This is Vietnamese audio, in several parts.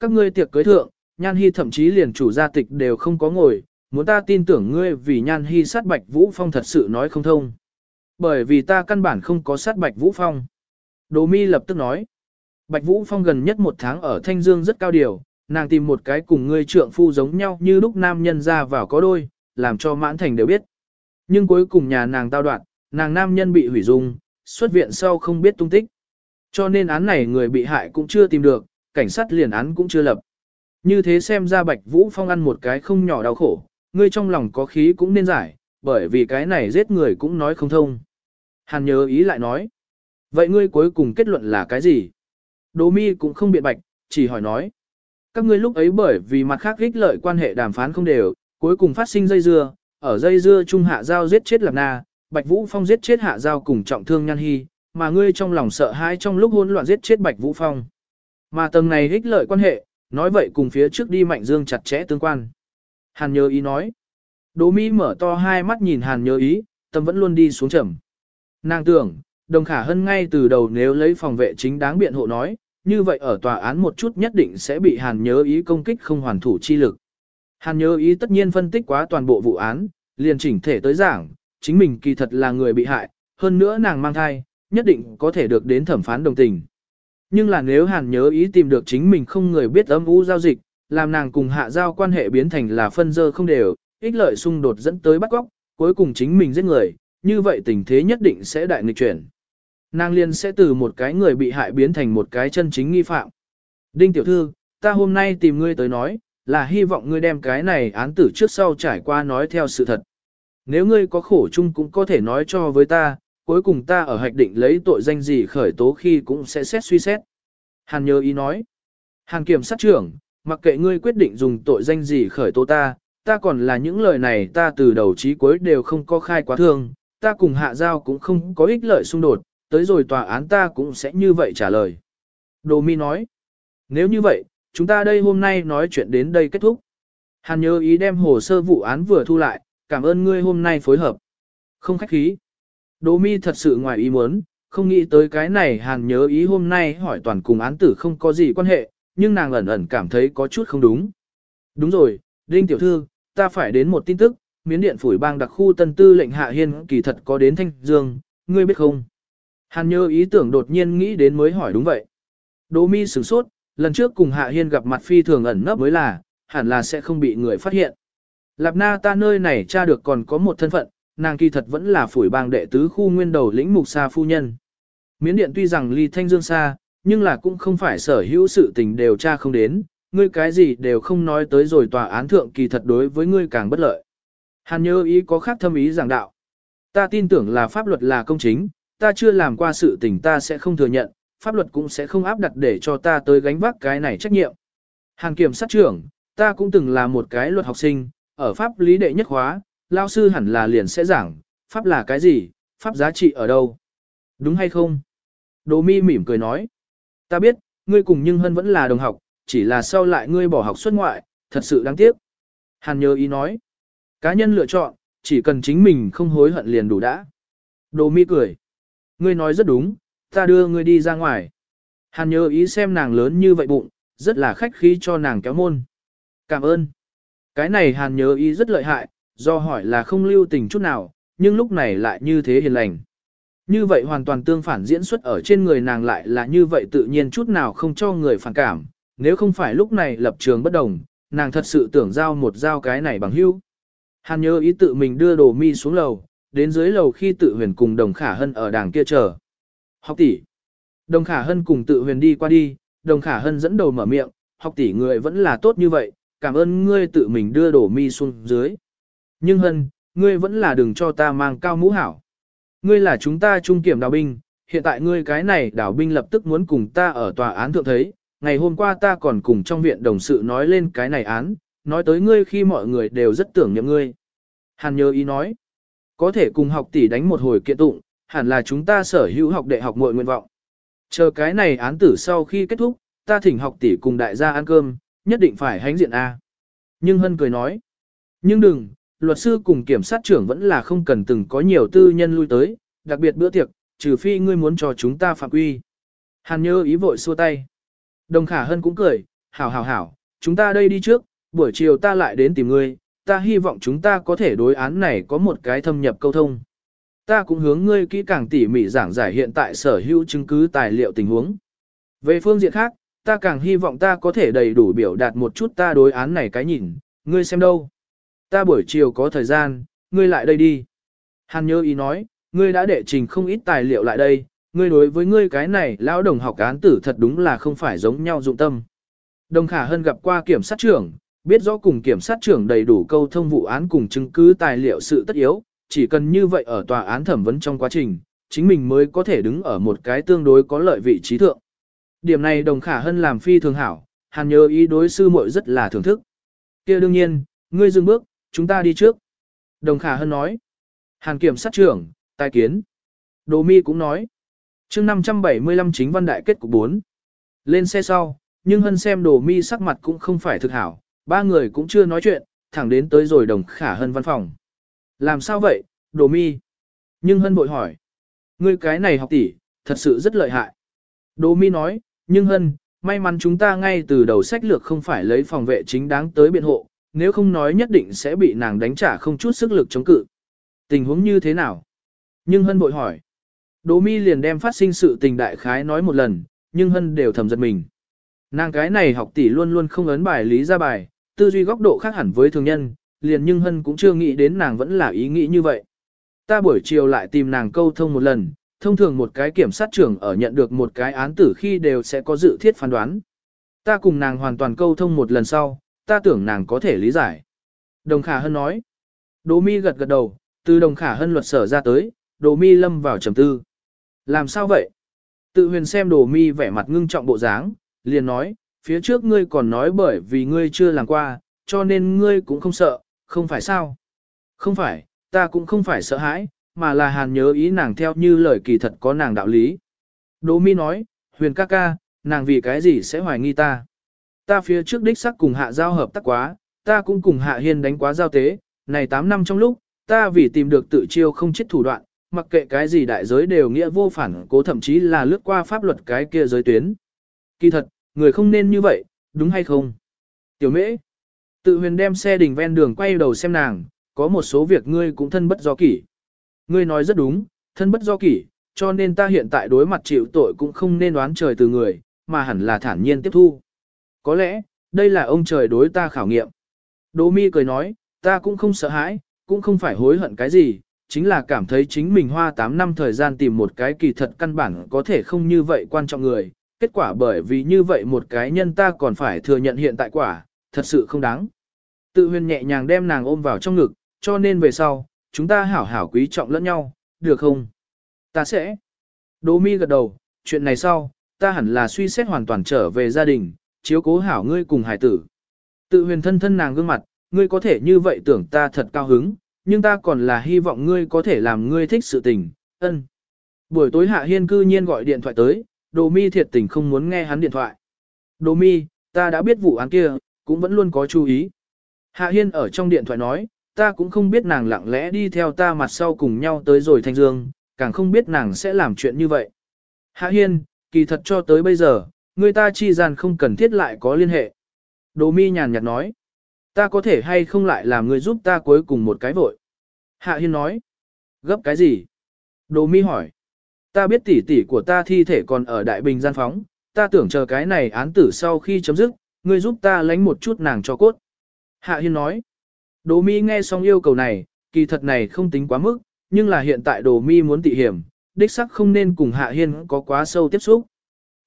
các ngươi tiệc cưới thượng, Nhan hi thậm chí liền chủ gia tịch đều không có ngồi, muốn ta tin tưởng ngươi vì Nhan hi sát Bạch Vũ Phong thật sự nói không thông. Bởi vì ta căn bản không có sát Bạch Vũ Phong. Đồ mi lập tức nói. Bạch Vũ Phong gần nhất một tháng ở Thanh Dương rất cao điều, nàng tìm một cái cùng ngươi trượng phu giống nhau như lúc nam nhân ra vào có đôi, làm cho mãn thành đều biết. Nhưng cuối cùng nhà nàng tao đoạn, nàng nam nhân bị hủy dung, xuất viện sau không biết tung tích. Cho nên án này người bị hại cũng chưa tìm được, cảnh sát liền án cũng chưa lập. Như thế xem ra Bạch Vũ Phong ăn một cái không nhỏ đau khổ, ngươi trong lòng có khí cũng nên giải, bởi vì cái này giết người cũng nói không thông. Hàn nhớ ý lại nói. Vậy ngươi cuối cùng kết luận là cái gì? Đỗ mi cũng không biện bạch, chỉ hỏi nói. Các ngươi lúc ấy bởi vì mặt khác ích lợi quan hệ đàm phán không đều, cuối cùng phát sinh dây dưa, ở dây dưa Trung Hạ Giao giết chết Lạp Na, Bạch Vũ Phong giết chết Hạ Giao cùng trọng thương Nhan Hy, mà ngươi trong lòng sợ hãi trong lúc hỗn loạn giết chết Bạch Vũ Phong. Mà tầng này ích lợi quan hệ, nói vậy cùng phía trước đi Mạnh Dương chặt chẽ tương quan. Hàn nhớ ý nói. Đỗ Mỹ mở to hai mắt nhìn Hàn nhớ ý, tâm vẫn luôn đi xuống trầm. Nàng tưởng, đồng khả hân ngay từ đầu nếu lấy phòng vệ chính đáng biện hộ nói, như vậy ở tòa án một chút nhất định sẽ bị Hàn nhớ ý công kích không hoàn thủ chi lực. Hàn nhớ ý tất nhiên phân tích quá toàn bộ vụ án, liền chỉnh thể tới giảng, chính mình kỳ thật là người bị hại, hơn nữa nàng mang thai, nhất định có thể được đến thẩm phán đồng tình. Nhưng là nếu Hàn nhớ ý tìm được chính mình không người biết âm u giao dịch, làm nàng cùng hạ giao quan hệ biến thành là phân dơ không đều, ích lợi xung đột dẫn tới bắt góc, cuối cùng chính mình giết người, như vậy tình thế nhất định sẽ đại nghịch chuyển. Nàng liên sẽ từ một cái người bị hại biến thành một cái chân chính nghi phạm. Đinh tiểu thư, ta hôm nay tìm ngươi tới nói, là hy vọng ngươi đem cái này án tử trước sau trải qua nói theo sự thật. Nếu ngươi có khổ chung cũng có thể nói cho với ta, cuối cùng ta ở hạch định lấy tội danh gì khởi tố khi cũng sẽ xét suy xét. Hàn nhớ ý nói. Hàn kiểm sát trưởng, mặc kệ ngươi quyết định dùng tội danh gì khởi tố ta, ta còn là những lời này ta từ đầu chí cuối đều không có khai quá thương, ta cùng hạ giao cũng không có ích lợi xung đột, tới rồi tòa án ta cũng sẽ như vậy trả lời. Đồ mi nói, nếu như vậy, chúng ta đây hôm nay nói chuyện đến đây kết thúc. Hàn nhớ ý đem hồ sơ vụ án vừa thu lại, cảm ơn ngươi hôm nay phối hợp. Không khách khí. Đỗ mi thật sự ngoài ý muốn, không nghĩ tới cái này hàn nhớ ý hôm nay hỏi toàn cùng án tử không có gì quan hệ, nhưng nàng ẩn ẩn cảm thấy có chút không đúng. Đúng rồi, Đinh Tiểu Thư, ta phải đến một tin tức, miến điện phủi bang đặc khu tân tư lệnh hạ hiên kỳ thật có đến Thanh Dương, ngươi biết không? Hàn nhớ ý tưởng đột nhiên nghĩ đến mới hỏi đúng vậy. Đỗ mi sửng sốt, lần trước cùng hạ hiên gặp mặt phi thường ẩn nấp mới là, hẳn là sẽ không bị người phát hiện. Lạp na ta nơi này tra được còn có một thân phận, nàng kỳ thật vẫn là phủi bang đệ tứ khu nguyên đầu lĩnh mục xa phu nhân. Miến điện tuy rằng ly thanh dương xa, nhưng là cũng không phải sở hữu sự tình đều tra không đến, ngươi cái gì đều không nói tới rồi tòa án thượng kỳ thật đối với ngươi càng bất lợi. Hàn nhớ ý có khác thâm ý giảng đạo. Ta tin tưởng là pháp luật là công chính, ta chưa làm qua sự tình ta sẽ không thừa nhận, pháp luật cũng sẽ không áp đặt để cho ta tới gánh vác cái này trách nhiệm. Hàng kiểm sát trưởng, ta cũng từng là một cái luật học sinh, ở pháp lý đệ nhất khóa, lao sư hẳn là liền sẽ giảng, pháp là cái gì, pháp giá trị ở đâu. Đúng hay không? Đồ mi mỉm cười nói. Ta biết, ngươi cùng nhưng hân vẫn là đồng học, chỉ là sau lại ngươi bỏ học xuất ngoại, thật sự đáng tiếc. Hàn nhớ ý nói. Cá nhân lựa chọn, chỉ cần chính mình không hối hận liền đủ đã. Đồ mi cười. Ngươi nói rất đúng, ta đưa ngươi đi ra ngoài. Hàn nhớ ý xem nàng lớn như vậy bụng, rất là khách khí cho nàng kéo môn. Cảm ơn. Cái này hàn nhớ ý rất lợi hại, do hỏi là không lưu tình chút nào, nhưng lúc này lại như thế hiền lành. Như vậy hoàn toàn tương phản diễn xuất ở trên người nàng lại là như vậy tự nhiên chút nào không cho người phản cảm, nếu không phải lúc này lập trường bất đồng, nàng thật sự tưởng giao một giao cái này bằng hữu. Hàn nhớ ý tự mình đưa đồ mi xuống lầu, đến dưới lầu khi tự huyền cùng đồng khả hân ở đàng kia chờ. Học tỷ. Đồng khả hân cùng tự huyền đi qua đi, đồng khả hân dẫn đầu mở miệng, học tỷ người vẫn là tốt như vậy, cảm ơn ngươi tự mình đưa đồ mi xuống dưới. Nhưng hân, ngươi vẫn là đừng cho ta mang cao mũ hảo. Ngươi là chúng ta trung kiểm đào binh, hiện tại ngươi cái này đào binh lập tức muốn cùng ta ở tòa án thượng thấy, ngày hôm qua ta còn cùng trong viện đồng sự nói lên cái này án, nói tới ngươi khi mọi người đều rất tưởng niệm ngươi. Hàn nhớ ý nói, có thể cùng học tỷ đánh một hồi kiện tụng, hẳn là chúng ta sở hữu học đệ học mọi nguyện vọng. Chờ cái này án tử sau khi kết thúc, ta thỉnh học tỷ cùng đại gia ăn cơm, nhất định phải hánh diện A. Nhưng Hân cười nói, nhưng đừng, luật sư cùng kiểm sát trưởng vẫn là không cần từng có nhiều tư nhân lui tới, đặc biệt bữa tiệc, trừ phi ngươi muốn cho chúng ta phạm quy. Hàn nhớ ý vội xua tay. Đồng khả hân cũng cười, hảo hảo hảo, chúng ta đây đi trước, buổi chiều ta lại đến tìm ngươi, ta hy vọng chúng ta có thể đối án này có một cái thâm nhập câu thông. Ta cũng hướng ngươi kỹ càng tỉ mỉ giảng giải hiện tại sở hữu chứng cứ tài liệu tình huống. Về phương diện khác, ta càng hy vọng ta có thể đầy đủ biểu đạt một chút ta đối án này cái nhìn, ngươi xem đâu. Ta buổi chiều có thời gian, ngươi lại đây đi. Hàn nhớ ý nói, ngươi đã đệ trình không ít tài liệu lại đây, ngươi đối với ngươi cái này lão đồng học án tử thật đúng là không phải giống nhau dụng tâm. Đồng Khả Hân gặp qua kiểm sát trưởng, biết rõ cùng kiểm sát trưởng đầy đủ câu thông vụ án cùng chứng cứ tài liệu sự tất yếu, chỉ cần như vậy ở tòa án thẩm vấn trong quá trình, chính mình mới có thể đứng ở một cái tương đối có lợi vị trí thượng. Điểm này Đồng Khả Hân làm phi thường hảo, Hàn nhớ ý đối sư muội rất là thưởng thức. kia đương nhiên, ngươi dừng bước, chúng ta đi trước. Đồng Khả Hân nói. Hàn kiểm sát trưởng, tài kiến. Đồ mi cũng nói. chương 575 chính văn đại kết cục 4. Lên xe sau, nhưng Hân xem đồ mi sắc mặt cũng không phải thực hảo, ba người cũng chưa nói chuyện, thẳng đến tới rồi đồng khả hân văn phòng. Làm sao vậy, đồ mi? Nhưng Hân bội hỏi. Ngươi cái này học tỷ, thật sự rất lợi hại. Đồ mi nói, nhưng Hân, may mắn chúng ta ngay từ đầu sách lược không phải lấy phòng vệ chính đáng tới biện hộ, nếu không nói nhất định sẽ bị nàng đánh trả không chút sức lực chống cự. Tình huống như thế nào? Nhưng Hân bội hỏi. Đỗ mi liền đem phát sinh sự tình đại khái nói một lần, nhưng Hân đều thầm giật mình. Nàng cái này học tỷ luôn luôn không ấn bài lý ra bài, tư duy góc độ khác hẳn với thường nhân, liền nhưng Hân cũng chưa nghĩ đến nàng vẫn là ý nghĩ như vậy. Ta buổi chiều lại tìm nàng câu thông một lần, thông thường một cái kiểm sát trưởng ở nhận được một cái án tử khi đều sẽ có dự thiết phán đoán. Ta cùng nàng hoàn toàn câu thông một lần sau, ta tưởng nàng có thể lý giải. Đồng Khả Hân nói. Đỗ mi gật gật đầu, từ Đồng Khả Hân luật sở ra tới, Đỗ mi lâm vào trầm tư. Làm sao vậy? Tự huyền xem Đỗ mi vẻ mặt ngưng trọng bộ dáng, liền nói, phía trước ngươi còn nói bởi vì ngươi chưa làm qua, cho nên ngươi cũng không sợ, không phải sao? Không phải, ta cũng không phải sợ hãi, mà là hàn nhớ ý nàng theo như lời kỳ thật có nàng đạo lý. Đỗ mi nói, huyền ca ca, nàng vì cái gì sẽ hoài nghi ta? Ta phía trước đích sắc cùng hạ giao hợp tác quá, ta cũng cùng hạ hiên đánh quá giao tế, này 8 năm trong lúc, ta vì tìm được tự chiêu không chết thủ đoạn, mặc kệ cái gì đại giới đều nghĩa vô phản cố thậm chí là lướt qua pháp luật cái kia giới tuyến. Kỳ thật, người không nên như vậy, đúng hay không? Tiểu mễ, tự huyền đem xe đình ven đường quay đầu xem nàng, có một số việc ngươi cũng thân bất do kỷ. Ngươi nói rất đúng, thân bất do kỷ, cho nên ta hiện tại đối mặt chịu tội cũng không nên đoán trời từ người, mà hẳn là thản nhiên tiếp thu. Có lẽ, đây là ông trời đối ta khảo nghiệm. Đỗ mi cười nói, ta cũng không sợ hãi, cũng không phải hối hận cái gì, chính là cảm thấy chính mình hoa 8 năm thời gian tìm một cái kỳ thật căn bản có thể không như vậy quan trọng người. Kết quả bởi vì như vậy một cái nhân ta còn phải thừa nhận hiện tại quả, thật sự không đáng. Tự huyền nhẹ nhàng đem nàng ôm vào trong ngực, cho nên về sau, chúng ta hảo hảo quý trọng lẫn nhau, được không? Ta sẽ. Đỗ mi gật đầu, chuyện này sau, ta hẳn là suy xét hoàn toàn trở về gia đình, chiếu cố hảo ngươi cùng hải tử. Tự huyền thân thân nàng gương mặt, ngươi có thể như vậy tưởng ta thật cao hứng, nhưng ta còn là hy vọng ngươi có thể làm ngươi thích sự tình, ân. Buổi tối Hạ Hiên cư nhiên gọi điện thoại tới, Đồ Mi thiệt tình không muốn nghe hắn điện thoại. Đồ Mi, ta đã biết vụ án kia, cũng vẫn luôn có chú ý. Hạ Hiên ở trong điện thoại nói, ta cũng không biết nàng lặng lẽ đi theo ta mặt sau cùng nhau tới rồi Thanh Dương, càng không biết nàng sẽ làm chuyện như vậy. Hạ Hiên, kỳ thật cho tới bây giờ, người ta chi gian không cần thiết lại có liên hệ. Đồ mi nhàn nhạt nói, ta có thể hay không lại làm người giúp ta cuối cùng một cái vội. Hạ Hiên nói, gấp cái gì? Đồ mi hỏi, ta biết tỷ tỷ của ta thi thể còn ở Đại Bình gian phóng, ta tưởng chờ cái này án tử sau khi chấm dứt, ngươi giúp ta lánh một chút nàng cho cốt. Hạ Hiên nói, Đồ mi nghe xong yêu cầu này, kỳ thật này không tính quá mức, nhưng là hiện tại đồ mi muốn tị hiểm, đích sắc không nên cùng Hạ Hiên có quá sâu tiếp xúc.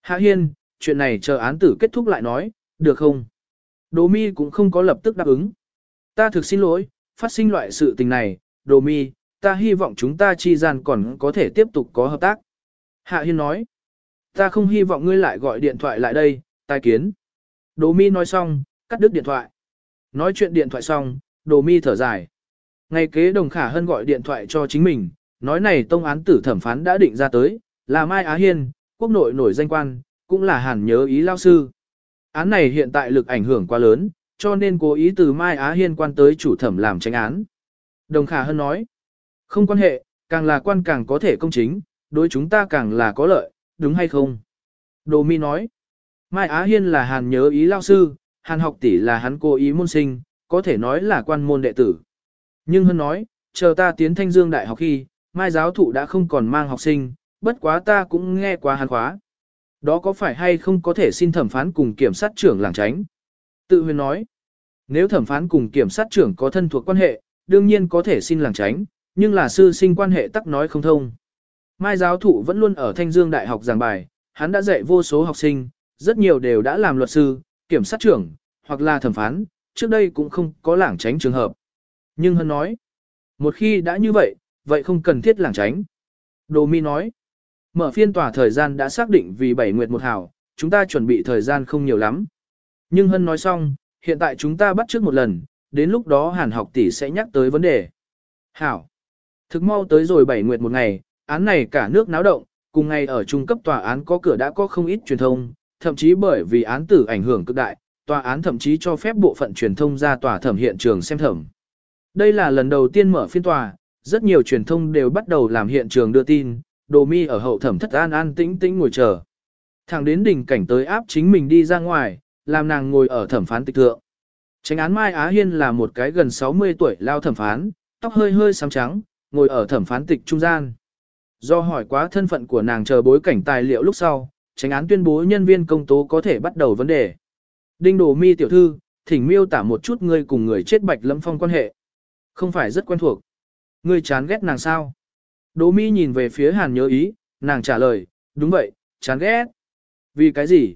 Hạ Hiên, chuyện này chờ án tử kết thúc lại nói, được không? Đồ mi cũng không có lập tức đáp ứng. Ta thực xin lỗi, phát sinh loại sự tình này, đồ mi, ta hy vọng chúng ta chi gian còn có thể tiếp tục có hợp tác. Hạ Hiên nói, ta không hy vọng ngươi lại gọi điện thoại lại đây, tai kiến. Đồ mi nói xong, cắt đứt điện thoại. Nói chuyện điện thoại xong, đồ mi thở dài. Ngày kế đồng khả hân gọi điện thoại cho chính mình, nói này tông án tử thẩm phán đã định ra tới, là Mai Á Hiên, quốc nội nổi danh quan, cũng là hàn nhớ ý lao sư. Án này hiện tại lực ảnh hưởng quá lớn, cho nên cố ý từ Mai Á Hiên quan tới chủ thẩm làm tranh án. Đồng Khả Hân nói, không quan hệ, càng là quan càng có thể công chính, đối chúng ta càng là có lợi, đúng hay không? Đồ Mi nói, Mai Á Hiên là hàn nhớ ý lao sư, hàn học tỷ là hắn cố ý môn sinh, có thể nói là quan môn đệ tử. Nhưng hơn nói, chờ ta tiến thanh dương đại học khi, mai giáo thụ đã không còn mang học sinh, bất quá ta cũng nghe qua hàn khóa. Đó có phải hay không có thể xin thẩm phán cùng kiểm sát trưởng làng tránh? Tự huyền nói, nếu thẩm phán cùng kiểm sát trưởng có thân thuộc quan hệ, đương nhiên có thể xin làng tránh, nhưng là sư sinh quan hệ tắc nói không thông. Mai giáo thụ vẫn luôn ở Thanh Dương Đại học giảng bài, hắn đã dạy vô số học sinh, rất nhiều đều đã làm luật sư, kiểm sát trưởng, hoặc là thẩm phán, trước đây cũng không có lảng tránh trường hợp. Nhưng hắn nói, một khi đã như vậy, vậy không cần thiết lảng tránh. Đồ mi nói, mở phiên tòa thời gian đã xác định vì bảy nguyệt một hảo, chúng ta chuẩn bị thời gian không nhiều lắm. Nhưng Hân nói xong, hiện tại chúng ta bắt trước một lần, đến lúc đó hàn học tỷ sẽ nhắc tới vấn đề. Hảo. Thực mau tới rồi bảy nguyệt một ngày, án này cả nước náo động, cùng ngày ở trung cấp tòa án có cửa đã có không ít truyền thông, thậm chí bởi vì án tử ảnh hưởng cực đại, tòa án thậm chí cho phép bộ phận truyền thông ra tòa thẩm hiện trường xem thẩm. Đây là lần đầu tiên mở phiên tòa, rất nhiều truyền thông đều bắt đầu làm hiện trường đưa tin, đồ mi ở hậu thẩm thất an an tĩnh tĩnh ngồi chờ. Thẳng đến đỉnh cảnh tới áp chính mình đi ra ngoài, làm nàng ngồi ở thẩm phán tịch thượng. Tránh án Mai Á Hiên là một cái gần 60 tuổi lao thẩm phán, tóc hơi hơi xám trắng, ngồi ở thẩm phán tịch trung gian. Do hỏi quá thân phận của nàng chờ bối cảnh tài liệu lúc sau, tránh án tuyên bố nhân viên công tố có thể bắt đầu vấn đề. Đinh Đồ Mi tiểu thư, thỉnh miêu tả một chút ngươi cùng người chết Bạch Lâm Phong quan hệ. Không phải rất quen thuộc. Ngươi chán ghét nàng sao? Đỗ Mi nhìn về phía Hàn nhớ ý, nàng trả lời, đúng vậy, chán ghét. Vì cái gì?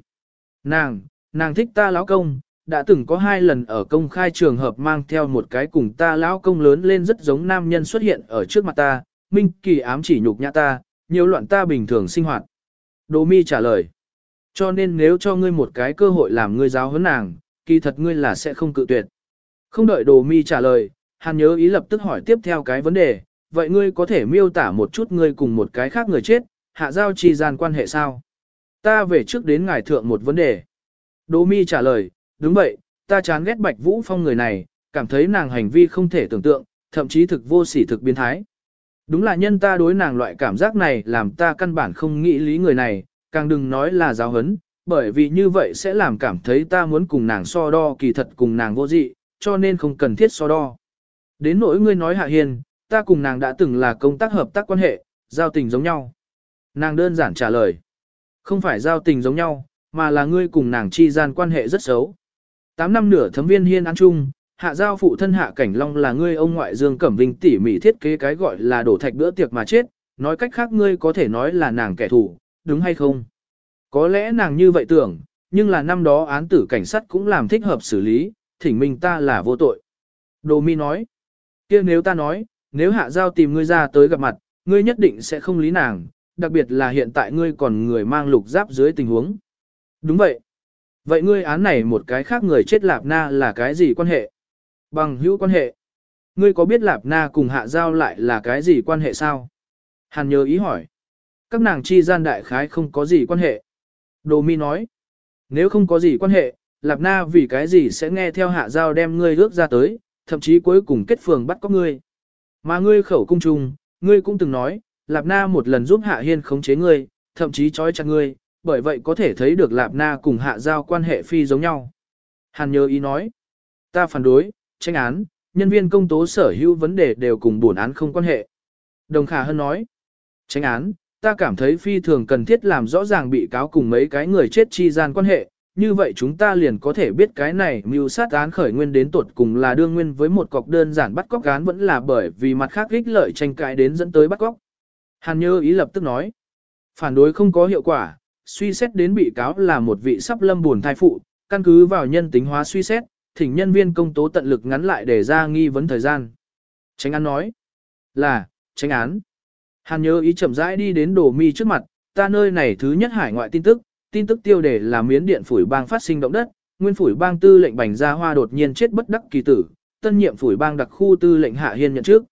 Nàng, nàng thích ta lão công, đã từng có hai lần ở công khai trường hợp mang theo một cái cùng ta lão công lớn lên rất giống nam nhân xuất hiện ở trước mặt ta, minh kỳ ám chỉ nhục nhã ta, nhiều loạn ta bình thường sinh hoạt. Đỗ mi trả lời. Cho nên nếu cho ngươi một cái cơ hội làm ngươi giáo huấn nàng, kỳ thật ngươi là sẽ không cự tuyệt. Không đợi đồ mi trả lời, hàn nhớ ý lập tức hỏi tiếp theo cái vấn đề, vậy ngươi có thể miêu tả một chút ngươi cùng một cái khác người chết, hạ giao chi gian quan hệ sao? Ta về trước đến ngài thượng một vấn đề. Đỗ mi trả lời, đúng vậy, ta chán ghét bạch vũ phong người này, cảm thấy nàng hành vi không thể tưởng tượng, thậm chí thực vô sỉ thực biến thái. Đúng là nhân ta đối nàng loại cảm giác này làm ta căn bản không nghĩ lý người này, càng đừng nói là giáo hấn, bởi vì như vậy sẽ làm cảm thấy ta muốn cùng nàng so đo kỳ thật cùng nàng vô dị, cho nên không cần thiết so đo. Đến nỗi ngươi nói hạ hiền, ta cùng nàng đã từng là công tác hợp tác quan hệ, giao tình giống nhau. Nàng đơn giản trả lời. Không phải giao tình giống nhau, mà là ngươi cùng nàng chi gian quan hệ rất xấu. Tám năm nửa thấm viên hiên án chung, hạ giao phụ thân hạ cảnh long là ngươi ông ngoại dương cẩm vinh tỉ mỉ thiết kế cái gọi là đổ thạch bữa tiệc mà chết, nói cách khác ngươi có thể nói là nàng kẻ thù, đúng hay không? Có lẽ nàng như vậy tưởng, nhưng là năm đó án tử cảnh sát cũng làm thích hợp xử lý, thỉnh minh ta là vô tội. Đồ mi nói, kia nếu ta nói, nếu hạ giao tìm ngươi ra tới gặp mặt, ngươi nhất định sẽ không lý nàng, đặc biệt là hiện tại ngươi còn người mang lục giáp dưới tình huống. Đúng vậy. Vậy ngươi án này một cái khác người chết Lạp Na là cái gì quan hệ? Bằng hữu quan hệ. Ngươi có biết Lạp Na cùng Hạ Giao lại là cái gì quan hệ sao? Hàn nhớ ý hỏi. Các nàng chi gian đại khái không có gì quan hệ. Đồ mi nói. Nếu không có gì quan hệ, Lạp Na vì cái gì sẽ nghe theo Hạ Giao đem ngươi ước ra tới, thậm chí cuối cùng kết phường bắt có ngươi. Mà ngươi khẩu cung trùng, ngươi cũng từng nói, Lạp Na một lần giúp Hạ Hiên khống chế ngươi, thậm chí trói chặt ngươi, bởi vậy có thể thấy được Lạp Na cùng Hạ Giao quan hệ phi giống nhau. Hàn nhớ ý nói, ta phản đối, tranh án, nhân viên công tố sở hữu vấn đề đều cùng buồn án không quan hệ. Đồng Khả Hân nói, tranh án, ta cảm thấy phi thường cần thiết làm rõ ràng bị cáo cùng mấy cái người chết chi gian quan hệ, như vậy chúng ta liền có thể biết cái này mưu sát án khởi nguyên đến tuột cùng là đương nguyên với một cọc đơn giản bắt cóc án vẫn là bởi vì mặt khác ích lợi tranh cãi đến dẫn tới bắt cóc. Hàn Nhơ ý lập tức nói, phản đối không có hiệu quả, suy xét đến bị cáo là một vị sắp lâm buồn thai phụ, căn cứ vào nhân tính hóa suy xét, thỉnh nhân viên công tố tận lực ngắn lại để ra nghi vấn thời gian. Tránh án nói là, tránh án. Hàn Nhơ ý chậm rãi đi đến đồ mi trước mặt, ta nơi này thứ nhất hải ngoại tin tức, tin tức tiêu đề là miến điện phủi bang phát sinh động đất, nguyên phủi bang tư lệnh bành gia hoa đột nhiên chết bất đắc kỳ tử, tân nhiệm phủi bang đặc khu tư lệnh hạ hiên nhận trước.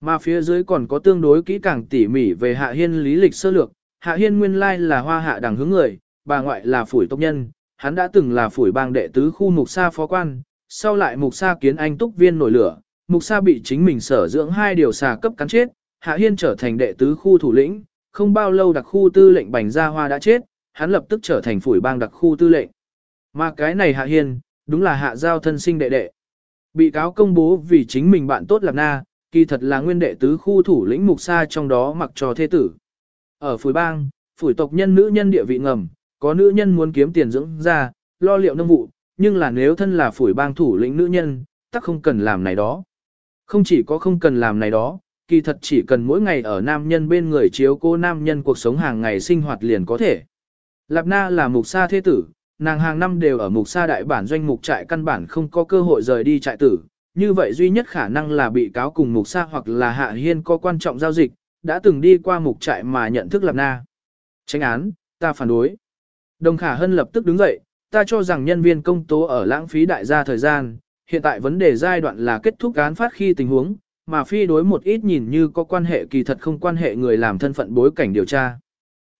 Mà phía dưới còn có tương đối kỹ càng tỉ mỉ về hạ hiên lý lịch sơ lược, hạ hiên nguyên lai là hoa hạ đẳng hướng người, bà ngoại là phủi tộc nhân, hắn đã từng là phủi bang đệ tứ khu mục sa phó quan, sau lại mục sa kiến anh túc viên nổi lửa, mục sa bị chính mình sở dưỡng hai điều xà cấp cắn chết, hạ hiên trở thành đệ tứ khu thủ lĩnh, không bao lâu đặc khu tư lệnh bành gia hoa đã chết, hắn lập tức trở thành phủi bang đặc khu tư lệnh. Mà cái này Hạ Hiên, đúng là Hạ Giao thân sinh đệ đệ. Bị cáo công bố vì chính mình bạn tốt Lạp Na, kỳ thật là nguyên đệ tứ khu thủ lĩnh mục sa trong đó mặc cho thế tử. Ở phủi bang, phủi tộc nhân nữ nhân địa vị ngầm, có nữ nhân muốn kiếm tiền dưỡng ra, lo liệu nông vụ, nhưng là nếu thân là phủi bang thủ lĩnh nữ nhân, tắc không cần làm này đó. Không chỉ có không cần làm này đó, kỳ thật chỉ cần mỗi ngày ở nam nhân bên người chiếu cố nam nhân cuộc sống hàng ngày sinh hoạt liền có thể. Lạp Na là mục sa thế tử, nàng hàng năm đều ở mục sa đại bản doanh mục trại căn bản không có cơ hội rời đi trại tử, như vậy duy nhất khả năng là bị cáo cùng mục sa hoặc là hạ hiên có quan trọng giao dịch, đã từng đi qua mục trại mà nhận thức Lạp Na. Tránh án, ta phản đối. Đồng Khả Hân lập tức đứng dậy, ta cho rằng nhân viên công tố ở lãng phí đại gia thời gian, hiện tại vấn đề giai đoạn là kết thúc án phát khi tình huống, mà phi đối một ít nhìn như có quan hệ kỳ thật không quan hệ người làm thân phận bối cảnh điều tra.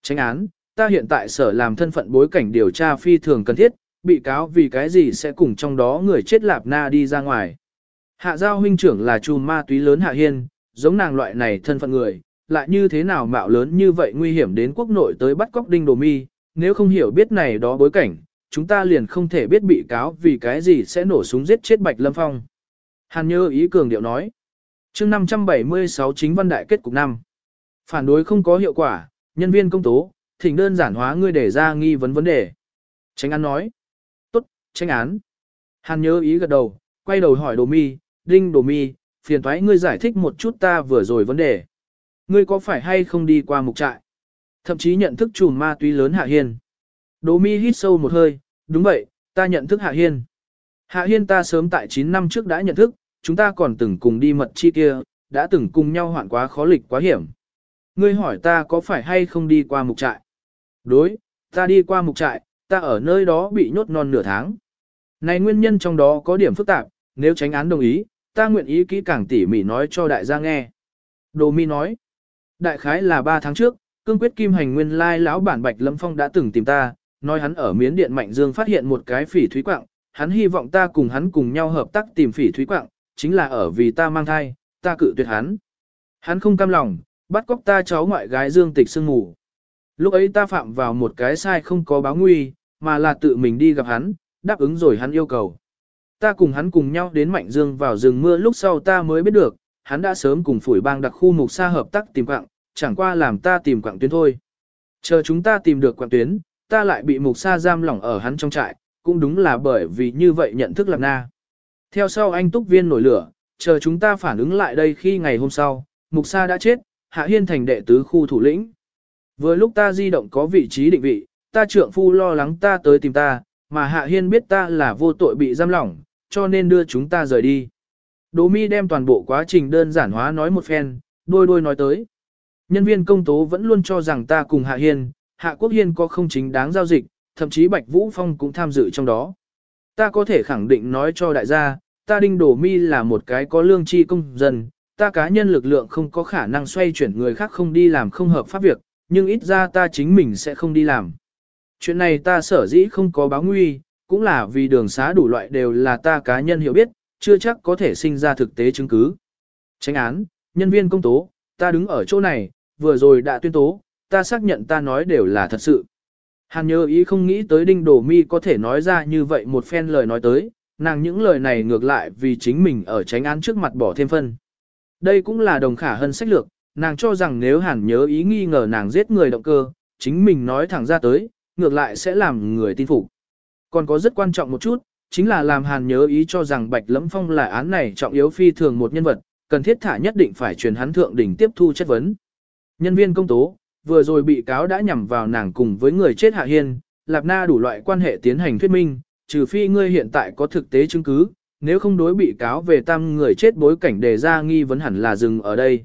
Tránh án, ta hiện tại sở làm thân phận bối cảnh điều tra phi thường cần thiết, bị cáo vì cái gì sẽ cùng trong đó người chết lạp na đi ra ngoài. Hạ giao huynh trưởng là chùm ma túy lớn Hạ Hiên, giống nàng loại này thân phận người, lại như thế nào mạo lớn như vậy nguy hiểm đến quốc nội tới bắt cóc đinh đồ mi, nếu không hiểu biết này đó bối cảnh, chúng ta liền không thể biết bị cáo vì cái gì sẽ nổ súng giết chết Bạch Lâm Phong. Hàn nhớ ý cường điệu nói. chương 576 chính văn đại kết cục năm. Phản đối không có hiệu quả, nhân viên công tố, thỉnh đơn giản hóa ngươi để ra nghi vấn vấn đề. Tránh án nói. Tốt, tránh án. Hàn nhớ ý gật đầu, quay đầu hỏi đồ mi, đinh đồ mi, phiền thoái ngươi giải thích một chút ta vừa rồi vấn đề. Ngươi có phải hay không đi qua mục trại? Thậm chí nhận thức chùm ma túy lớn Hạ Hiên. Đồ mi hít sâu một hơi, đúng vậy, ta nhận thức Hạ Hiên. Hạ Hiên ta sớm tại 9 năm trước đã nhận thức, chúng ta còn từng cùng đi mật chi kia, đã từng cùng nhau hoạn quá khó lịch quá hiểm. Ngươi hỏi ta có phải hay không đi qua mục trại? Đối, ta đi qua mục trại, ta ở nơi đó bị nhốt non nửa tháng. Này nguyên nhân trong đó có điểm phức tạp, nếu tránh án đồng ý, ta nguyện ý kỹ càng tỉ mỉ nói cho đại gia nghe. Đồ mi nói, đại khái là 3 tháng trước, cương quyết kim hành nguyên lai lão bản Bạch Lâm Phong đã từng tìm ta, nói hắn ở miến điện Mạnh Dương phát hiện một cái phỉ thúy quạng, hắn hy vọng ta cùng hắn cùng nhau hợp tác tìm phỉ thúy quạng, chính là ở vì ta mang thai, ta cự tuyệt hắn. Hắn không cam lòng, bắt cóc ta cháu ngoại gái Dương Tịch sương ngủ. Lúc ấy ta phạm vào một cái sai không có báo nguy, mà là tự mình đi gặp hắn, đáp ứng rồi hắn yêu cầu. Ta cùng hắn cùng nhau đến Mạnh Dương vào rừng mưa lúc sau ta mới biết được, hắn đã sớm cùng phủi bang đặc khu mục xa hợp tác tìm quạng, chẳng qua làm ta tìm quạng tuyến thôi. Chờ chúng ta tìm được quạng tuyến, ta lại bị mục sa giam lỏng ở hắn trong trại, cũng đúng là bởi vì như vậy nhận thức lạc na. Theo sau anh túc viên nổi lửa, chờ chúng ta phản ứng lại đây khi ngày hôm sau, mục sa đã chết, hạ hiên thành đệ tứ khu thủ lĩnh. Vừa lúc ta di động có vị trí định vị, ta trượng phu lo lắng ta tới tìm ta, mà hạ hiên biết ta là vô tội bị giam lỏng, cho nên đưa chúng ta rời đi. Đỗ mi đem toàn bộ quá trình đơn giản hóa nói một phen, đôi đôi nói tới. Nhân viên công tố vẫn luôn cho rằng ta cùng Hạ Hiên, Hạ Quốc Hiên có không chính đáng giao dịch, thậm chí Bạch Vũ Phong cũng tham dự trong đó. Ta có thể khẳng định nói cho đại gia, ta Đinh Đỗ Mi là một cái có lương tri công dân, ta cá nhân lực lượng không có khả năng xoay chuyển người khác không đi làm không hợp pháp việc, nhưng ít ra ta chính mình sẽ không đi làm. Chuyện này ta sở dĩ không có báo nguy, cũng là vì đường xá đủ loại đều là ta cá nhân hiểu biết, chưa chắc có thể sinh ra thực tế chứng cứ. Tránh án, nhân viên công tố, ta đứng ở chỗ này, vừa rồi đã tuyên tố, ta xác nhận ta nói đều là thật sự. Hàn nhớ ý không nghĩ tới đinh đổ mi có thể nói ra như vậy một phen lời nói tới, nàng những lời này ngược lại vì chính mình ở tránh án trước mặt bỏ thêm phân. Đây cũng là đồng khả hơn sách lược, nàng cho rằng nếu hàn nhớ ý nghi ngờ nàng giết người động cơ, chính mình nói thẳng ra tới, ngược lại sẽ làm người tin phục. Còn có rất quan trọng một chút, chính là làm hàn nhớ ý cho rằng Bạch Lẫm Phong là án này trọng yếu phi thường một nhân vật, cần thiết thả nhất định phải truyền hắn thượng đỉnh tiếp thu chất vấn. Nhân viên công tố, vừa rồi bị cáo đã nhằm vào nàng cùng với người chết Hạ Hiên, Lạp Na đủ loại quan hệ tiến hành thuyết minh, trừ phi ngươi hiện tại có thực tế chứng cứ, nếu không đối bị cáo về tam người chết bối cảnh đề ra nghi vấn hẳn là dừng ở đây.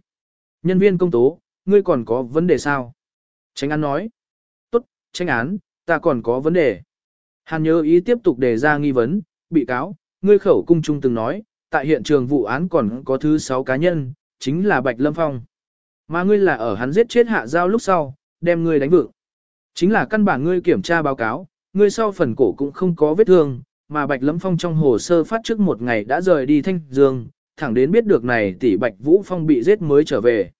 Nhân viên công tố, ngươi còn có vấn đề sao? Tránh án nói. Tốt, tranh án, ta còn có vấn đề. Hàn nhớ ý tiếp tục đề ra nghi vấn, bị cáo, ngươi khẩu cung trung từng nói, tại hiện trường vụ án còn có thứ 6 cá nhân, chính là Bạch Lâm Phong. Mà ngươi là ở hắn giết chết hạ giao lúc sau, đem ngươi đánh vượng, Chính là căn bản ngươi kiểm tra báo cáo, ngươi sau phần cổ cũng không có vết thương, mà Bạch Lâm Phong trong hồ sơ phát trước một ngày đã rời đi Thanh Dương, thẳng đến biết được này tỷ Bạch Vũ Phong bị giết mới trở về.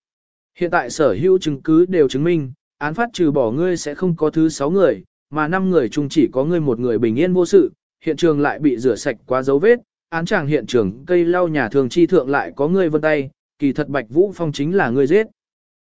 Hiện tại sở hữu chứng cứ đều chứng minh, án phát trừ bỏ ngươi sẽ không có thứ sáu người, mà năm người chung chỉ có ngươi một người bình yên vô sự, hiện trường lại bị rửa sạch quá dấu vết, án chàng hiện trường cây lau nhà thường chi thượng lại có ngươi vân tay, kỳ thật Bạch Vũ Phong chính là ngươi giết.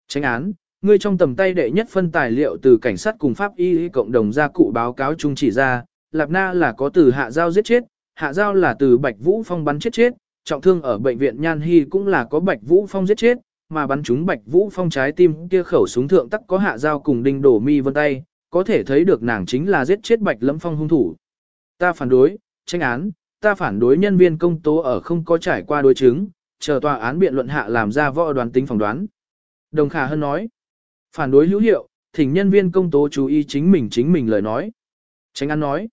Tránh án, ngươi trong tầm tay đệ nhất phân tài liệu từ cảnh sát cùng pháp y cộng đồng gia cụ báo cáo chung chỉ ra, Lạp Na là có từ hạ giao giết chết, hạ giao là từ Bạch Vũ Phong bắn chết chết, trọng thương ở bệnh viện Nhan Hy cũng là có Bạch Vũ Phong giết chết, mà bắn trúng Bạch Vũ Phong trái tim kia khẩu súng thượng tắc có hạ giao cùng đinh đổ mi vân tay, có thể thấy được nàng chính là giết chết Bạch Lâm Phong hung thủ. Ta phản đối, tranh án, ta phản đối nhân viên công tố ở không có trải qua đối chứng, chờ tòa án biện luận hạ làm ra võ đoán tính phỏng đoán. Đồng Khả Hân nói, phản đối hữu hiệu, thỉnh nhân viên công tố chú ý chính mình chính mình lời nói. Tránh án nói,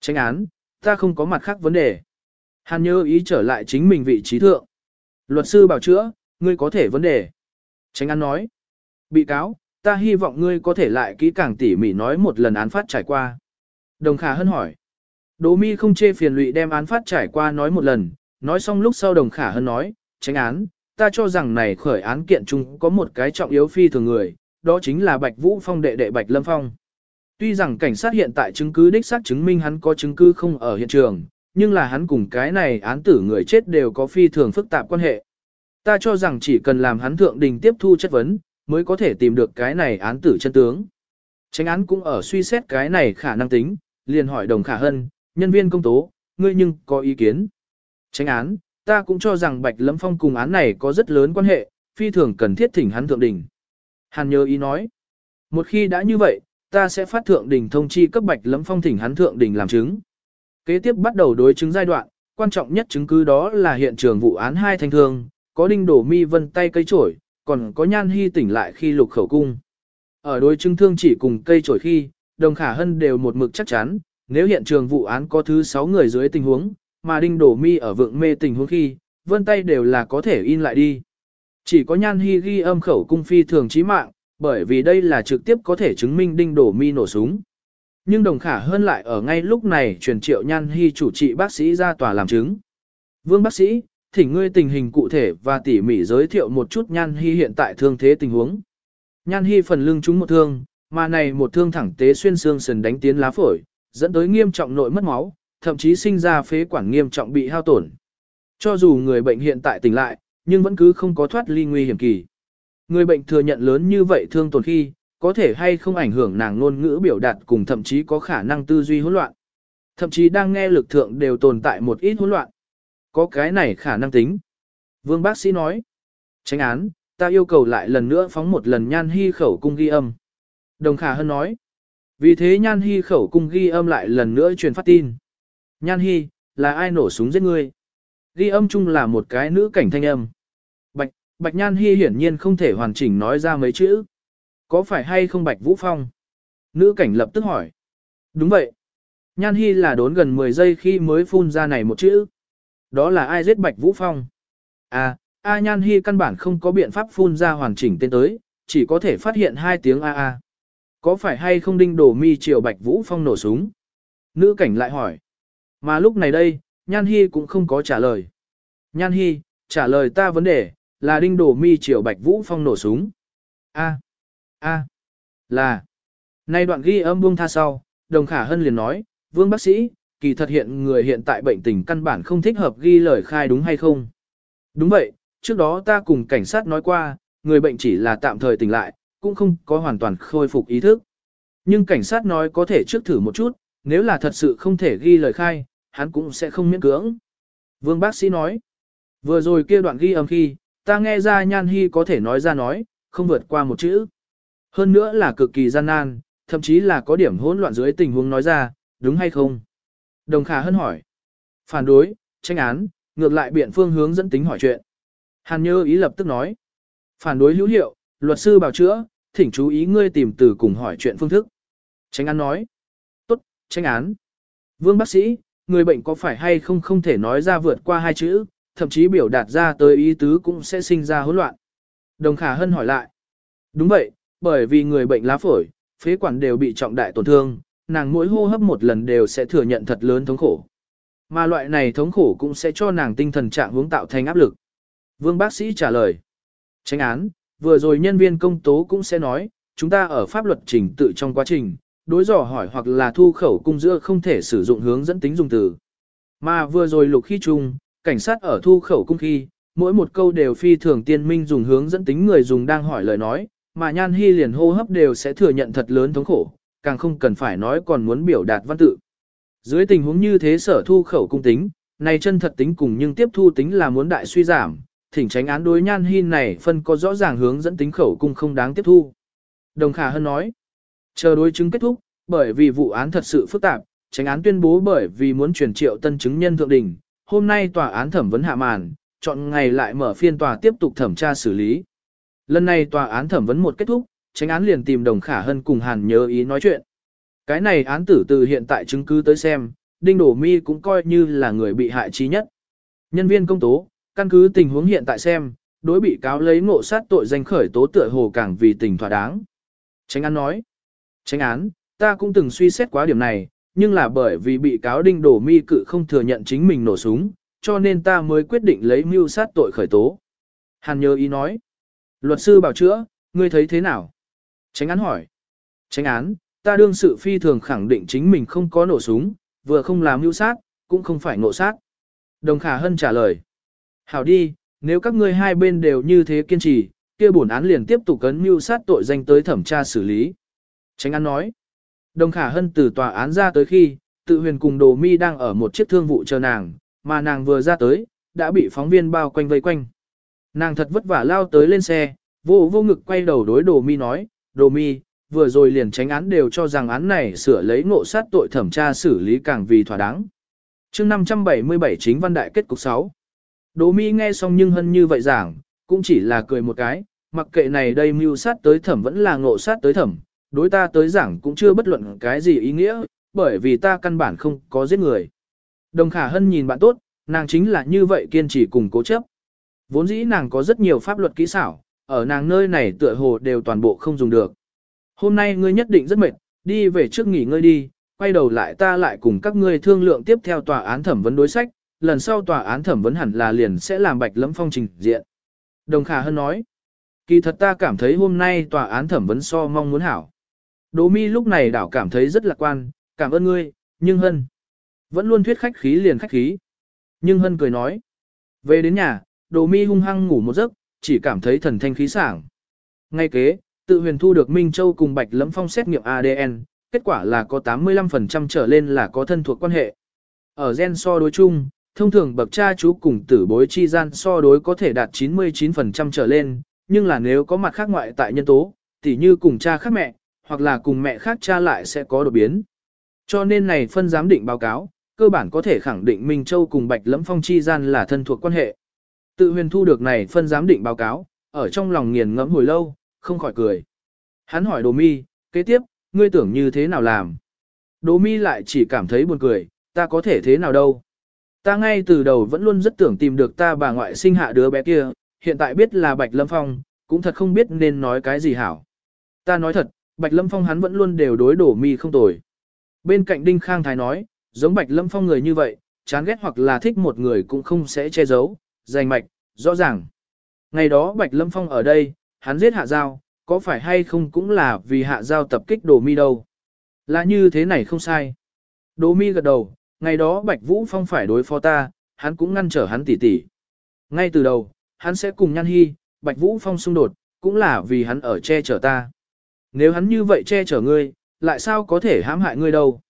tránh án, ta không có mặt khác vấn đề. Hàn nhớ ý trở lại chính mình vị trí thượng. Luật sư bảo chữa, ngươi có thể vấn đề. Tránh án nói, bị cáo, ta hy vọng ngươi có thể lại kỹ càng tỉ mỉ nói một lần án phát trải qua. Đồng Khả Hân hỏi, Đỗ mi không chê phiền lụy đem án phát trải qua nói một lần, nói xong lúc sau đồng khả hân nói, tránh án, ta cho rằng này khởi án kiện chung có một cái trọng yếu phi thường người, đó chính là Bạch Vũ Phong đệ đệ Bạch Lâm Phong. Tuy rằng cảnh sát hiện tại chứng cứ đích xác chứng minh hắn có chứng cứ không ở hiện trường, nhưng là hắn cùng cái này án tử người chết đều có phi thường phức tạp quan hệ. Ta cho rằng chỉ cần làm hắn thượng đình tiếp thu chất vấn, mới có thể tìm được cái này án tử chân tướng. Tránh án cũng ở suy xét cái này khả năng tính, liền hỏi đồng khả hân, nhân viên công tố, ngươi nhưng có ý kiến. Tránh án, ta cũng cho rằng Bạch Lâm Phong cùng án này có rất lớn quan hệ, phi thường cần thiết thỉnh hắn thượng đỉnh. Hàn nhớ ý nói, một khi đã như vậy, ta sẽ phát thượng đỉnh thông chi cấp Bạch Lâm Phong thỉnh hắn thượng đỉnh làm chứng. Kế tiếp bắt đầu đối chứng giai đoạn, quan trọng nhất chứng cứ đó là hiện trường vụ án hai thanh thương, có đinh đổ mi vân tay cây trổi, còn có nhan hy tỉnh lại khi lục khẩu cung. Ở đối chứng thương chỉ cùng cây trổi khi, đồng khả hân đều một mực chắc chắn, nếu hiện trường vụ án có thứ 6 người dưới tình huống, mà đinh đổ mi ở vượng mê tình huống khi, vân tay đều là có thể in lại đi. Chỉ có nhan hy ghi âm khẩu cung phi thường chí mạng, bởi vì đây là trực tiếp có thể chứng minh đinh đổ mi nổ súng. Nhưng đồng khả hơn lại ở ngay lúc này truyền triệu nhan hy chủ trị bác sĩ ra tòa làm chứng. Vương bác sĩ, thỉnh ngươi tình hình cụ thể và tỉ mỉ giới thiệu một chút nhan hy hiện tại thương thế tình huống. Nhan hy phần lưng trúng một thương, mà này một thương thẳng tế xuyên xương sườn đánh tiến lá phổi, dẫn tới nghiêm trọng nội mất máu, thậm chí sinh ra phế quản nghiêm trọng bị hao tổn. Cho dù người bệnh hiện tại tỉnh lại, nhưng vẫn cứ không có thoát ly nguy hiểm kỳ. Người bệnh thừa nhận lớn như vậy thương tổn khi, có thể hay không ảnh hưởng nàng ngôn ngữ biểu đạt cùng thậm chí có khả năng tư duy hỗn loạn. Thậm chí đang nghe lực thượng đều tồn tại một ít hỗn loạn. Có cái này khả năng tính. Vương bác sĩ nói. Tránh án, ta yêu cầu lại lần nữa phóng một lần nhan hy khẩu cung ghi âm. Đồng Khả Hân nói. Vì thế Nhan Hi khẩu cung ghi âm lại lần nữa truyền phát tin. Nhan Hi, là ai nổ súng giết ngươi? Ghi âm chung là một cái nữ cảnh thanh âm. Bạch, Bạch Nhan Hi hiển nhiên không thể hoàn chỉnh nói ra mấy chữ. Có phải hay không Bạch Vũ Phong? Nữ cảnh lập tức hỏi. Đúng vậy. Nhan Hi là đốn gần 10 giây khi mới phun ra này một chữ. Đó là ai giết Bạch Vũ Phong? À, A Nhan Hi căn bản không có biện pháp phun ra hoàn chỉnh tên tới, chỉ có thể phát hiện hai tiếng A A. Có phải hay không đinh đổ mi triều Bạch Vũ Phong nổ súng? Nữ cảnh lại hỏi. Mà lúc này đây, Nhan Hi cũng không có trả lời. Nhan Hi, trả lời ta vấn đề, là đinh đổ mi triều Bạch Vũ Phong nổ súng. A, a, là. Nay đoạn ghi âm buông tha sau, đồng khả hân liền nói, vương bác sĩ, kỳ thật hiện người hiện tại bệnh tình căn bản không thích hợp ghi lời khai đúng hay không? Đúng vậy, trước đó ta cùng cảnh sát nói qua, người bệnh chỉ là tạm thời tỉnh lại, cũng không có hoàn toàn khôi phục ý thức. Nhưng cảnh sát nói có thể trước thử một chút, nếu là thật sự không thể ghi lời khai, hắn cũng sẽ không miễn cưỡng. Vương bác sĩ nói, vừa rồi kia đoạn ghi âm khi, ta nghe ra Nhan Hy có thể nói ra nói, không vượt qua một chữ. Hơn nữa là cực kỳ gian nan, thậm chí là có điểm hỗn loạn dưới tình huống nói ra, đúng hay không? Đồng Khả Hân hỏi. Phản đối, tranh án, ngược lại biện phương hướng dẫn tính hỏi chuyện. Hàn Nhơ ý lập tức nói. Phản đối hữu hiệu, luật sư bảo chữa, thỉnh chú ý ngươi tìm từ cùng hỏi chuyện phương thức. tranh án nói. Tốt, tranh án. Vương bác sĩ, người bệnh có phải hay không không thể nói ra vượt qua hai chữ, thậm chí biểu đạt ra tới ý tứ cũng sẽ sinh ra hỗn loạn. Đồng Khả Hân hỏi lại. Đúng vậy, bởi vì người bệnh lá phổi, phế quản đều bị trọng đại tổn thương, nàng mỗi hô hấp một lần đều sẽ thừa nhận thật lớn thống khổ. Mà loại này thống khổ cũng sẽ cho nàng tinh thần trạng hướng tạo thành áp lực. Vương bác sĩ trả lời. Tránh án, vừa rồi nhân viên công tố cũng sẽ nói, chúng ta ở pháp luật trình tự trong quá trình, đối dò hỏi hoặc là thu khẩu cung giữa không thể sử dụng hướng dẫn tính dùng từ. Mà vừa rồi lục khi chung, cảnh sát ở thu khẩu cung khi, mỗi một câu đều phi thường tiên minh dùng hướng dẫn tính người dùng đang hỏi lời nói, mà nhan hy liền hô hấp đều sẽ thừa nhận thật lớn thống khổ, càng không cần phải nói còn muốn biểu đạt văn tự. Dưới tình huống như thế sở thu khẩu cung tính, này chân thật tính cùng nhưng tiếp thu tính là muốn đại suy giảm, thỉnh tránh án đối nhan hy này phân có rõ ràng hướng dẫn tính khẩu cung không đáng tiếp thu. Đồng Khả Hân nói, chờ đối chứng kết thúc, bởi vì vụ án thật sự phức tạp, tránh án tuyên bố bởi vì muốn chuyển triệu tân chứng nhân thượng đỉnh, hôm nay tòa án thẩm vấn hạ màn, chọn ngày lại mở phiên tòa tiếp tục thẩm tra xử lý. Lần này tòa án thẩm vấn một kết thúc, tránh án liền tìm Đồng Khả Hân cùng Hàn nhớ ý nói chuyện. Cái này án tử từ hiện tại chứng cứ tới xem, Đinh Đổ Mi cũng coi như là người bị hại trí nhất. Nhân viên công tố, căn cứ tình huống hiện tại xem, đối bị cáo lấy ngộ sát tội danh khởi tố tựa hồ càng vì tình thỏa đáng. Tránh án nói, tránh án, ta cũng từng suy xét quá điểm này, nhưng là bởi vì bị cáo Đinh Đổ Mi cự không thừa nhận chính mình nổ súng, cho nên ta mới quyết định lấy mưu sát tội khởi tố. Hàn nhớ ý nói, luật sư bảo chữa, ngươi thấy thế nào? Tránh án hỏi, tránh án, ta đương sự phi thường khẳng định chính mình không có nổ súng, vừa không làm mưu sát, cũng không phải ngộ sát. Đồng Khả Hân trả lời. Hảo đi, nếu các ngươi hai bên đều như thế kiên trì, kia bổn án liền tiếp tục cấn mưu sát tội danh tới thẩm tra xử lý. Tránh án nói. Đồng Khả Hân từ tòa án ra tới khi, tự huyền cùng đồ mi đang ở một chiếc thương vụ chờ nàng, mà nàng vừa ra tới, đã bị phóng viên bao quanh vây quanh. Nàng thật vất vả lao tới lên xe, vô vô ngực quay đầu đối đồ mi nói, đồ mi, vừa rồi liền tránh án đều cho rằng án này sửa lấy ngộ sát tội thẩm tra xử lý càng vì thỏa đáng. chương 577 chính văn đại kết cục 6. đồ Mi nghe xong nhưng hân như vậy giảng, cũng chỉ là cười một cái, mặc kệ này đây mưu sát tới thẩm vẫn là ngộ sát tới thẩm, đối ta tới giảng cũng chưa bất luận cái gì ý nghĩa, bởi vì ta căn bản không có giết người. Đồng Khả Hân nhìn bạn tốt, nàng chính là như vậy kiên trì cùng cố chấp. Vốn dĩ nàng có rất nhiều pháp luật kỹ xảo, ở nàng nơi này tựa hồ đều toàn bộ không dùng được. Hôm nay ngươi nhất định rất mệt, đi về trước nghỉ ngơi đi, quay đầu lại ta lại cùng các ngươi thương lượng tiếp theo tòa án thẩm vấn đối sách, lần sau tòa án thẩm vấn hẳn là liền sẽ làm bạch lẫm phong trình diện. Đồng Khả Hân nói, kỳ thật ta cảm thấy hôm nay tòa án thẩm vấn so mong muốn hảo. Đỗ mi lúc này đảo cảm thấy rất lạc quan, cảm ơn ngươi, nhưng Hân vẫn luôn thuyết khách khí liền khách khí. Nhưng Hân cười nói, về đến nhà, đồ mi hung hăng ngủ một giấc, chỉ cảm thấy thần thanh khí sảng. Ngay kế, tự huyền thu được Minh Châu cùng Bạch Lẫm Phong xét nghiệm ADN, kết quả là có 85% trở lên là có thân thuộc quan hệ. Ở gen so đối chung, thông thường bậc cha chú cùng tử bối chi gian so đối có thể đạt 99% trở lên, nhưng là nếu có mặt khác ngoại tại nhân tố, tỉ như cùng cha khác mẹ, hoặc là cùng mẹ khác cha lại sẽ có đột biến. Cho nên này phân giám định báo cáo, cơ bản có thể khẳng định Minh Châu cùng Bạch Lẫm Phong chi gian là thân thuộc quan hệ. Tự huyền thu được này phân giám định báo cáo, ở trong lòng nghiền ngẫm hồi lâu, không khỏi cười. Hắn hỏi Đồ Mi, kế tiếp, ngươi tưởng như thế nào làm? Đồ Mi lại chỉ cảm thấy buồn cười, ta có thể thế nào đâu? Ta ngay từ đầu vẫn luôn rất tưởng tìm được ta bà ngoại sinh hạ đứa bé kia, hiện tại biết là Bạch Lâm Phong, cũng thật không biết nên nói cái gì hảo. Ta nói thật, Bạch Lâm Phong hắn vẫn luôn đều đối đổ mi không tồi. Bên cạnh Đinh Khang Thái nói, giống Bạch Lâm Phong người như vậy, chán ghét hoặc là thích một người cũng không sẽ che giấu, dành mạch, rõ ràng. Ngày đó Bạch Lâm Phong ở đây, hắn giết hạ giao, có phải hay không cũng là vì hạ giao tập kích đồ mi đâu. Là như thế này không sai. Đồ mi gật đầu, ngày đó Bạch Vũ Phong phải đối phó ta, hắn cũng ngăn trở hắn tỉ tỉ. Ngay từ đầu, hắn sẽ cùng Nhan hi Bạch Vũ Phong xung đột, cũng là vì hắn ở che chở ta. Nếu hắn như vậy che chở ngươi, lại sao có thể hãm hại ngươi đâu?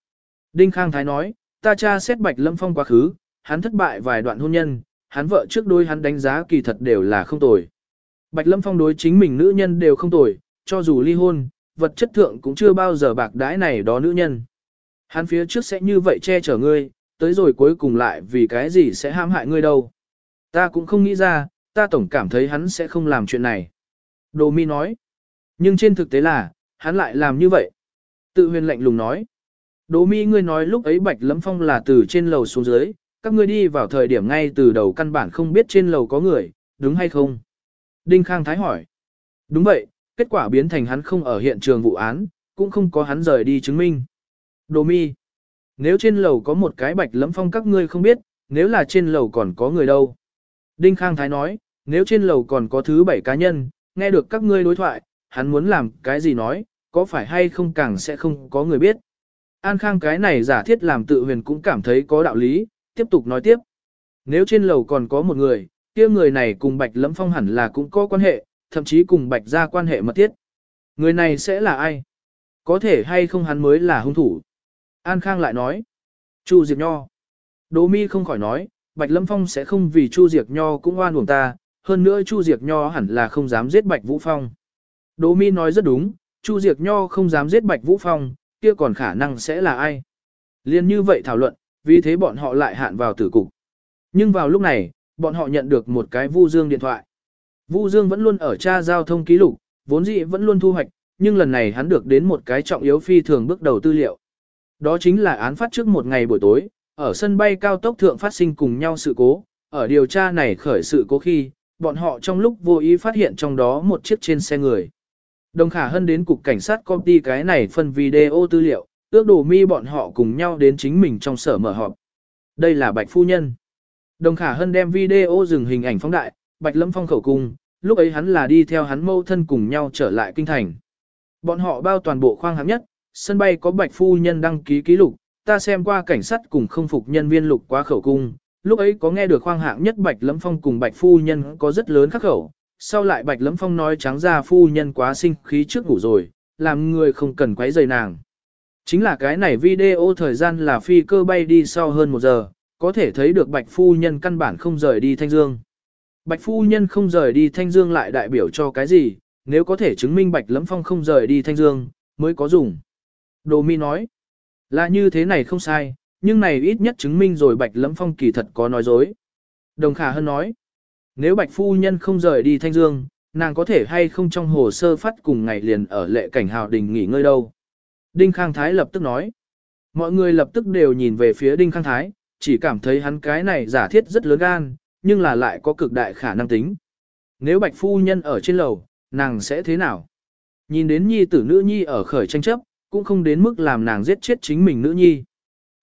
Đinh Khang Thái nói, ta cha xét Bạch Lâm Phong quá khứ, hắn thất bại vài đoạn hôn nhân, hắn vợ trước đôi hắn đánh giá kỳ thật đều là không tồi. Bạch Lâm Phong đối chính mình nữ nhân đều không tồi, cho dù ly hôn, vật chất thượng cũng chưa bao giờ bạc đãi này đó nữ nhân. Hắn phía trước sẽ như vậy che chở ngươi, tới rồi cuối cùng lại vì cái gì sẽ ham hại ngươi đâu. Ta cũng không nghĩ ra, ta tổng cảm thấy hắn sẽ không làm chuyện này. Đồ mi nói. Nhưng trên thực tế là, hắn lại làm như vậy. Tự huyền lạnh lùng nói. Đồ mi ngươi nói lúc ấy bạch lâm phong là từ trên lầu xuống dưới, các ngươi đi vào thời điểm ngay từ đầu căn bản không biết trên lầu có người, đúng hay không? Đinh Khang Thái hỏi. Đúng vậy, kết quả biến thành hắn không ở hiện trường vụ án, cũng không có hắn rời đi chứng minh. Đồ mi. Nếu trên lầu có một cái bạch lẫm phong các ngươi không biết, nếu là trên lầu còn có người đâu. Đinh Khang Thái nói, nếu trên lầu còn có thứ bảy cá nhân, nghe được các ngươi đối thoại, hắn muốn làm cái gì nói, có phải hay không càng sẽ không có người biết. An Khang cái này giả thiết làm tự huyền cũng cảm thấy có đạo lý, tiếp tục nói tiếp. Nếu trên lầu còn có một người, kia người này cùng Bạch Lâm Phong hẳn là cũng có quan hệ, thậm chí cùng Bạch ra quan hệ mật thiết. Người này sẽ là ai? Có thể hay không hắn mới là hung thủ? An Khang lại nói. Chu Diệp Nho. Đỗ mi không khỏi nói, Bạch Lâm Phong sẽ không vì Chu Diệp Nho cũng oan uổng ta, hơn nữa Chu Diệp Nho hẳn là không dám giết Bạch Vũ Phong. Đỗ mi nói rất đúng, Chu Diệp Nho không dám giết Bạch Vũ Phong, kia còn khả năng sẽ là ai? Liên như vậy thảo luận, vì thế bọn họ lại hạn vào tử cục. Nhưng vào lúc này, bọn họ nhận được một cái Vu Dương điện thoại. Vu Dương vẫn luôn ở tra giao thông ký lục, vốn dĩ vẫn luôn thu hoạch, nhưng lần này hắn được đến một cái trọng yếu phi thường bước đầu tư liệu. Đó chính là án phát trước một ngày buổi tối, ở sân bay cao tốc thượng phát sinh cùng nhau sự cố, ở điều tra này khởi sự cố khi, bọn họ trong lúc vô ý phát hiện trong đó một chiếc trên xe người. Đồng Khả Hân đến cục cảnh sát công ty cái này phân video tư liệu, ước đồ mi bọn họ cùng nhau đến chính mình trong sở mở họp. Đây là Bạch Phu Nhân. Đồng Khả Hân đem video dừng hình ảnh phóng đại, Bạch Lâm Phong khẩu cung, lúc ấy hắn là đi theo hắn mâu thân cùng nhau trở lại kinh thành. Bọn họ bao toàn bộ khoang hạng nhất, sân bay có Bạch Phu Nhân đăng ký ký lục, ta xem qua cảnh sát cùng không phục nhân viên lục qua khẩu cung, lúc ấy có nghe được khoang hạng nhất Bạch Lâm Phong cùng Bạch Phu Nhân có rất lớn khắc khẩu, sau lại Bạch Lâm Phong nói trắng ra Phu Nhân quá sinh khí trước ngủ rồi, làm người không cần quấy rầy nàng. Chính là cái này video thời gian là phi cơ bay đi sau hơn một giờ, có thể thấy được Bạch Phu Nhân căn bản không rời đi Thanh Dương. Bạch Phu Nhân không rời đi Thanh Dương lại đại biểu cho cái gì, nếu có thể chứng minh Bạch Lẫm Phong không rời đi Thanh Dương, mới có dùng. Đồ Mi nói, là như thế này không sai, nhưng này ít nhất chứng minh rồi Bạch Lẫm Phong kỳ thật có nói dối. Đồng Khả Hân nói, nếu Bạch Phu Nhân không rời đi Thanh Dương, nàng có thể hay không trong hồ sơ phát cùng ngày liền ở lệ cảnh hào đình nghỉ ngơi đâu. Đinh Khang Thái lập tức nói, mọi người lập tức đều nhìn về phía Đinh Khang Thái, chỉ cảm thấy hắn cái này giả thiết rất lớn gan, nhưng là lại có cực đại khả năng tính. Nếu Bạch Phu Nhân ở trên lầu, nàng sẽ thế nào? Nhìn đến nhi tử nữ nhi ở khởi tranh chấp, cũng không đến mức làm nàng giết chết chính mình nữ nhi.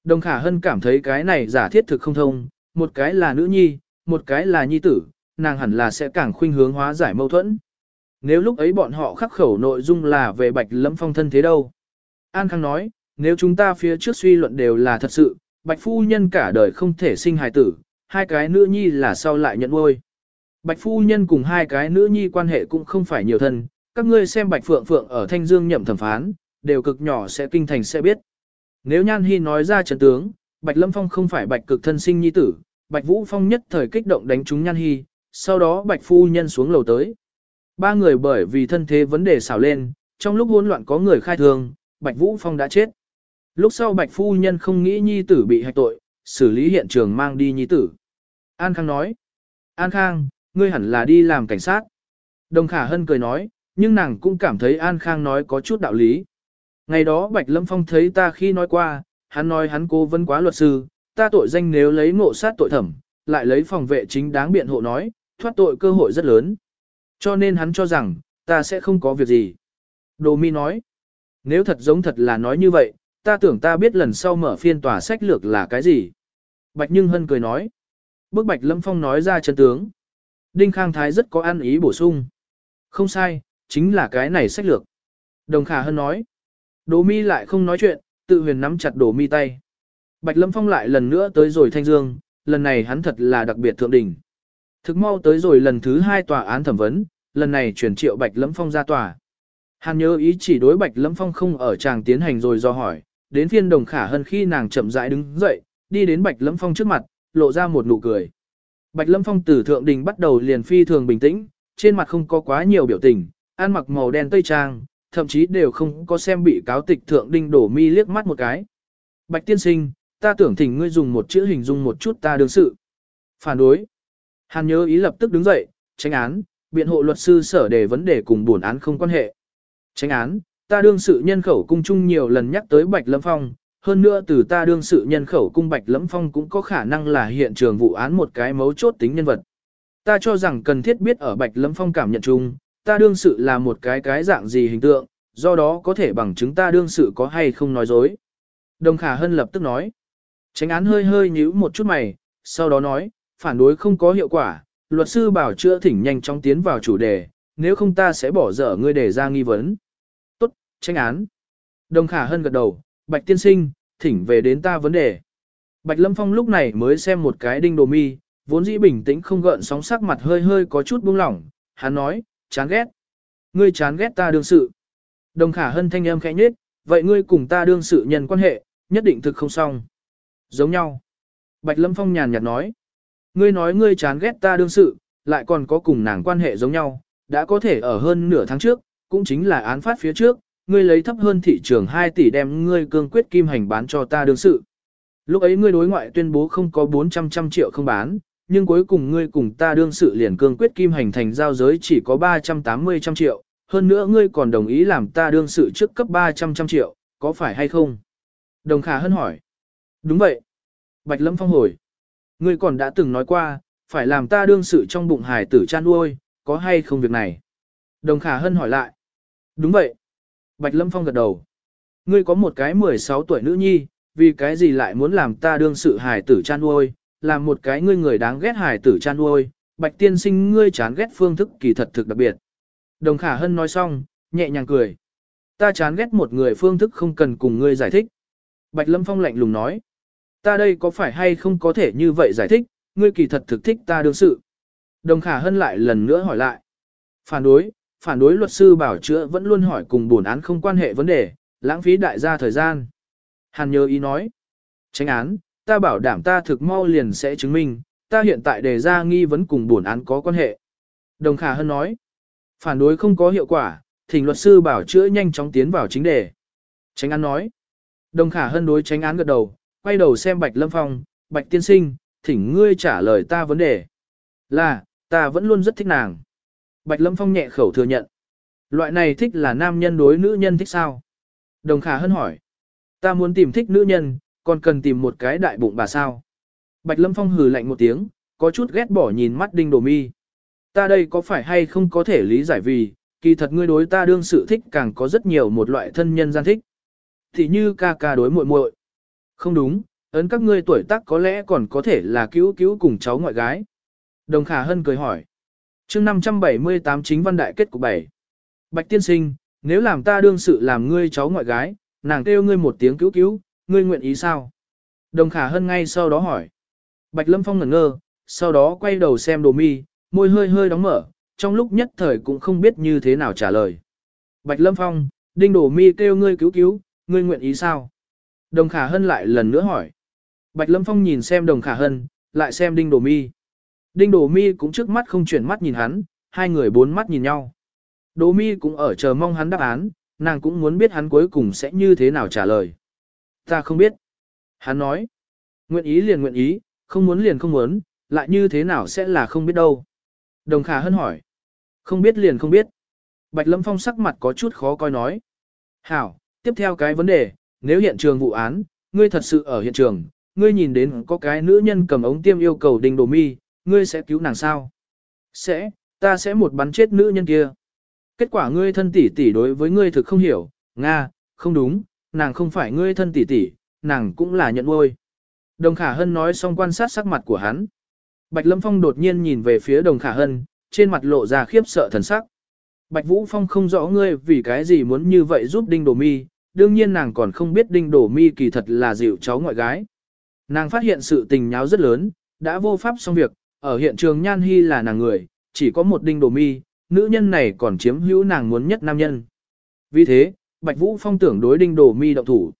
Đồng Khả Hân cảm thấy cái này giả thiết thực không thông, một cái là nữ nhi, một cái là nhi tử, nàng hẳn là sẽ càng khuynh hướng hóa giải mâu thuẫn. Nếu lúc ấy bọn họ khắc khẩu nội dung là về Bạch Lâm Phong thân thế đâu? An Khang nói, nếu chúng ta phía trước suy luận đều là thật sự, Bạch Phu Nhân cả đời không thể sinh hài tử, hai cái nữ nhi là sau lại nhận nuôi. Bạch Phu Nhân cùng hai cái nữ nhi quan hệ cũng không phải nhiều thân, các ngươi xem Bạch Phượng Phượng ở Thanh Dương nhậm thẩm phán, đều cực nhỏ sẽ kinh thành sẽ biết. Nếu Nhan Hi nói ra trận tướng, Bạch Lâm Phong không phải Bạch cực thân sinh nhi tử, Bạch Vũ Phong nhất thời kích động đánh trúng Nhan Hi, sau đó Bạch Phu Nhân xuống lầu tới. Ba người bởi vì thân thế vấn đề xảo lên, trong lúc hỗn loạn có người khai thương, Bạch Vũ Phong đã chết. Lúc sau Bạch Phu Nhân không nghĩ nhi tử bị hạch tội, xử lý hiện trường mang đi nhi tử. An Khang nói, An Khang, ngươi hẳn là đi làm cảnh sát. Đồng Khả Hân cười nói, nhưng nàng cũng cảm thấy An Khang nói có chút đạo lý. Ngày đó Bạch Lâm Phong thấy ta khi nói qua, hắn nói hắn cố vấn quá luật sư, ta tội danh nếu lấy ngộ sát tội thẩm, lại lấy phòng vệ chính đáng biện hộ nói, thoát tội cơ hội rất lớn. Cho nên hắn cho rằng, ta sẽ không có việc gì. Đồ mi nói, nếu thật giống thật là nói như vậy, ta tưởng ta biết lần sau mở phiên tòa sách lược là cái gì. Bạch Nhưng Hân cười nói. bước Bạch Lâm Phong nói ra chân tướng. Đinh Khang Thái rất có ăn ý bổ sung. Không sai, chính là cái này sách lược. Đồng Khả Hân nói. Đồ mi lại không nói chuyện, tự huyền nắm chặt đồ mi tay. Bạch Lâm Phong lại lần nữa tới rồi Thanh Dương, lần này hắn thật là đặc biệt thượng đỉnh. Thực mau tới rồi lần thứ hai tòa án thẩm vấn, lần này chuyển triệu Bạch Lâm Phong ra tòa. Hàn nhớ ý chỉ đối Bạch Lâm Phong không ở chàng tiến hành rồi do hỏi, đến phiên đồng khả hân khi nàng chậm rãi đứng dậy, đi đến Bạch Lâm Phong trước mặt, lộ ra một nụ cười. Bạch Lâm Phong từ thượng đình bắt đầu liền phi thường bình tĩnh, trên mặt không có quá nhiều biểu tình, ăn mặc màu đen tây trang, thậm chí đều không có xem bị cáo tịch thượng đinh đổ mi liếc mắt một cái. Bạch tiên sinh, ta tưởng thỉnh ngươi dùng một chữ hình dung một chút ta đương sự. Phản đối. Hàn nhớ ý lập tức đứng dậy, tránh án, biện hộ luật sư sở đề vấn đề cùng buồn án không quan hệ. Tránh án, ta đương sự nhân khẩu cung chung nhiều lần nhắc tới Bạch Lâm Phong, hơn nữa từ ta đương sự nhân khẩu cung Bạch Lâm Phong cũng có khả năng là hiện trường vụ án một cái mấu chốt tính nhân vật. Ta cho rằng cần thiết biết ở Bạch Lâm Phong cảm nhận chung, ta đương sự là một cái cái dạng gì hình tượng, do đó có thể bằng chứng ta đương sự có hay không nói dối. Đồng Khả Hân lập tức nói. Tránh án hơi hơi nhíu một chút mày, sau đó nói, phản đối không có hiệu quả, luật sư bảo chữa thỉnh nhanh chóng tiến vào chủ đề, nếu không ta sẽ bỏ dở ngươi để ra nghi vấn. Tốt, tranh án. Đồng Khả Hân gật đầu, Bạch Tiên Sinh, thỉnh về đến ta vấn đề. Bạch Lâm Phong lúc này mới xem một cái đinh đồ mi, vốn dĩ bình tĩnh không gợn sóng sắc mặt hơi hơi có chút buông lỏng, hắn nói, chán ghét. Ngươi chán ghét ta đương sự. Đồng Khả Hân thanh âm khẽ nhếch, vậy ngươi cùng ta đương sự nhân quan hệ, nhất định thực không xong. Giống nhau. Bạch Lâm Phong nhàn nhạt nói, ngươi nói ngươi chán ghét ta đương sự, lại còn có cùng nàng quan hệ giống nhau, đã có thể ở hơn nửa tháng trước, cũng chính là án phát phía trước, ngươi lấy thấp hơn thị trường 2 tỷ đem ngươi cương quyết kim hành bán cho ta đương sự. Lúc ấy ngươi đối ngoại tuyên bố không có 400 trăm triệu không bán, nhưng cuối cùng ngươi cùng ta đương sự liền cương quyết kim hành thành giao giới chỉ có 380 trăm triệu, hơn nữa ngươi còn đồng ý làm ta đương sự trước cấp 300 trăm triệu, có phải hay không? Đồng Khả Hân hỏi. Đúng vậy. Bạch Lâm Phong hồi. Ngươi còn đã từng nói qua, phải làm ta đương sự trong bụng hài tử chan nuôi, có hay không việc này? Đồng Khả Hân hỏi lại. Đúng vậy. Bạch Lâm Phong gật đầu. Ngươi có một cái 16 tuổi nữ nhi, vì cái gì lại muốn làm ta đương sự hài tử chan nuôi, làm một cái ngươi người đáng ghét hài tử chan nuôi, Bạch tiên sinh ngươi chán ghét phương thức kỳ thật thực đặc biệt. Đồng Khả Hân nói xong, nhẹ nhàng cười. Ta chán ghét một người phương thức không cần cùng ngươi giải thích. Bạch Lâm Phong lạnh lùng nói. Ta đây có phải hay không có thể như vậy giải thích, ngươi kỳ thật thực thích ta đương sự. Đồng Khả Hân lại lần nữa hỏi lại. Phản đối, phản đối luật sư bảo chữa vẫn luôn hỏi cùng bổn án không quan hệ vấn đề, lãng phí đại gia thời gian. Hàn nhớ ý nói. Tránh án, ta bảo đảm ta thực mau liền sẽ chứng minh, ta hiện tại đề ra nghi vấn cùng bổn án có quan hệ. Đồng Khả Hân nói. Phản đối không có hiệu quả, thỉnh luật sư bảo chữa nhanh chóng tiến vào chính đề. Tránh án nói. Đồng Khả Hân đối tránh án gật đầu, quay đầu xem Bạch Lâm Phong, Bạch Tiên Sinh, thỉnh ngươi trả lời ta vấn đề. Là, ta vẫn luôn rất thích nàng. Bạch Lâm Phong nhẹ khẩu thừa nhận. Loại này thích là nam nhân đối nữ nhân thích sao? Đồng Khả Hân hỏi. Ta muốn tìm thích nữ nhân, còn cần tìm một cái đại bụng bà sao? Bạch Lâm Phong hừ lạnh một tiếng, có chút ghét bỏ nhìn mắt Đinh Đồ Mi. Ta đây có phải hay không có thể lý giải vì, kỳ thật ngươi đối ta đương sự thích càng có rất nhiều một loại thân nhân gian thích. Thì như ca ca đối muội muội. Không đúng, ấn các ngươi tuổi tác có lẽ còn có thể là cứu cứu cùng cháu ngoại gái. Đồng Khả Hân cười hỏi. chương 578 chính văn đại kết của bảy. Bạch tiên sinh, nếu làm ta đương sự làm ngươi cháu ngoại gái, nàng kêu ngươi một tiếng cứu cứu, ngươi nguyện ý sao? Đồng Khả Hân ngay sau đó hỏi. Bạch Lâm Phong ngẩn ngơ, sau đó quay đầu xem đồ mi, môi hơi hơi đóng mở, trong lúc nhất thời cũng không biết như thế nào trả lời. Bạch Lâm Phong, đinh đồ mi kêu ngươi cứu cứu, ngươi nguyện ý sao? Đồng Khả Hân lại lần nữa hỏi. Bạch Lâm Phong nhìn xem Đồng Khả Hân, lại xem Đinh Đồ Mi. Đinh Đồ Mi cũng trước mắt không chuyển mắt nhìn hắn, hai người bốn mắt nhìn nhau. Đồ Mi cũng ở chờ mong hắn đáp án, nàng cũng muốn biết hắn cuối cùng sẽ như thế nào trả lời. Ta không biết. Hắn nói. Nguyện ý liền nguyện ý, không muốn liền không muốn, lại như thế nào sẽ là không biết đâu. Đồng Khả Hân hỏi. Không biết liền không biết. Bạch Lâm Phong sắc mặt có chút khó coi nói. Hảo, tiếp theo cái vấn đề, nếu hiện trường vụ án, ngươi thật sự ở hiện trường, ngươi nhìn đến có cái nữ nhân cầm ống tiêm yêu cầu đinh đồ mi, ngươi sẽ cứu nàng sao? Sẽ, ta sẽ một bắn chết nữ nhân kia. Kết quả ngươi thân tỷ tỷ đối với ngươi thực không hiểu, Nga, không đúng, nàng không phải ngươi thân tỷ tỷ, nàng cũng là nhận nuôi. Đồng Khả Hân nói xong quan sát sắc mặt của hắn. Bạch Lâm Phong đột nhiên nhìn về phía Đồng Khả Hân, trên mặt lộ ra khiếp sợ thần sắc. Bạch Vũ Phong không rõ ngươi vì cái gì muốn như vậy giúp Đinh Đồ Mi, đương nhiên nàng còn không biết Đinh Đồ Mi kỳ thật là dịu cháu ngoại gái. Nàng phát hiện sự tình nháo rất lớn, đã vô pháp xong việc, ở hiện trường Nhan Hy là nàng người, chỉ có một Đinh Đồ Mi, nữ nhân này còn chiếm hữu nàng muốn nhất nam nhân. Vì thế, Bạch Vũ Phong tưởng đối Đinh Đồ Mi động thủ.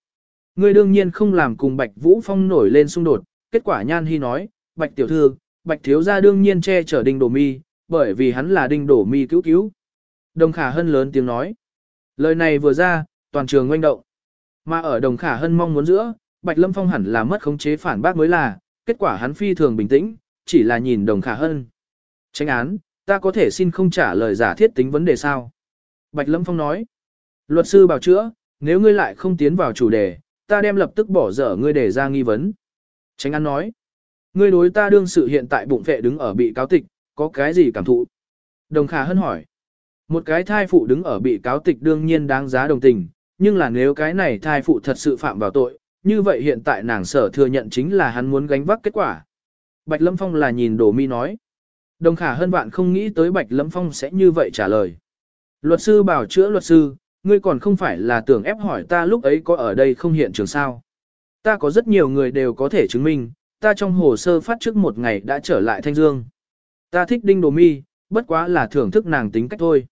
Ngươi đương nhiên không làm cùng Bạch Vũ Phong nổi lên xung đột, kết quả Nhan Hy nói, Bạch Tiểu Thư, Bạch Thiếu Gia đương nhiên che chở Đinh Đồ Mi, bởi vì hắn là Đinh Đồ Mi cứu cứu. Đồng Khả Hân lớn tiếng nói. Lời này vừa ra, toàn trường ngoanh động. Mà ở Đồng Khả Hân mong muốn giữa, Bạch Lâm Phong hẳn là mất khống chế phản bác mới là, kết quả hắn phi thường bình tĩnh, chỉ là nhìn Đồng Khả Hân. Tránh án, ta có thể xin không trả lời giả thiết tính vấn đề sao? Bạch Lâm Phong nói. Luật sư bảo chữa, nếu ngươi lại không tiến vào chủ đề, ta đem lập tức bỏ dở ngươi để ra nghi vấn. Tránh án nói. Ngươi đối ta đương sự hiện tại bụng vệ đứng ở bị cáo tịch, có cái gì cảm thụ? Đồng Khả Hân hỏi. Một cái thai phụ đứng ở bị cáo tịch đương nhiên đáng giá đồng tình, nhưng là nếu cái này thai phụ thật sự phạm vào tội, như vậy hiện tại nàng sở thừa nhận chính là hắn muốn gánh vác kết quả. Bạch Lâm Phong là nhìn Đỗ Mi nói. Đồng khả hơn bạn không nghĩ tới Bạch Lâm Phong sẽ như vậy trả lời. Luật sư bảo chữa luật sư, ngươi còn không phải là tưởng ép hỏi ta lúc ấy có ở đây không hiện trường sao. Ta có rất nhiều người đều có thể chứng minh, ta trong hồ sơ phát trước một ngày đã trở lại Thanh Dương. Ta thích Đinh Đồ Mi, bất quá là thưởng thức nàng tính cách thôi.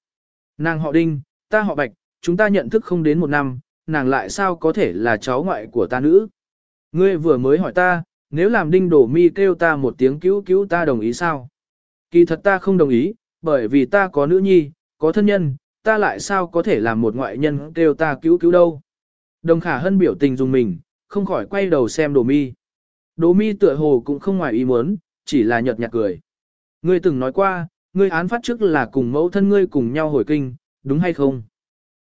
Nàng họ Đinh, ta họ Bạch, chúng ta nhận thức không đến một năm, nàng lại sao có thể là cháu ngoại của ta nữ. Ngươi vừa mới hỏi ta, nếu làm Đinh đổ Mi kêu ta một tiếng cứu cứu ta đồng ý sao? Kỳ thật ta không đồng ý, bởi vì ta có nữ nhi, có thân nhân, ta lại sao có thể làm một ngoại nhân kêu ta cứu cứu đâu. Đồng khả hân biểu tình dùng mình, không khỏi quay đầu xem đồ mi. Đồ mi tựa hồ cũng không ngoài ý muốn, chỉ là nhợt nhạt cười. Ngươi từng nói qua, ngươi án phát trước là cùng mẫu thân ngươi cùng nhau hồi kinh, đúng hay không?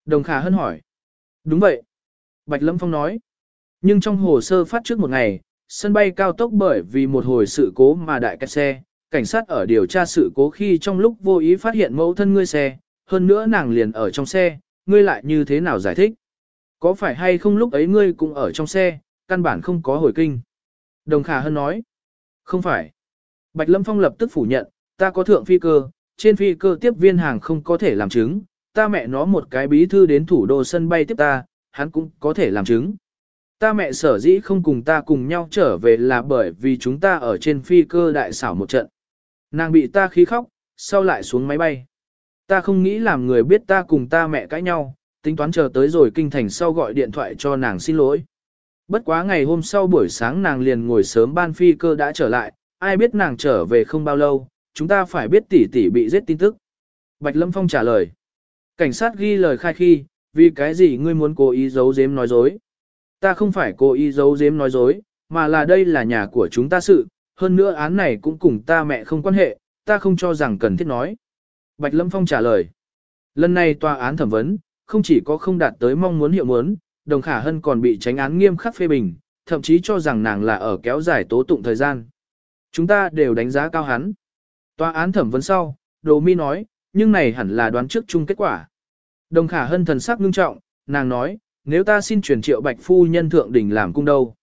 Đồng khả hân hỏi. Đúng vậy. Bạch Lâm Phong nói. Nhưng trong hồ sơ phát trước một ngày, sân bay cao tốc bởi vì một hồi sự cố mà đại kẹt xe, cảnh sát ở điều tra sự cố khi trong lúc vô ý phát hiện mẫu thân ngươi xe, hơn nữa nàng liền ở trong xe, ngươi lại như thế nào giải thích? Có phải hay không lúc ấy ngươi cũng ở trong xe, căn bản không có hồi kinh? Đồng Khả Hân nói, không phải. Bạch Lâm Phong lập tức phủ nhận, ta có thượng phi cơ, trên phi cơ tiếp viên hàng không có thể làm chứng, ta mẹ nó một cái bí thư đến thủ đô sân bay tiếp ta, hắn cũng có thể làm chứng. Ta mẹ sở dĩ không cùng ta cùng nhau trở về là bởi vì chúng ta ở trên phi cơ đại xảo một trận. Nàng bị ta khí khóc, sau lại xuống máy bay. Ta không nghĩ làm người biết ta cùng ta mẹ cãi nhau, tính toán chờ tới rồi kinh thành sau gọi điện thoại cho nàng xin lỗi. Bất quá ngày hôm sau buổi sáng nàng liền ngồi sớm ban phi cơ đã trở lại, ai biết nàng trở về không bao lâu, chúng ta phải biết tỷ tỷ bị giết tin tức. Bạch Lâm Phong trả lời. Cảnh sát ghi lời khai khi, vì cái gì ngươi muốn cố ý giấu giếm nói dối? Ta không phải cố ý giấu giếm nói dối, mà là đây là nhà của chúng ta sự, hơn nữa án này cũng cùng ta mẹ không quan hệ, ta không cho rằng cần thiết nói. Bạch Lâm Phong trả lời. Lần này tòa án thẩm vấn, không chỉ có không đạt tới mong muốn hiệu muốn, đồng khả hân còn bị tránh án nghiêm khắc phê bình, thậm chí cho rằng nàng là ở kéo dài tố tụng thời gian. Chúng ta đều đánh giá cao hắn. Tòa án thẩm vấn sau, Đồ Mi nói, nhưng này hẳn là đoán trước chung kết quả. Đồng khả hân thần sắc ngưng trọng, nàng nói, nếu ta xin truyền triệu bạch phu nhân thượng đỉnh làm cung đâu.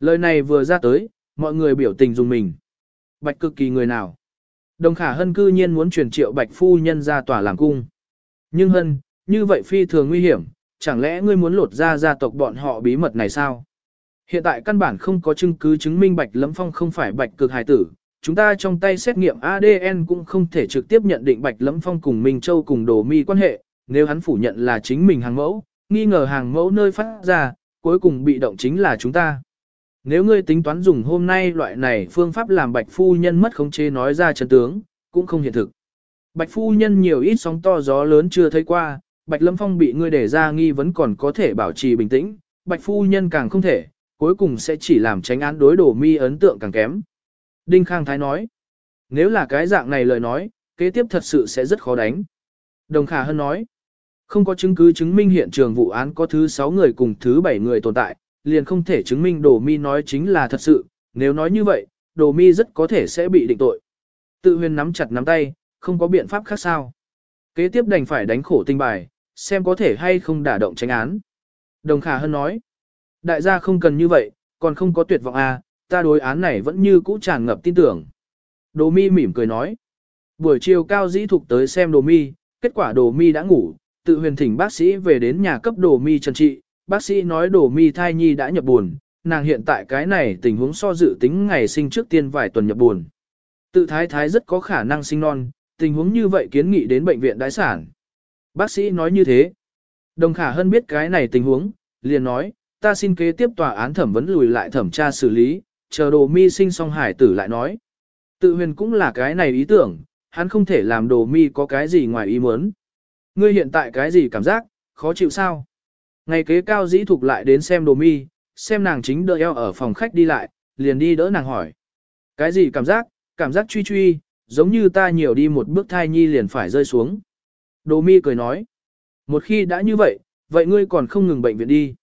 Lời này vừa ra tới, mọi người biểu tình dùng mình. Bạch cực kỳ người nào. Đồng khả hân cư nhiên muốn truyền triệu bạch phu nhân ra tòa làm cung. Nhưng hân, như vậy phi thường nguy hiểm, chẳng lẽ ngươi muốn lột ra gia tộc bọn họ bí mật này sao? Hiện tại căn bản không có chứng cứ chứng minh bạch lẫm phong không phải bạch cực hài tử. Chúng ta trong tay xét nghiệm ADN cũng không thể trực tiếp nhận định bạch lẫm phong cùng Minh Châu cùng đồ mi quan hệ, nếu hắn phủ nhận là chính mình hàng mẫu, nghi ngờ hàng mẫu nơi phát ra, cuối cùng bị động chính là chúng ta. Nếu ngươi tính toán dùng hôm nay loại này phương pháp làm bạch phu nhân mất khống chế nói ra chân tướng, cũng không hiện thực. Bạch phu nhân nhiều ít sóng to gió lớn chưa thấy qua, bạch lâm phong bị ngươi để ra nghi vấn còn có thể bảo trì bình tĩnh, bạch phu nhân càng không thể, cuối cùng sẽ chỉ làm tránh án đối đổ mi ấn tượng càng kém. Đinh Khang Thái nói, nếu là cái dạng này lời nói, kế tiếp thật sự sẽ rất khó đánh. Đồng Khả Hân nói, không có chứng cứ chứng minh hiện trường vụ án có thứ 6 người cùng thứ 7 người tồn tại, liền không thể chứng minh Đồ Mi nói chính là thật sự, nếu nói như vậy, Đồ Mi rất có thể sẽ bị định tội. Tự huyền nắm chặt nắm tay, không có biện pháp khác sao. Kế tiếp đành phải đánh khổ tinh bài, xem có thể hay không đả động tránh án. Đồng Khả Hân nói, đại gia không cần như vậy, còn không có tuyệt vọng à, ta đối án này vẫn như cũ tràn ngập tin tưởng. Đồ Mi mỉm cười nói, buổi chiều cao dĩ thục tới xem Đồ Mi, kết quả Đồ Mi đã ngủ, tự huyền thỉnh bác sĩ về đến nhà cấp Đồ Mi trần trị, bác sĩ nói đồ mi thai nhi đã nhập buồn, nàng hiện tại cái này tình huống so dự tính ngày sinh trước tiên vài tuần nhập buồn. Tự thái thái rất có khả năng sinh non, tình huống như vậy kiến nghị đến bệnh viện đái sản. Bác sĩ nói như thế. Đồng khả hân biết cái này tình huống, liền nói, ta xin kế tiếp tòa án thẩm vấn lùi lại thẩm tra xử lý, chờ đồ mi sinh xong hải tử lại nói. Tự huyền cũng là cái này ý tưởng, hắn không thể làm đồ mi có cái gì ngoài ý muốn. Ngươi hiện tại cái gì cảm giác, khó chịu sao? Ngày kế cao dĩ thục lại đến xem đồ mi, xem nàng chính đỡ eo ở phòng khách đi lại, liền đi đỡ nàng hỏi. Cái gì cảm giác, cảm giác truy truy, giống như ta nhiều đi một bước thai nhi liền phải rơi xuống. Đồ mi cười nói. Một khi đã như vậy, vậy ngươi còn không ngừng bệnh viện đi.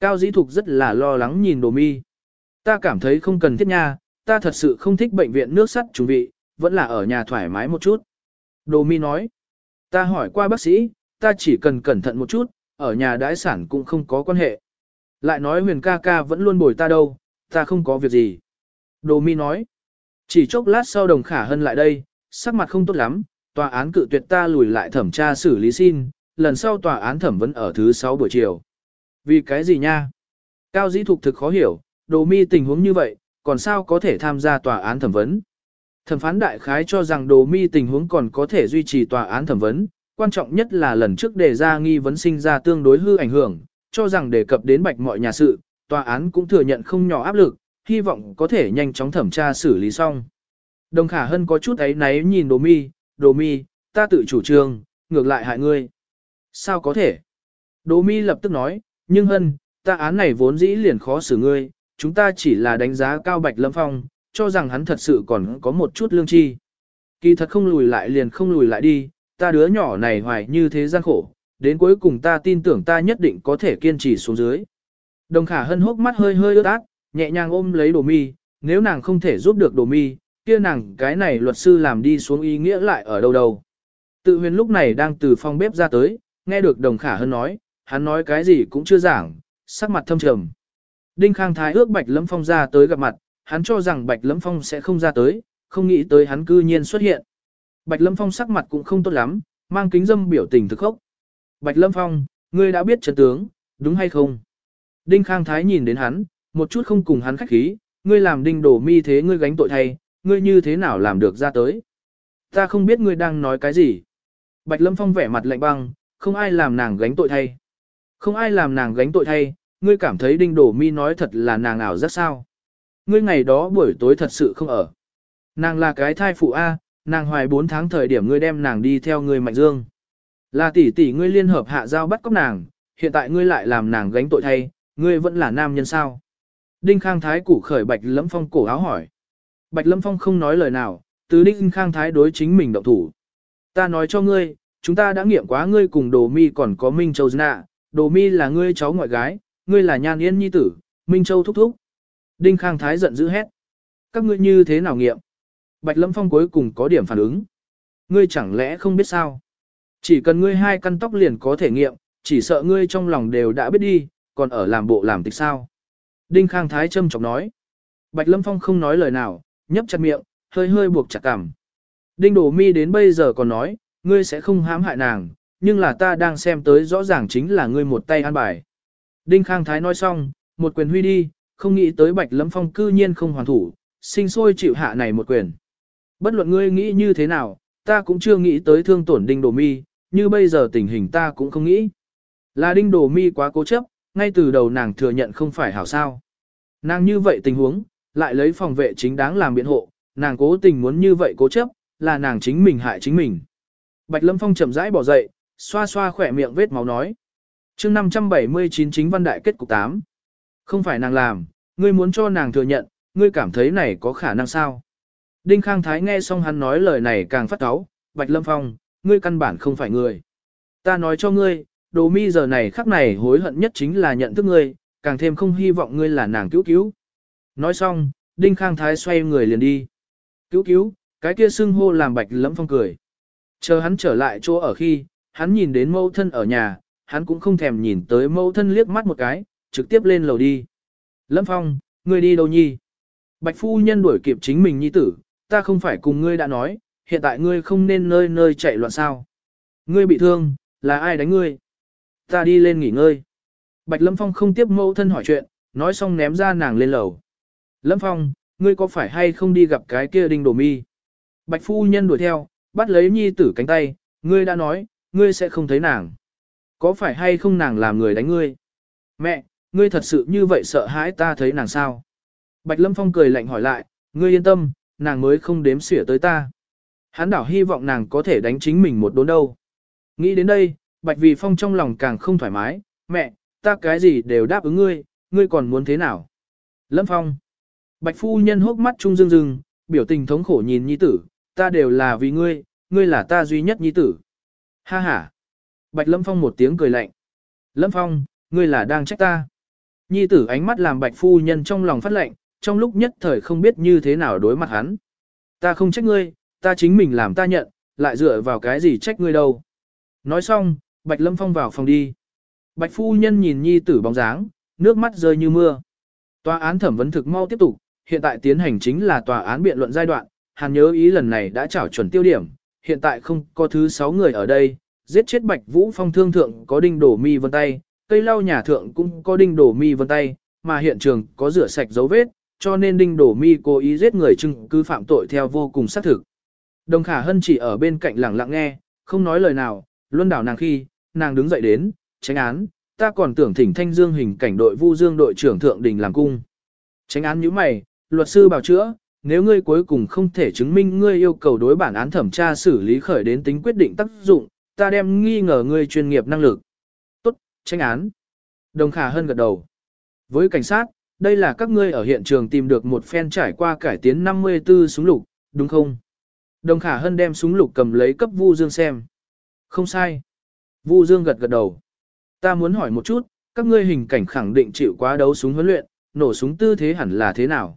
Cao dĩ thục rất là lo lắng nhìn đồ mi. Ta cảm thấy không cần thiết nha, ta thật sự không thích bệnh viện nước sắt chủ vị, vẫn là ở nhà thoải mái một chút. Đồ mi nói. Ta hỏi qua bác sĩ, ta chỉ cần cẩn thận một chút, ở nhà đãi sản cũng không có quan hệ. Lại nói huyền ca ca vẫn luôn bồi ta đâu, ta không có việc gì. Đồ mi nói. Chỉ chốc lát sau đồng khả hân lại đây, sắc mặt không tốt lắm, tòa án cự tuyệt ta lùi lại thẩm tra xử lý xin, lần sau tòa án thẩm vấn ở thứ 6 buổi chiều. Vì cái gì nha? Cao dĩ thục thực khó hiểu, đồ mi tình huống như vậy, còn sao có thể tham gia tòa án thẩm vấn? Thẩm phán đại khái cho rằng đồ mi tình huống còn có thể duy trì tòa án thẩm vấn, quan trọng nhất là lần trước đề ra nghi vấn sinh ra tương đối hư ảnh hưởng, cho rằng đề cập đến bạch mọi nhà sự, tòa án cũng thừa nhận không nhỏ áp lực, hy vọng có thể nhanh chóng thẩm tra xử lý xong. Đồng Khả Hân có chút ấy náy nhìn Đồ Mi, Đồ Mi, ta tự chủ trương, ngược lại hại ngươi. Sao có thể? Đồ Mi lập tức nói, nhưng Hân, ta án này vốn dĩ liền khó xử ngươi, chúng ta chỉ là đánh giá cao Bạch Lâm Phong, cho rằng hắn thật sự còn có một chút lương tri. Kỳ thật không lùi lại liền không lùi lại đi, ta đứa nhỏ này hoài như thế gian khổ, đến cuối cùng ta tin tưởng ta nhất định có thể kiên trì xuống dưới. Đồng khả hân hốc mắt hơi hơi ướt át, nhẹ nhàng ôm lấy đồ mi, nếu nàng không thể giúp được đồ mi, kia nàng cái này luật sư làm đi xuống ý nghĩa lại ở đâu đâu. Tự huyền lúc này đang từ phòng bếp ra tới, nghe được đồng khả hân nói, hắn nói cái gì cũng chưa giảng, sắc mặt thâm trầm. Đinh Khang Thái ước Bạch Lâm Phong ra tới gặp mặt, hắn cho rằng Bạch Lâm Phong sẽ không ra tới, không nghĩ tới hắn cư nhiên xuất hiện. Bạch Lâm Phong sắc mặt cũng không tốt lắm, mang kính dâm biểu tình thực khốc. Bạch Lâm Phong, ngươi đã biết trận tướng, đúng hay không? Đinh Khang Thái nhìn đến hắn, một chút không cùng hắn khách khí, ngươi làm đinh đổ mi thế ngươi gánh tội thay, ngươi như thế nào làm được ra tới? Ta không biết ngươi đang nói cái gì. Bạch Lâm Phong vẻ mặt lạnh băng, không ai làm nàng gánh tội thay. Không ai làm nàng gánh tội thay, ngươi cảm thấy đinh đổ mi nói thật là nàng ảo rất sao. Ngươi ngày đó buổi tối thật sự không ở. Nàng là cái thai phụ A, nàng hoài 4 tháng thời điểm ngươi đem nàng đi theo ngươi mạnh dương. Là tỷ tỷ ngươi liên hợp hạ giao bắt cóc nàng, hiện tại ngươi lại làm nàng gánh tội thay, ngươi vẫn là nam nhân sao. Đinh Khang Thái củ khởi Bạch Lâm Phong cổ áo hỏi. Bạch Lâm Phong không nói lời nào, từ Đinh Khang Thái đối chính mình động thủ. Ta nói cho ngươi, chúng ta đã nghiệm quá ngươi cùng Đồ Mi còn có Minh Châu Nạ, Đồ Mi là ngươi cháu ngoại gái, ngươi là Nhan Yên Nhi tử, Minh Châu thúc thúc. Đinh Khang Thái giận dữ hét. Các ngươi như thế nào nghiệm? Bạch Lâm Phong cuối cùng có điểm phản ứng. Ngươi chẳng lẽ không biết sao? Chỉ cần ngươi hai căn tóc liền có thể nghiệm, chỉ sợ ngươi trong lòng đều đã biết đi, còn ở làm bộ làm tịch sao. Đinh Khang Thái châm chọc nói. Bạch Lâm Phong không nói lời nào, nhấp chặt miệng, hơi hơi buộc chặt cằm. Đinh Đổ Mi đến bây giờ còn nói, ngươi sẽ không hãm hại nàng, nhưng là ta đang xem tới rõ ràng chính là ngươi một tay an bài. Đinh Khang Thái nói xong, một quyền huy đi, không nghĩ tới Bạch Lâm Phong cư nhiên không hoàn thủ, sinh sôi chịu hạ này một quyền. Bất luận ngươi nghĩ như thế nào, ta cũng chưa nghĩ tới thương tổn Đinh đồ Mi, như bây giờ tình hình ta cũng không nghĩ. Là Đinh đồ Mi quá cố chấp, ngay từ đầu nàng thừa nhận không phải hảo sao. Nàng như vậy tình huống, lại lấy phòng vệ chính đáng làm biện hộ, nàng cố tình muốn như vậy cố chấp, là nàng chính mình hại chính mình. Bạch Lâm Phong chậm rãi bỏ dậy, xoa xoa khỏe miệng vết máu nói. chương 579 chính văn đại kết cục 8. Không phải nàng làm, ngươi muốn cho nàng thừa nhận, ngươi cảm thấy này có khả năng sao? Đinh Khang Thái nghe xong hắn nói lời này càng phát cáu, Bạch Lâm Phong, ngươi căn bản không phải người. Ta nói cho ngươi, đồ mi giờ này khắc này hối hận nhất chính là nhận thức ngươi, càng thêm không hy vọng ngươi là nàng cứu cứu. Nói xong, Đinh Khang Thái xoay người liền đi. Cứu cứu, cái kia xưng hô làm Bạch Lâm Phong cười. Chờ hắn trở lại chỗ ở khi, hắn nhìn đến mẫu thân ở nhà, hắn cũng không thèm nhìn tới mẫu thân liếc mắt một cái, trực tiếp lên lầu đi. Lâm Phong, ngươi đi đâu nhi? Bạch phu nhân đuổi kịp chính mình nhi tử, ta không phải cùng ngươi đã nói, hiện tại ngươi không nên nơi nơi chạy loạn sao. Ngươi bị thương, là ai đánh ngươi? Ta đi lên nghỉ ngơi. Bạch Lâm Phong không tiếp mẫu thân hỏi chuyện, nói xong ném ra nàng lên lầu. Lâm Phong, ngươi có phải hay không đi gặp cái kia đinh đồ mi? Bạch phu nhân đuổi theo, bắt lấy nhi tử cánh tay, ngươi đã nói, ngươi sẽ không thấy nàng. Có phải hay không nàng làm người đánh ngươi? Mẹ, ngươi thật sự như vậy sợ hãi ta thấy nàng sao? Bạch Lâm Phong cười lạnh hỏi lại, ngươi yên tâm, nàng mới không đếm xỉa tới ta. Hắn đảo hy vọng nàng có thể đánh chính mình một đốn đâu. Nghĩ đến đây, Bạch Vì Phong trong lòng càng không thoải mái, mẹ, ta cái gì đều đáp ứng ngươi, ngươi còn muốn thế nào? Lâm Phong. Bạch Phu Nhân hốc mắt trung dương dương, biểu tình thống khổ nhìn nhi tử, ta đều là vì ngươi, ngươi là ta duy nhất nhi tử. Ha ha. Bạch Lâm Phong một tiếng cười lạnh. Lâm Phong, ngươi là đang trách ta. Nhi tử ánh mắt làm Bạch Phu Nhân trong lòng phát lệnh, trong lúc nhất thời không biết như thế nào đối mặt hắn. Ta không trách ngươi, ta chính mình làm ta nhận, lại dựa vào cái gì trách ngươi đâu. Nói xong, Bạch Lâm Phong vào phòng đi. Bạch Phu Nhân nhìn nhi tử bóng dáng, nước mắt rơi như mưa. Tòa án thẩm vấn thực mau tiếp tục, hiện tại tiến hành chính là tòa án biện luận giai đoạn, hàn nhớ ý lần này đã trảo chuẩn tiêu điểm, hiện tại không có thứ sáu người ở đây, giết chết Bạch Vũ Phong thương thượng có đinh đổ mi vân tay, cây lau nhà thượng cũng có đinh đổ mi vân tay, mà hiện trường có rửa sạch dấu vết, cho nên đinh đổ mi cố ý giết người chứng cứ phạm tội theo vô cùng xác thực. Đồng Khả Hân chỉ ở bên cạnh lặng lặng nghe, không nói lời nào, luân đảo nàng khi, nàng đứng dậy đến, tránh án, ta còn tưởng thỉnh thanh dương hình cảnh đội vu dương đội trưởng thượng đình làm cung. Tránh án như mày, luật sư bảo chữa, nếu ngươi cuối cùng không thể chứng minh ngươi yêu cầu đối bản án thẩm tra xử lý khởi đến tính quyết định tác dụng, ta đem nghi ngờ ngươi chuyên nghiệp năng lực. Tranh án. Đồng Khả Hân gật đầu. Với cảnh sát, đây là các ngươi ở hiện trường tìm được một phen trải qua cải tiến 54 súng lục, đúng không? Đồng Khả Hân đem súng lục cầm lấy cấp Vu Dương xem. Không sai. Vu Dương gật gật đầu. Ta muốn hỏi một chút, các ngươi hình cảnh khẳng định chịu quá đấu súng huấn luyện, nổ súng tư thế hẳn là thế nào?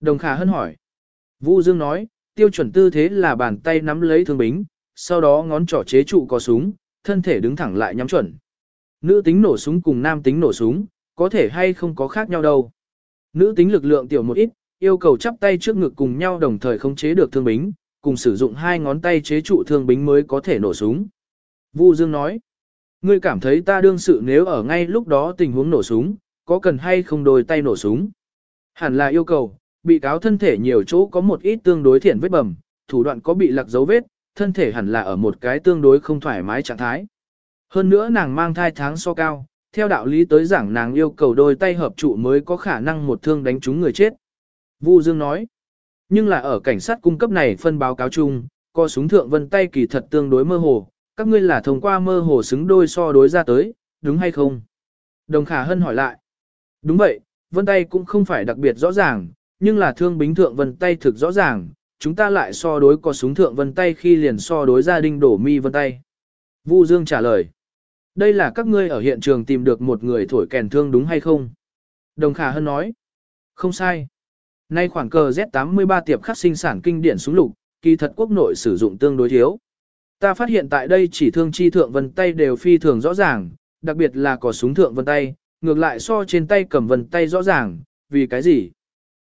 Đồng Khả Hân hỏi. Vu Dương nói, tiêu chuẩn tư thế là bàn tay nắm lấy thương bính, sau đó ngón trỏ chế trụ có súng, thân thể đứng thẳng lại nhắm chuẩn. Nữ tính nổ súng cùng nam tính nổ súng, có thể hay không có khác nhau đâu. Nữ tính lực lượng tiểu một ít, yêu cầu chắp tay trước ngực cùng nhau đồng thời không chế được thương bính, cùng sử dụng hai ngón tay chế trụ thương bính mới có thể nổ súng. Vu Dương nói, ngươi cảm thấy ta đương sự nếu ở ngay lúc đó tình huống nổ súng, có cần hay không đôi tay nổ súng? Hẳn là yêu cầu, bị cáo thân thể nhiều chỗ có một ít tương đối thiện vết bầm, thủ đoạn có bị lạc dấu vết, thân thể hẳn là ở một cái tương đối không thoải mái trạng thái. Hơn nữa nàng mang thai tháng so cao, theo đạo lý tới giảng nàng yêu cầu đôi tay hợp trụ mới có khả năng một thương đánh trúng người chết. Vu Dương nói, nhưng là ở cảnh sát cung cấp này phân báo cáo chung, co súng thượng vân tay kỳ thật tương đối mơ hồ, các ngươi là thông qua mơ hồ xứng đôi so đối ra tới, đúng hay không? Đồng Khả Hân hỏi lại, đúng vậy, vân tay cũng không phải đặc biệt rõ ràng, nhưng là thương bính thượng vân tay thực rõ ràng, chúng ta lại so đối có súng thượng vân tay khi liền so đối gia đình đổ mi vân tay. Vu Dương trả lời. Đây là các ngươi ở hiện trường tìm được một người thổi kèn thương đúng hay không? Đồng Khả Hân nói. Không sai. Nay khoảng cờ Z83 tiệp khắc sinh sản kinh điển súng lục, kỳ thật quốc nội sử dụng tương đối thiếu. Ta phát hiện tại đây chỉ thương chi thượng vân tay đều phi thường rõ ràng, đặc biệt là có súng thượng vân tay, ngược lại so trên tay cầm vân tay rõ ràng, vì cái gì?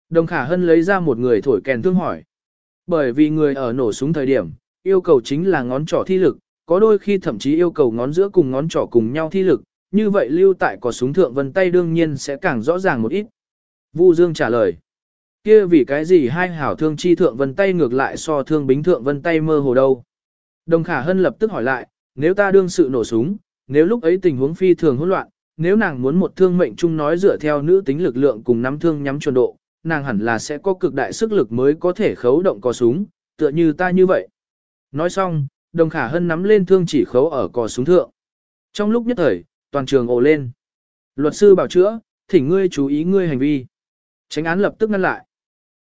Đồng Khả Hân lấy ra một người thổi kèn thương hỏi. Bởi vì người ở nổ súng thời điểm, yêu cầu chính là ngón trỏ thi lực, có đôi khi thậm chí yêu cầu ngón giữa cùng ngón trỏ cùng nhau thi lực, như vậy lưu tại có súng thượng vân tay đương nhiên sẽ càng rõ ràng một ít. Vu Dương trả lời. kia vì cái gì hai hảo thương chi thượng vân tay ngược lại so thương bính thượng vân tay mơ hồ đâu. Đồng Khả Hân lập tức hỏi lại, nếu ta đương sự nổ súng, nếu lúc ấy tình huống phi thường hỗn loạn, nếu nàng muốn một thương mệnh chung nói dựa theo nữ tính lực lượng cùng nắm thương nhắm chuẩn độ, nàng hẳn là sẽ có cực đại sức lực mới có thể khấu động có súng, tựa như ta như vậy. Nói xong, đồng khả hân nắm lên thương chỉ khấu ở cò súng thượng. Trong lúc nhất thời, toàn trường ồ lên. Luật sư bảo chữa, thỉnh ngươi chú ý ngươi hành vi. Tránh án lập tức ngăn lại.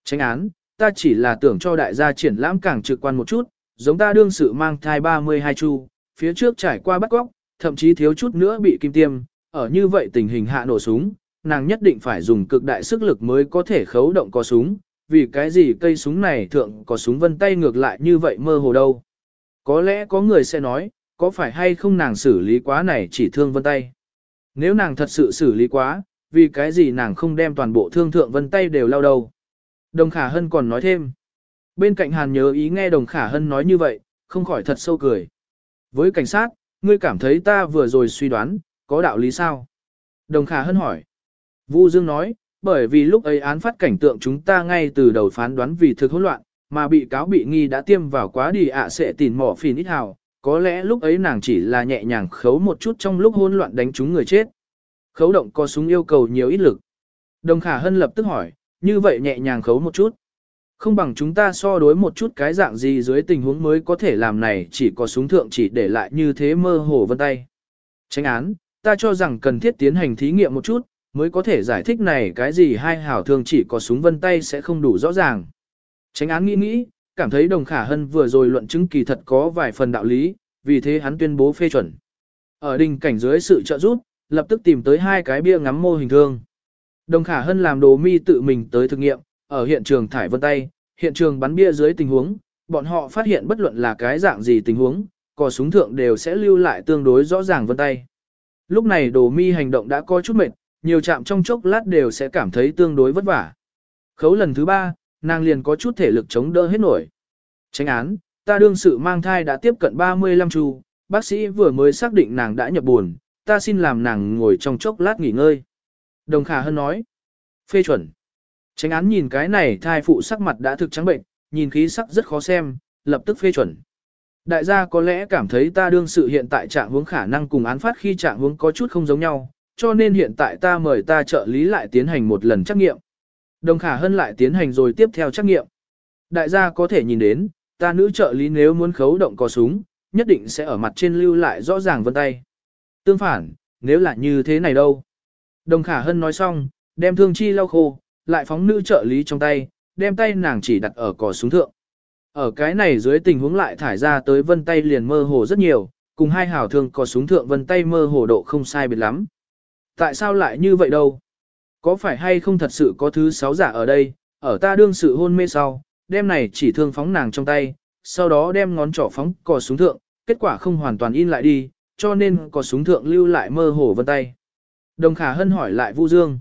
Tránh án, ta chỉ là tưởng cho đại gia triển lãm càng trực quan một chút, giống ta đương sự mang thai 32 chu, phía trước trải qua bắt góc, thậm chí thiếu chút nữa bị kim tiêm, ở như vậy tình hình hạ nổ súng, nàng nhất định phải dùng cực đại sức lực mới có thể khấu động có súng, vì cái gì cây súng này thượng có súng vân tay ngược lại như vậy mơ hồ đâu. Có lẽ có người sẽ nói, có phải hay không nàng xử lý quá này chỉ thương vân tay. Nếu nàng thật sự xử lý quá, vì cái gì nàng không đem toàn bộ thương thượng vân tay đều lao đầu Đồng Khả Hân còn nói thêm. Bên cạnh Hàn nhớ ý nghe Đồng Khả Hân nói như vậy, không khỏi thật sâu cười. Với cảnh sát, ngươi cảm thấy ta vừa rồi suy đoán, có đạo lý sao? Đồng Khả Hân hỏi. Vu Dương nói, bởi vì lúc ấy án phát cảnh tượng chúng ta ngay từ đầu phán đoán vì thực hỗn loạn, mà bị cáo bị nghi đã tiêm vào quá đi ạ sẽ tìm mỏ phìn ít hào, có lẽ lúc ấy nàng chỉ là nhẹ nhàng khấu một chút trong lúc hỗn loạn đánh trúng người chết. Khấu động có súng yêu cầu nhiều ít lực. Đồng Khả Hân lập tức hỏi, như vậy nhẹ nhàng khấu một chút. Không bằng chúng ta so đối một chút cái dạng gì dưới tình huống mới có thể làm này chỉ có súng thượng chỉ để lại như thế mơ hồ vân tay. Tránh án, ta cho rằng cần thiết tiến hành thí nghiệm một chút, mới có thể giải thích này cái gì hai hảo thường chỉ có súng vân tay sẽ không đủ rõ ràng. Tránh án nghĩ nghĩ, cảm thấy đồng khả hân vừa rồi luận chứng kỳ thật có vài phần đạo lý, vì thế hắn tuyên bố phê chuẩn. Ở đình cảnh dưới sự trợ giúp, lập tức tìm tới hai cái bia ngắm mô hình thương. Đồng khả hân làm đồ mi tự mình tới thực nghiệm, ở hiện trường thải vân tay, hiện trường bắn bia dưới tình huống, bọn họ phát hiện bất luận là cái dạng gì tình huống, cò súng thượng đều sẽ lưu lại tương đối rõ ràng vân tay. Lúc này đồ mi hành động đã có chút mệt, nhiều chạm trong chốc lát đều sẽ cảm thấy tương đối vất vả. Khấu lần thứ ba, nàng liền có chút thể lực chống đỡ hết nổi. Tránh án, ta đương sự mang thai đã tiếp cận 35 chu, bác sĩ vừa mới xác định nàng đã nhập buồn, ta xin làm nàng ngồi trong chốc lát nghỉ ngơi. Đồng Khả Hân nói, phê chuẩn. Tránh án nhìn cái này thai phụ sắc mặt đã thực trắng bệnh, nhìn khí sắc rất khó xem, lập tức phê chuẩn. Đại gia có lẽ cảm thấy ta đương sự hiện tại trạng hướng khả năng cùng án phát khi trạng hướng có chút không giống nhau, cho nên hiện tại ta mời ta trợ lý lại tiến hành một lần trắc nghiệm. Đồng Khả Hân lại tiến hành rồi tiếp theo trắc nghiệm. Đại gia có thể nhìn đến, ta nữ trợ lý nếu muốn khấu động cò súng, nhất định sẽ ở mặt trên lưu lại rõ ràng vân tay. Tương phản, nếu là như thế này đâu. Đồng Khả Hân nói xong, đem thương chi lau khô, lại phóng nữ trợ lý trong tay, đem tay nàng chỉ đặt ở cò súng thượng. Ở cái này dưới tình huống lại thải ra tới vân tay liền mơ hồ rất nhiều, cùng hai hảo thương cò súng thượng vân tay mơ hồ độ không sai biệt lắm. Tại sao lại như vậy đâu? Có phải hay không thật sự có thứ sáu giả ở đây, ở ta đương sự hôn mê sau, đem này chỉ thương phóng nàng trong tay, sau đó đem ngón trỏ phóng cò súng thượng, kết quả không hoàn toàn in lại đi, cho nên cò súng thượng lưu lại mơ hồ vân tay. Đồng Khả Hân hỏi lại Vu Dương.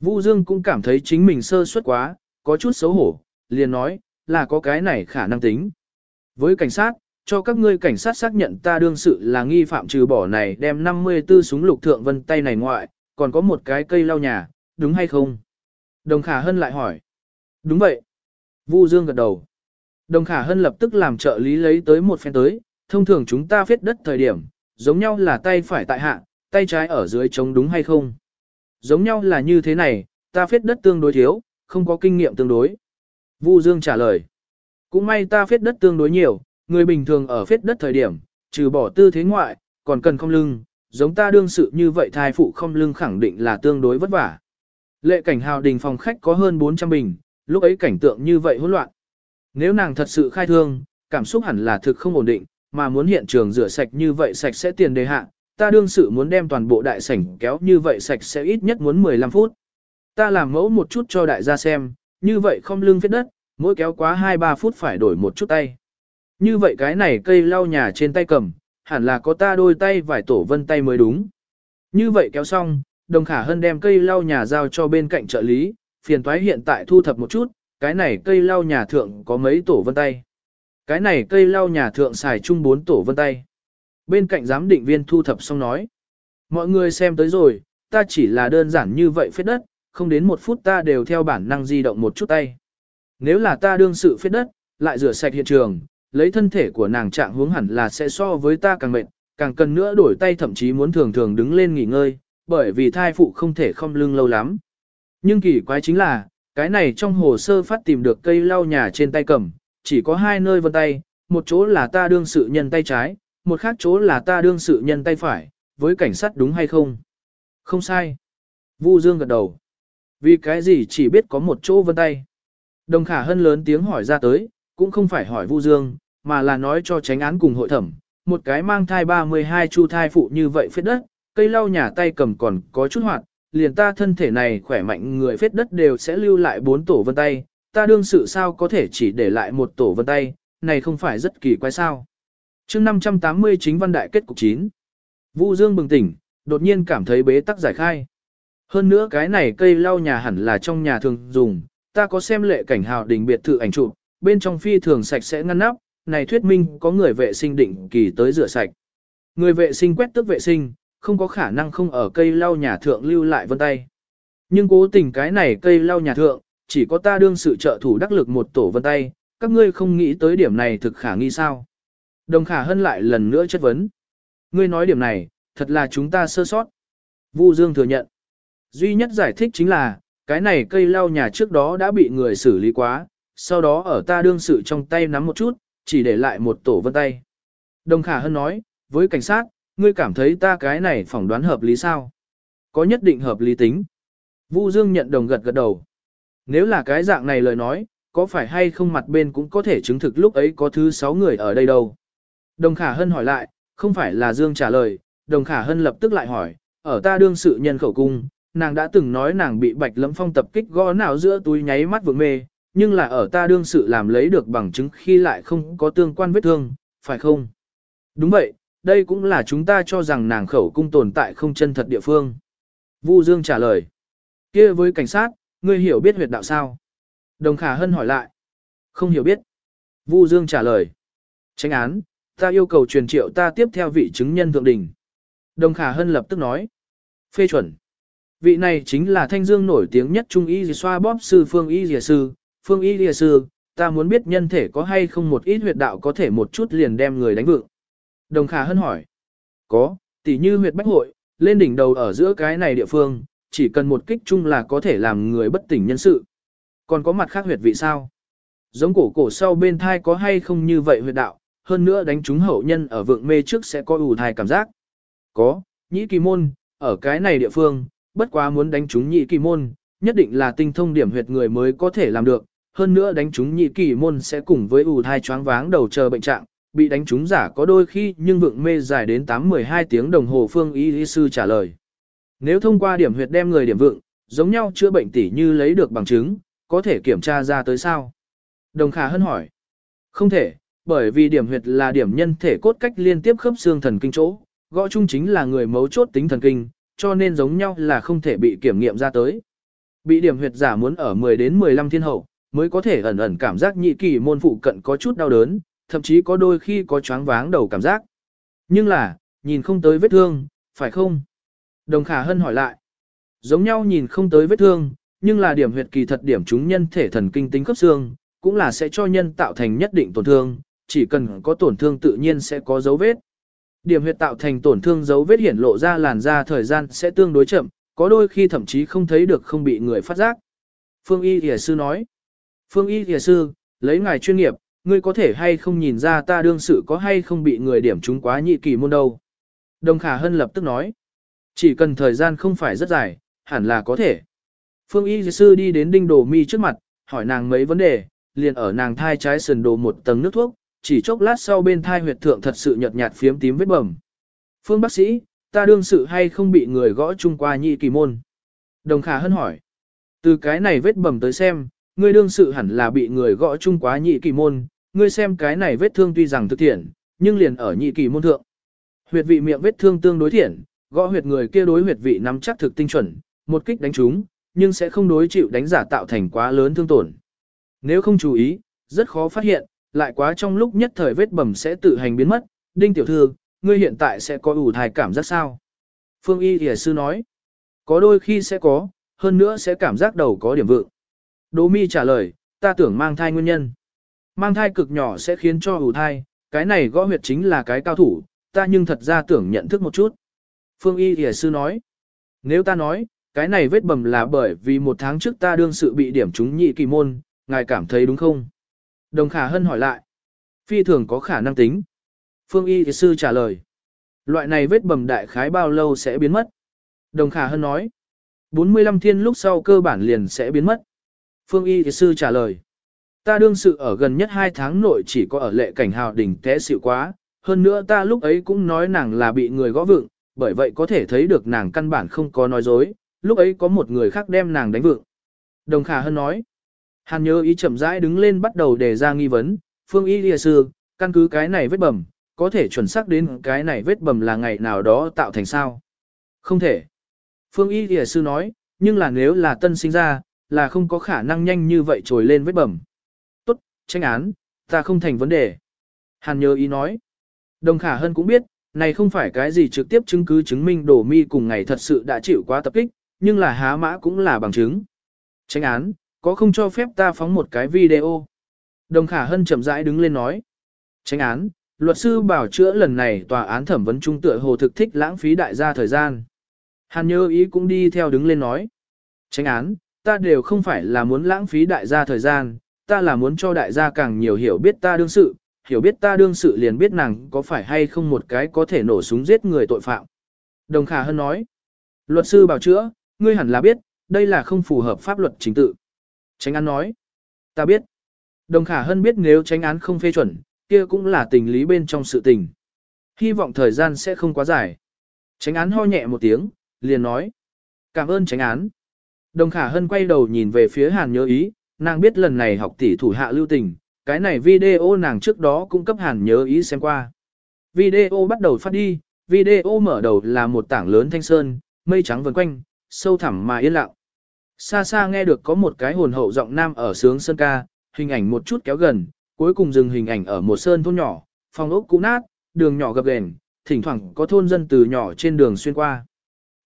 Vu Dương cũng cảm thấy chính mình sơ suất quá, có chút xấu hổ, liền nói, là có cái này khả năng tính. Với cảnh sát, cho các ngươi cảnh sát xác nhận ta đương sự là nghi phạm trừ bỏ này đem 54 súng lục thượng vân tay này ngoại, còn có một cái cây lau nhà, đúng hay không? Đồng Khả Hân lại hỏi. Đúng vậy. Vu Dương gật đầu. Đồng Khả Hân lập tức làm trợ lý lấy tới một phen tới, thông thường chúng ta phết đất thời điểm, giống nhau là tay phải tại hạ, tay trái ở dưới chống đúng hay không? Giống nhau là như thế này, ta phết đất tương đối thiếu, không có kinh nghiệm tương đối. Vu Dương trả lời. Cũng may ta phết đất tương đối nhiều, người bình thường ở phết đất thời điểm, trừ bỏ tư thế ngoại, còn cần không lưng, giống ta đương sự như vậy thai phụ không lưng khẳng định là tương đối vất vả. Lệ cảnh hào đình phòng khách có hơn 400 bình, lúc ấy cảnh tượng như vậy hỗn loạn. Nếu nàng thật sự khai thương, cảm xúc hẳn là thực không ổn định, mà muốn hiện trường rửa sạch như vậy sạch sẽ tiền đề hạ, ta đương sự muốn đem toàn bộ đại sảnh kéo như vậy sạch sẽ ít nhất muốn 15 phút. Ta làm mẫu một chút cho đại gia xem, như vậy không lưng phết đất, mỗi kéo quá 2-3 phút phải đổi một chút tay. Như vậy cái này cây lau nhà trên tay cầm, hẳn là có ta đôi tay vài tổ vân tay mới đúng. Như vậy kéo xong, đồng khả hân đem cây lau nhà giao cho bên cạnh trợ lý, phiền toái hiện tại thu thập một chút, cái này cây lau nhà thượng có mấy tổ vân tay. Cái này cây lau nhà thượng xài chung bốn tổ vân tay. Bên cạnh giám định viên thu thập xong nói. Mọi người xem tới rồi, ta chỉ là đơn giản như vậy phết đất, không đến một phút ta đều theo bản năng di động một chút tay. Nếu là ta đương sự phết đất, lại rửa sạch hiện trường, lấy thân thể của nàng trạng hướng hẳn là sẽ so với ta càng mệt, càng cần nữa đổi tay thậm chí muốn thường thường đứng lên nghỉ ngơi, bởi vì thai phụ không thể không lưng lâu lắm. Nhưng kỳ quái chính là, cái này trong hồ sơ phát tìm được cây lau nhà trên tay cầm, chỉ có hai nơi vân tay, một chỗ là ta đương sự nhân tay trái, một khác chỗ là ta đương sự nhân tay phải, với cảnh sát đúng hay không? Không sai. Vu Dương gật đầu. Vì cái gì chỉ biết có một chỗ vân tay? Đồng khả hân lớn tiếng hỏi ra tới, cũng không phải hỏi Vu Dương, mà là nói cho tránh án cùng hội thẩm, một cái mang thai 32 chu thai phụ như vậy phết đất, cây lau nhà tay cầm còn có chút hoạt, liền ta thân thể này khỏe mạnh người phết đất đều sẽ lưu lại bốn tổ vân tay, ta đương sự sao có thể chỉ để lại một tổ vân tay, này không phải rất kỳ quái sao. chương 580 chính văn đại kết cục 9. Vu Dương bừng tỉnh, đột nhiên cảm thấy bế tắc giải khai. Hơn nữa cái này cây lau nhà hẳn là trong nhà thường dùng, ta có xem lệ cảnh hào đình biệt thự ảnh chụp, bên trong phi thường sạch sẽ ngăn nắp, này thuyết minh có người vệ sinh định kỳ tới rửa sạch. Người vệ sinh quét tước vệ sinh, không có khả năng không ở cây lau nhà thượng lưu lại vân tay. Nhưng cố tình cái này cây lau nhà thượng, chỉ có ta đương sự trợ thủ đắc lực một tổ vân tay, các ngươi không nghĩ tới điểm này thực khả nghi sao. Đồng khả hân lại lần nữa chất vấn. Ngươi nói điểm này, thật là chúng ta sơ sót. Vu Dương thừa nhận. Duy nhất giải thích chính là, cái này cây lau nhà trước đó đã bị người xử lý quá, sau đó ở ta đương sự trong tay nắm một chút, chỉ để lại một tổ vân tay. Đồng Khả Hân nói, với cảnh sát, ngươi cảm thấy ta cái này phỏng đoán hợp lý sao? Có nhất định hợp lý tính. Vu Dương nhận đồng gật gật đầu. Nếu là cái dạng này lời nói, có phải hay không mặt bên cũng có thể chứng thực lúc ấy có thứ sáu người ở đây đâu? Đồng Khả Hân hỏi lại, không phải là Dương trả lời, Đồng Khả Hân lập tức lại hỏi, ở ta đương sự nhân khẩu cung, nàng đã từng nói nàng bị bạch lẫm phong tập kích gõ nào giữa túi nháy mắt vượng mê, nhưng là ở ta đương sự làm lấy được bằng chứng khi lại không có tương quan vết thương, phải không? Đúng vậy, đây cũng là chúng ta cho rằng nàng khẩu cung tồn tại không chân thật địa phương. Vu Dương trả lời. kia với cảnh sát, ngươi hiểu biết huyệt đạo sao? Đồng Khả Hân hỏi lại. Không hiểu biết. Vu Dương trả lời. Tránh án, ta yêu cầu truyền triệu ta tiếp theo vị chứng nhân thượng đỉnh. Đồng Khả Hân lập tức nói. Phê chuẩn. Vị này chính là thanh dương nổi tiếng nhất trung y xoa bóp sư phương y dìa sư. Phương y dìa sư, ta muốn biết nhân thể có hay không một ít huyệt đạo có thể một chút liền đem người đánh vượng. Đồng Khả Hân hỏi. Có, tỉ như huyệt bách hội, lên đỉnh đầu ở giữa cái này địa phương, chỉ cần một kích chung là có thể làm người bất tỉnh nhân sự. Còn có mặt khác huyệt vị sao? Giống cổ cổ sau bên thai có hay không như vậy huyệt đạo, hơn nữa đánh trúng hậu nhân ở vượng mê trước sẽ có ủ thai cảm giác. Có, nhĩ kỳ môn, ở cái này địa phương, bất quá muốn đánh trúng nhị kỳ môn, nhất định là tinh thông điểm huyệt người mới có thể làm được, hơn nữa đánh trúng nhị kỳ môn sẽ cùng với ủ thai choáng váng đầu chờ bệnh trạng, bị đánh trúng giả có đôi khi nhưng vượng mê dài đến 8-12 tiếng đồng hồ phương y y sư trả lời. Nếu thông qua điểm huyệt đem người điểm vượng, giống nhau chữa bệnh tỉ như lấy được bằng chứng, có thể kiểm tra ra tới sao? Đồng Khả Hân hỏi. Không thể, bởi vì điểm huyệt là điểm nhân thể cốt cách liên tiếp khớp xương thần kinh chỗ, gõ chung chính là người mấu chốt tính thần kinh, cho nên giống nhau là không thể bị kiểm nghiệm ra tới. Bị điểm huyệt giả muốn ở 10 đến 15 thiên hậu, mới có thể ẩn ẩn cảm giác nhị kỳ môn phụ cận có chút đau đớn, thậm chí có đôi khi có choáng váng đầu cảm giác. Nhưng là, nhìn không tới vết thương, phải không? Đồng Khả Hân hỏi lại. Giống nhau nhìn không tới vết thương, nhưng là điểm huyệt kỳ thật điểm chúng nhân thể thần kinh tính cấp xương, cũng là sẽ cho nhân tạo thành nhất định tổn thương, chỉ cần có tổn thương tự nhiên sẽ có dấu vết. Điểm huyệt tạo thành tổn thương dấu vết hiển lộ ra làn da thời gian sẽ tương đối chậm, có đôi khi thậm chí không thấy được không bị người phát giác. Phương Y Thìa Sư nói, Phương Y Thìa Sư, lấy ngài chuyên nghiệp, ngươi có thể hay không nhìn ra ta đương sự có hay không bị người điểm trúng quá nhị kỳ môn đâu. Đồng Khả Hân lập tức nói, chỉ cần thời gian không phải rất dài, hẳn là có thể. Phương Y Sư đi đến đinh đồ mi trước mặt, hỏi nàng mấy vấn đề, liền ở nàng thai trái sườn đồ một tầng nước thuốc, chỉ chốc lát sau bên thai huyệt thượng thật sự nhợt nhạt phiếm tím vết bầm. Phương bác sĩ, ta đương sự hay không bị người gõ chung qua nhị kỳ môn? Đồng Khả Hân hỏi, từ cái này vết bầm tới xem, ngươi đương sự hẳn là bị người gõ chung quá nhị kỳ môn, ngươi xem cái này vết thương tuy rằng thực thiện, nhưng liền ở nhị kỳ môn thượng. Huyệt vị miệng vết thương tương đối thiện, gõ huyệt người kia đối huyệt vị nắm chắc thực tinh chuẩn, một kích đánh trúng, nhưng sẽ không đối chịu đánh giả tạo thành quá lớn thương tổn. Nếu không chú ý, rất khó phát hiện, lại quá trong lúc nhất thời vết bầm sẽ tự hành biến mất. Đinh tiểu thư, ngươi hiện tại sẽ có ủ thai cảm giác sao? Phương Y Thìa Sư nói, có đôi khi sẽ có, hơn nữa sẽ cảm giác đầu có điểm vượng. Đỗ mi trả lời, ta tưởng mang thai nguyên nhân. Mang thai cực nhỏ sẽ khiến cho ủ thai, cái này gõ huyệt chính là cái cao thủ, ta nhưng thật ra tưởng nhận thức một chút. Phương Y Thìa Sư nói, nếu ta nói, cái này vết bầm là bởi vì một tháng trước ta đương sự bị điểm trúng nhị kỳ môn, ngài cảm thấy đúng không? Đồng Khả Hân hỏi lại. Phi thường có khả năng tính. Phương Y Sư trả lời. Loại này vết bầm đại khái bao lâu sẽ biến mất? Đồng Khả Hân nói. 45 thiên lúc sau cơ bản liền sẽ biến mất. Phương Y Sư trả lời. Ta đương sự ở gần nhất 2 tháng nội chỉ có ở lệ cảnh hào đỉnh té xịu quá. Hơn nữa ta lúc ấy cũng nói nàng là bị người gõ vựng, bởi vậy có thể thấy được nàng căn bản không có nói dối. Lúc ấy có một người khác đem nàng đánh vựng. Đồng Khả Hân nói. Hàn nhớ ý chậm rãi đứng lên bắt đầu đề ra nghi vấn, phương y lìa sư, căn cứ cái này vết bầm, có thể chuẩn xác đến cái này vết bầm là ngày nào đó tạo thành sao? Không thể. Phương y lìa sư nói, nhưng là nếu là tân sinh ra, là không có khả năng nhanh như vậy trồi lên vết bầm. Tốt, tranh án, ta không thành vấn đề. Hàn nhớ ý nói. Đồng khả hơn cũng biết, này không phải cái gì trực tiếp chứng cứ chứng minh đổ mi cùng ngày thật sự đã chịu quá tập kích, nhưng là há mã cũng là bằng chứng. Tranh án, có không cho phép ta phóng một cái video? Đồng Khả Hân chậm rãi đứng lên nói. Tranh án, luật sư bảo chữa lần này tòa án thẩm vấn trung tựa hồ thực thích lãng phí đại gia thời gian. Hàn nhớ ý cũng đi theo đứng lên nói. Tránh án, ta đều không phải là muốn lãng phí đại gia thời gian, ta là muốn cho đại gia càng nhiều hiểu biết ta đương sự, hiểu biết ta đương sự liền biết nàng có phải hay không một cái có thể nổ súng giết người tội phạm. Đồng Khả Hân nói. Luật sư bảo chữa, ngươi hẳn là biết, đây là không phù hợp pháp luật chính tự. Tránh án nói. Ta biết. Đồng khả hân biết nếu tránh án không phê chuẩn, kia cũng là tình lý bên trong sự tình. Hy vọng thời gian sẽ không quá dài. Tránh án ho nhẹ một tiếng, liền nói. Cảm ơn tránh án. Đồng khả hân quay đầu nhìn về phía hàn nhớ ý, nàng biết lần này học tỷ thủ hạ lưu tình, cái này video nàng trước đó cung cấp hàn nhớ ý xem qua. Video bắt đầu phát đi, video mở đầu là một tảng lớn thanh sơn, mây trắng vần quanh, sâu thẳm mà yên lặng. Xa xa nghe được có một cái hồn hậu giọng nam ở sướng sơn ca, hình ảnh một chút kéo gần, cuối cùng dừng hình ảnh ở một sơn thôn nhỏ, phòng ốc cũ nát, đường nhỏ gập ghềnh, thỉnh thoảng có thôn dân từ nhỏ trên đường xuyên qua.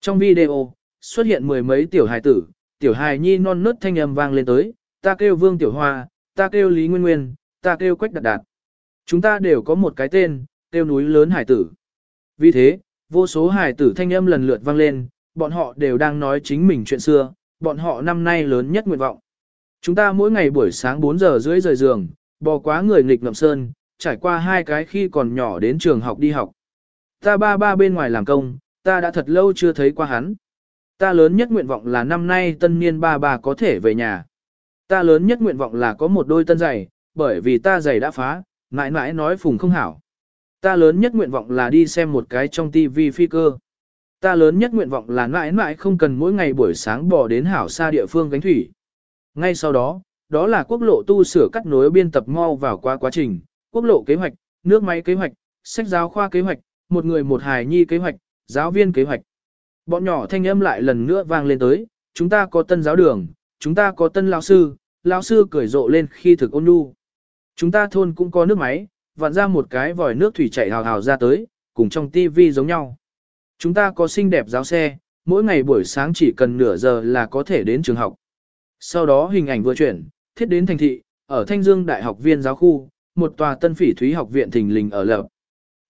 Trong video, xuất hiện mười mấy tiểu hài tử, tiểu hài nhi non nớt thanh âm vang lên tới, ta kêu Vương Tiểu Hoa, ta kêu Lý Nguyên Nguyên, ta kêu Quách Đạt Đạt. Chúng ta đều có một cái tên, kêu núi lớn hải tử. Vì thế, vô số hải tử thanh âm lần lượt vang lên, bọn họ đều đang nói chính mình chuyện xưa, bọn họ năm nay lớn nhất nguyện vọng. Chúng ta mỗi ngày buổi sáng 4 giờ rưỡi rời giường, bò quá người nghịch ngậm sơn, trải qua hai cái khi còn nhỏ đến trường học đi học. Ta ba ba bên ngoài làm công, ta đã thật lâu chưa thấy qua hắn. Ta lớn nhất nguyện vọng là năm nay tân niên ba bà có thể về nhà. Ta lớn nhất nguyện vọng là có một đôi tân giày, bởi vì ta giày đã phá, mãi mãi nói phùng không hảo. Ta lớn nhất nguyện vọng là đi xem một cái trong tivi phi cơ. Ta lớn nhất nguyện vọng là mãi mãi không cần mỗi ngày buổi sáng bỏ đến hảo xa địa phương gánh thủy. Ngay sau đó, đó là quốc lộ tu sửa cắt nối biên tập mau vào qua quá trình, quốc lộ kế hoạch, nước máy kế hoạch, sách giáo khoa kế hoạch, một người một hài nhi kế hoạch, giáo viên kế hoạch. Bọn nhỏ thanh âm lại lần nữa vang lên tới, chúng ta có tân giáo đường, chúng ta có tân lão sư, lão sư cười rộ lên khi thực ôn nhu. Chúng ta thôn cũng có nước máy, vặn ra một cái vòi nước thủy chảy hào hào ra tới, cùng trong tivi giống nhau. Chúng ta có xinh đẹp giáo xe, mỗi ngày buổi sáng chỉ cần nửa giờ là có thể đến trường học. Sau đó hình ảnh vừa chuyển, thiết đến thành thị, ở Thanh Dương Đại học viên giáo khu, một tòa tân phỉ thúy học viện thình lình ở lập.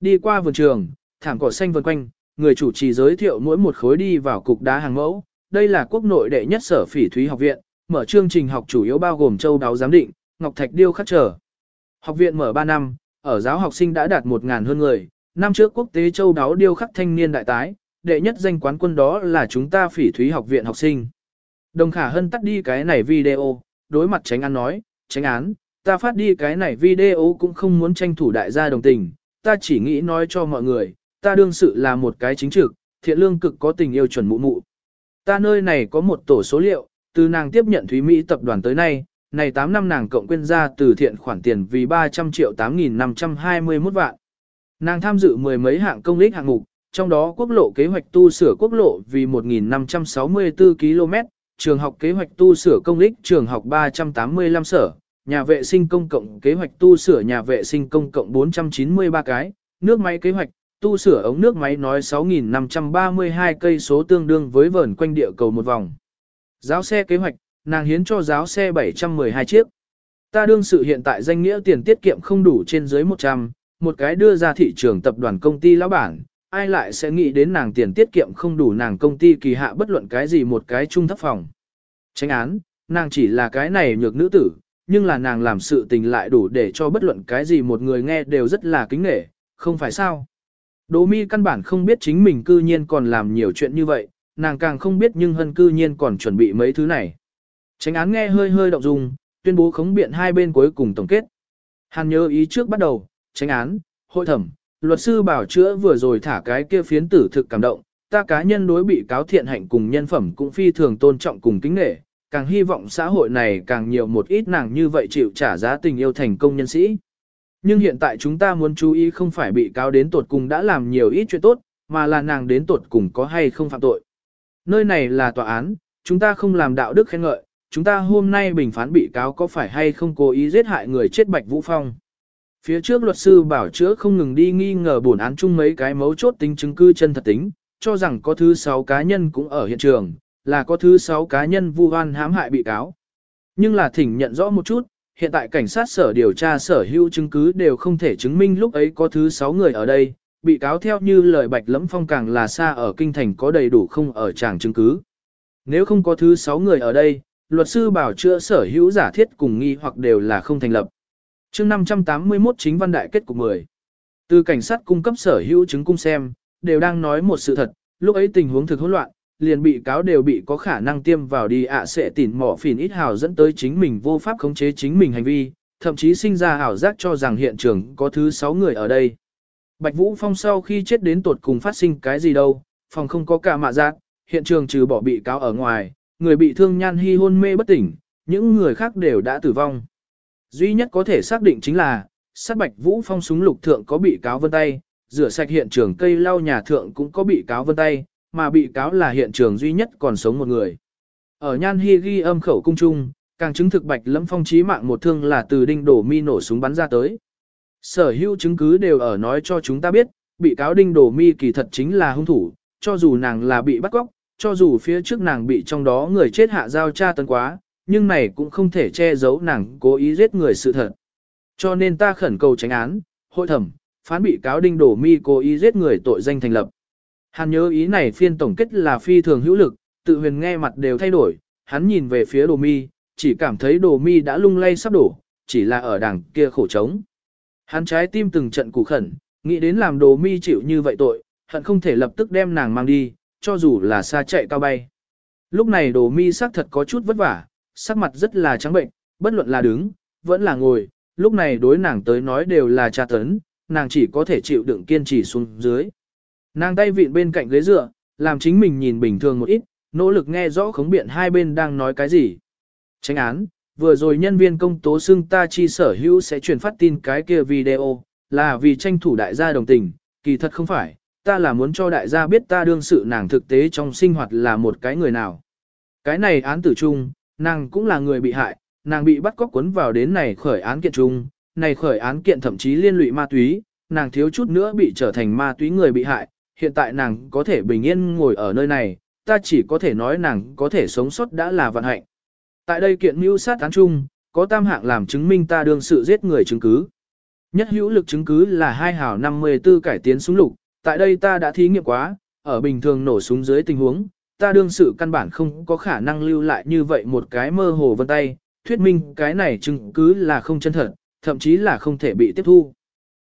Đi qua vườn trường, thảm cỏ xanh vần quanh, người chủ trì giới thiệu mỗi một khối đi vào cục đá hàng mẫu. Đây là quốc nội đệ nhất sở phỉ thúy học viện, mở chương trình học chủ yếu bao gồm châu đáo giám định, ngọc thạch điêu khắc trở. Học viện mở 3 năm, ở giáo học sinh đã đạt 1.000 hơn người, năm trước quốc tế châu đáo điêu khắc thanh niên đại tái, đệ nhất danh quán quân đó là chúng ta phỉ thúy học viện học sinh. Đồng Khả Hân tắt đi cái này video, đối mặt tránh án nói, tránh án, ta phát đi cái này video cũng không muốn tranh thủ đại gia đồng tình, ta chỉ nghĩ nói cho mọi người, ta đương sự là một cái chính trực, thiện lương cực có tình yêu chuẩn mụ mụ. Ta nơi này có một tổ số liệu, từ nàng tiếp nhận Thúy Mỹ tập đoàn tới nay, này 8 năm nàng cộng quyên ra từ thiện khoản tiền vì 300 triệu 8.521 vạn. Nàng tham dự mười mấy hạng công lích hạng mục, trong đó quốc lộ kế hoạch tu sửa quốc lộ vì 1.564 km, trường học kế hoạch tu sửa công lích trường học 385 sở, nhà vệ sinh công cộng kế hoạch tu sửa nhà vệ sinh công cộng 493 cái, nước máy kế hoạch tu sửa ống nước máy nói 6.532 cây số tương đương với vờn quanh địa cầu một vòng. Giáo xe kế hoạch, nàng hiến cho giáo xe 712 chiếc. Ta đương sự hiện tại danh nghĩa tiền tiết kiệm không đủ trên dưới 100, một cái đưa ra thị trường tập đoàn công ty lão bản, ai lại sẽ nghĩ đến nàng tiền tiết kiệm không đủ nàng công ty kỳ hạ bất luận cái gì một cái trung thấp phòng. Tránh án, nàng chỉ là cái này nhược nữ tử, nhưng là nàng làm sự tình lại đủ để cho bất luận cái gì một người nghe đều rất là kính nể, không phải sao. Đỗ mi căn bản không biết chính mình cư nhiên còn làm nhiều chuyện như vậy, nàng càng không biết nhưng hân cư nhiên còn chuẩn bị mấy thứ này. Tránh án nghe hơi hơi động dung, tuyên bố khống biện hai bên cuối cùng tổng kết. Hàn nhớ ý trước bắt đầu, tránh án, hội thẩm, luật sư bảo chữa vừa rồi thả cái kia phiến tử thực cảm động, ta cá nhân đối bị cáo thiện hạnh cùng nhân phẩm cũng phi thường tôn trọng cùng kính nghệ, càng hy vọng xã hội này càng nhiều một ít nàng như vậy chịu trả giá tình yêu thành công nhân sĩ. Nhưng hiện tại chúng ta muốn chú ý không phải bị cáo đến tột cùng đã làm nhiều ít chuyện tốt, mà là nàng đến tột cùng có hay không phạm tội. Nơi này là tòa án, chúng ta không làm đạo đức khen ngợi, chúng ta hôm nay bình phán bị cáo có phải hay không cố ý giết hại người chết Bạch Vũ Phong. Phía trước luật sư bảo chữa không ngừng đi nghi ngờ bổn án chung mấy cái mấu chốt tính chứng cứ chân thật tính, cho rằng có thứ sáu cá nhân cũng ở hiện trường, là có thứ sáu cá nhân vu oan hãm hại bị cáo. Nhưng là thỉnh nhận rõ một chút, hiện tại cảnh sát sở điều tra sở hữu chứng cứ đều không thể chứng minh lúc ấy có thứ sáu người ở đây, bị cáo theo như lời Bạch Lẫm Phong càng là xa ở kinh thành có đầy đủ không ở tràng chứng cứ. Nếu không có thứ sáu người ở đây, luật sư bảo chữa sở hữu giả thiết cùng nghi hoặc đều là không thành lập. chương 581 chính văn đại kết cục 10. Từ cảnh sát cung cấp sở hữu chứng cung xem, đều đang nói một sự thật, lúc ấy tình huống thực hỗn loạn, liền bị cáo đều bị có khả năng tiêm vào đi ạ sẽ tỉn mỏ phìn ít hào dẫn tới chính mình vô pháp khống chế chính mình hành vi, thậm chí sinh ra ảo giác cho rằng hiện trường có thứ sáu người ở đây. Bạch Vũ Phong sau khi chết đến tột cùng phát sinh cái gì đâu, phòng không có cả mạ giác, hiện trường trừ bỏ bị cáo ở ngoài, người bị thương nhan hy hôn mê bất tỉnh, những người khác đều đã tử vong. Duy nhất có thể xác định chính là, sát Bạch Vũ Phong súng lục thượng có bị cáo vân tay, rửa sạch hiện trường cây lau nhà thượng cũng có bị cáo vân tay, mà bị cáo là hiện trường duy nhất còn sống một người. Ở Nhan Hi ghi âm khẩu cung trung, càng chứng thực bạch lâm phong chí mạng một thương là từ đinh đổ mi nổ súng bắn ra tới. Sở hữu chứng cứ đều ở nói cho chúng ta biết, bị cáo đinh đổ mi kỳ thật chính là hung thủ, cho dù nàng là bị bắt cóc, cho dù phía trước nàng bị trong đó người chết hạ giao tra tấn quá, nhưng này cũng không thể che giấu nàng cố ý giết người sự thật. Cho nên ta khẩn cầu tránh án, hội thẩm, phán bị cáo đinh đổ mi cố ý giết người tội danh thành lập. Hàn nhớ ý này phiên tổng kết là phi thường hữu lực, tự huyền nghe mặt đều thay đổi, hắn nhìn về phía đồ mi, chỉ cảm thấy đồ mi đã lung lay sắp đổ, chỉ là ở đằng kia khổ trống. Hắn trái tim từng trận củ khẩn, nghĩ đến làm đồ mi chịu như vậy tội, hận không thể lập tức đem nàng mang đi, cho dù là xa chạy cao bay. Lúc này đồ mi sắc thật có chút vất vả, sắc mặt rất là trắng bệnh, bất luận là đứng, vẫn là ngồi, lúc này đối nàng tới nói đều là tra tấn, nàng chỉ có thể chịu đựng kiên trì xuống dưới. Nàng tay vịn bên cạnh ghế dựa, làm chính mình nhìn bình thường một ít, nỗ lực nghe rõ khống biện hai bên đang nói cái gì. Tránh án, vừa rồi nhân viên công tố xưng ta chi sở hữu sẽ truyền phát tin cái kia video, là vì tranh thủ đại gia đồng tình, kỳ thật không phải, ta là muốn cho đại gia biết ta đương sự nàng thực tế trong sinh hoạt là một cái người nào. Cái này án tử chung, nàng cũng là người bị hại, nàng bị bắt cóc cuốn vào đến này khởi án kiện chung, này khởi án kiện thậm chí liên lụy ma túy, nàng thiếu chút nữa bị trở thành ma túy người bị hại, hiện tại nàng có thể bình yên ngồi ở nơi này, ta chỉ có thể nói nàng có thể sống sót đã là vận hạnh. Tại đây kiện mưu sát án chung, có tam hạng làm chứng minh ta đương sự giết người chứng cứ. Nhất hữu lực chứng cứ là hai hào 54 cải tiến súng lục, tại đây ta đã thí nghiệm quá, ở bình thường nổ súng dưới tình huống, ta đương sự căn bản không có khả năng lưu lại như vậy một cái mơ hồ vân tay, thuyết minh cái này chứng cứ là không chân thật, thậm chí là không thể bị tiếp thu.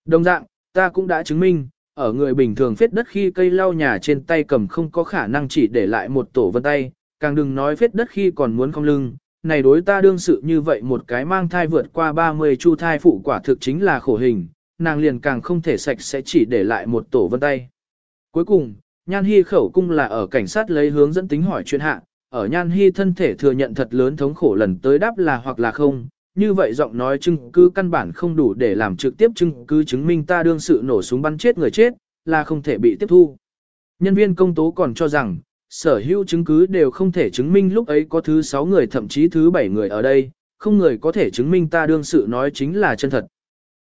Đồng dạng, ta cũng đã chứng minh, ở người bình thường phết đất khi cây lau nhà trên tay cầm không có khả năng chỉ để lại một tổ vân tay, càng đừng nói phết đất khi còn muốn không lưng. Này đối ta đương sự như vậy một cái mang thai vượt qua 30 chu thai phụ quả thực chính là khổ hình, nàng liền càng không thể sạch sẽ chỉ để lại một tổ vân tay. Cuối cùng, Nhan Hy khẩu cung là ở cảnh sát lấy hướng dẫn tính hỏi chuyện hạ, ở Nhan Hy thân thể thừa nhận thật lớn thống khổ lần tới đáp là hoặc là không, như vậy giọng nói chứng cứ căn bản không đủ để làm trực tiếp chứng cứ chứng minh ta đương sự nổ súng bắn chết người chết, là không thể bị tiếp thu. Nhân viên công tố còn cho rằng, sở hữu chứng cứ đều không thể chứng minh lúc ấy có thứ 6 người thậm chí thứ 7 người ở đây, không người có thể chứng minh ta đương sự nói chính là chân thật.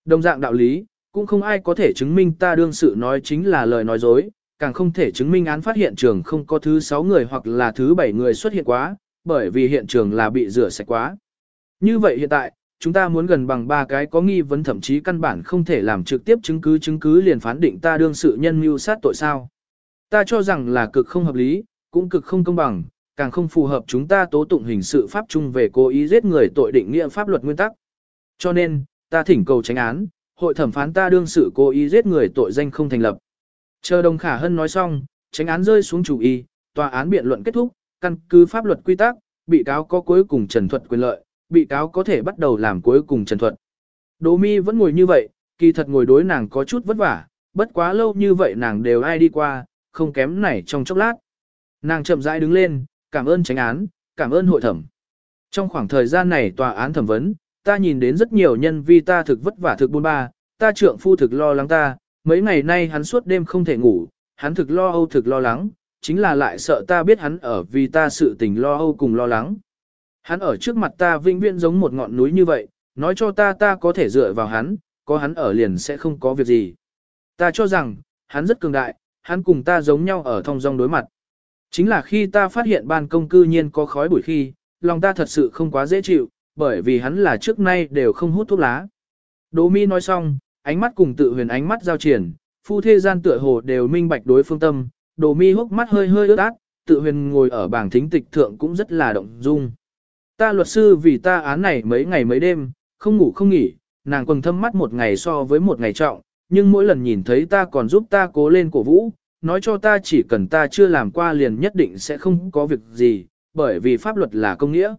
Đồng dạng đạo lý, cũng không ai có thể chứng minh ta đương sự nói chính là lời nói dối, càng không thể chứng minh án phát hiện trường không có thứ 6 người hoặc là thứ 7 người xuất hiện quá, bởi vì hiện trường là bị rửa sạch quá. Như vậy hiện tại, chúng ta muốn gần bằng ba cái có nghi vấn thậm chí căn bản không thể làm trực tiếp chứng cứ chứng cứ liền phán định ta đương sự nhân mưu sát tội sao. Ta cho rằng là cực không hợp lý, cũng cực không công bằng, càng không phù hợp chúng ta tố tụng hình sự pháp chung về cố ý giết người tội định nghĩa pháp luật nguyên tắc. Cho nên, ta thỉnh cầu tránh án, hội thẩm phán ta đương sự cố ý giết người tội danh không thành lập. Chờ đồng khả hân nói xong, tránh án rơi xuống chủ y, tòa án biện luận kết thúc, căn cứ pháp luật quy tắc, bị cáo có cuối cùng trần thuật quyền lợi, bị cáo có thể bắt đầu làm cuối cùng trần thuật. Đỗ mi vẫn ngồi như vậy, kỳ thật ngồi đối nàng có chút vất vả, bất quá lâu như vậy nàng đều ai đi qua, không kém này trong chốc lát. Nàng chậm rãi đứng lên, cảm ơn tránh án, cảm ơn hội thẩm. Trong khoảng thời gian này tòa án thẩm vấn, ta nhìn đến rất nhiều nhân vi ta thực vất vả thực buôn ba, ta trượng phu thực lo lắng ta, mấy ngày nay hắn suốt đêm không thể ngủ, hắn thực lo âu thực lo lắng, chính là lại sợ ta biết hắn ở vì ta sự tình lo âu cùng lo lắng. Hắn ở trước mặt ta vinh viễn giống một ngọn núi như vậy, nói cho ta ta có thể dựa vào hắn, có hắn ở liền sẽ không có việc gì. Ta cho rằng, hắn rất cường đại, hắn cùng ta giống nhau ở thông dong đối mặt. Chính là khi ta phát hiện ban công cư nhiên có khói bụi khi, lòng ta thật sự không quá dễ chịu, bởi vì hắn là trước nay đều không hút thuốc lá. Đỗ Mi nói xong, ánh mắt cùng tự huyền ánh mắt giao triển, phu thê gian tựa hồ đều minh bạch đối phương tâm, Đỗ Mi hốc mắt hơi hơi ướt át, tự huyền ngồi ở bảng thính tịch thượng cũng rất là động dung. Ta luật sư vì ta án này mấy ngày mấy đêm, không ngủ không nghỉ, nàng quầng thâm mắt một ngày so với một ngày trọng, nhưng mỗi lần nhìn thấy ta còn giúp ta cố lên cổ vũ, nói cho ta chỉ cần ta chưa làm qua liền nhất định sẽ không có việc gì, bởi vì pháp luật là công nghĩa.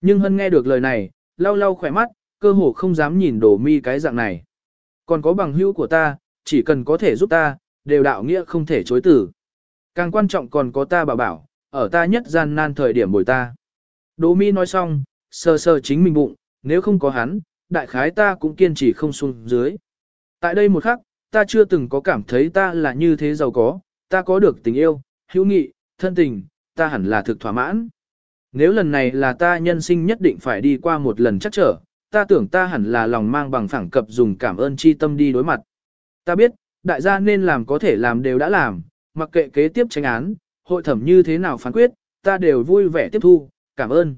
Nhưng hân nghe được lời này, lau lau khỏe mắt, cơ hồ không dám nhìn đổ mi cái dạng này. Còn có bằng hữu của ta, chỉ cần có thể giúp ta, đều đạo nghĩa không thể chối tử. Càng quan trọng còn có ta bảo bảo, ở ta nhất gian nan thời điểm bồi ta. Đỗ mi nói xong, sờ sờ chính mình bụng, nếu không có hắn, đại khái ta cũng kiên trì không xuống dưới. Tại đây một khắc, ta chưa từng có cảm thấy ta là như thế giàu có, ta có được tình yêu, hữu nghị, thân tình, ta hẳn là thực thỏa mãn. nếu lần này là ta nhân sinh nhất định phải đi qua một lần chắc trở, ta tưởng ta hẳn là lòng mang bằng phẳng cập dùng cảm ơn chi tâm đi đối mặt. Ta biết, đại gia nên làm có thể làm đều đã làm, mặc kệ kế tiếp tranh án, hội thẩm như thế nào phán quyết, ta đều vui vẻ tiếp thu, cảm ơn.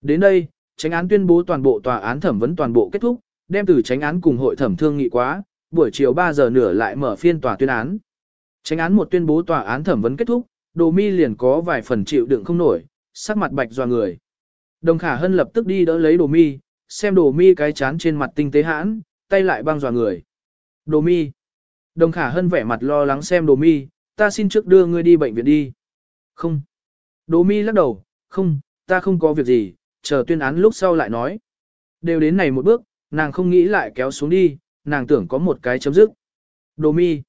Đến đây, tranh án tuyên bố toàn bộ tòa án thẩm vấn toàn bộ kết thúc, đem từ tranh án cùng hội thẩm thương nghị quá, buổi chiều 3 giờ nửa lại mở phiên tòa tuyên án. Tranh án một tuyên bố tòa án thẩm vấn kết thúc, đồ mi liền có vài phần chịu đựng không nổi, sắc mặt bạch doa người. Đồng khả hân lập tức đi đỡ lấy đồ mi, xem đồ mi cái chán trên mặt tinh tế hãn, tay lại băng doa người. Đồ mi. Đồng khả hân vẻ mặt lo lắng xem đồ mi, ta xin trước đưa ngươi đi bệnh viện đi. Không. Đồ mi lắc đầu, không, ta không có việc gì, chờ tuyên án lúc sau lại nói. Đều đến này một bước, nàng không nghĩ lại kéo xuống đi, nàng tưởng có một cái chấm dứt. Đồ mi.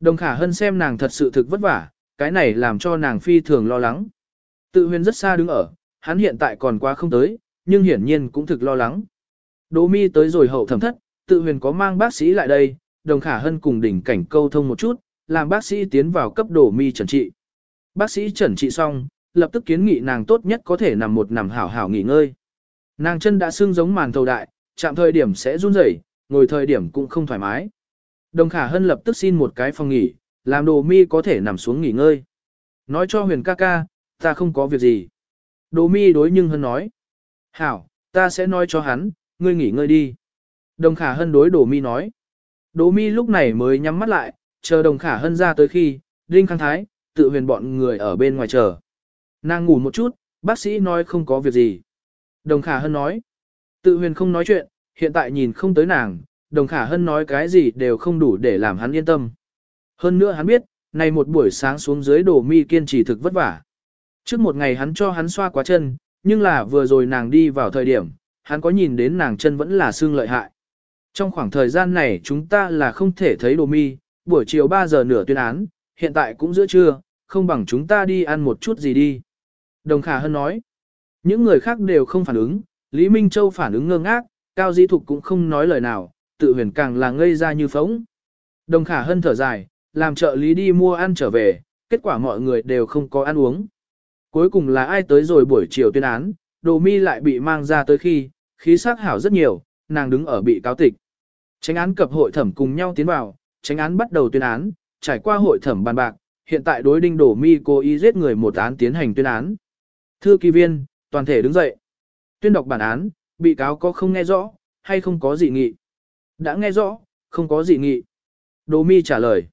Đồng khả hân xem nàng thật sự thực vất vả, cái này làm cho nàng phi thường lo lắng. Tự huyền rất xa đứng ở, hắn hiện tại còn quá không tới, nhưng hiển nhiên cũng thực lo lắng. Đỗ mi tới rồi hậu thẩm thất, tự huyền có mang bác sĩ lại đây, đồng khả hân cùng đỉnh cảnh câu thông một chút, làm bác sĩ tiến vào cấp đổ mi trần trị. Bác sĩ trần trị xong, lập tức kiến nghị nàng tốt nhất có thể nằm một nằm hảo hảo nghỉ ngơi. Nàng chân đã sưng giống màn thầu đại, chạm thời điểm sẽ run rẩy, ngồi thời điểm cũng không thoải mái. Đồng khả hân lập tức xin một cái phòng nghỉ, làm đồ mi có thể nằm xuống nghỉ ngơi. Nói cho huyền ca ca, ta không có việc gì. Đồ mi đối nhưng hân nói. Hảo, ta sẽ nói cho hắn, ngươi nghỉ ngơi đi. Đồng khả hân đối đồ mi nói. Đồ mi lúc này mới nhắm mắt lại, chờ đồng khả hân ra tới khi, Đinh Khang Thái, tự huyền bọn người ở bên ngoài chờ. Nàng ngủ một chút, bác sĩ nói không có việc gì. Đồng khả hân nói. Tự huyền không nói chuyện, hiện tại nhìn không tới nàng, đồng khả hân nói cái gì đều không đủ để làm hắn yên tâm. Hơn nữa hắn biết, này một buổi sáng xuống dưới đồ mi kiên trì thực vất vả. Trước một ngày hắn cho hắn xoa quá chân, nhưng là vừa rồi nàng đi vào thời điểm, hắn có nhìn đến nàng chân vẫn là xương lợi hại. Trong khoảng thời gian này chúng ta là không thể thấy đồ mi, buổi chiều 3 giờ nửa tuyên án, hiện tại cũng giữa trưa, không bằng chúng ta đi ăn một chút gì đi. Đồng Khả Hân nói, những người khác đều không phản ứng, Lý Minh Châu phản ứng ngơ ngác, Cao Di Thục cũng không nói lời nào, tự huyền càng là ngây ra như phóng. Đồng Khả Hân thở dài, làm trợ lý đi mua ăn trở về, kết quả mọi người đều không có ăn uống. Cuối cùng là ai tới rồi buổi chiều tuyên án, đồ mi lại bị mang ra tới khi, khí sắc hảo rất nhiều, nàng đứng ở bị cáo tịch. Tránh án cập hội thẩm cùng nhau tiến vào, tránh án bắt đầu tuyên án, trải qua hội thẩm bàn bạc, hiện tại đối đinh đổ mi cố ý giết người một án tiến hành tuyên án. Thưa kỳ viên, toàn thể đứng dậy. Tuyên đọc bản án, bị cáo có không nghe rõ, hay không có dị nghị? Đã nghe rõ, không có dị nghị. Đồ mi trả lời.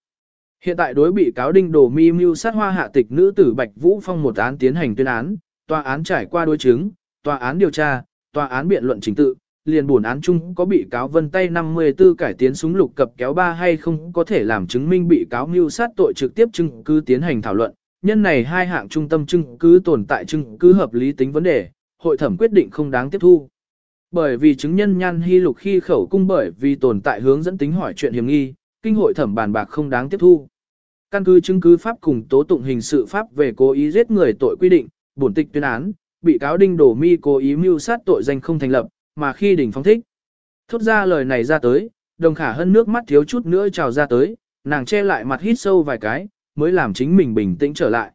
Hiện tại đối bị cáo đinh đồ mi mưu sát hoa hạ tịch nữ tử Bạch Vũ Phong một án tiến hành tuyên án, tòa án trải qua đối chứng, tòa án điều tra, tòa án biện luận chính tự, liền buồn án chung có bị cáo vân tay 54 cải tiến súng lục cập kéo ba hay không có thể làm chứng minh bị cáo mưu sát tội trực tiếp chứng cứ tiến hành thảo luận. Nhân này hai hạng trung tâm chứng cứ tồn tại chứng cứ hợp lý tính vấn đề, hội thẩm quyết định không đáng tiếp thu. Bởi vì chứng nhân nhan hy lục khi khẩu cung bởi vì tồn tại hướng dẫn tính hỏi chuyện hiểm nghi, kinh hội thẩm bàn bạc không đáng tiếp thu. Căn cứ chứng cứ pháp cùng tố tụng hình sự pháp về cố ý giết người tội quy định, bổn tịch tuyên án, bị cáo Đinh Đổ Mi cố ý mưu sát tội danh không thành lập, mà khi đỉnh phong thích. Thốt ra lời này ra tới, đồng khả hân nước mắt thiếu chút nữa trào ra tới, nàng che lại mặt hít sâu vài cái, mới làm chính mình bình tĩnh trở lại.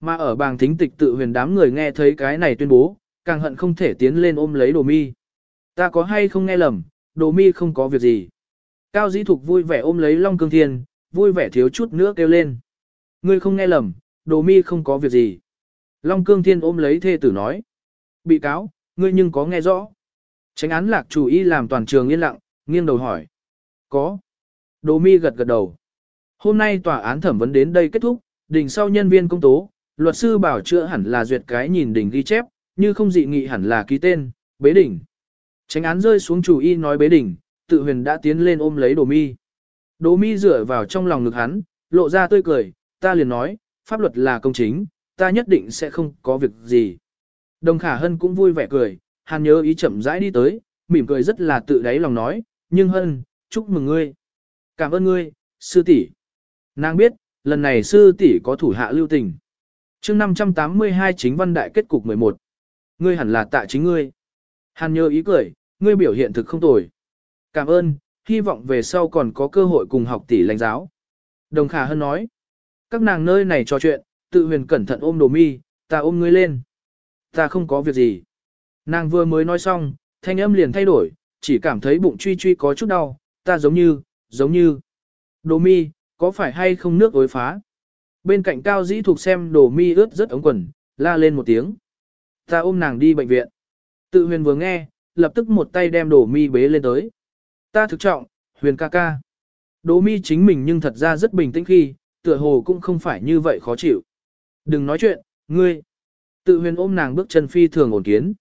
Mà ở bàng thính tịch tự huyền đám người nghe thấy cái này tuyên bố, càng hận không thể tiến lên ôm lấy đồ mi. Ta có hay không nghe lầm, đồ mi không có việc gì. Cao dĩ thục vui vẻ ôm lấy Long Cương Thiên, vui vẻ thiếu chút nữa kêu lên. Ngươi không nghe lầm, đồ mi không có việc gì. Long Cương Thiên ôm lấy thê tử nói. Bị cáo, ngươi nhưng có nghe rõ. Tránh án lạc chủ y làm toàn trường yên lặng, nghiêng đầu hỏi. Có. Đồ mi gật gật đầu. Hôm nay tòa án thẩm vấn đến đây kết thúc, đình sau nhân viên công tố, luật sư bảo chữa hẳn là duyệt cái nhìn đình ghi chép, như không dị nghị hẳn là ký tên, bế đỉnh. Tránh án rơi xuống chủ y nói bế đỉnh, tự huyền đã tiến lên ôm lấy đồ mi. Đồ mi dựa vào trong lòng ngực hắn, lộ ra tươi cười, ta liền nói, pháp luật là công chính, ta nhất định sẽ không có việc gì. Đồng khả hân cũng vui vẻ cười, hàn nhớ ý chậm rãi đi tới, mỉm cười rất là tự đáy lòng nói, nhưng hân, chúc mừng ngươi. Cảm ơn ngươi, sư tỷ. Nàng biết, lần này sư tỷ có thủ hạ lưu tình. chương 582 chính văn đại kết cục 11. Ngươi hẳn là tạ chính ngươi. Hàn nhớ ý cười, ngươi biểu hiện thực không tồi. Cảm ơn, hy vọng về sau còn có cơ hội cùng học tỷ lãnh giáo. Đồng Khả Hân nói, các nàng nơi này trò chuyện, tự huyền cẩn thận ôm đồ mi, ta ôm ngươi lên. Ta không có việc gì. Nàng vừa mới nói xong, thanh âm liền thay đổi, chỉ cảm thấy bụng truy truy có chút đau, ta giống như, giống như. Đồ mi, có phải hay không nước ối phá? Bên cạnh cao dĩ thuộc xem đồ mi ướt rất ống quần, la lên một tiếng. Ta ôm nàng đi bệnh viện. Tự huyền vừa nghe, lập tức một tay đem đồ mi bế lên tới. Ta thực trọng, huyền ca ca. Đồ mi chính mình nhưng thật ra rất bình tĩnh khi, tựa hồ cũng không phải như vậy khó chịu. Đừng nói chuyện, ngươi. Tự huyền ôm nàng bước chân phi thường ổn kiến.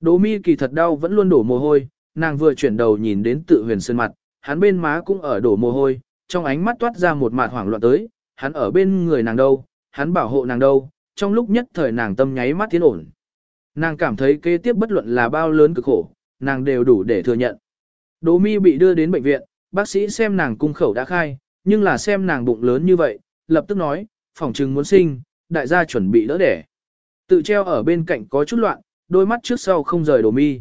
Đồ mi kỳ thật đau vẫn luôn đổ mồ hôi, nàng vừa chuyển đầu nhìn đến tự huyền sơn mặt, hắn bên má cũng ở đổ mồ hôi, trong ánh mắt toát ra một mạt hoảng loạn tới, hắn ở bên người nàng đâu, hắn bảo hộ nàng đâu, trong lúc nhất thời nàng tâm nháy mắt tiến ổn. Nàng cảm thấy kế tiếp bất luận là bao lớn cực khổ, nàng đều đủ để thừa nhận. Đỗ mi bị đưa đến bệnh viện, bác sĩ xem nàng cung khẩu đã khai, nhưng là xem nàng bụng lớn như vậy, lập tức nói, phòng trừng muốn sinh, đại gia chuẩn bị đỡ đẻ. Tự treo ở bên cạnh có chút loạn, đôi mắt trước sau không rời đổ mi.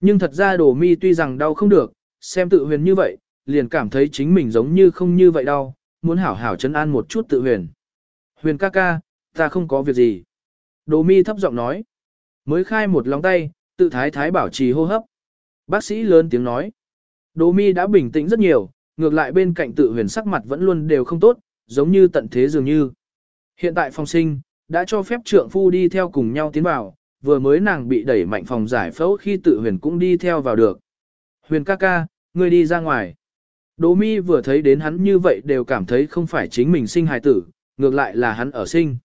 Nhưng thật ra đổ mi tuy rằng đau không được, xem tự huyền như vậy, liền cảm thấy chính mình giống như không như vậy đau, muốn hảo hảo chấn an một chút tự huyền. Huyền ca ca, ta không có việc gì. Đồ mi thấp giọng nói. Mới khai một lòng tay, tự thái thái bảo trì hô hấp. Bác sĩ lớn tiếng nói. Đồ mi đã bình tĩnh rất nhiều, ngược lại bên cạnh tự huyền sắc mặt vẫn luôn đều không tốt, giống như tận thế dường như. Hiện tại phòng sinh, đã cho phép trượng phu đi theo cùng nhau tiến vào, vừa mới nàng bị đẩy mạnh phòng giải phẫu khi tự huyền cũng đi theo vào được. Huyền ca ca, ngươi đi ra ngoài. Đỗ mi vừa thấy đến hắn như vậy đều cảm thấy không phải chính mình sinh hài tử, ngược lại là hắn ở sinh.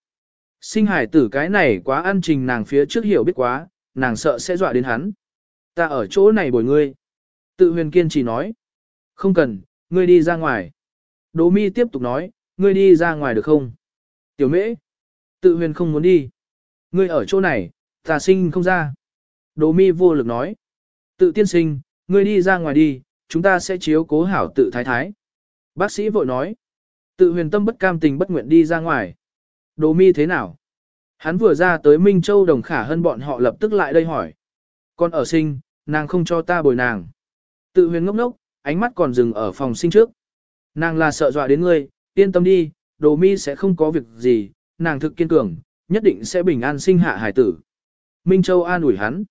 Sinh hài tử cái này quá ăn trình nàng phía trước hiểu biết quá, nàng sợ sẽ dọa đến hắn. Ta ở chỗ này bồi ngươi. Tự huyền kiên chỉ nói. Không cần, ngươi đi ra ngoài. Đỗ mi tiếp tục nói, ngươi đi ra ngoài được không? Tiểu mễ. Tự huyền không muốn đi. Ngươi ở chỗ này, ta sinh không ra. Đỗ mi vô lực nói. Tự tiên sinh, ngươi đi ra ngoài đi, chúng ta sẽ chiếu cố hảo tự thái thái. Bác sĩ vội nói. Tự huyền tâm bất cam tình bất nguyện đi ra ngoài. Đồ mi thế nào? Hắn vừa ra tới Minh Châu đồng khả hơn bọn họ lập tức lại đây hỏi. Con ở sinh, nàng không cho ta bồi nàng. Tự huyền ngốc ngốc, ánh mắt còn dừng ở phòng sinh trước. Nàng là sợ dọa đến ngươi, yên tâm đi, đồ mi sẽ không có việc gì, nàng thực kiên cường, nhất định sẽ bình an sinh hạ hải tử. Minh Châu an ủi hắn.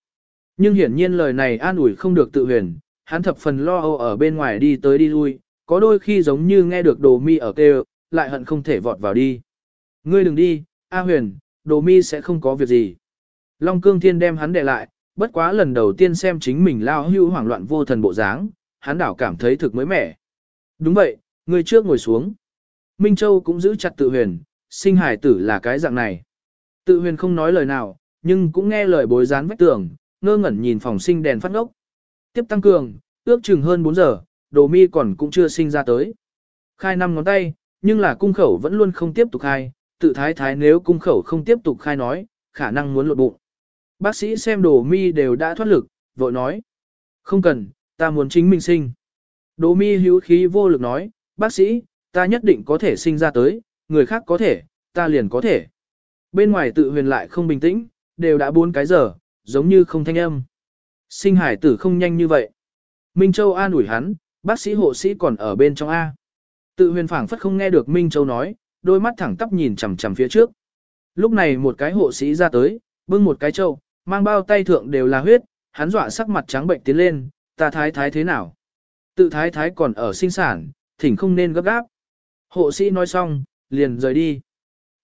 Nhưng hiển nhiên lời này an ủi không được tự huyền, hắn thập phần lo âu ở bên ngoài đi tới đi lui, có đôi khi giống như nghe được đồ mi ở kêu, lại hận không thể vọt vào đi. Ngươi đừng đi, A huyền, đồ mi sẽ không có việc gì. Long cương thiên đem hắn để lại, bất quá lần đầu tiên xem chính mình lao hưu hoảng loạn vô thần bộ dáng, hắn đảo cảm thấy thực mới mẻ. Đúng vậy, ngươi trước ngồi xuống. Minh Châu cũng giữ chặt tự huyền, sinh hải tử là cái dạng này. Tự huyền không nói lời nào, nhưng cũng nghe lời bối rán vách tường, ngơ ngẩn nhìn phòng sinh đèn phát ngốc. Tiếp tăng cường, ước chừng hơn 4 giờ, đồ mi còn cũng chưa sinh ra tới. Khai năm ngón tay, nhưng là cung khẩu vẫn luôn không tiếp tục khai, tự thái thái nếu cung khẩu không tiếp tục khai nói, khả năng muốn lột bụng. Bác sĩ xem đồ mi đều đã thoát lực, vội nói. Không cần, ta muốn chính mình sinh. Đồ mi hữu khí vô lực nói, bác sĩ, ta nhất định có thể sinh ra tới, người khác có thể, ta liền có thể. Bên ngoài tự huyền lại không bình tĩnh, đều đã bốn cái giờ, giống như không thanh âm. Sinh hải tử không nhanh như vậy. Minh Châu an ủi hắn, bác sĩ hộ sĩ còn ở bên trong A. Tự huyền phảng phất không nghe được Minh Châu nói, đôi mắt thẳng tắp nhìn chằm chằm phía trước. Lúc này một cái hộ sĩ ra tới, bưng một cái châu, mang bao tay thượng đều là huyết, hắn dọa sắc mặt trắng bệnh tiến lên, ta thái thái thế nào? Tự thái thái còn ở sinh sản, thỉnh không nên gấp gáp. Hộ sĩ nói xong, liền rời đi.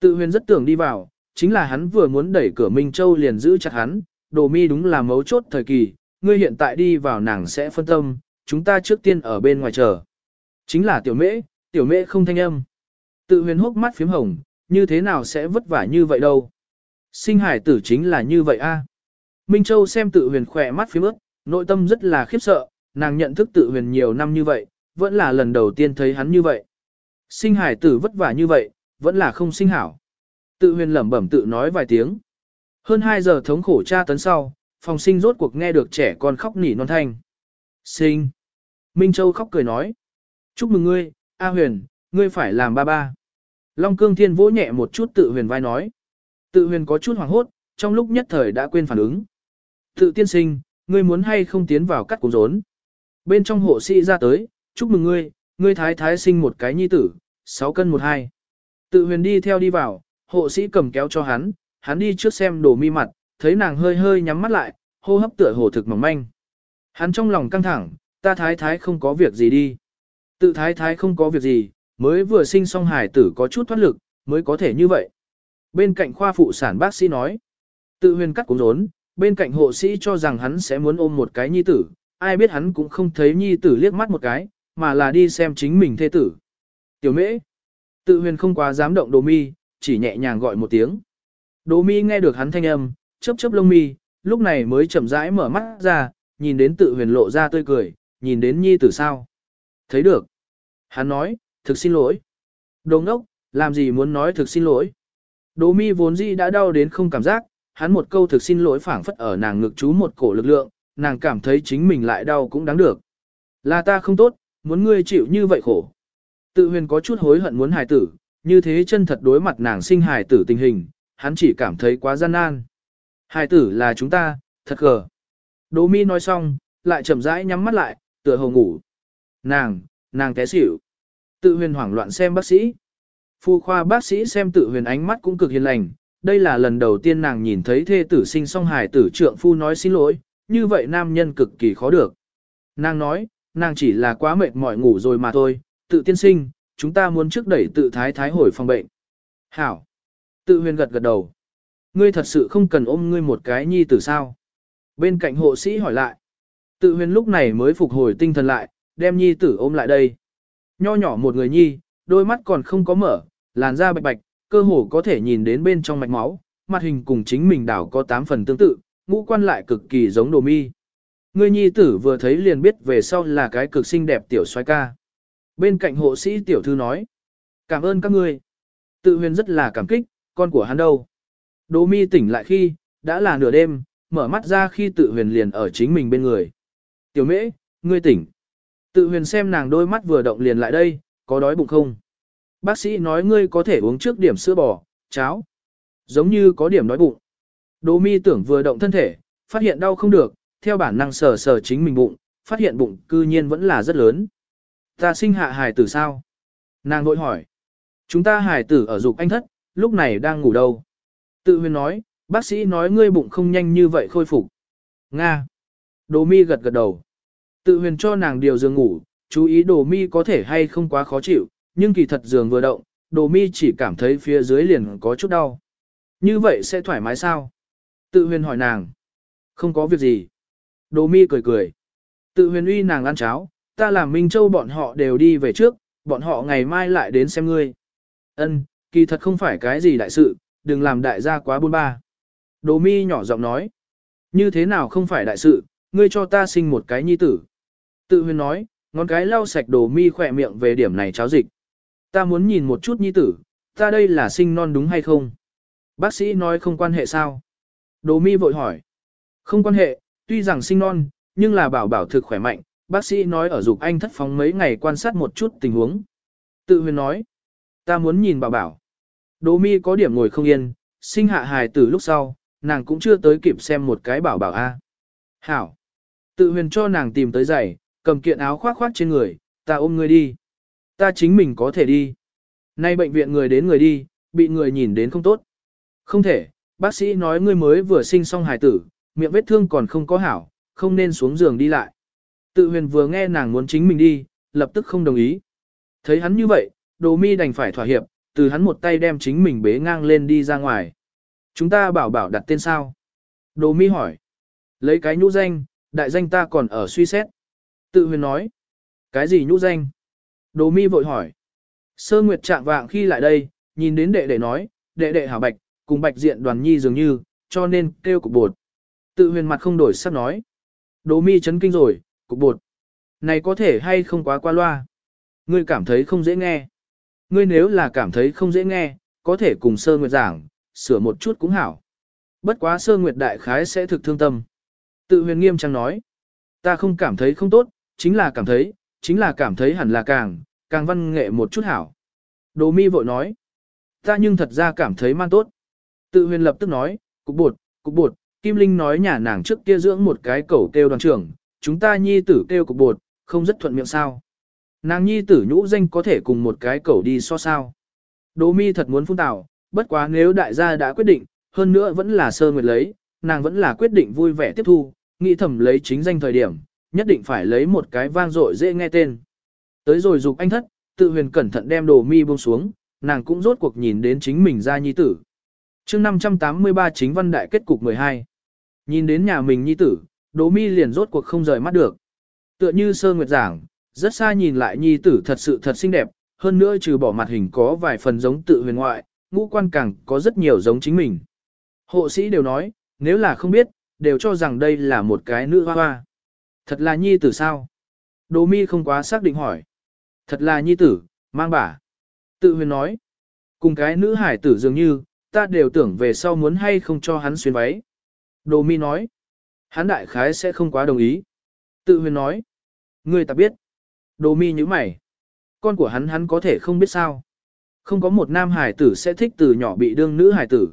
Tự huyền rất tưởng đi vào, chính là hắn vừa muốn đẩy cửa Minh Châu liền giữ chặt hắn, đồ mi đúng là mấu chốt thời kỳ, ngươi hiện tại đi vào nàng sẽ phân tâm, chúng ta trước tiên ở bên ngoài chờ. Chính là tiểu mễ, tiểu mễ không thanh âm. Tự huyền hốc mắt phím hồng, như thế nào sẽ vất vả như vậy đâu. Sinh hải tử chính là như vậy a. À? Minh Châu xem tự huyền khỏe mắt phím ướt, nội tâm rất là khiếp sợ, nàng nhận thức tự huyền nhiều năm như vậy, vẫn là lần đầu tiên thấy hắn như vậy. Sinh hải tử vất vả như vậy, vẫn là không sinh hảo. Tự huyền lẩm bẩm tự nói vài tiếng. Hơn 2 giờ thống khổ tra tấn sau, phòng sinh rốt cuộc nghe được trẻ con khóc nỉ non thanh. Sinh. Minh Châu khóc cười nói. Chúc mừng ngươi, A huyền, ngươi phải làm ba ba. Long cương thiên vỗ nhẹ một chút tự huyền vai nói. Tự huyền có chút hoảng hốt, trong lúc nhất thời đã quên phản ứng. Tự tiên sinh, ngươi muốn hay không tiến vào cắt cuốn rốn. Bên trong hộ sĩ ra tới, chúc mừng ngươi, ngươi thái thái sinh một cái nhi tử, 6 cân 12. Tự huyền đi theo đi vào, hộ sĩ cầm kéo cho hắn, hắn đi trước xem đồ mi mặt, thấy nàng hơi hơi nhắm mắt lại, hô hấp tựa hồ thực mỏng manh. Hắn trong lòng căng thẳng, ta thái thái không có việc gì đi. Tự thái thái không có việc gì, mới vừa sinh xong hài tử có chút thoát lực, mới có thể như vậy. Bên cạnh khoa phụ sản bác sĩ nói, tự huyền cắt cũng rốn, bên cạnh hộ sĩ cho rằng hắn sẽ muốn ôm một cái nhi tử, ai biết hắn cũng không thấy nhi tử liếc mắt một cái, mà là đi xem chính mình thê tử. Tiểu mễ, tự huyền không quá dám động đồ mi, chỉ nhẹ nhàng gọi một tiếng. Đồ mi nghe được hắn thanh âm, chớp chớp lông mi, lúc này mới chậm rãi mở mắt ra, nhìn đến tự huyền lộ ra tươi cười, nhìn đến nhi tử sao. Thấy được. Hắn nói, thực xin lỗi. Đồ ngốc, làm gì muốn nói thực xin lỗi. Đồ mi vốn dĩ đã đau đến không cảm giác, hắn một câu thực xin lỗi phảng phất ở nàng ngực chú một cổ lực lượng, nàng cảm thấy chính mình lại đau cũng đáng được. Là ta không tốt, muốn ngươi chịu như vậy khổ. Tự huyền có chút hối hận muốn hài tử, như thế chân thật đối mặt nàng sinh hài tử tình hình, hắn chỉ cảm thấy quá gian nan. Hải tử là chúng ta, thật gờ. Đỗ mi nói xong, lại chậm rãi nhắm mắt lại, tựa hồ ngủ. Nàng, nàng té xỉu. Tự huyền hoảng loạn xem bác sĩ. Phu khoa bác sĩ xem tự huyền ánh mắt cũng cực hiền lành. Đây là lần đầu tiên nàng nhìn thấy thê tử sinh song hài tử trượng phu nói xin lỗi, như vậy nam nhân cực kỳ khó được. Nàng nói, nàng chỉ là quá mệt mỏi ngủ rồi mà thôi, tự tiên sinh, chúng ta muốn trước đẩy tự thái thái hồi phòng bệnh. Hảo. Tự huyền gật gật đầu. Ngươi thật sự không cần ôm ngươi một cái nhi tử sao? Bên cạnh hộ sĩ hỏi lại. Tự huyền lúc này mới phục hồi tinh thần lại, đem nhi tử ôm lại đây. Nho nhỏ một người nhi, đôi mắt còn không có mở, làn da bạch bạch, cơ hồ có thể nhìn đến bên trong mạch máu, mặt hình cùng chính mình đảo có 8 phần tương tự, ngũ quan lại cực kỳ giống đồ mi. Người nhi tử vừa thấy liền biết về sau là cái cực xinh đẹp tiểu xoay ca. Bên cạnh hộ sĩ tiểu thư nói, cảm ơn các ngươi. Tự huyền rất là cảm kích, con của hắn đâu. Đỗ mi tỉnh lại khi, đã là nửa đêm, mở mắt ra khi tự huyền liền ở chính mình bên người. Tiểu mễ, ngươi tỉnh. Tự huyền xem nàng đôi mắt vừa động liền lại đây, có đói bụng không? Bác sĩ nói ngươi có thể uống trước điểm sữa bò, cháo. Giống như có điểm đói bụng. Đỗ mi tưởng vừa động thân thể, phát hiện đau không được, theo bản năng sờ sờ chính mình bụng, phát hiện bụng cư nhiên vẫn là rất lớn. Ta sinh hạ hài tử sao? Nàng vội hỏi. Chúng ta hài tử ở dục anh thất, lúc này đang ngủ đâu? Tự huyền nói, bác sĩ nói ngươi bụng không nhanh như vậy khôi phục. Nga. Đồ mi gật gật đầu. Tự huyền cho nàng điều giường ngủ, chú ý đồ mi có thể hay không quá khó chịu, nhưng kỳ thật giường vừa động, đồ mi chỉ cảm thấy phía dưới liền có chút đau. Như vậy sẽ thoải mái sao? Tự huyền hỏi nàng. Không có việc gì. Đồ mi cười cười. Tự huyền uy nàng ăn cháo, ta làm Minh Châu bọn họ đều đi về trước, bọn họ ngày mai lại đến xem ngươi. Ân, kỳ thật không phải cái gì đại sự, đừng làm đại gia quá buôn ba. Đồ mi nhỏ giọng nói. Như thế nào không phải đại sự, ngươi cho ta sinh một cái nhi tử. Tự huyền nói, ngón cái lau sạch đồ mi khỏe miệng về điểm này cháo dịch. Ta muốn nhìn một chút nhi tử, ta đây là sinh non đúng hay không? Bác sĩ nói không quan hệ sao? Đồ mi vội hỏi. Không quan hệ, tuy rằng sinh non, nhưng là bảo bảo thực khỏe mạnh, bác sĩ nói ở dục anh thất phóng mấy ngày quan sát một chút tình huống. Tự huyền nói. Ta muốn nhìn bảo bảo. Đỗ mi có điểm ngồi không yên, sinh hạ hài tử lúc sau, nàng cũng chưa tới kịp xem một cái bảo bảo A. Hảo. Tự huyền cho nàng tìm tới giày, cầm kiện áo khoác khoác trên người, ta ôm người đi. Ta chính mình có thể đi. Nay bệnh viện người đến người đi, bị người nhìn đến không tốt. Không thể, bác sĩ nói ngươi mới vừa sinh xong hài tử, miệng vết thương còn không có hảo, không nên xuống giường đi lại. Tự huyền vừa nghe nàng muốn chính mình đi, lập tức không đồng ý. Thấy hắn như vậy, đồ mi đành phải thỏa hiệp, từ hắn một tay đem chính mình bế ngang lên đi ra ngoài. Chúng ta bảo bảo đặt tên sao? Đồ mi hỏi. Lấy cái nhũ danh, đại danh ta còn ở suy xét. Tự huyền nói. Cái gì nhũ danh? Đồ mi vội hỏi. Sơ Nguyệt trạng vạng khi lại đây, nhìn đến đệ đệ nói, đệ đệ hảo bạch, cùng bạch diện đoàn nhi dường như, cho nên kêu cục bột. Tự huyền mặt không đổi sắc nói. Đồ mi chấn kinh rồi, cục bột. Này có thể hay không quá qua loa? Ngươi cảm thấy không dễ nghe. Ngươi nếu là cảm thấy không dễ nghe, có thể cùng sơ nguyệt giảng, sửa một chút cũng hảo. Bất quá sơ nguyệt đại khái sẽ thực thương tâm. Tự huyền nghiêm trang nói. Ta không cảm thấy không tốt, chính là cảm thấy, chính là cảm thấy hẳn là càng, càng văn nghệ một chút hảo. Đồ mi vội nói. Ta nhưng thật ra cảm thấy man tốt. Tự huyền lập tức nói, cục bột, cục bột, Kim Linh nói nhà nàng trước kia dưỡng một cái cẩu kêu đoàn trưởng, chúng ta nhi tử kêu cục bột, không rất thuận miệng sao. Nàng nhi tử nhũ danh có thể cùng một cái cẩu đi so sao. Đỗ mi thật muốn phun tào, bất quá nếu đại gia đã quyết định, hơn nữa vẫn là sơ nguyệt lấy, nàng vẫn là quyết định vui vẻ tiếp thu, nghĩ thầm lấy chính danh thời điểm, nhất định phải lấy một cái vang dội dễ nghe tên. Tới rồi dục anh thất, tự huyền cẩn thận đem đồ mi buông xuống, nàng cũng rốt cuộc nhìn đến chính mình ra nhi tử. chương 583 chính văn đại kết cục 12. Nhìn đến nhà mình nhi tử, đồ mi liền rốt cuộc không rời mắt được. Tựa như sơ nguyệt giảng, rất xa nhìn lại nhi tử thật sự thật xinh đẹp, hơn nữa trừ bỏ mặt hình có vài phần giống tự huyền ngoại, ngũ quan càng có rất nhiều giống chính mình. Hộ sĩ đều nói, nếu là không biết, đều cho rằng đây là một cái nữ hoa hoa. Thật là nhi tử sao? Đồ mi không quá xác định hỏi. Thật là nhi tử, mang bả. Tự huyền nói. Cùng cái nữ hải tử dường như, ta đều tưởng về sau muốn hay không cho hắn xuyên váy. Đồ mi nói. Hắn đại khái sẽ không quá đồng ý. Tự huyền nói. Ngươi ta biết. Đồ mi như mày. Con của hắn hắn có thể không biết sao. Không có một nam hải tử sẽ thích từ nhỏ bị đương nữ hải tử.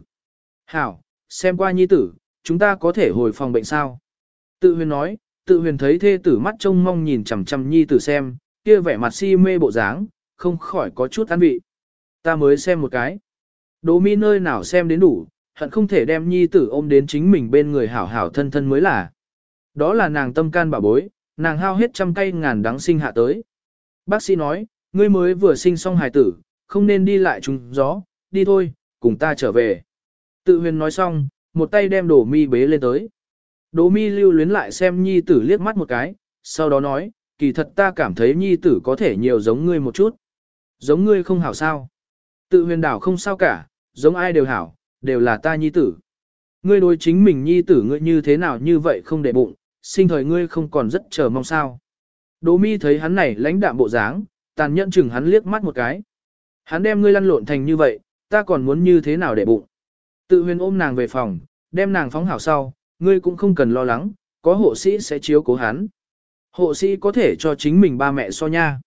Hảo, xem qua nhi tử, chúng ta có thể hồi phòng bệnh sao. Tự huyền nói, tự huyền thấy thê tử mắt trông mong nhìn chằm chằm nhi tử xem, kia vẻ mặt si mê bộ dáng, không khỏi có chút ăn vị. Ta mới xem một cái. Đỗ mi nơi nào xem đến đủ, hận không thể đem nhi tử ôm đến chính mình bên người hảo hảo thân thân mới là. Đó là nàng tâm can bảo bối, nàng hao hết trăm cây ngàn đắng sinh hạ tới. Bác sĩ nói, ngươi mới vừa sinh xong hài tử, không nên đi lại trùng gió, đi thôi, cùng ta trở về. Tự huyền nói xong, một tay đem đổ mi bế lên tới. Đỗ mi lưu luyến lại xem nhi tử liếc mắt một cái, sau đó nói, kỳ thật ta cảm thấy nhi tử có thể nhiều giống ngươi một chút. Giống ngươi không hảo sao. Tự huyền đảo không sao cả, giống ai đều hảo, đều là ta nhi tử. Ngươi đối chính mình nhi tử ngươi như thế nào như vậy không để bụng, sinh thời ngươi không còn rất chờ mong sao. Đỗ mi thấy hắn này lãnh đạm bộ dáng, tàn nhẫn chừng hắn liếc mắt một cái. Hắn đem ngươi lăn lộn thành như vậy, ta còn muốn như thế nào để bụng. Tự huyền ôm nàng về phòng, đem nàng phóng hảo sau, ngươi cũng không cần lo lắng, có hộ sĩ sẽ chiếu cố hắn. Hộ sĩ có thể cho chính mình ba mẹ so nha.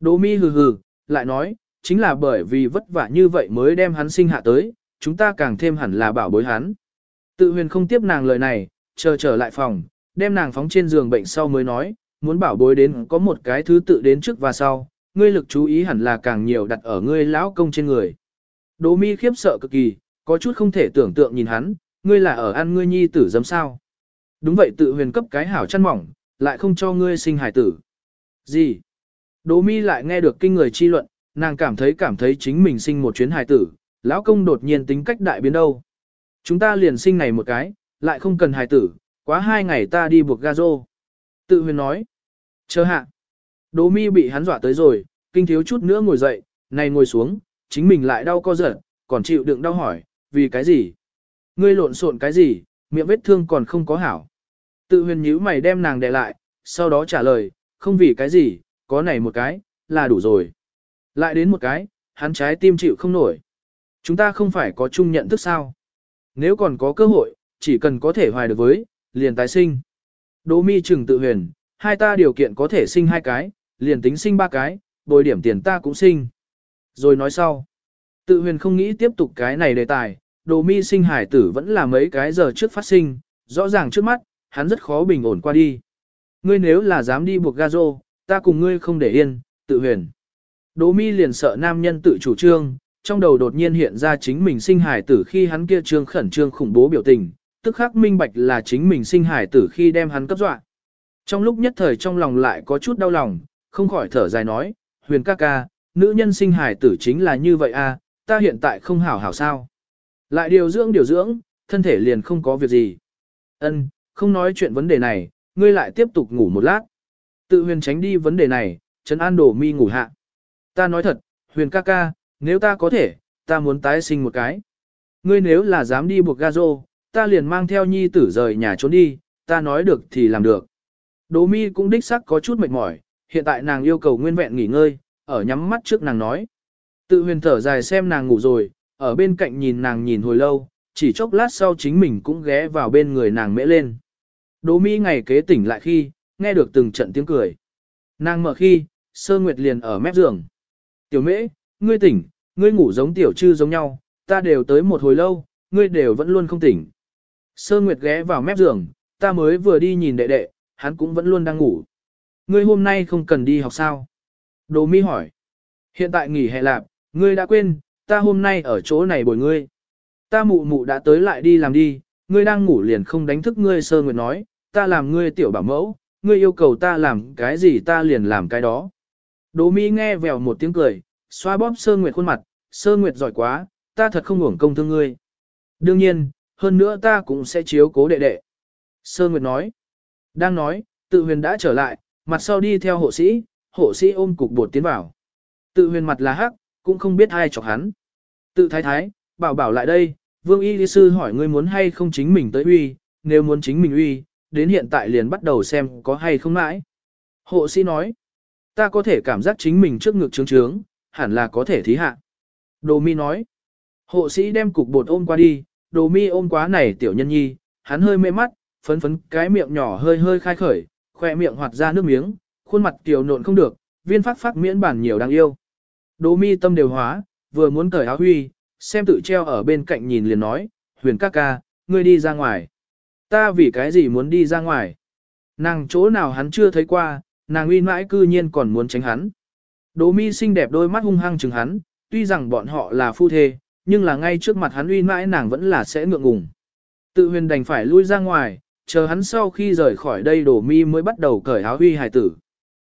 Đỗ mi hừ hừ, lại nói, chính là bởi vì vất vả như vậy mới đem hắn sinh hạ tới, chúng ta càng thêm hẳn là bảo bối hắn. Tự huyền không tiếp nàng lời này, chờ trở lại phòng, đem nàng phóng trên giường bệnh sau mới nói, muốn bảo bối đến có một cái thứ tự đến trước và sau, ngươi lực chú ý hẳn là càng nhiều đặt ở ngươi lão công trên người. Đỗ mi khiếp sợ cực kỳ, có chút không thể tưởng tượng nhìn hắn, ngươi là ở ăn ngươi nhi tử dấm sao. Đúng vậy tự huyền cấp cái hảo chăn mỏng, lại không cho ngươi sinh hải tử. Gì? Đỗ mi lại nghe được kinh người chi luận, nàng cảm thấy cảm thấy chính mình sinh một chuyến hải tử, lão công đột nhiên tính cách đại biến đâu. Chúng ta liền sinh này một cái, lại không cần hải tử, quá hai ngày ta đi buộc ga rô. Tự huyền nói. Chờ hạ. Đỗ mi bị hắn dọa tới rồi, kinh thiếu chút nữa ngồi dậy, này ngồi xuống, chính mình lại đau co giật, còn chịu đựng đau hỏi, vì cái gì? Ngươi lộn xộn cái gì, miệng vết thương còn không có hảo. Tự huyền nhíu mày đem nàng đè lại, sau đó trả lời, không vì cái gì, có này một cái, là đủ rồi. Lại đến một cái, hắn trái tim chịu không nổi. Chúng ta không phải có chung nhận thức sao. Nếu còn có cơ hội, chỉ cần có thể hoài được với, liền tái sinh. Đỗ mi trừng tự huyền, hai ta điều kiện có thể sinh hai cái, liền tính sinh ba cái, bồi điểm tiền ta cũng sinh. Rồi nói sau. Tự huyền không nghĩ tiếp tục cái này đề tài, đồ mi sinh hải tử vẫn là mấy cái giờ trước phát sinh, rõ ràng trước mắt, hắn rất khó bình ổn qua đi. Ngươi nếu là dám đi buộc ga rô, ta cùng ngươi không để yên, tự huyền. Đỗ mi liền sợ nam nhân tự chủ trương, trong đầu đột nhiên hiện ra chính mình sinh hải tử khi hắn kia trương khẩn trương khủng bố biểu tình, tức khắc minh bạch là chính mình sinh hải tử khi đem hắn cấp dọa. Trong lúc nhất thời trong lòng lại có chút đau lòng, không khỏi thở dài nói, huyền ca ca, nữ nhân sinh hải tử chính là như vậy à, ta hiện tại không hảo hảo sao. Lại điều dưỡng điều dưỡng, thân thể liền không có việc gì. Ân, không nói chuyện vấn đề này, ngươi lại tiếp tục ngủ một lát. Tự huyền tránh đi vấn đề này, Trấn An đổ mi ngủ hạ. Ta nói thật, huyền ca ca, nếu ta có thể, ta muốn tái sinh một cái. Ngươi nếu là dám đi buộc gazo, ta liền mang theo nhi tử rời nhà trốn đi, ta nói được thì làm được. Đỗ mi cũng đích sắc có chút mệt mỏi, hiện tại nàng yêu cầu nguyên vẹn nghỉ ngơi, ở nhắm mắt trước nàng nói. Tự huyền thở dài xem nàng ngủ rồi, ở bên cạnh nhìn nàng nhìn hồi lâu, chỉ chốc lát sau chính mình cũng ghé vào bên người nàng mễ lên. Đỗ mi ngày kế tỉnh lại khi, nghe được từng trận tiếng cười. Nàng mở khi, sơ nguyệt liền ở mép giường. Tiểu mễ, ngươi tỉnh, ngươi ngủ giống tiểu trư giống nhau, ta đều tới một hồi lâu, ngươi đều vẫn luôn không tỉnh. Sơ nguyệt ghé vào mép giường, ta mới vừa đi nhìn đệ đệ, hắn cũng vẫn luôn đang ngủ. Ngươi hôm nay không cần đi học sao? Đồ mi hỏi. Hiện tại nghỉ hè lạp, ngươi đã quên, ta hôm nay ở chỗ này bồi ngươi. Ta mụ mụ đã tới lại đi làm đi, ngươi đang ngủ liền không đánh thức ngươi sơ nguyệt nói, ta làm ngươi tiểu bảo mẫu, ngươi yêu cầu ta làm cái gì ta liền làm cái đó. Đỗ Mi nghe vèo một tiếng cười, xoa bóp sơ nguyệt khuôn mặt, sơ nguyệt giỏi quá, ta thật không uổng công thương ngươi. Đương nhiên, hơn nữa ta cũng sẽ chiếu cố đệ đệ. Sơ nguyệt nói, đang nói, tự huyền đã trở lại, mặt sau đi theo hộ sĩ, hộ sĩ ôm cục bột tiến vào. Tự huyền mặt là hắc, cũng không biết ai chọc hắn. Tự thái thái, bảo bảo lại đây, vương y lý sư hỏi ngươi muốn hay không chính mình tới uy, nếu muốn chính mình uy, đến hiện tại liền bắt đầu xem có hay không mãi. Hộ sĩ nói, ta có thể cảm giác chính mình trước ngực trướng trướng, hẳn là có thể thí hạ. Đồ mi nói, hộ sĩ đem cục bột ôm qua đi, đồ mi ôm quá này tiểu nhân nhi, hắn hơi mê mắt, phấn phấn cái miệng nhỏ hơi hơi khai khởi, khoe miệng hoạt ra nước miếng, khuôn mặt tiểu nộn không được, viên phát phát miễn bản nhiều đáng yêu. Đồ mi tâm đều hóa, vừa muốn cởi áo huy, xem tự treo ở bên cạnh nhìn liền nói, huyền ca ca, ngươi đi ra ngoài. Ta vì cái gì muốn đi ra ngoài? Nàng chỗ nào hắn chưa thấy qua, nàng uy mãi cư nhiên còn muốn tránh hắn. Đỗ mi xinh đẹp đôi mắt hung hăng chừng hắn, tuy rằng bọn họ là phu thê, nhưng là ngay trước mặt hắn uy mãi nàng vẫn là sẽ ngượng ngùng. Tự huyền đành phải lui ra ngoài, chờ hắn sau khi rời khỏi đây đổ mi mới bắt đầu cởi áo huy hài tử.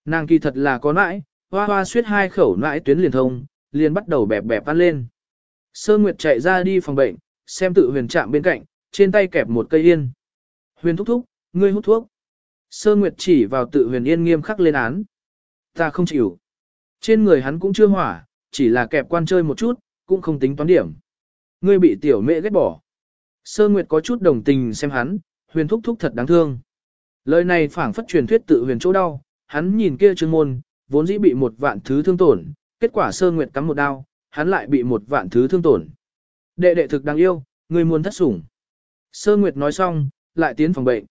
Nàng kỳ thật là có nãi, hoa hoa suyết hai khẩu nãi tuyến liền thông, liền bắt đầu bẹp bẹp ăn lên. Sơ Nguyệt chạy ra đi phòng bệnh, xem tự huyền chạm bên cạnh, trên tay kẹp một cây yên. Huyền thúc thúc, ngươi hút thuốc. Sơ Nguyệt chỉ vào tự huyền yên nghiêm khắc lên án. Ta không chịu. Trên người hắn cũng chưa hỏa, chỉ là kẹp quan chơi một chút, cũng không tính toán điểm. Ngươi bị tiểu mẹ ghét bỏ. Sơ Nguyệt có chút đồng tình xem hắn, huyền thúc thúc thật đáng thương. Lời này phảng phất truyền thuyết tự huyền chỗ đau, hắn nhìn kia trương môn, vốn dĩ bị một vạn thứ thương tổn, kết quả Sơ Nguyệt cắm một đao, hắn lại bị một vạn thứ thương tổn. Đệ đệ thực đáng yêu, người muốn thất sủng. Sơ Nguyệt nói xong, lại tiến phòng bệnh.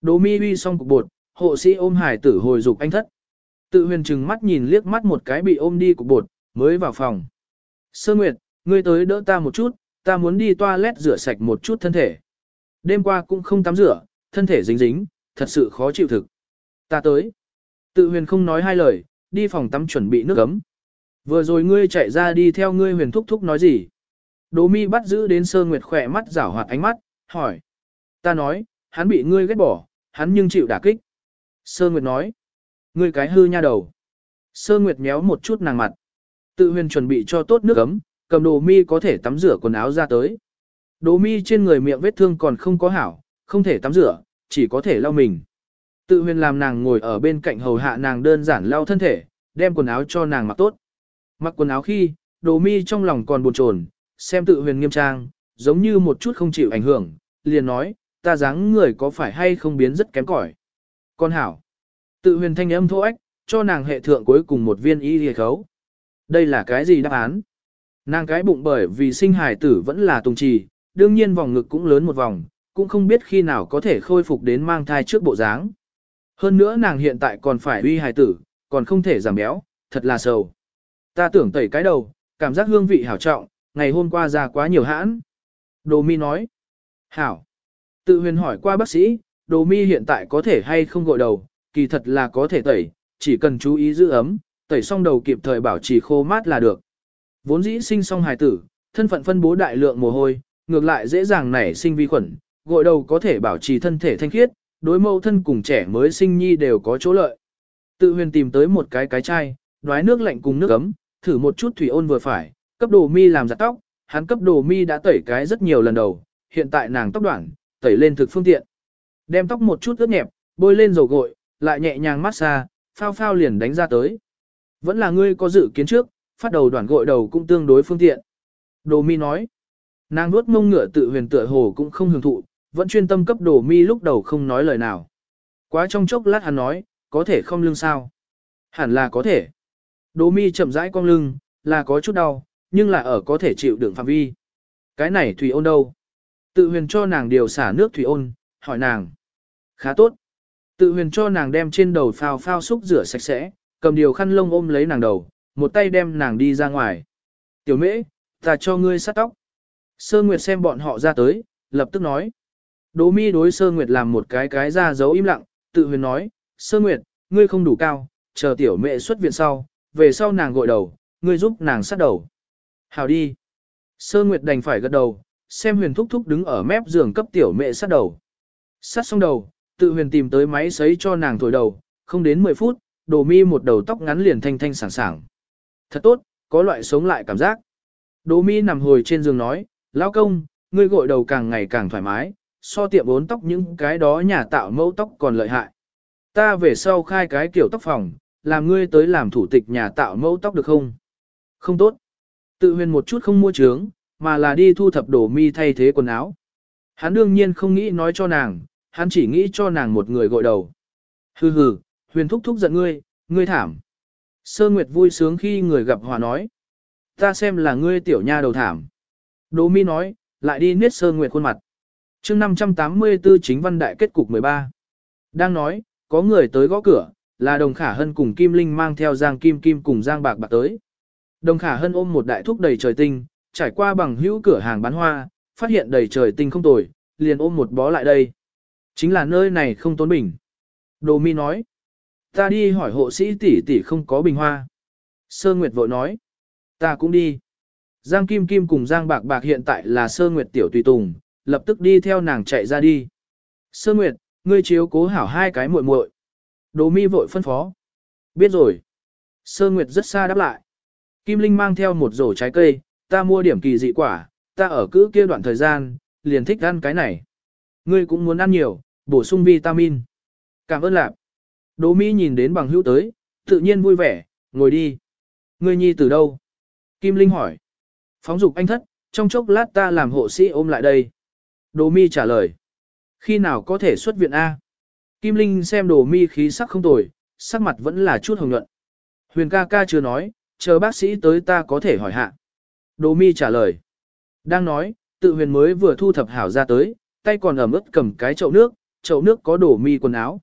Đỗ mi uy xong cục bột, hộ sĩ ôm hải tử hồi dục anh thất. Tự huyền trừng mắt nhìn liếc mắt một cái bị ôm đi cục bột, mới vào phòng. Sơ Nguyệt, ngươi tới đỡ ta một chút, ta muốn đi toilet rửa sạch một chút thân thể. Đêm qua cũng không tắm rửa, thân thể dính dính, thật sự khó chịu thực. Ta tới. Tự huyền không nói hai lời, đi phòng tắm chuẩn bị nước ấm. Vừa rồi ngươi chạy ra đi theo ngươi huyền thúc thúc nói gì? Đỗ mi bắt giữ đến sơ nguyệt khỏe mắt rảo hoạt ánh mắt, hỏi. Ta nói, hắn bị ngươi ghét bỏ, hắn nhưng chịu đả kích. Sơ nguyệt nói. Ngươi cái hư nha đầu. Sơ nguyệt méo một chút nàng mặt. Tự huyền chuẩn bị cho tốt nước ấm, cầm đồ mi có thể tắm rửa quần áo ra tới. Đồ mi trên người miệng vết thương còn không có hảo, không thể tắm rửa, chỉ có thể lau mình. Tự huyền làm nàng ngồi ở bên cạnh hầu hạ nàng đơn giản lau thân thể, đem quần áo cho nàng mặc tốt. Mặc quần áo khi, đồ mi trong lòng còn buồn chồn, xem tự huyền nghiêm trang, giống như một chút không chịu ảnh hưởng, liền nói, ta dáng người có phải hay không biến rất kém cỏi. Con hảo. Tự huyền thanh âm thô ách, cho nàng hệ thượng cuối cùng một viên y hề khấu. Đây là cái gì đáp án? Nàng cái bụng bởi vì sinh hài tử vẫn là tùng trì, đương nhiên vòng ngực cũng lớn một vòng, cũng không biết khi nào có thể khôi phục đến mang thai trước bộ dáng. Hơn nữa nàng hiện tại còn phải uy hài tử, còn không thể giảm béo, thật là sầu. Ta tưởng tẩy cái đầu, cảm giác hương vị hảo trọng, ngày hôm qua ra quá nhiều hãn. Đồ mi nói. Hảo. Tự huyền hỏi qua bác sĩ, đồ mi hiện tại có thể hay không gội đầu, kỳ thật là có thể tẩy, chỉ cần chú ý giữ ấm, tẩy xong đầu kịp thời bảo trì khô mát là được. Vốn dĩ sinh xong hài tử, thân phận phân bố đại lượng mồ hôi, ngược lại dễ dàng nảy sinh vi khuẩn, gội đầu có thể bảo trì thân thể thanh khiết, đối mâu thân cùng trẻ mới sinh nhi đều có chỗ lợi. Tự huyền tìm tới một cái cái chai, đoái nước lạnh cùng nước ấm, thử một chút thủy ôn vừa phải, cấp đồ mi làm giặt tóc, hắn cấp đồ mi đã tẩy cái rất nhiều lần đầu, hiện tại nàng tóc đoạn, tẩy lên thực phương tiện. Đem tóc một chút ướt nhẹp, bôi lên dầu gội, lại nhẹ nhàng massage, phao phao liền đánh ra tới. Vẫn là ngươi có dự kiến trước, phát đầu đoàn gội đầu cũng tương đối phương tiện. Đồ mi nói, nàng nuốt mông ngựa tự huyền tựa hồ cũng không hưởng thụ, vẫn chuyên tâm cấp đồ mi lúc đầu không nói lời nào. Quá trong chốc lát hắn nói, có thể không lưng sao? Hẳn là có thể. Đồ mi chậm rãi cong lưng, là có chút đau, nhưng là ở có thể chịu đựng phạm vi. Cái này thủy ôn đâu? Tự huyền cho nàng điều xả nước thủy ôn, hỏi nàng. Khá tốt. Tự huyền cho nàng đem trên đầu phao phao xúc rửa sạch sẽ, cầm điều khăn lông ôm lấy nàng đầu, một tay đem nàng đi ra ngoài. Tiểu mễ, ta cho ngươi sát tóc. Sơ Nguyệt xem bọn họ ra tới, lập tức nói. Đỗ mi đối Sơ Nguyệt làm một cái cái ra dấu im lặng, tự huyền nói, Sơ Nguyệt, ngươi không đủ cao, chờ tiểu mẹ xuất viện sau, về sau nàng gội đầu, ngươi giúp nàng sát đầu. Hào đi. Sơ Nguyệt đành phải gật đầu, xem huyền thúc thúc đứng ở mép giường cấp tiểu mẹ sát đầu. Sát xong đầu, tự huyền tìm tới máy sấy cho nàng thổi đầu, không đến 10 phút, đồ mi một đầu tóc ngắn liền thanh thanh sảng sảng. Thật tốt, có loại sống lại cảm giác. Đồ mi nằm hồi trên giường nói, lão công, ngươi gội đầu càng ngày càng thoải mái, so tiệm bốn tóc những cái đó nhà tạo mẫu tóc còn lợi hại. Ta về sau khai cái kiểu tóc phòng, làm ngươi tới làm thủ tịch nhà tạo mẫu tóc được không? Không tốt. Tự huyền một chút không mua trướng, mà là đi thu thập đồ mi thay thế quần áo. Hắn đương nhiên không nghĩ nói cho nàng, hắn chỉ nghĩ cho nàng một người gội đầu. Hừ hừ, huyền thúc thúc giận ngươi, ngươi thảm. Sơ Nguyệt vui sướng khi người gặp hòa nói. Ta xem là ngươi tiểu nha đầu thảm. Đỗ mi nói, lại đi niết Sơ Nguyệt khuôn mặt. chương 584 chính văn đại kết cục 13. Đang nói, có người tới gõ cửa, là Đồng Khả Hân cùng Kim Linh mang theo Giang Kim Kim cùng Giang Bạc Bạc tới. Đồng Khả Hân ôm một đại thúc đầy trời tinh, trải qua bằng hữu cửa hàng bán hoa, phát hiện đầy trời tinh không tồi, liền ôm một bó lại đây. Chính là nơi này không tốn bình. Đồ mi nói. Ta đi hỏi hộ sĩ tỷ tỷ không có bình hoa. Sơ Nguyệt vội nói. Ta cũng đi. Giang Kim Kim cùng Giang Bạc Bạc hiện tại là Sơ Nguyệt tiểu tùy tùng, lập tức đi theo nàng chạy ra đi. Sơ Nguyệt, ngươi chiếu cố hảo hai cái muội muội. Đồ mi vội phân phó. Biết rồi. Sơ Nguyệt rất xa đáp lại. Kim Linh mang theo một rổ trái cây, ta mua điểm kỳ dị quả, ta ở cữ kia đoạn thời gian, liền thích ăn cái này. Ngươi cũng muốn ăn nhiều, bổ sung vitamin. Cảm ơn lạp. Đỗ Mỹ nhìn đến bằng hữu tới, tự nhiên vui vẻ, ngồi đi. Người nhi từ đâu? Kim Linh hỏi. Phóng dục anh thất, trong chốc lát ta làm hộ sĩ ôm lại đây. Đỗ Mi trả lời. Khi nào có thể xuất viện A? Kim Linh xem Đỗ Mi khí sắc không tồi, sắc mặt vẫn là chút hồng nhuận. Huyền ca ca chưa nói, chờ bác sĩ tới ta có thể hỏi hạ. Đỗ Mi trả lời. Đang nói, tự huyền mới vừa thu thập hảo ra tới, tay còn ẩm ướt cầm cái chậu nước, chậu nước có đổ mi quần áo.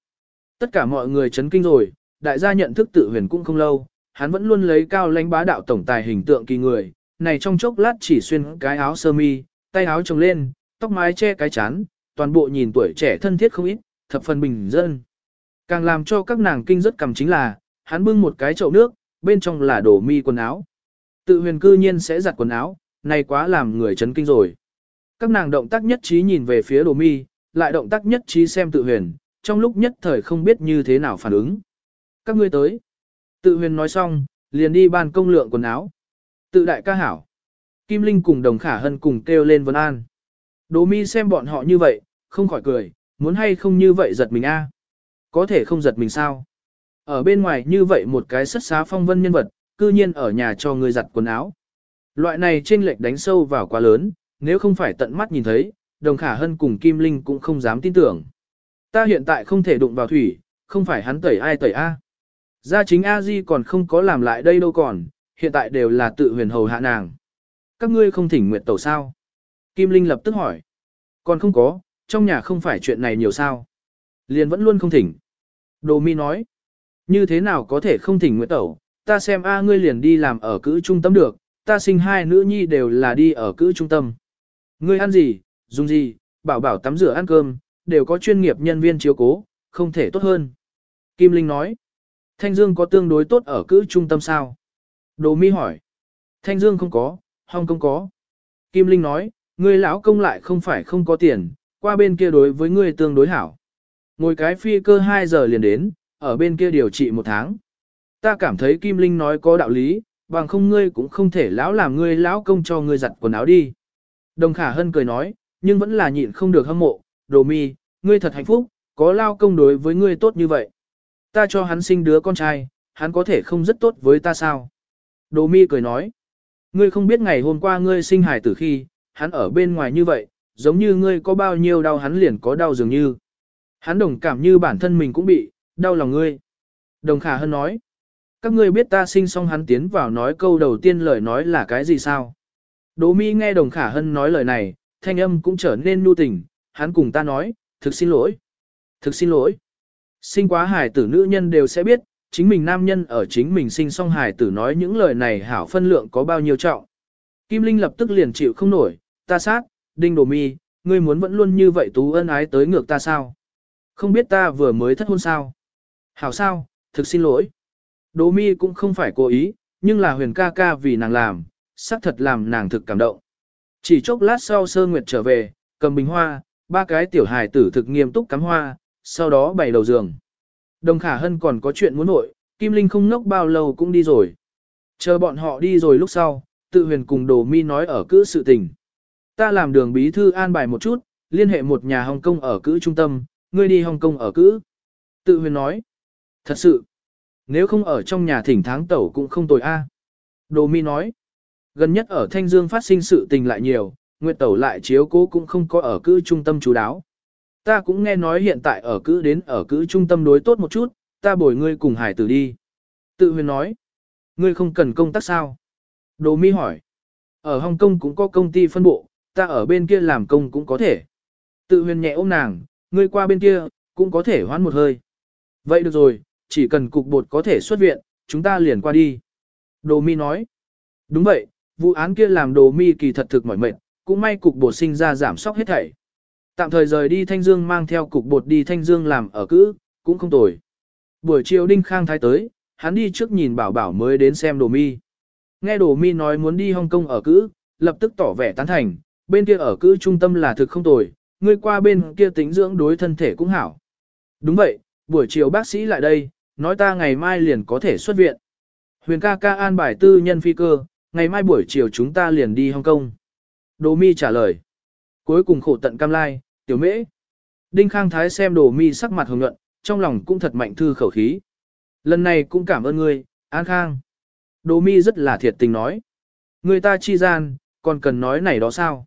Tất cả mọi người chấn kinh rồi, đại gia nhận thức tự huyền cũng không lâu, hắn vẫn luôn lấy cao lãnh bá đạo tổng tài hình tượng kỳ người, này trong chốc lát chỉ xuyên cái áo sơ mi, tay áo trồng lên, tóc mái che cái chán, toàn bộ nhìn tuổi trẻ thân thiết không ít, thập phần bình dân. Càng làm cho các nàng kinh rất cầm chính là, hắn bưng một cái chậu nước, bên trong là đổ mi quần áo. Tự huyền cư nhiên sẽ giặt quần áo, này quá làm người chấn kinh rồi. Các nàng động tác nhất trí nhìn về phía đồ mi, lại động tác nhất trí xem tự huyền, trong lúc nhất thời không biết như thế nào phản ứng. Các ngươi tới. Tự huyền nói xong, liền đi ban công lượng quần áo. Tự đại ca hảo. Kim Linh cùng đồng khả hân cùng kêu lên vân an. đỗ mi xem bọn họ như vậy, không khỏi cười, muốn hay không như vậy giật mình a? Có thể không giật mình sao? Ở bên ngoài như vậy một cái sất xá phong vân nhân vật, cư nhiên ở nhà cho người giặt quần áo. Loại này trên lệch đánh sâu vào quá lớn, nếu không phải tận mắt nhìn thấy, đồng khả hân cùng Kim Linh cũng không dám tin tưởng. Ta hiện tại không thể đụng vào thủy, không phải hắn tẩy ai tẩy A. Gia chính A Di còn không có làm lại đây đâu còn, hiện tại đều là tự huyền hầu hạ nàng. Các ngươi không thỉnh nguyện tẩu sao? Kim Linh lập tức hỏi. Còn không có, trong nhà không phải chuyện này nhiều sao. Liền vẫn luôn không thỉnh. Đồ mi nói. Như thế nào có thể không thỉnh nguyện tẩu, ta xem A ngươi liền đi làm ở cữ trung tâm được, ta sinh hai nữ nhi đều là đi ở cữ trung tâm. Ngươi ăn gì, dùng gì, bảo bảo tắm rửa ăn cơm, đều có chuyên nghiệp nhân viên chiếu cố, không thể tốt hơn. Kim Linh nói, Thanh Dương có tương đối tốt ở cữ trung tâm sao? Đồ mi hỏi, Thanh Dương không có, Hong Kong có. Kim Linh nói, người lão công lại không phải không có tiền, qua bên kia đối với người tương đối hảo. Ngồi cái phi cơ 2 giờ liền đến, ở bên kia điều trị một tháng. Ta cảm thấy Kim Linh nói có đạo lý, bằng không ngươi cũng không thể lão làm ngươi lão công cho ngươi giặt quần áo đi. Đồng Khả Hân cười nói, nhưng vẫn là nhịn không được hâm mộ, đồ mi, ngươi thật hạnh phúc, có lao công đối với ngươi tốt như vậy. Ta cho hắn sinh đứa con trai, hắn có thể không rất tốt với ta sao? Đồ mi cười nói, ngươi không biết ngày hôm qua ngươi sinh hài tử khi, hắn ở bên ngoài như vậy, giống như ngươi có bao nhiêu đau hắn liền có đau dường như. Hắn đồng cảm như bản thân mình cũng bị, đau lòng ngươi. Đồng Khả Hân nói, các ngươi biết ta sinh xong hắn tiến vào nói câu đầu tiên lời nói là cái gì sao? Đỗ Mi nghe Đồng Khả Hân nói lời này, thanh âm cũng trở nên nu tình, hắn cùng ta nói, thực xin lỗi. Thực xin lỗi. Sinh quá hài tử nữ nhân đều sẽ biết, chính mình nam nhân ở chính mình sinh xong hài tử nói những lời này hảo phân lượng có bao nhiêu trọng. Kim Linh lập tức liền chịu không nổi, ta sát, đinh đồ mi, ngươi muốn vẫn luôn như vậy tú ân ái tới ngược ta sao? Không biết ta vừa mới thất hôn sao? Hảo sao, thực xin lỗi. Đỗ mi cũng không phải cố ý, nhưng là huyền ca ca vì nàng làm, xác thật làm nàng thực cảm động. Chỉ chốc lát sau sơ nguyệt trở về, cầm bình hoa, ba cái tiểu hài tử thực nghiêm túc cắm hoa, sau đó bày đầu giường. Đồng khả hân còn có chuyện muốn nội, Kim Linh không nốc bao lâu cũng đi rồi. Chờ bọn họ đi rồi lúc sau, tự huyền cùng đồ mi nói ở cữ sự tình. Ta làm đường bí thư an bài một chút, liên hệ một nhà Hồng Kông ở cữ trung tâm, ngươi đi Hồng Kông ở cữ. Tự huyền nói. Thật sự, nếu không ở trong nhà thỉnh tháng tẩu cũng không tồi a. Đồ mi nói. Gần nhất ở Thanh Dương phát sinh sự tình lại nhiều, Nguyệt Tẩu lại chiếu cố cũng không có ở cữ trung tâm chú đáo. Ta cũng nghe nói hiện tại ở cữ đến ở cữ trung tâm đối tốt một chút, ta bồi ngươi cùng hải tử đi. Tự huyền nói. Ngươi không cần công tác sao? Đồ mi hỏi. Ở Hồng Kông cũng có công ty phân bộ, ta ở bên kia làm công cũng có thể. Tự huyền nhẹ ôm nàng, ngươi qua bên kia, cũng có thể hoán một hơi. Vậy được rồi, chỉ cần cục bột có thể xuất viện, chúng ta liền qua đi. Đồ mi nói. Đúng vậy, vụ án kia làm đồ mi kỳ thật thực mỏi mệt, cũng may cục bột sinh ra giảm sóc hết thảy. Tạm thời rời đi Thanh Dương mang theo cục bột đi Thanh Dương làm ở cữ, cũng không tồi. Buổi chiều Đinh Khang Thái tới, hắn đi trước nhìn bảo bảo mới đến xem đồ mi. Nghe đồ mi nói muốn đi Hong Kong ở cữ, lập tức tỏ vẻ tán thành, bên kia ở cữ trung tâm là thực không tồi, ngươi qua bên kia tính dưỡng đối thân thể cũng hảo. Đúng vậy, buổi chiều bác sĩ lại đây, nói ta ngày mai liền có thể xuất viện. Huyền ca ca an bài tư nhân phi cơ, ngày mai buổi chiều chúng ta liền đi Hong Kong. Đồ mi trả lời. Cuối cùng khổ tận cam lai, tiểu mễ. Đinh Khang Thái xem đồ mi sắc mặt hồng nhuận, trong lòng cũng thật mạnh thư khẩu khí. Lần này cũng cảm ơn ngươi, An Khang. Đồ mi rất là thiệt tình nói. Người ta chi gian, còn cần nói này đó sao?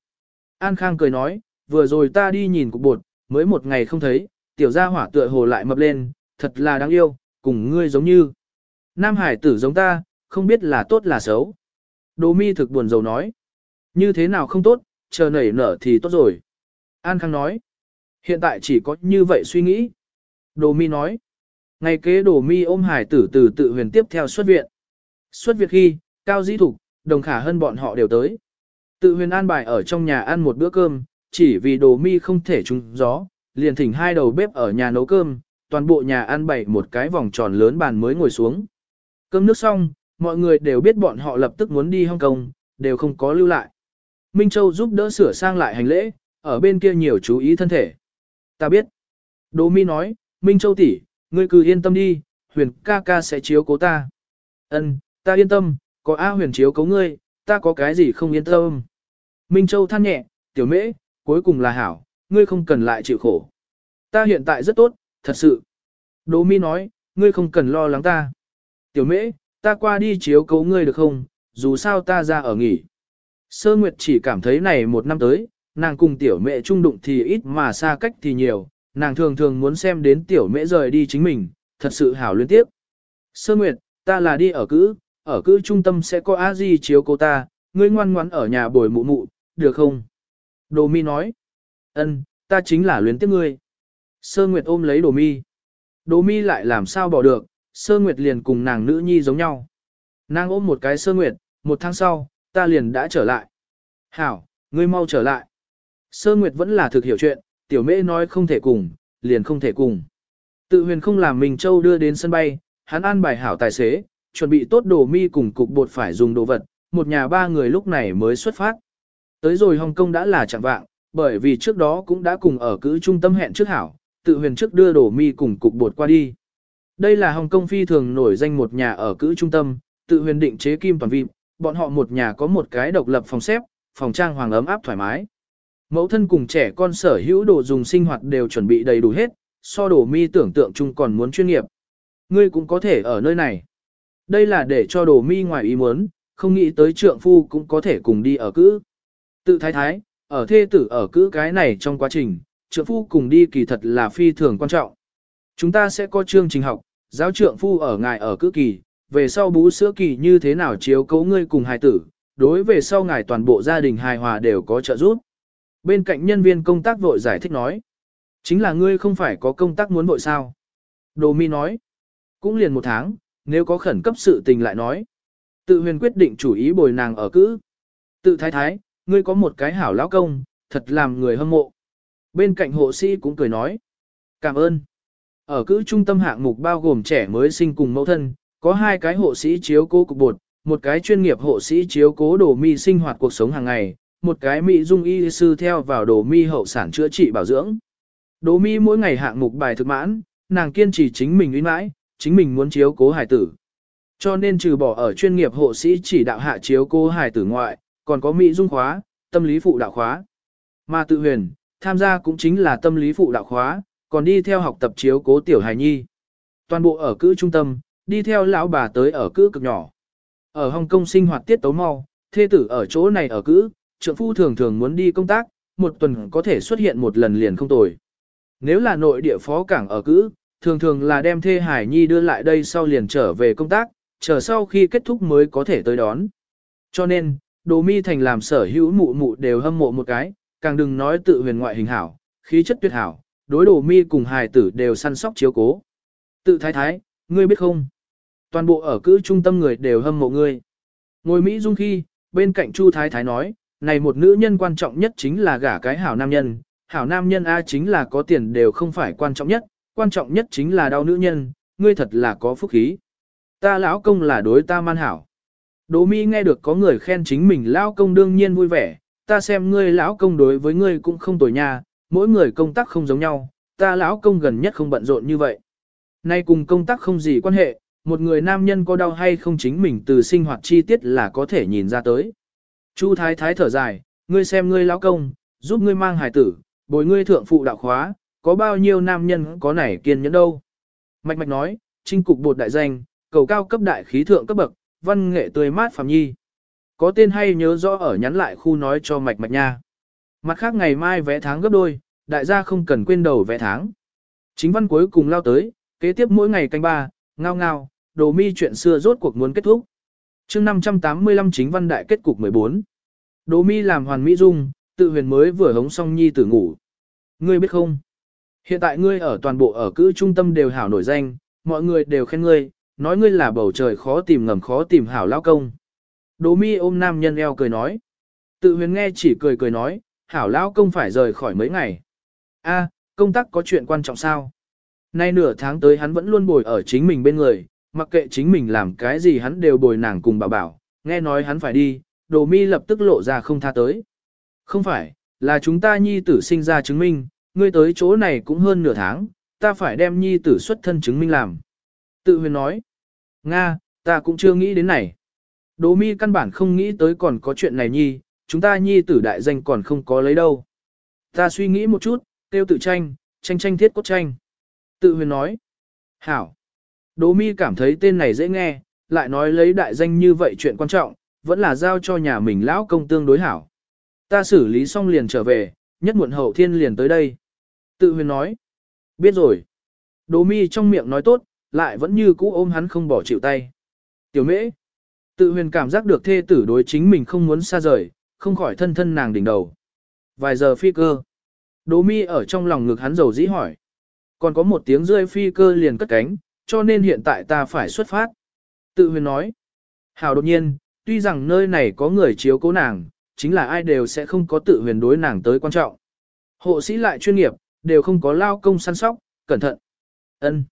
An Khang cười nói, vừa rồi ta đi nhìn cục bột, mới một ngày không thấy, tiểu gia hỏa tựa hồ lại mập lên, thật là đáng yêu, cùng ngươi giống như. Nam Hải tử giống ta, không biết là tốt là xấu. Đồ mi thực buồn rầu nói. Như thế nào không tốt, chờ nảy nở thì tốt rồi. An Khang nói. Hiện tại chỉ có như vậy suy nghĩ. Đồ mi nói. Ngày kế đồ mi ôm hải tử từ tự huyền tiếp theo xuất viện. Xuất viện khi, Cao Dĩ Thục, Đồng Khả hơn bọn họ đều tới. Tự huyền an bài ở trong nhà ăn một bữa cơm, chỉ vì đồ mi không thể trúng gió, liền thỉnh hai đầu bếp ở nhà nấu cơm, toàn bộ nhà ăn bày một cái vòng tròn lớn bàn mới ngồi xuống. Cơm nước xong, mọi người đều biết bọn họ lập tức muốn đi Hong Kong, đều không có lưu lại. Minh Châu giúp đỡ sửa sang lại hành lễ, ở bên kia nhiều chú ý thân thể. Ta biết. Đỗ Mi nói, Minh Châu tỷ, ngươi cứ yên tâm đi, huyền ca ca sẽ chiếu cố ta. Ân, ta yên tâm, có A huyền chiếu cố ngươi, ta có cái gì không yên tâm. Minh Châu than nhẹ, tiểu mễ, cuối cùng là hảo, ngươi không cần lại chịu khổ. Ta hiện tại rất tốt, thật sự. Đỗ Mi nói, ngươi không cần lo lắng ta. Tiểu mễ, ta qua đi chiếu cố ngươi được không, dù sao ta ra ở nghỉ. Sơ Nguyệt chỉ cảm thấy này một năm tới, nàng cùng tiểu mẹ trung đụng thì ít mà xa cách thì nhiều, nàng thường thường muốn xem đến tiểu mẹ rời đi chính mình, thật sự hảo liên tiếp. Sơ Nguyệt, ta là đi ở cữ, ở cữ trung tâm sẽ có a di chiếu cô ta, ngươi ngoan ngoãn ở nhà bồi mụ mụ, được không? Đồ mi nói, ân, ta chính là luyến tiếc ngươi. Sơ Nguyệt ôm lấy Đồ mi. Đồ mi lại làm sao bỏ được, Sơ Nguyệt liền cùng nàng nữ nhi giống nhau. Nàng ôm một cái Sơ Nguyệt, một tháng sau, ta liền đã trở lại. Hảo, ngươi mau trở lại. Sơ Nguyệt vẫn là thực hiểu chuyện, tiểu mễ nói không thể cùng, liền không thể cùng. Tự huyền không làm mình châu đưa đến sân bay, hắn ăn bài hảo tài xế, chuẩn bị tốt đồ mi cùng cục bột phải dùng đồ vật, một nhà ba người lúc này mới xuất phát. Tới rồi Hồng Kông đã là chẳng vạng, bởi vì trước đó cũng đã cùng ở cữ trung tâm hẹn trước hảo, tự huyền trước đưa đồ mi cùng cục bột qua đi. Đây là Hồng Kông phi thường nổi danh một nhà ở cữ trung tâm, tự huyền định chế kim toàn vip, bọn họ một nhà có một cái độc lập phòng xếp, phòng trang hoàng ấm áp thoải mái. Mẫu thân cùng trẻ con sở hữu đồ dùng sinh hoạt đều chuẩn bị đầy đủ hết, so đồ mi tưởng tượng chung còn muốn chuyên nghiệp. Ngươi cũng có thể ở nơi này. Đây là để cho đồ mi ngoài ý muốn, không nghĩ tới trượng phu cũng có thể cùng đi ở cữ. Tự thái thái, ở thê tử ở cữ cái này trong quá trình, trượng phu cùng đi kỳ thật là phi thường quan trọng. Chúng ta sẽ có chương trình học, giáo trượng phu ở ngài ở cữ kỳ, về sau bú sữa kỳ như thế nào chiếu cấu ngươi cùng hài tử, đối về sau ngài toàn bộ gia đình hài hòa đều có trợ giúp. Bên cạnh nhân viên công tác vội giải thích nói, chính là ngươi không phải có công tác muốn vội sao. Đồ mi nói, cũng liền một tháng, nếu có khẩn cấp sự tình lại nói. Tự huyền quyết định chủ ý bồi nàng ở cữ. Tự thái thái, ngươi có một cái hảo lão công, thật làm người hâm mộ. Bên cạnh hộ sĩ cũng cười nói, cảm ơn. Ở cữ trung tâm hạng mục bao gồm trẻ mới sinh cùng mẫu thân, có hai cái hộ sĩ chiếu cố cục bột, một cái chuyên nghiệp hộ sĩ chiếu cố đồ mi sinh hoạt cuộc sống hàng ngày, một cái mỹ dung y sư theo vào đồ mi hậu sản chữa trị bảo dưỡng. Đồ mi mỗi ngày hạng mục bài thực mãn, nàng kiên trì chính mình uy mãi, chính mình muốn chiếu cố hải tử. Cho nên trừ bỏ ở chuyên nghiệp hộ sĩ chỉ đạo hạ chiếu cố hải tử ngoại, còn có mỹ dung khóa, tâm lý phụ đạo khóa. Mà tự huyền, tham gia cũng chính là tâm lý phụ đạo khóa, còn đi theo học tập chiếu cố tiểu hài nhi. Toàn bộ ở cữ trung tâm, đi theo lão bà tới ở cữ cực nhỏ. Ở Hồng Kông sinh hoạt tiết tấu mau, thê tử ở chỗ này ở cữ, trượng phu thường thường muốn đi công tác, một tuần có thể xuất hiện một lần liền không tồi. Nếu là nội địa phó cảng ở cữ, thường thường là đem thê hải nhi đưa lại đây sau liền trở về công tác, chờ sau khi kết thúc mới có thể tới đón. Cho nên, đồ mi thành làm sở hữu mụ mụ đều hâm mộ một cái, càng đừng nói tự huyền ngoại hình hảo, khí chất tuyệt hảo, đối đồ mi cùng hài tử đều săn sóc chiếu cố. Tự thái thái, ngươi biết không? Toàn bộ ở cữ trung tâm người đều hâm mộ ngươi. Ngồi Mỹ Dung khi, bên cạnh Chu Thái Thái nói, này một nữ nhân quan trọng nhất chính là gả cái hảo nam nhân, hảo nam nhân A chính là có tiền đều không phải quan trọng nhất, quan trọng nhất chính là đau nữ nhân, ngươi thật là có phúc khí. Ta lão công là đối ta man hảo. Đỗ Mi nghe được có người khen chính mình lão công đương nhiên vui vẻ, ta xem ngươi lão công đối với ngươi cũng không tồi nha, mỗi người công tác không giống nhau, ta lão công gần nhất không bận rộn như vậy. Nay cùng công tác không gì quan hệ, một người nam nhân có đau hay không chính mình từ sinh hoạt chi tiết là có thể nhìn ra tới. Chu thái thái thở dài, ngươi xem ngươi lão công, giúp ngươi mang hài tử, bồi ngươi thượng phụ đạo khóa, có bao nhiêu nam nhân có nảy kiên nhẫn đâu. Mạch mạch nói, trinh cục bột đại danh, cầu cao cấp đại khí thượng cấp bậc, văn nghệ tươi mát phàm nhi. Có tên hay nhớ rõ ở nhắn lại khu nói cho mạch mạch nha. Mặt khác ngày mai vé tháng gấp đôi, đại gia không cần quên đầu vé tháng. Chính văn cuối cùng lao tới, kế tiếp mỗi ngày canh ba, ngao ngao, đồ mi chuyện xưa rốt cuộc muốn kết thúc. chương 585 chính văn đại kết cục 14. Đồ mi làm hoàn mỹ dung, tự huyền mới vừa hống xong nhi tử ngủ. Ngươi biết không? Hiện tại ngươi ở toàn bộ ở cữ trung tâm đều hảo nổi danh, mọi người đều khen ngươi, nói ngươi là bầu trời khó tìm ngầm khó tìm hảo lao công. Đồ mi ôm nam nhân eo cười nói. Tự huyền nghe chỉ cười cười nói, hảo lao công phải rời khỏi mấy ngày. A, công tác có chuyện quan trọng sao? Nay nửa tháng tới hắn vẫn luôn bồi ở chính mình bên người, mặc kệ chính mình làm cái gì hắn đều bồi nàng cùng bảo bảo, nghe nói hắn phải đi, đồ mi lập tức lộ ra không tha tới. Không phải, là chúng ta nhi tử sinh ra chứng minh, ngươi tới chỗ này cũng hơn nửa tháng, ta phải đem nhi tử xuất thân chứng minh làm. Tự huyền nói, Nga, ta cũng chưa nghĩ đến này. Đỗ mi căn bản không nghĩ tới còn có chuyện này nhi, chúng ta nhi tử đại danh còn không có lấy đâu. Ta suy nghĩ một chút, tiêu tự tranh, tranh tranh thiết cốt tranh. Tự huyền nói, hảo. Đỗ mi cảm thấy tên này dễ nghe, lại nói lấy đại danh như vậy chuyện quan trọng, vẫn là giao cho nhà mình lão công tương đối hảo. Ta xử lý xong liền trở về, nhất muộn hậu thiên liền tới đây. Tự huyền nói, biết rồi. Đỗ mi trong miệng nói tốt, lại vẫn như cũ ôm hắn không bỏ chịu tay. Tiểu mễ, tự huyền cảm giác được thê tử đối chính mình không muốn xa rời, không khỏi thân thân nàng đỉnh đầu. Vài giờ phi cơ, Đỗ mi ở trong lòng ngực hắn dầu dĩ hỏi. Còn có một tiếng rơi phi cơ liền cất cánh, cho nên hiện tại ta phải xuất phát. Tự huyền nói. Hào đột nhiên, tuy rằng nơi này có người chiếu cố nàng, chính là ai đều sẽ không có tự huyền đối nàng tới quan trọng. Hộ sĩ lại chuyên nghiệp, đều không có lao công săn sóc, cẩn thận. ân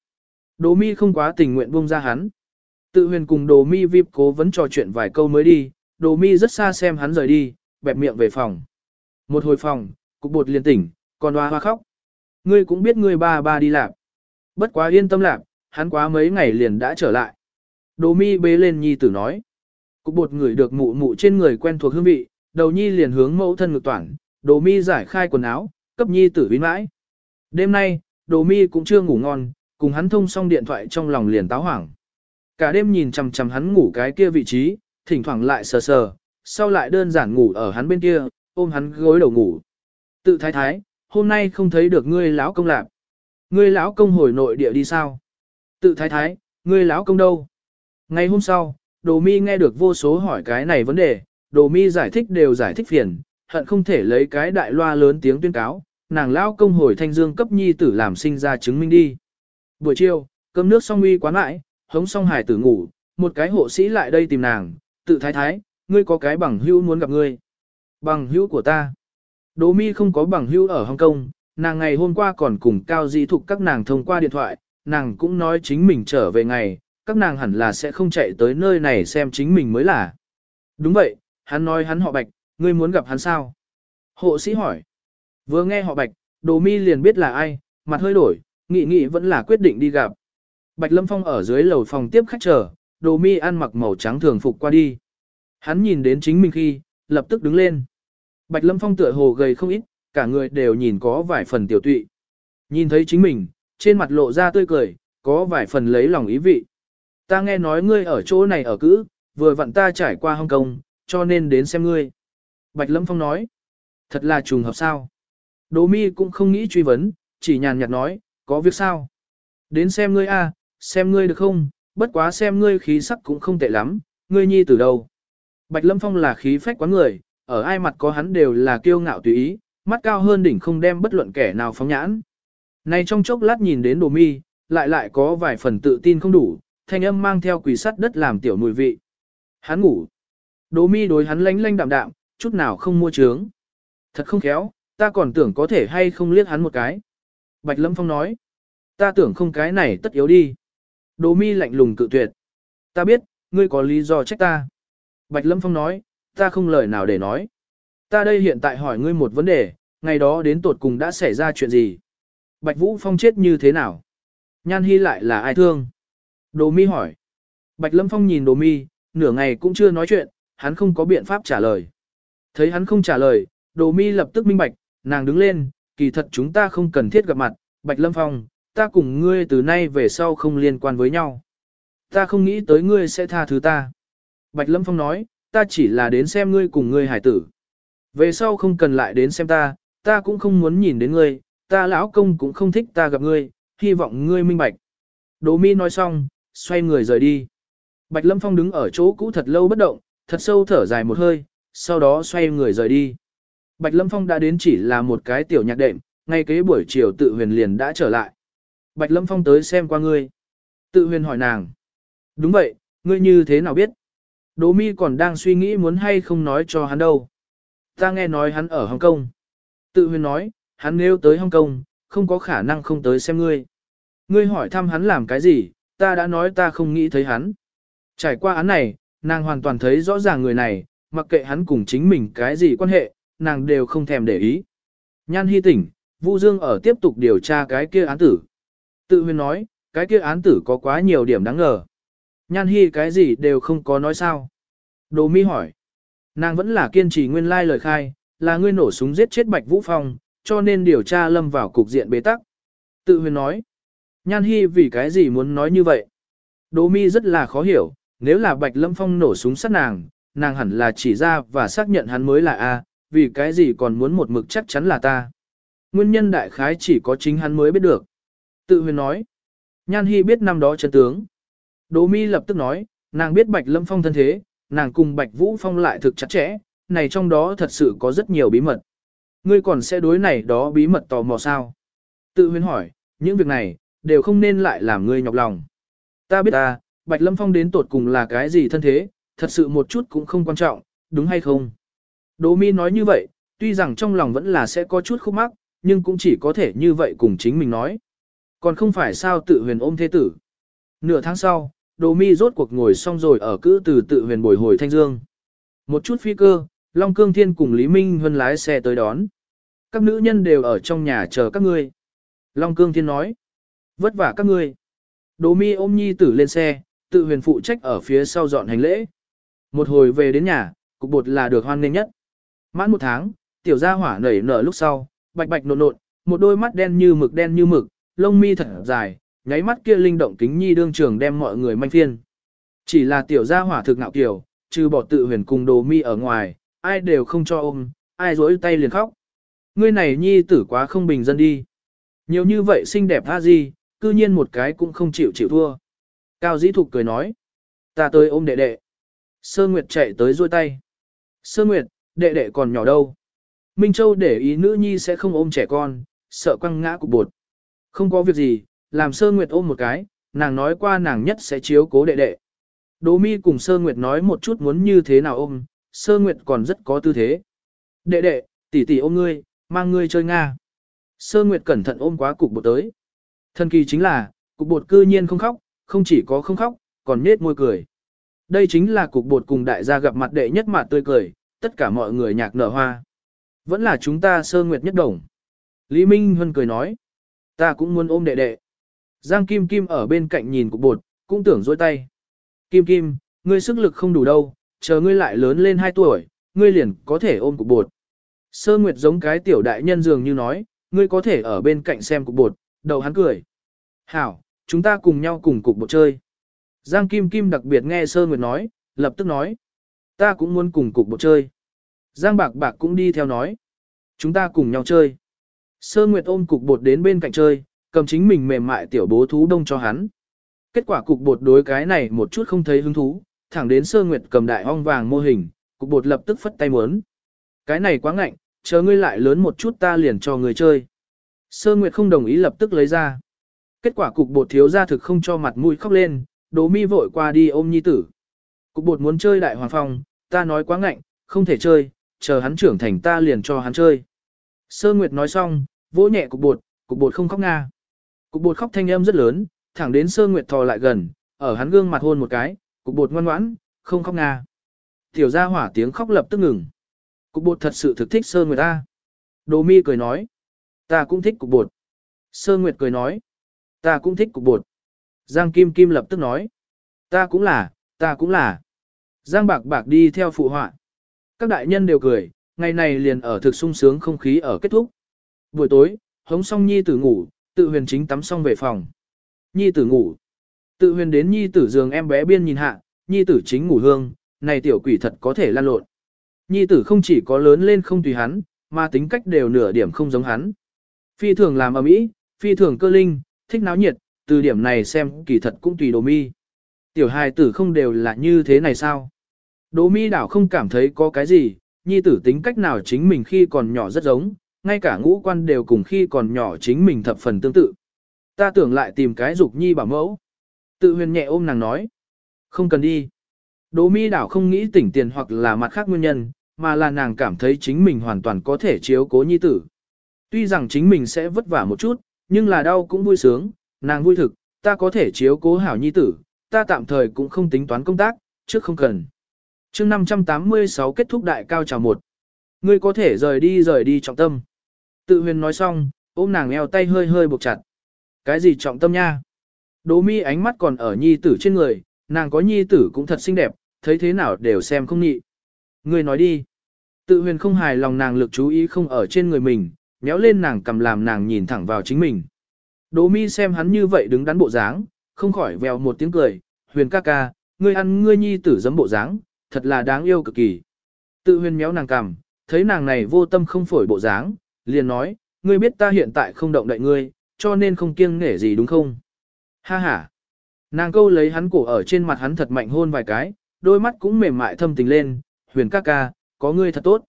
Đồ mi không quá tình nguyện buông ra hắn. Tự huyền cùng đồ mi vip cố vấn trò chuyện vài câu mới đi, đồ mi rất xa xem hắn rời đi, bẹp miệng về phòng. Một hồi phòng, cục bột liền tỉnh, còn hoa hoa khóc. Ngươi cũng biết ngươi ba ba đi lạc. Bất quá yên tâm lạc, hắn quá mấy ngày liền đã trở lại. Đồ mi bế lên nhi tử nói. Cục bột người được mụ mụ trên người quen thuộc hương vị, đầu nhi liền hướng mẫu thân ngược toàn, đồ mi giải khai quần áo, cấp nhi tử vinh mãi. Đêm nay, đồ mi cũng chưa ngủ ngon, cùng hắn thông xong điện thoại trong lòng liền táo hoảng. Cả đêm nhìn chằm chằm hắn ngủ cái kia vị trí, thỉnh thoảng lại sờ sờ, sau lại đơn giản ngủ ở hắn bên kia, ôm hắn gối đầu ngủ. Tự thái thái, hôm nay không thấy được ngươi lão công lạc. Ngươi lão công hồi nội địa đi sao? Tự thái thái, ngươi lão công đâu? Ngày hôm sau, Đồ Mi nghe được vô số hỏi cái này vấn đề, Đồ Mi giải thích đều giải thích phiền, hận không thể lấy cái đại loa lớn tiếng tuyên cáo, nàng lão công hồi thanh dương cấp nhi tử làm sinh ra chứng minh đi. Buổi chiều, cơm nước xong uy quán lại, hống xong hải tử ngủ, một cái hộ sĩ lại đây tìm nàng, tự thái thái, ngươi có cái bằng hữu muốn gặp ngươi. Bằng hữu của ta. Đỗ mi không có bằng hữu ở Hồng Kông, nàng ngày hôm qua còn cùng cao dĩ thục các nàng thông qua điện thoại, nàng cũng nói chính mình trở về ngày, các nàng hẳn là sẽ không chạy tới nơi này xem chính mình mới là. Đúng vậy, hắn nói hắn họ bạch, Ngươi muốn gặp hắn sao? Hộ sĩ hỏi. Vừa nghe họ Bạch, Đồ Mi liền biết là ai, mặt hơi đổi, nghị nghị vẫn là quyết định đi gặp. Bạch Lâm Phong ở dưới lầu phòng tiếp khách chờ, Đồ Mi ăn mặc màu trắng thường phục qua đi. Hắn nhìn đến chính mình khi, lập tức đứng lên. Bạch Lâm Phong tựa hồ gầy không ít, cả người đều nhìn có vài phần tiểu tụy. Nhìn thấy chính mình, trên mặt lộ ra tươi cười, có vài phần lấy lòng ý vị. Ta nghe nói ngươi ở chỗ này ở cữ, vừa vặn ta trải qua Hong Kong, cho nên đến xem ngươi. Bạch Lâm Phong nói, thật là trùng hợp sao. Đỗ mi cũng không nghĩ truy vấn, chỉ nhàn nhạt nói, có việc sao? Đến xem ngươi a, xem ngươi được không, bất quá xem ngươi khí sắc cũng không tệ lắm, ngươi nhi từ đâu. Bạch Lâm Phong là khí phách quán người, ở ai mặt có hắn đều là kiêu ngạo tùy ý, mắt cao hơn đỉnh không đem bất luận kẻ nào phóng nhãn. Này trong chốc lát nhìn đến đồ mi, lại lại có vài phần tự tin không đủ, thanh âm mang theo quỷ sắt đất làm tiểu mùi vị. Hắn ngủ. Đồ mi đối hắn lánh lánh đạm đạm, chút nào không mua trướng. Thật không khéo, ta còn tưởng có thể hay không liếc hắn một cái. Bạch Lâm Phong nói. Ta tưởng không cái này tất yếu đi. Đồ mi lạnh lùng cự tuyệt. Ta biết, ngươi có lý do trách ta. Bạch Lâm Phong nói, ta không lời nào để nói. Ta đây hiện tại hỏi ngươi một vấn đề, ngày đó đến tột cùng đã xảy ra chuyện gì? Bạch Vũ Phong chết như thế nào? Nhan Hi lại là ai thương? Đồ mi hỏi. Bạch Lâm Phong nhìn đồ mi, nửa ngày cũng chưa nói chuyện, hắn không có biện pháp trả lời. Thấy hắn không trả lời, đồ mi lập tức minh bạch, nàng đứng lên, kỳ thật chúng ta không cần thiết gặp mặt, Bạch Lâm Phong, ta cùng ngươi từ nay về sau không liên quan với nhau. Ta không nghĩ tới ngươi sẽ tha thứ ta. Bạch Lâm Phong nói, ta chỉ là đến xem ngươi cùng ngươi hải tử. Về sau không cần lại đến xem ta, ta cũng không muốn nhìn đến ngươi, ta lão công cũng không thích ta gặp ngươi, hy vọng ngươi minh bạch. Đỗ Mi nói xong, xoay người rời đi. Bạch Lâm Phong đứng ở chỗ cũ thật lâu bất động, thật sâu thở dài một hơi, sau đó xoay người rời đi. Bạch Lâm Phong đã đến chỉ là một cái tiểu nhạc đệm, ngay kế buổi chiều tự huyền liền đã trở lại. Bạch Lâm Phong tới xem qua ngươi. Tự huyền hỏi nàng. Đúng vậy, ngươi như thế nào biết? Đỗ mi còn đang suy nghĩ muốn hay không nói cho hắn đâu. Ta nghe nói hắn ở Hồng Kông. Tự huyền nói, hắn nếu tới Hồng Kong, không có khả năng không tới xem ngươi. Ngươi hỏi thăm hắn làm cái gì, ta đã nói ta không nghĩ thấy hắn. Trải qua án này, nàng hoàn toàn thấy rõ ràng người này, mặc kệ hắn cùng chính mình cái gì quan hệ, nàng đều không thèm để ý. Nhan hy tỉnh, Vu Dương ở tiếp tục điều tra cái kia án tử. Tự huyên nói, cái kia án tử có quá nhiều điểm đáng ngờ. Nhan hy cái gì đều không có nói sao. Đồ mi hỏi. Nàng vẫn là kiên trì nguyên lai lời khai, là ngươi nổ súng giết chết Bạch Vũ Phong, cho nên điều tra lâm vào cục diện bế tắc. Tự huyền nói. Nhan hy vì cái gì muốn nói như vậy? đỗ mi rất là khó hiểu, nếu là Bạch Lâm Phong nổ súng sát nàng, nàng hẳn là chỉ ra và xác nhận hắn mới là A, vì cái gì còn muốn một mực chắc chắn là ta. Nguyên nhân đại khái chỉ có chính hắn mới biết được. Tự huyền nói. Nhan Hy biết năm đó chân tướng. Đỗ mi lập tức nói, nàng biết Bạch Lâm Phong thân thế, nàng cùng Bạch Vũ Phong lại thực chặt chẽ, này trong đó thật sự có rất nhiều bí mật. Ngươi còn sẽ đối này đó bí mật tò mò sao? Tự huyền hỏi, những việc này, đều không nên lại làm ngươi nhọc lòng. Ta biết ta, Bạch Lâm Phong đến tột cùng là cái gì thân thế, thật sự một chút cũng không quan trọng, đúng hay không? Đỗ mi nói như vậy, tuy rằng trong lòng vẫn là sẽ có chút khúc mắc, nhưng cũng chỉ có thể như vậy cùng chính mình nói. Còn không phải sao tự huyền ôm thế tử. Nửa tháng sau, Đỗ Mi rốt cuộc ngồi xong rồi ở cữ từ tự huyền bồi hồi thanh dương. Một chút phi cơ, Long Cương Thiên cùng Lý Minh Huân lái xe tới đón. Các nữ nhân đều ở trong nhà chờ các ngươi. Long Cương Thiên nói. Vất vả các ngươi. Đồ Mi ôm nhi tử lên xe, tự huyền phụ trách ở phía sau dọn hành lễ. Một hồi về đến nhà, cục bột là được hoan nghênh nhất. Mãn một tháng, tiểu gia hỏa nảy nở lúc sau, bạch bạch nộn nộn, một đôi mắt đen như mực đen như mực, lông mi thật dài, nháy mắt kia linh động kính nhi đương trường đem mọi người manh phiên. Chỉ là tiểu gia hỏa thực ngạo kiểu, trừ bỏ tự huyền cùng đồ mi ở ngoài, ai đều không cho ôm, ai rối tay liền khóc. Ngươi này nhi tử quá không bình dân đi. Nhiều như vậy xinh đẹp tha gì, cư nhiên một cái cũng không chịu chịu thua. Cao dĩ thục cười nói. Ta tới ôm đệ đệ. Sơ Nguyệt chạy tới duỗi tay. Sơ Nguyệt, đệ đệ còn nhỏ đâu. Minh Châu để ý nữ nhi sẽ không ôm trẻ con, sợ quăng ngã cục bột. Không có việc gì, làm Sơ Nguyệt ôm một cái, nàng nói qua nàng nhất sẽ chiếu cố đệ đệ. Đỗ mi cùng Sơ Nguyệt nói một chút muốn như thế nào ôm, Sơ Nguyệt còn rất có tư thế. Đệ đệ, tỷ tỷ ôm ngươi, mang ngươi chơi Nga. Sơ Nguyệt cẩn thận ôm quá cục bột tới. Thần kỳ chính là, cục bột cư nhiên không khóc, không chỉ có không khóc, còn nết môi cười. Đây chính là cục bột cùng đại gia gặp mặt đệ nhất mặt tươi cười, tất cả mọi người nhạc nở hoa. Vẫn là chúng ta sơ nguyệt nhất đồng. Lý Minh Huân cười nói, ta cũng muốn ôm đệ đệ. Giang Kim Kim ở bên cạnh nhìn cục bột, cũng tưởng dôi tay. Kim Kim, ngươi sức lực không đủ đâu, chờ ngươi lại lớn lên 2 tuổi, ngươi liền có thể ôm cục bột. Sơ Nguyệt giống cái tiểu đại nhân dường như nói, ngươi có thể ở bên cạnh xem cục bột, đầu hắn cười. Hảo, chúng ta cùng nhau cùng cục bột chơi. Giang Kim Kim đặc biệt nghe Sơ Nguyệt nói, lập tức nói. Ta cũng muốn cùng cục bột chơi. Giang Bạc Bạc cũng đi theo nói. Chúng ta cùng nhau chơi. Sơ Nguyệt ôm cục bột đến bên cạnh chơi, cầm chính mình mềm mại tiểu bố thú đông cho hắn. Kết quả cục bột đối cái này một chút không thấy hứng thú, thẳng đến Sơ Nguyệt cầm đại ong vàng mô hình, cục bột lập tức phất tay muốn. Cái này quá ngạnh, chờ ngươi lại lớn một chút ta liền cho người chơi. Sơ Nguyệt không đồng ý lập tức lấy ra. Kết quả cục bột thiếu ra thực không cho mặt mũi khóc lên, đố mi vội qua đi ôm nhi tử. Cục bột muốn chơi đại hoàng phong, ta nói quá ngạnh, không thể chơi, chờ hắn trưởng thành ta liền cho hắn chơi. Sơ Nguyệt nói xong, vỗ nhẹ cục bột, cục bột không khóc nga. Cục bột khóc thanh âm rất lớn, thẳng đến Sơ Nguyệt thò lại gần, ở hắn gương mặt hôn một cái, cục bột ngoan ngoãn, không khóc nga. Tiểu gia hỏa tiếng khóc lập tức ngừng. Cục bột thật sự thực thích Sơ Nguyệt ta. Đồ mi cười nói, ta cũng thích cục bột. Sơ Nguyệt cười nói, ta cũng thích cục bột. Giang Kim Kim lập tức nói, ta cũng là, ta cũng là. Giang Bạc Bạc đi theo phụ họa. Các đại nhân đều cười, ngày này liền ở thực sung sướng không khí ở kết thúc. Buổi tối, hống xong nhi tử ngủ, tự huyền chính tắm xong về phòng. Nhi tử ngủ. Tự huyền đến nhi tử giường em bé biên nhìn hạ, nhi tử chính ngủ hương, này tiểu quỷ thật có thể lan lộn. Nhi tử không chỉ có lớn lên không tùy hắn, mà tính cách đều nửa điểm không giống hắn. Phi thường làm ở mỹ, phi thường cơ linh, thích náo nhiệt, từ điểm này xem kỳ thật cũng tùy đồ mi. Tiểu hài tử không đều là như thế này sao? Đồ mi đảo không cảm thấy có cái gì, nhi tử tính cách nào chính mình khi còn nhỏ rất giống, ngay cả ngũ quan đều cùng khi còn nhỏ chính mình thập phần tương tự. Ta tưởng lại tìm cái dục nhi bảo mẫu. Tự huyền nhẹ ôm nàng nói. Không cần đi. Đỗ mi đảo không nghĩ tỉnh tiền hoặc là mặt khác nguyên nhân, mà là nàng cảm thấy chính mình hoàn toàn có thể chiếu cố nhi tử. Tuy rằng chính mình sẽ vất vả một chút, nhưng là đau cũng vui sướng, nàng vui thực, ta có thể chiếu cố hảo nhi tử, ta tạm thời cũng không tính toán công tác, trước không cần chương 586 kết thúc đại cao trào một. Ngươi có thể rời đi rời đi trọng tâm. Tự huyền nói xong, ôm nàng eo tay hơi hơi buộc chặt. Cái gì trọng tâm nha? Đỗ mi ánh mắt còn ở nhi tử trên người, nàng có nhi tử cũng thật xinh đẹp, thấy thế nào đều xem không nhị. Ngươi nói đi. Tự huyền không hài lòng nàng lực chú ý không ở trên người mình, méo lên nàng cầm làm nàng nhìn thẳng vào chính mình. Đỗ mi xem hắn như vậy đứng đắn bộ dáng, không khỏi vèo một tiếng cười, huyền ca ca, ngươi ăn ngươi nhi tử giấm bộ dáng, thật là đáng yêu cực kỳ. Tự huyền méo nàng cầm, thấy nàng này vô tâm không phổi bộ dáng, liền nói, ngươi biết ta hiện tại không động đậy ngươi, cho nên không kiêng nể gì đúng không? Ha ha. Nàng câu lấy hắn cổ ở trên mặt hắn thật mạnh hôn vài cái, đôi mắt cũng mềm mại thâm tình lên, huyền ca ca, có ngươi thật tốt.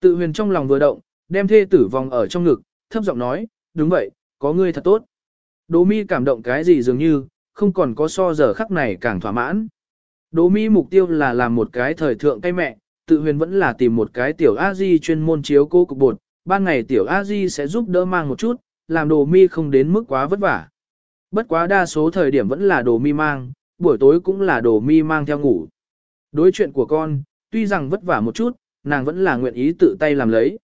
Tự huyền trong lòng vừa động, đem thê tử vòng ở trong ngực, thấp giọng nói, đúng vậy, có ngươi thật tốt. Đỗ mi cảm động cái gì dường như, không còn có so giờ khắc này càng thỏa mãn. Đỗ Mi mục tiêu là làm một cái thời thượng cây mẹ, tự huyền vẫn là tìm một cái tiểu a di chuyên môn chiếu cô cục bột, ban ngày tiểu a di sẽ giúp đỡ mang một chút, làm đồ mi không đến mức quá vất vả. Bất quá đa số thời điểm vẫn là đồ mi mang, buổi tối cũng là đồ mi mang theo ngủ. Đối chuyện của con, tuy rằng vất vả một chút, nàng vẫn là nguyện ý tự tay làm lấy.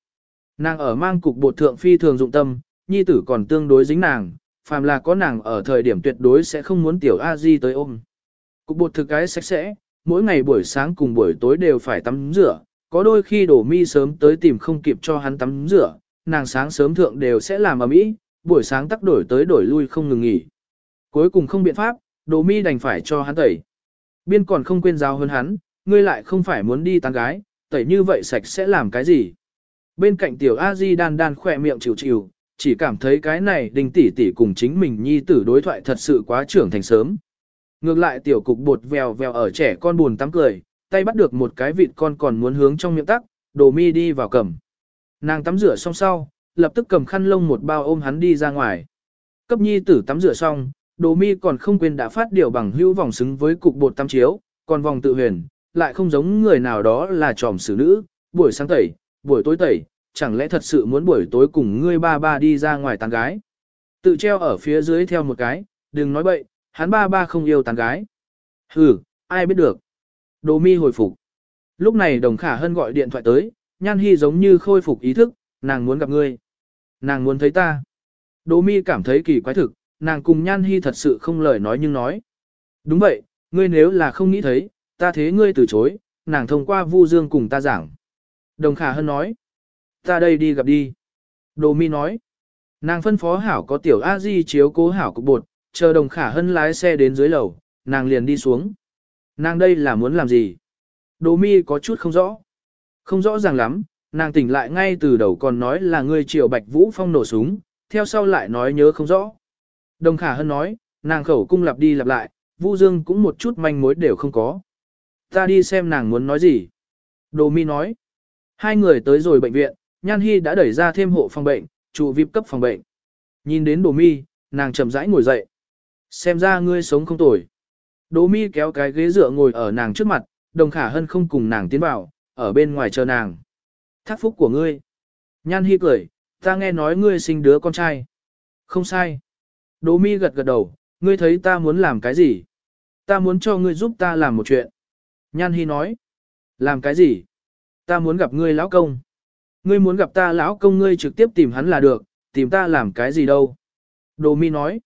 Nàng ở mang cục bột thượng phi thường dụng tâm, nhi tử còn tương đối dính nàng, phàm là có nàng ở thời điểm tuyệt đối sẽ không muốn tiểu a di tới ôm. Cục bột thực cái sạch sẽ, mỗi ngày buổi sáng cùng buổi tối đều phải tắm rửa, có đôi khi đổ mi sớm tới tìm không kịp cho hắn tắm rửa, nàng sáng sớm thượng đều sẽ làm ở mỹ, buổi sáng tắc đổi tới đổi lui không ngừng nghỉ. Cuối cùng không biện pháp, đồ mi đành phải cho hắn tẩy. Biên còn không quên giáo hơn hắn, ngươi lại không phải muốn đi tán gái, tẩy như vậy sạch sẽ làm cái gì. Bên cạnh tiểu a di đan đan khỏe miệng chịu chịu, chỉ cảm thấy cái này đình tỷ tỷ cùng chính mình nhi tử đối thoại thật sự quá trưởng thành sớm. Ngược lại tiểu cục bột vèo vèo ở trẻ con buồn tắm cười, tay bắt được một cái vịt con còn muốn hướng trong miệng tắc, đồ mi đi vào cầm. Nàng tắm rửa xong sau, lập tức cầm khăn lông một bao ôm hắn đi ra ngoài. Cấp nhi tử tắm rửa xong, đồ mi còn không quên đã phát điều bằng hữu vòng xứng với cục bột tắm chiếu, còn vòng tự huyền, lại không giống người nào đó là tròm xử nữ, buổi sáng tẩy, buổi tối tẩy, chẳng lẽ thật sự muốn buổi tối cùng ngươi ba ba đi ra ngoài tán gái. Tự treo ở phía dưới theo một cái, đừng nói bậy, hắn ba ba không yêu tán gái. Hừ, ai biết được. Đồ mi hồi phục. Lúc này đồng khả hân gọi điện thoại tới, nhan hy giống như khôi phục ý thức, nàng muốn gặp ngươi. Nàng muốn thấy ta. Đồ mi cảm thấy kỳ quái thực, nàng cùng nhan hy thật sự không lời nói nhưng nói. Đúng vậy, ngươi nếu là không nghĩ thấy, ta thế ngươi từ chối, nàng thông qua Vu Dương cùng ta giảng. Đồng Khả Hân nói, ta đây đi gặp đi. Đồ Mi nói, nàng phân phó hảo có tiểu a di chiếu cố hảo cục bột, chờ Đồng Khả Hân lái xe đến dưới lầu, nàng liền đi xuống. Nàng đây là muốn làm gì? Đồ Mi có chút không rõ. Không rõ ràng lắm, nàng tỉnh lại ngay từ đầu còn nói là ngươi triệu Bạch Vũ Phong nổ súng, theo sau lại nói nhớ không rõ. Đồng Khả Hân nói, nàng khẩu cung lặp đi lặp lại, Vu Dương cũng một chút manh mối đều không có. Ta đi xem nàng muốn nói gì. Đồ mi nói. Hai người tới rồi bệnh viện, Nhan Hi đã đẩy ra thêm hộ phòng bệnh, trụ vip cấp phòng bệnh. Nhìn đến đồ mi, nàng chậm rãi ngồi dậy. Xem ra ngươi sống không tồi. Đồ mi kéo cái ghế dựa ngồi ở nàng trước mặt, đồng khả hân không cùng nàng tiến vào, ở bên ngoài chờ nàng. Thác phúc của ngươi. Nhan Hi cười, ta nghe nói ngươi sinh đứa con trai. Không sai. Đồ mi gật gật đầu, ngươi thấy ta muốn làm cái gì? Ta muốn cho ngươi giúp ta làm một chuyện. Nhan Hi nói. Làm cái gì? Ta muốn gặp ngươi lão công. Ngươi muốn gặp ta lão công ngươi trực tiếp tìm hắn là được, tìm ta làm cái gì đâu. Đồ mi nói.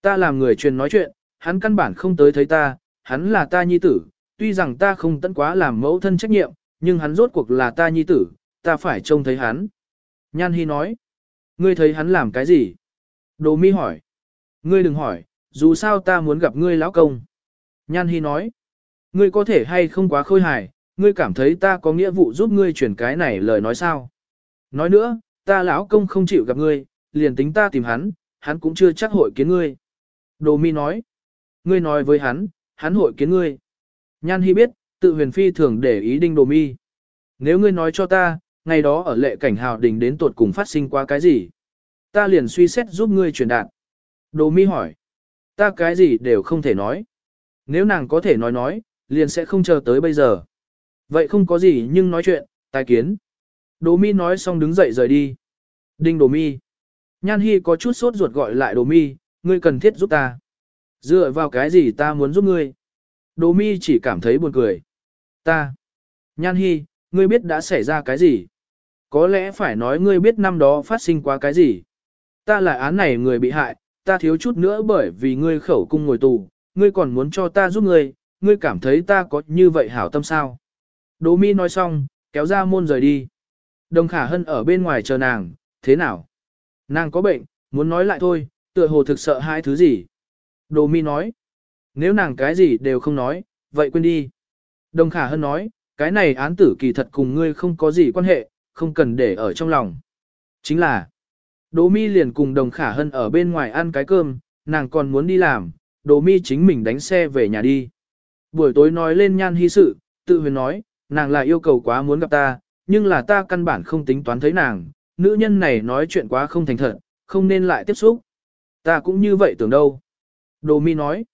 Ta làm người truyền nói chuyện, hắn căn bản không tới thấy ta, hắn là ta nhi tử, tuy rằng ta không tận quá làm mẫu thân trách nhiệm, nhưng hắn rốt cuộc là ta nhi tử, ta phải trông thấy hắn. Nhan Hi nói. Ngươi thấy hắn làm cái gì? Đồ mi hỏi. Ngươi đừng hỏi, dù sao ta muốn gặp ngươi lão công. Nhan Hi nói. Ngươi có thể hay không quá khôi hài, ngươi cảm thấy ta có nghĩa vụ giúp ngươi chuyển cái này lời nói sao. Nói nữa, ta lão công không chịu gặp ngươi, liền tính ta tìm hắn, hắn cũng chưa chắc hội kiến ngươi. Đồ mi nói, ngươi nói với hắn, hắn hội kiến ngươi. Nhan Hi biết, tự huyền phi thường để ý đinh đồ mi. Nếu ngươi nói cho ta, ngày đó ở lệ cảnh hào đình đến tột cùng phát sinh qua cái gì? Ta liền suy xét giúp ngươi truyền đạt. Đồ mi hỏi, ta cái gì đều không thể nói. Nếu nàng có thể nói nói, liền sẽ không chờ tới bây giờ. Vậy không có gì nhưng nói chuyện, tài kiến. Đồ mi nói xong đứng dậy rời đi. Đinh đồ mi. Nhan Hi có chút sốt ruột gọi lại đồ mi, ngươi cần thiết giúp ta. Dựa vào cái gì ta muốn giúp ngươi? Đồ mi chỉ cảm thấy buồn cười. Ta. Nhan Hi, ngươi biết đã xảy ra cái gì? Có lẽ phải nói ngươi biết năm đó phát sinh qua cái gì? Ta là án này người bị hại, ta thiếu chút nữa bởi vì ngươi khẩu cung ngồi tù, ngươi còn muốn cho ta giúp ngươi, ngươi cảm thấy ta có như vậy hảo tâm sao? Đỗ Mi nói xong, kéo ra môn rời đi. Đồng Khả Hân ở bên ngoài chờ nàng, thế nào? Nàng có bệnh, muốn nói lại thôi, tựa hồ thực sợ hai thứ gì. Đỗ Mi nói, nếu nàng cái gì đều không nói, vậy quên đi. Đồng Khả Hân nói, cái này án tử kỳ thật cùng ngươi không có gì quan hệ, không cần để ở trong lòng. Chính là, Đỗ Mi liền cùng Đồng Khả Hân ở bên ngoài ăn cái cơm, nàng còn muốn đi làm, Đỗ Mi chính mình đánh xe về nhà đi. Buổi tối nói lên nhan hy sự, tự huyền nói, nàng là yêu cầu quá muốn gặp ta, nhưng là ta căn bản không tính toán thấy nàng, nữ nhân này nói chuyện quá không thành thật, không nên lại tiếp xúc. Ta cũng như vậy tưởng đâu. Đồ mi nói,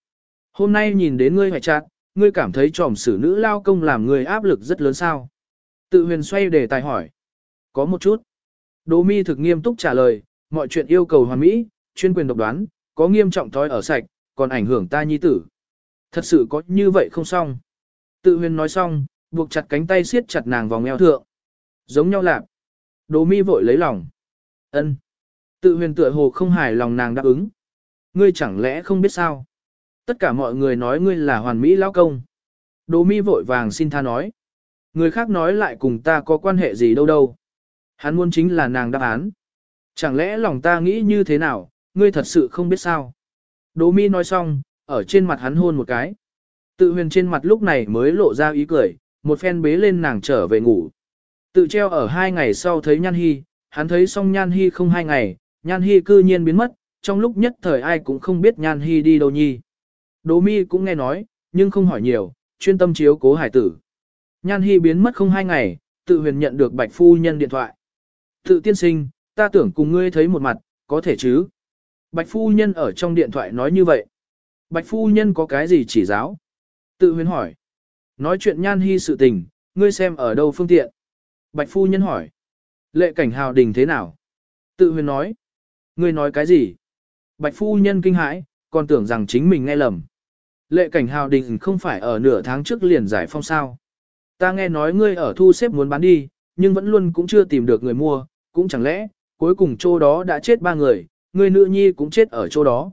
hôm nay nhìn đến ngươi hoài chặt, ngươi cảm thấy tròm xử nữ lao công làm người áp lực rất lớn sao. Tự huyền xoay đề tài hỏi. Có một chút. Đồ mi thực nghiêm túc trả lời, mọi chuyện yêu cầu hoàn mỹ, chuyên quyền độc đoán, có nghiêm trọng thói ở sạch, còn ảnh hưởng ta nhi tử. Thật sự có như vậy không xong. Tự huyền nói xong, buộc chặt cánh tay siết chặt nàng vòng eo thượng. Giống nhau lạp. Đồ mi vội lấy lòng. ân Tự huyền tựa hồ không hài lòng nàng đáp ứng. Ngươi chẳng lẽ không biết sao? Tất cả mọi người nói ngươi là hoàn mỹ lão công. Đồ mi vội vàng xin tha nói. Người khác nói lại cùng ta có quan hệ gì đâu đâu. Hắn muốn chính là nàng đáp án. Chẳng lẽ lòng ta nghĩ như thế nào, ngươi thật sự không biết sao? Đỗ mi nói xong, ở trên mặt hắn hôn một cái. Tự huyền trên mặt lúc này mới lộ ra ý cười, một phen bế lên nàng trở về ngủ. Tự treo ở hai ngày sau thấy Nhan Hy, hắn thấy xong Nhan Hy không hai ngày, Nhan Hy cư nhiên biến mất, trong lúc nhất thời ai cũng không biết Nhan Hy đi đâu nhi. Đỗ mi cũng nghe nói, nhưng không hỏi nhiều, chuyên tâm chiếu cố hải tử. Nhan Hy biến mất không hai ngày, tự huyền nhận được bạch phu nhân điện thoại. Tự tiên sinh, ta tưởng cùng ngươi thấy một mặt, có thể chứ? Bạch phu nhân ở trong điện thoại nói như vậy. Bạch phu nhân có cái gì chỉ giáo? Tự huyền hỏi. Nói chuyện nhan hy sự tình, ngươi xem ở đâu phương tiện? Bạch phu nhân hỏi. Lệ cảnh hào đình thế nào? Tự huyền nói. Ngươi nói cái gì? Bạch phu nhân kinh hãi, còn tưởng rằng chính mình nghe lầm. Lệ cảnh hào đình không phải ở nửa tháng trước liền giải phong sao. Ta ta nghe nói ngươi ở thu xếp muốn bán đi, nhưng vẫn luôn cũng chưa tìm được người mua, cũng chẳng lẽ, cuối cùng chỗ đó đã chết ba người, người nữ nhi cũng chết ở chỗ đó.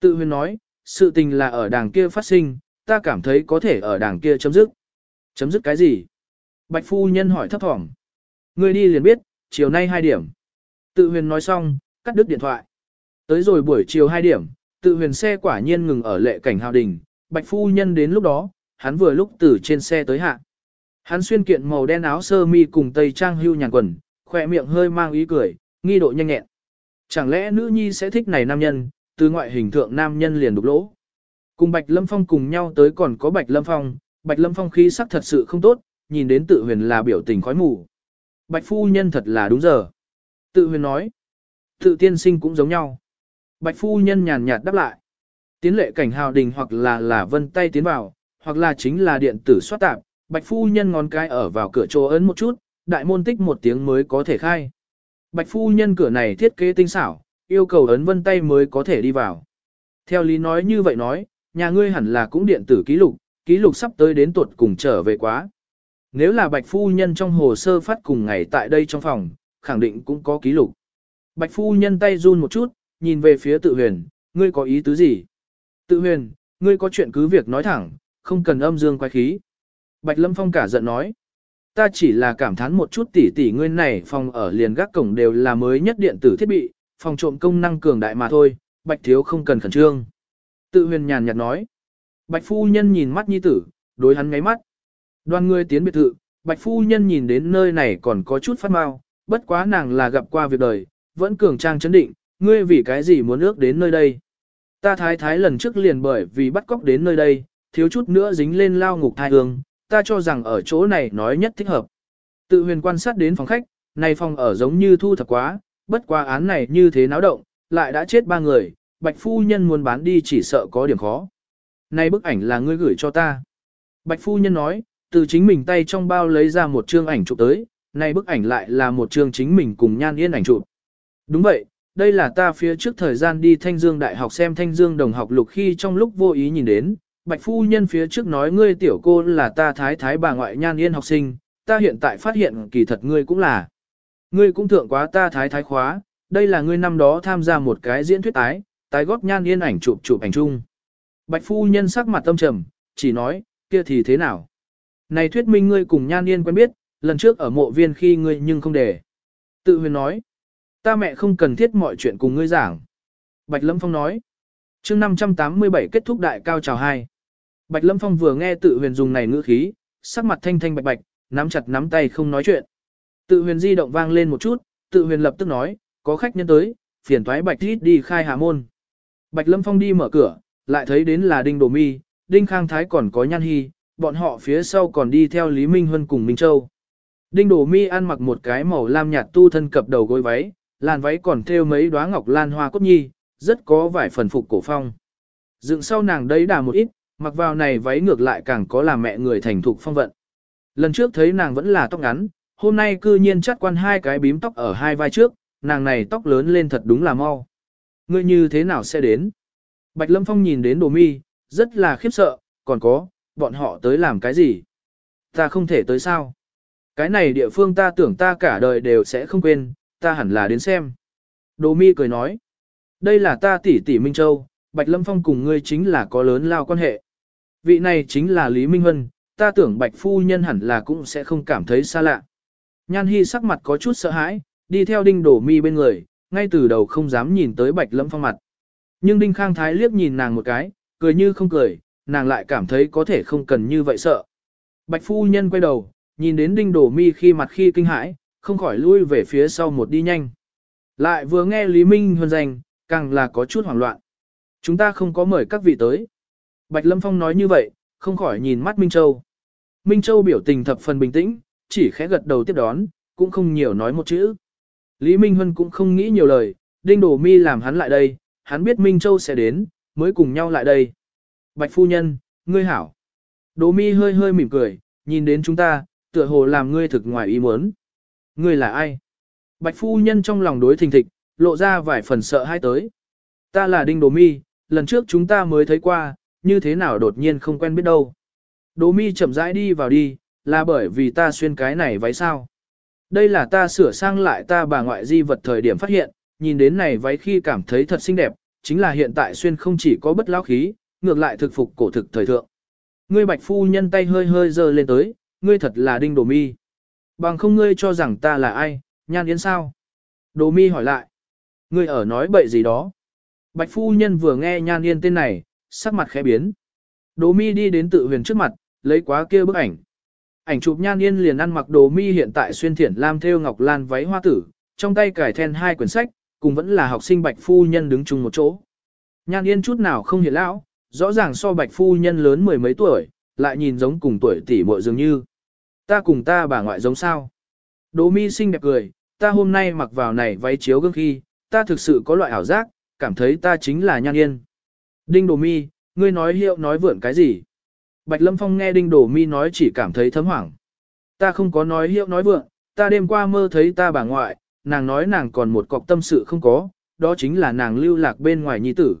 Tự huyền nói, sự tình là ở đàng kia phát sinh, ta cảm thấy có thể ở đàng kia chấm dứt. Chấm dứt cái gì? Bạch phu nhân hỏi thấp thỏm. Ngươi đi liền biết, chiều nay 2 điểm. Tự huyền nói xong, cắt đứt điện thoại. Tới rồi buổi chiều 2 điểm, tự huyền xe quả nhiên ngừng ở lệ cảnh hào đình. Bạch phu nhân đến lúc đó, hắn vừa lúc từ trên xe tới hạ. Hắn xuyên kiện màu đen áo sơ mi cùng tây trang hưu nhàn quần, khỏe miệng hơi mang ý cười, nghi độ nhanh nhẹn. Chẳng lẽ nữ nhi sẽ thích này nam nhân, từ ngoại hình thượng nam nhân liền đục lỗ. Cùng Bạch Lâm Phong cùng nhau tới còn có Bạch Lâm Phong, Bạch Lâm Phong khí sắc thật sự không tốt, nhìn đến tự huyền là biểu tình khói mù. Bạch phu nhân thật là đúng giờ. Tự huyền nói. Tự tiên sinh cũng giống nhau. Bạch phu nhân nhàn nhạt đáp lại. Tiến lệ cảnh hào đình hoặc là là vân tay tiến vào, hoặc là chính là điện tử soát tạp. Bạch phu nhân ngón cái ở vào cửa chỗ ấn một chút, đại môn tích một tiếng mới có thể khai. Bạch phu nhân cửa này thiết kế tinh xảo, yêu cầu ấn vân tay mới có thể đi vào. Theo lý nói như vậy nói, nhà ngươi hẳn là cũng điện tử ký lục, ký lục sắp tới đến tuột cùng trở về quá. Nếu là bạch phu nhân trong hồ sơ phát cùng ngày tại đây trong phòng, khẳng định cũng có ký lục. Bạch phu nhân tay run một chút, nhìn về phía tự huyền, ngươi có ý tứ gì? Tự huyền, ngươi có chuyện cứ việc nói thẳng, không cần âm dương quay khí. Bạch lâm phong cả giận nói, ta chỉ là cảm thán một chút tỉ tỉ ngươi này phòng ở liền gác cổng đều là mới nhất điện tử thiết bị, phòng trộm công năng cường đại mà thôi, bạch thiếu không cần khẩn trương. Tự huyền nhàn nhạt nói, bạch phu nhân nhìn mắt nhi tử, đối hắn ngáy mắt. Đoàn người tiến biệt thự, bạch phu nhân nhìn đến nơi này còn có chút phát mau, bất quá nàng là gặp qua việc đời, vẫn cường trang chấn định, ngươi vì cái gì muốn ước đến nơi đây. Ta thái thái lần trước liền bởi vì bắt cóc đến nơi đây, thiếu chút nữa dính lên lao ngục thai hương, ta cho rằng ở chỗ này nói nhất thích hợp. Tự huyền quan sát đến phòng khách, này phòng ở giống như thu thập quá, bất quá án này như thế náo động, lại đã chết ba người, bạch phu nhân muốn bán đi chỉ sợ có điểm khó. Này bức ảnh là ngươi gửi cho ta. Bạch phu nhân nói, từ chính mình tay trong bao lấy ra một chương ảnh chụp tới, này bức ảnh lại là một chương chính mình cùng nhan yên ảnh chụp. Đúng vậy, đây là ta phía trước thời gian đi Thanh Dương Đại học xem Thanh Dương đồng học lục khi trong lúc vô ý nhìn đến, Bạch phu nhân phía trước nói ngươi tiểu cô là ta thái thái bà ngoại nhan yên học sinh, ta hiện tại phát hiện kỳ thật ngươi cũng là. Ngươi cũng thượng quá ta thái thái khóa, đây là ngươi năm đó tham gia một cái diễn thuyết tái, tái góp nhan yên ảnh chụp chụp ảnh chung. Bạch phu nhân sắc mặt tâm trầm, chỉ nói, kia thì thế nào? Này thuyết minh ngươi cùng nhan yên quen biết, lần trước ở mộ viên khi ngươi nhưng không để. Tự huyền nói, ta mẹ không cần thiết mọi chuyện cùng ngươi giảng. Bạch Lâm Phong nói, chương 587 kết thúc đại cao chào hai. Bạch Lâm Phong vừa nghe tự huyền dùng này ngữ khí, sắc mặt thanh thanh bạch bạch, nắm chặt nắm tay không nói chuyện. Tự huyền di động vang lên một chút, tự huyền lập tức nói, có khách nhân tới, phiền thoái bạch thít đi khai hạ môn. Bạch Lâm Phong đi mở cửa, lại thấy đến là Đinh Đồ Mi, Đinh Khang Thái còn có Nhan Hy, bọn họ phía sau còn đi theo Lý Minh Huân cùng Minh Châu. Đinh Đồ Mi ăn mặc một cái màu lam nhạt tu thân cập đầu gối váy, làn váy còn thêu mấy đóa ngọc lan hoa cốt nhi, rất có vài phần phục cổ phong. Dựng sau nàng đấy đà một ít, mặc vào này váy ngược lại càng có làm mẹ người thành thục phong vận. Lần trước thấy nàng vẫn là tóc ngắn, hôm nay cư nhiên chắt quan hai cái bím tóc ở hai vai trước, nàng này tóc lớn lên thật đúng là mau. Ngươi như thế nào sẽ đến? Bạch Lâm Phong nhìn đến đồ mi, rất là khiếp sợ, còn có, bọn họ tới làm cái gì? Ta không thể tới sao? Cái này địa phương ta tưởng ta cả đời đều sẽ không quên, ta hẳn là đến xem. Đồ mi cười nói, đây là ta tỷ tỷ Minh Châu, Bạch Lâm Phong cùng ngươi chính là có lớn lao quan hệ. Vị này chính là Lý Minh Hân, ta tưởng Bạch Phu Nhân hẳn là cũng sẽ không cảm thấy xa lạ. Nhan Hi sắc mặt có chút sợ hãi, đi theo Đinh Đổ Mi bên người, ngay từ đầu không dám nhìn tới Bạch Lâm Phong mặt. Nhưng Đinh Khang Thái liếc nhìn nàng một cái, cười như không cười, nàng lại cảm thấy có thể không cần như vậy sợ. Bạch Phu Nhân quay đầu, nhìn đến Đinh Đổ Mi khi mặt khi kinh hãi, không khỏi lui về phía sau một đi nhanh. Lại vừa nghe Lý Minh Huân danh, càng là có chút hoảng loạn. Chúng ta không có mời các vị tới. Bạch Lâm Phong nói như vậy, không khỏi nhìn mắt Minh Châu. Minh Châu biểu tình thập phần bình tĩnh, chỉ khẽ gật đầu tiếp đón, cũng không nhiều nói một chữ. Lý Minh Huân cũng không nghĩ nhiều lời, Đinh Đổ Mi làm hắn lại đây, hắn biết Minh Châu sẽ đến, mới cùng nhau lại đây. Bạch phu nhân, ngươi hảo. Đỗ Mi hơi hơi mỉm cười, nhìn đến chúng ta, tựa hồ làm ngươi thực ngoài ý muốn. Ngươi là ai? Bạch phu nhân trong lòng đối thình thịch, lộ ra vài phần sợ hãi tới. Ta là Đinh Đỗ Mi, lần trước chúng ta mới thấy qua, như thế nào đột nhiên không quen biết đâu. Đỗ mi chậm rãi đi vào đi, là bởi vì ta xuyên cái này váy sao. Đây là ta sửa sang lại ta bà ngoại di vật thời điểm phát hiện, nhìn đến này váy khi cảm thấy thật xinh đẹp, chính là hiện tại xuyên không chỉ có bất lão khí, ngược lại thực phục cổ thực thời thượng. Ngươi bạch phu nhân tay hơi hơi giơ lên tới, ngươi thật là đinh đồ mi. Bằng không ngươi cho rằng ta là ai, nhan yến sao? Đồ mi hỏi lại. Ngươi ở nói bậy gì đó? Bạch phu nhân vừa nghe nhan yên tên này, sắc mặt khẽ biến. Đồ mi đi đến tự huyền trước mặt, lấy quá kia bức ảnh. Ảnh chụp nhan yên liền ăn mặc đồ mi hiện tại xuyên thiển lam theo ngọc lan váy hoa tử, trong tay cải then hai quyển sách, cùng vẫn là học sinh bạch phu nhân đứng chung một chỗ. Nhan yên chút nào không hiện lão, rõ ràng so bạch phu nhân lớn mười mấy tuổi, lại nhìn giống cùng tuổi tỷ muội dường như. Ta cùng ta bà ngoại giống sao. Đồ mi xinh đẹp cười, ta hôm nay mặc vào này váy chiếu gương khi, ta thực sự có loại ảo giác, cảm thấy ta chính là nhan yên. Đinh đồ mi, ngươi nói hiệu nói vượn cái gì? Bạch Lâm Phong nghe Đinh Đổ Mi nói chỉ cảm thấy thấm hoảng. Ta không có nói hiệu nói vượng, ta đêm qua mơ thấy ta bà ngoại, nàng nói nàng còn một cọc tâm sự không có, đó chính là nàng lưu lạc bên ngoài nhi tử.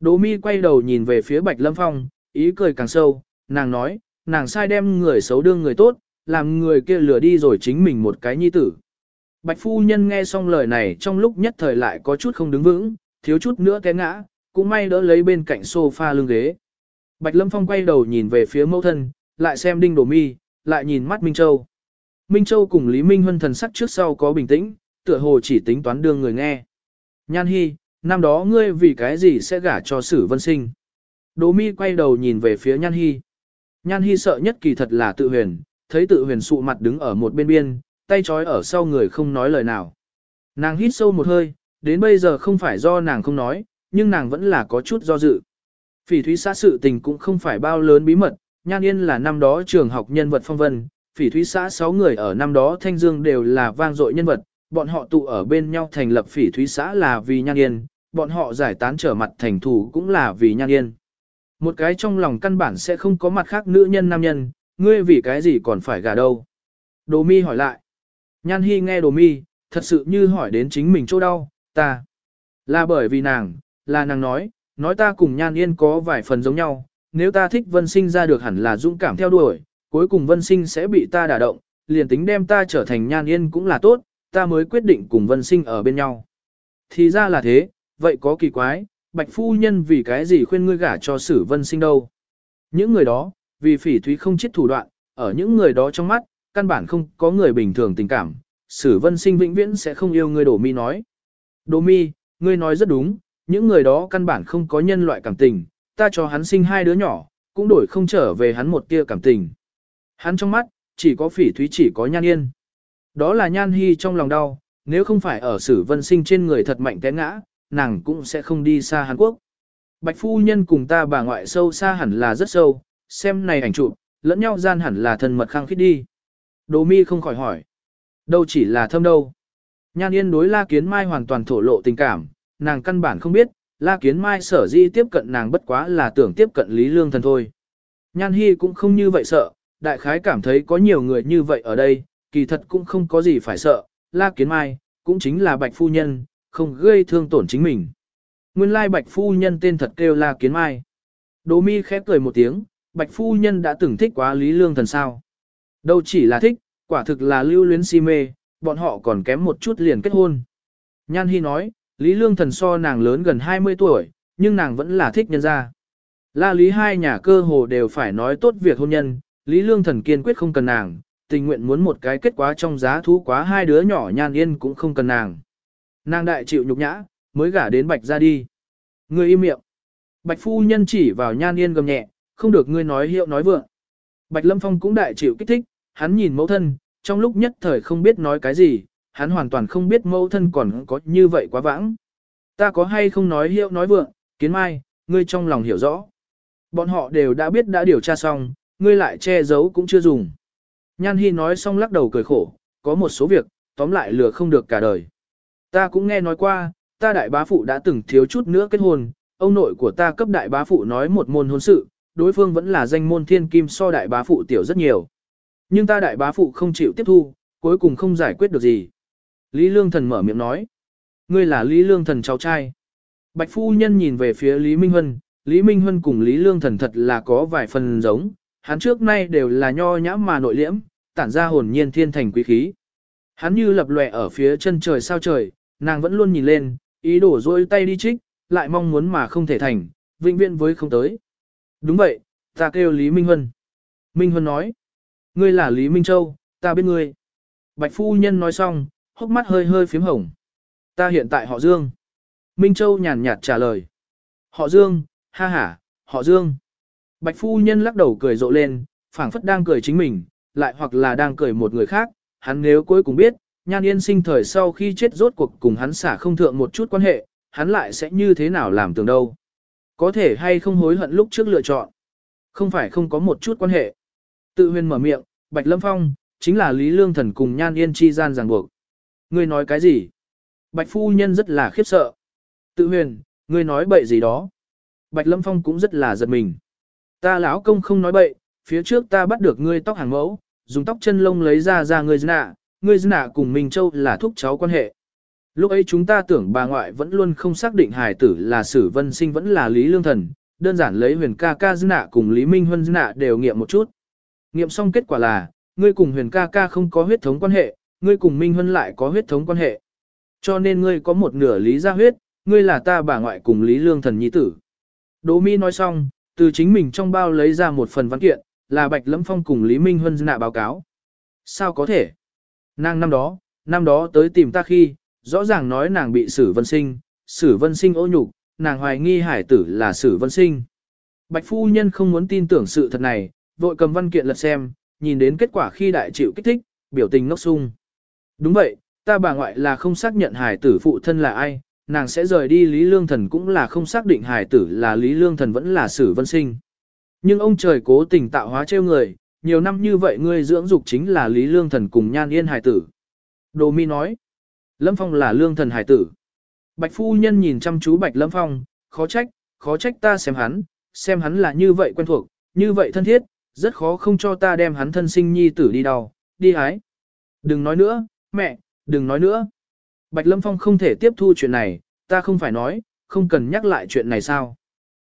Đỗ Mi quay đầu nhìn về phía Bạch Lâm Phong, ý cười càng sâu, nàng nói, nàng sai đem người xấu đương người tốt, làm người kia lừa đi rồi chính mình một cái nhi tử. Bạch phu nhân nghe xong lời này trong lúc nhất thời lại có chút không đứng vững, thiếu chút nữa té ngã, cũng may đỡ lấy bên cạnh sofa lưng ghế. Bạch Lâm Phong quay đầu nhìn về phía mẫu thân, lại xem Đinh Đồ Mi, lại nhìn mắt Minh Châu. Minh Châu cùng Lý Minh Huân thần sắc trước sau có bình tĩnh, tựa hồ chỉ tính toán đương người nghe. Nhan Hi, năm đó ngươi vì cái gì sẽ gả cho Sử Vân Sinh? Đỗ Mi quay đầu nhìn về phía Nhan Hi. Nhan Hi sợ nhất kỳ thật là tự huyền, thấy tự huyền sụ mặt đứng ở một bên biên, tay trói ở sau người không nói lời nào. Nàng hít sâu một hơi, đến bây giờ không phải do nàng không nói, nhưng nàng vẫn là có chút do dự. Phỉ thúy xã sự tình cũng không phải bao lớn bí mật, Nhan Yên là năm đó trường học nhân vật phong vân, phỉ thúy xã 6 người ở năm đó Thanh Dương đều là vang dội nhân vật, bọn họ tụ ở bên nhau thành lập phỉ thúy xã là vì Nhan Yên, bọn họ giải tán trở mặt thành thủ cũng là vì Nhan Yên. Một cái trong lòng căn bản sẽ không có mặt khác nữ nhân nam nhân, ngươi vì cái gì còn phải gả đâu. Đồ mi hỏi lại. Nhan Hi nghe đồ mi, thật sự như hỏi đến chính mình chỗ đau, ta. Là bởi vì nàng, là nàng nói, nói ta cùng nhan yên có vài phần giống nhau, nếu ta thích vân sinh ra được hẳn là dũng cảm theo đuổi, cuối cùng vân sinh sẽ bị ta đả động, liền tính đem ta trở thành nhan yên cũng là tốt, ta mới quyết định cùng vân sinh ở bên nhau. Thì ra là thế, vậy có kỳ quái, bạch phu nhân vì cái gì khuyên ngươi gả cho sử vân sinh đâu. Những người đó, vì phỉ thúy không chết thủ đoạn, ở những người đó trong mắt, căn bản không có người bình thường tình cảm, sử vân sinh vĩnh viễn sẽ không yêu ngươi đổ mi nói. Đỗ mi, ngươi nói rất đúng, những người đó căn bản không có nhân loại cảm tình, ta cho hắn sinh hai đứa nhỏ, cũng đổi không trở về hắn một tia cảm tình. Hắn trong mắt, chỉ có phỉ thúy chỉ có nhan yên. Đó là nhan hy trong lòng đau, nếu không phải ở sử vân sinh trên người thật mạnh té ngã, nàng cũng sẽ không đi xa Hàn Quốc. Bạch phu nhân cùng ta bà ngoại sâu xa hẳn là rất sâu, xem này ảnh chụp, lẫn nhau gian hẳn là thân mật khăng khít đi. Đồ mi không khỏi hỏi. Đâu chỉ là thâm đâu. Nhan yên đối la kiến mai hoàn toàn thổ lộ tình cảm, nàng căn bản không biết, La Kiến Mai sở di tiếp cận nàng bất quá là tưởng tiếp cận Lý Lương Thần thôi. Nhan Hi cũng không như vậy sợ, đại khái cảm thấy có nhiều người như vậy ở đây, kỳ thật cũng không có gì phải sợ, La Kiến Mai, cũng chính là Bạch Phu Nhân, không gây thương tổn chính mình. Nguyên lai Bạch Phu Nhân tên thật kêu La Kiến Mai. Đỗ mi khép cười một tiếng, Bạch Phu Nhân đã từng thích quá Lý Lương Thần sao. Đâu chỉ là thích, quả thực là lưu luyến si mê, bọn họ còn kém một chút liền kết hôn. Nhan Hi nói, Lý Lương Thần so nàng lớn gần 20 tuổi, nhưng nàng vẫn là thích nhân gia. La Lý hai nhà cơ hồ đều phải nói tốt việc hôn nhân, Lý Lương Thần kiên quyết không cần nàng, tình nguyện muốn một cái kết quả trong giá thú quá hai đứa nhỏ nhan yên cũng không cần nàng. Nàng đại chịu nhục nhã, mới gả đến Bạch ra đi. Người im miệng. Bạch phu nhân chỉ vào nhan yên gầm nhẹ, không được ngươi nói hiệu nói vượng. Bạch Lâm Phong cũng đại chịu kích thích, hắn nhìn mẫu thân, trong lúc nhất thời không biết nói cái gì, hắn hoàn toàn không biết mẫu thân còn có như vậy quá vãng. Ta có hay không nói hiệu nói vượng, kiến mai, ngươi trong lòng hiểu rõ. Bọn họ đều đã biết đã điều tra xong, ngươi lại che giấu cũng chưa dùng. Nhan Hi nói xong lắc đầu cười khổ, có một số việc, tóm lại lừa không được cả đời. Ta cũng nghe nói qua, ta đại bá phụ đã từng thiếu chút nữa kết hôn, ông nội của ta cấp đại bá phụ nói một môn hôn sự, đối phương vẫn là danh môn thiên kim so đại bá phụ tiểu rất nhiều. Nhưng ta đại bá phụ không chịu tiếp thu, cuối cùng không giải quyết được gì. Lý Lương Thần mở miệng nói. Ngươi là Lý Lương Thần cháu trai. Bạch Phu Nhân nhìn về phía Lý Minh Huân, Lý Minh Huân cùng Lý Lương Thần thật là có vài phần giống, hắn trước nay đều là nho nhã mà nội liễm, tản ra hồn nhiên thiên thành quý khí. Hắn như lập lòe ở phía chân trời sao trời, nàng vẫn luôn nhìn lên, ý đổ dôi tay đi trích, lại mong muốn mà không thể thành, vĩnh viễn với không tới. Đúng vậy, ta kêu Lý Minh Huân. Minh Huân nói, ngươi là Lý Minh Châu, ta biết ngươi. Bạch phu nhân nói xong, hốc mắt hơi hơi phím hồng. Ta hiện tại họ Dương. Minh Châu nhàn nhạt trả lời. Họ Dương, ha ha, họ Dương. Bạch phu nhân lắc đầu cười rộ lên, phảng phất đang cười chính mình, lại hoặc là đang cười một người khác, hắn nếu cuối cùng biết, nhan yên sinh thời sau khi chết rốt cuộc cùng hắn xả không thượng một chút quan hệ, hắn lại sẽ như thế nào làm tưởng đâu. Có thể hay không hối hận lúc trước lựa chọn. Không phải không có một chút quan hệ. Tự huyền mở miệng, Bạch Lâm Phong, chính là Lý Lương Thần cùng nhan yên chi gian ràng buộc. Ngươi nói cái gì? Bạch phu nhân rất là khiếp sợ. Tự huyền, ngươi nói bậy gì đó? Bạch Lâm Phong cũng rất là giật mình. Ta lão công không nói bậy, phía trước ta bắt được ngươi tóc hàng mẫu, dùng tóc chân lông lấy ra ra ngươi nạ, ngươi nạ cùng Minh Châu là thúc cháu quan hệ. Lúc ấy chúng ta tưởng bà ngoại vẫn luôn không xác định hài tử là Sử Vân Sinh vẫn là Lý Lương Thần, đơn giản lấy huyền ca ca nạ cùng Lý Minh Huân nạ đều nghiệm một chút. Nghiệm xong kết quả là, ngươi cùng huyền ca ca không có huyết thống quan hệ, ngươi cùng Minh Huân lại có huyết thống quan hệ. Cho nên ngươi có một nửa lý gia huyết, ngươi là ta bà ngoại cùng Lý Lương Thần nhi tử. Đỗ Mi nói xong, từ chính mình trong bao lấy ra một phần văn kiện, là Bạch Lâm Phong cùng Lý Minh Huân nạ báo cáo. Sao có thể? Nàng năm đó, năm đó tới tìm ta khi, rõ ràng nói nàng bị Sử Vân Sinh, Sử Vân Sinh ô nhục, nàng hoài nghi hải tử là Sử Vân Sinh. Bạch phu nhân không muốn tin tưởng sự thật này, vội cầm văn kiện lật xem, nhìn đến kết quả khi đại chịu kích thích, biểu tình ngốc sung. Đúng vậy, ta bà ngoại là không xác nhận hải tử phụ thân là ai, nàng sẽ rời đi Lý Lương Thần cũng là không xác định hải tử là Lý Lương Thần vẫn là Sử Vân Sinh. Nhưng ông trời cố tình tạo hóa trêu người, nhiều năm như vậy ngươi dưỡng dục chính là Lý Lương Thần cùng Nhan Yên hải tử. Đồ Mi nói, Lâm Phong là Lương Thần hải tử. Bạch phu nhân nhìn chăm chú Bạch Lâm Phong, khó trách, khó trách ta xem hắn, xem hắn là như vậy quen thuộc, như vậy thân thiết, rất khó không cho ta đem hắn thân sinh nhi tử đi đâu, đi hái. Đừng nói nữa, mẹ, đừng nói nữa. Bạch Lâm Phong không thể tiếp thu chuyện này, ta không phải nói, không cần nhắc lại chuyện này sao.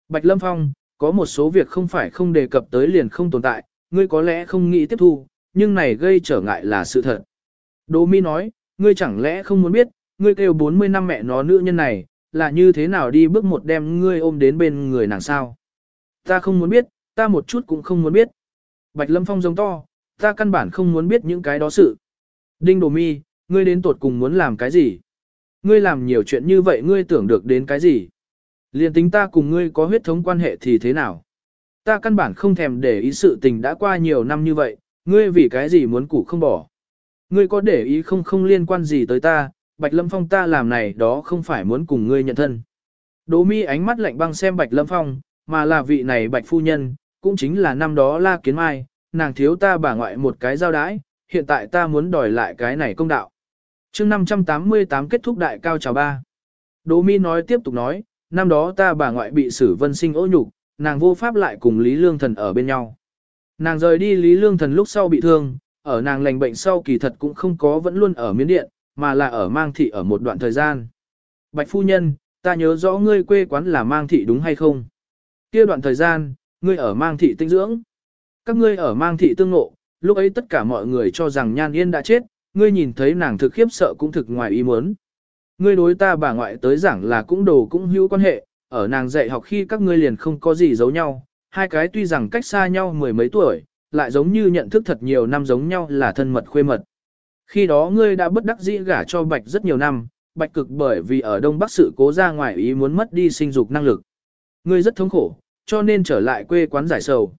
Bạch Lâm Phong, có một số việc không phải không đề cập tới liền không tồn tại, ngươi có lẽ không nghĩ tiếp thu, nhưng này gây trở ngại là sự thật. Đỗ Mi nói, ngươi chẳng lẽ không muốn biết, ngươi kêu 40 năm mẹ nó nữ nhân này, là như thế nào đi bước một đem ngươi ôm đến bên người nàng sao? Ta không muốn biết, ta một chút cũng không muốn biết. Bạch Lâm Phong giống to, ta căn bản không muốn biết những cái đó sự. Đinh Đồ Mi, ngươi đến tột cùng muốn làm cái gì? Ngươi làm nhiều chuyện như vậy ngươi tưởng được đến cái gì? Liên tính ta cùng ngươi có huyết thống quan hệ thì thế nào? Ta căn bản không thèm để ý sự tình đã qua nhiều năm như vậy, ngươi vì cái gì muốn củ không bỏ? Ngươi có để ý không không liên quan gì tới ta, Bạch Lâm Phong ta làm này đó không phải muốn cùng ngươi nhận thân. Đỗ mi ánh mắt lạnh băng xem Bạch Lâm Phong, mà là vị này Bạch Phu Nhân, cũng chính là năm đó La Kiến Mai, nàng thiếu ta bà ngoại một cái giao đái, hiện tại ta muốn đòi lại cái này công đạo. chương 588 kết thúc đại cao chào ba. Đỗ mi nói tiếp tục nói, năm đó ta bà ngoại bị xử vân sinh ô nhục, nàng vô pháp lại cùng Lý Lương Thần ở bên nhau. Nàng rời đi Lý Lương Thần lúc sau bị thương, ở nàng lành bệnh sau kỳ thật cũng không có vẫn luôn ở miến điện, mà là ở mang thị ở một đoạn thời gian. Bạch phu nhân, ta nhớ rõ ngươi quê quán là mang thị đúng hay không? kia đoạn thời gian, ngươi ở mang thị tinh dưỡng. Các ngươi ở mang thị tương ngộ, lúc ấy tất cả mọi người cho rằng nhan yên đã chết, ngươi nhìn thấy nàng thực khiếp sợ cũng thực ngoài ý muốn. Ngươi đối ta bà ngoại tới giảng là cũng đồ cũng hữu quan hệ, ở nàng dạy học khi các ngươi liền không có gì giấu nhau, hai cái tuy rằng cách xa nhau mười mấy tuổi, lại giống như nhận thức thật nhiều năm giống nhau là thân mật khuê mật. Khi đó ngươi đã bất đắc dĩ gả cho Bạch rất nhiều năm, Bạch cực bởi vì ở Đông Bắc sự cố ra ngoài ý muốn mất đi sinh dục năng lực. Ngươi rất thống khổ, cho nên trở lại quê quán giải sầu.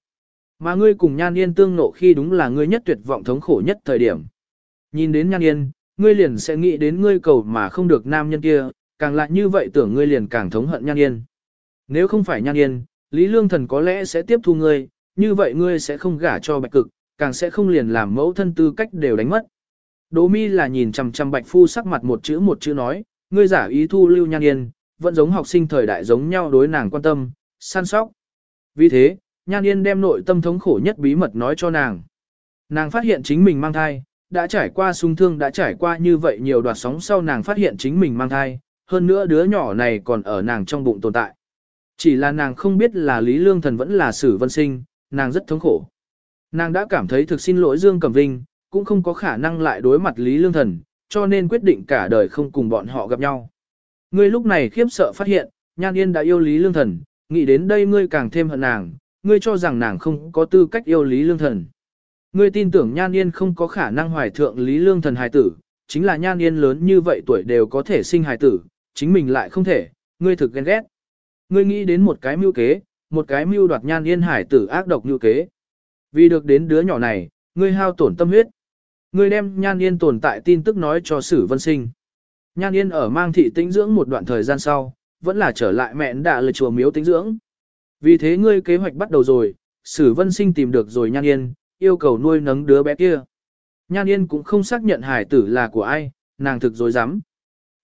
Mà ngươi cùng Nhan Yên tương nộ khi đúng là ngươi nhất tuyệt vọng thống khổ nhất thời điểm. Nhìn đến Nhan Yên, ngươi liền sẽ nghĩ đến ngươi cầu mà không được nam nhân kia, càng lại như vậy tưởng ngươi liền càng thống hận Nhan Yên. Nếu không phải Nhan Yên, Lý Lương Thần có lẽ sẽ tiếp thu ngươi, như vậy ngươi sẽ không gả cho bạch cực, càng sẽ không liền làm mẫu thân tư cách đều đánh mất. Đỗ mi là nhìn chằm chằm bạch phu sắc mặt một chữ một chữ nói, ngươi giả ý thu lưu nhan yên, vẫn giống học sinh thời đại giống nhau đối nàng quan tâm, săn sóc. Vì thế, nhan yên đem nội tâm thống khổ nhất bí mật nói cho nàng. Nàng phát hiện chính mình mang thai, đã trải qua sung thương đã trải qua như vậy nhiều đoạt sóng sau nàng phát hiện chính mình mang thai, hơn nữa đứa nhỏ này còn ở nàng trong bụng tồn tại. Chỉ là nàng không biết là Lý Lương Thần vẫn là Sử Vân Sinh, nàng rất thống khổ. Nàng đã cảm thấy thực xin lỗi Dương Cẩm Vinh, cũng không có khả năng lại đối mặt Lý Lương Thần, cho nên quyết định cả đời không cùng bọn họ gặp nhau. Ngươi lúc này khiếp sợ phát hiện, Nhan Yên đã yêu Lý Lương Thần, nghĩ đến đây ngươi càng thêm hận nàng, ngươi cho rằng nàng không có tư cách yêu Lý Lương Thần. Ngươi tin tưởng Nhan Yên không có khả năng hoài thượng Lý Lương Thần hài tử, chính là Nhan Yên lớn như vậy tuổi đều có thể sinh hài tử, chính mình lại không thể, ngươi thực ghen ghét. Ngươi nghĩ đến một cái mưu kế, một cái mưu đoạt Nhan Yên hải tử ác độc mưu kế. Vì được đến đứa nhỏ này, ngươi hao tổn tâm huyết. Ngươi đem Nhan Yên tồn tại tin tức nói cho Sử Vân Sinh. Nhan Yên ở mang thị tĩnh dưỡng một đoạn thời gian sau, vẫn là trở lại mẹ đã lời chùa miếu tĩnh dưỡng. Vì thế ngươi kế hoạch bắt đầu rồi, Sử Vân Sinh tìm được rồi Nhan Yên, yêu cầu nuôi nấng đứa bé kia. Nhan Yên cũng không xác nhận hải tử là của ai, nàng thực dối rắm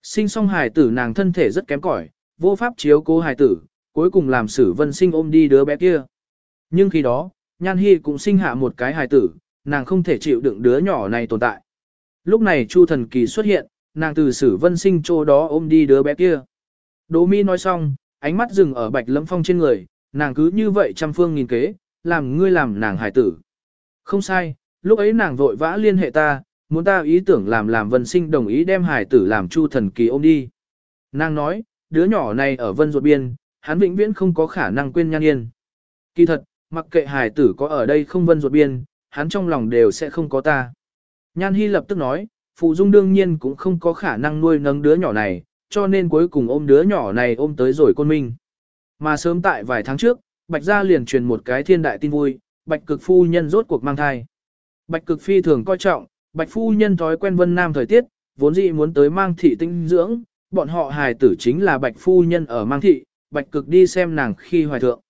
Sinh xong hải tử nàng thân thể rất kém cỏi, vô pháp chiếu cố hải tử, cuối cùng làm Sử Vân Sinh ôm đi đứa bé kia. Nhưng khi đó, Nhan Hi cũng sinh hạ một cái hải tử, nàng không thể chịu đựng đứa nhỏ này tồn tại. Lúc này Chu Thần Kỳ xuất hiện, nàng từ Sử Vân Sinh chỗ đó ôm đi đứa bé kia. Đỗ Mi nói xong, ánh mắt dừng ở Bạch Lâm Phong trên người, nàng cứ như vậy trăm phương nghìn kế, làm ngươi làm nàng hải tử. Không sai, lúc ấy nàng vội vã liên hệ ta, muốn ta ý tưởng làm làm Vân Sinh đồng ý đem hải tử làm Chu Thần Kỳ ôm đi. Nàng nói, đứa nhỏ này ở Vân Ruột Biên, hắn vĩnh viễn không có khả năng quên nhan yên. Kỳ thật, mặc kệ hải tử có ở đây không Vân Ruột Biên, hắn trong lòng đều sẽ không có ta. Nhan Hy lập tức nói, Phụ Dung đương nhiên cũng không có khả năng nuôi nấng đứa nhỏ này, cho nên cuối cùng ôm đứa nhỏ này ôm tới rồi côn minh. Mà sớm tại vài tháng trước, Bạch Gia liền truyền một cái thiên đại tin vui, Bạch Cực Phu Nhân rốt cuộc mang thai. Bạch Cực Phi thường coi trọng, Bạch Phu Nhân thói quen vân nam thời tiết, vốn dĩ muốn tới mang thị tinh dưỡng, bọn họ hài tử chính là Bạch Phu Nhân ở mang thị, Bạch Cực đi xem nàng khi hoài thượng.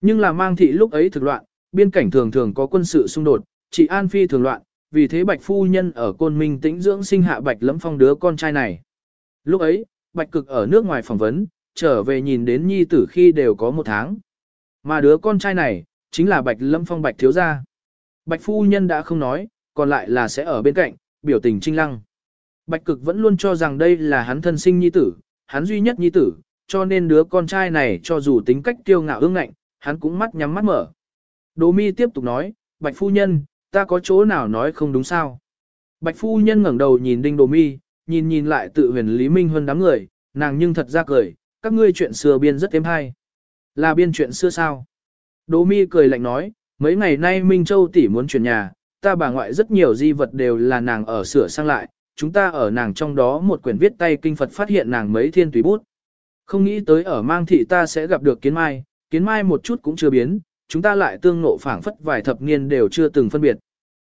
Nhưng là mang thị lúc ấy thực loạn, biên cảnh thường thường có quân sự xung đột, chỉ An Phi thường loạn, vì thế Bạch Phu Nhân ở Côn Minh tĩnh dưỡng sinh hạ Bạch Lẫm Phong đứa con trai này. Lúc ấy, Bạch Cực ở nước ngoài phỏng vấn, trở về nhìn đến nhi tử khi đều có một tháng. Mà đứa con trai này, chính là Bạch Lâm Phong Bạch thiếu gia. Bạch phu nhân đã không nói, còn lại là sẽ ở bên cạnh, biểu tình trinh lăng. Bạch cực vẫn luôn cho rằng đây là hắn thân sinh nhi tử, hắn duy nhất nhi tử, cho nên đứa con trai này cho dù tính cách kiêu ngạo ương ngạnh, hắn cũng mắt nhắm mắt mở. Đỗ mi tiếp tục nói, Bạch phu nhân, ta có chỗ nào nói không đúng sao? Bạch phu nhân ngẩng đầu nhìn đinh Đỗ mi, nhìn nhìn lại tự huyền Lý Minh hơn đám người, nàng nhưng thật ra cười, các ngươi chuyện xưa biên rất êm hay. Là biên chuyện xưa sao? Đỗ mi cười lạnh nói, mấy ngày nay Minh Châu tỷ muốn chuyển nhà, ta bà ngoại rất nhiều di vật đều là nàng ở sửa sang lại, chúng ta ở nàng trong đó một quyển viết tay kinh Phật phát hiện nàng mấy thiên tùy bút. Không nghĩ tới ở mang thị ta sẽ gặp được kiến mai, kiến mai một chút cũng chưa biến, chúng ta lại tương nộ phảng phất vài thập niên đều chưa từng phân biệt.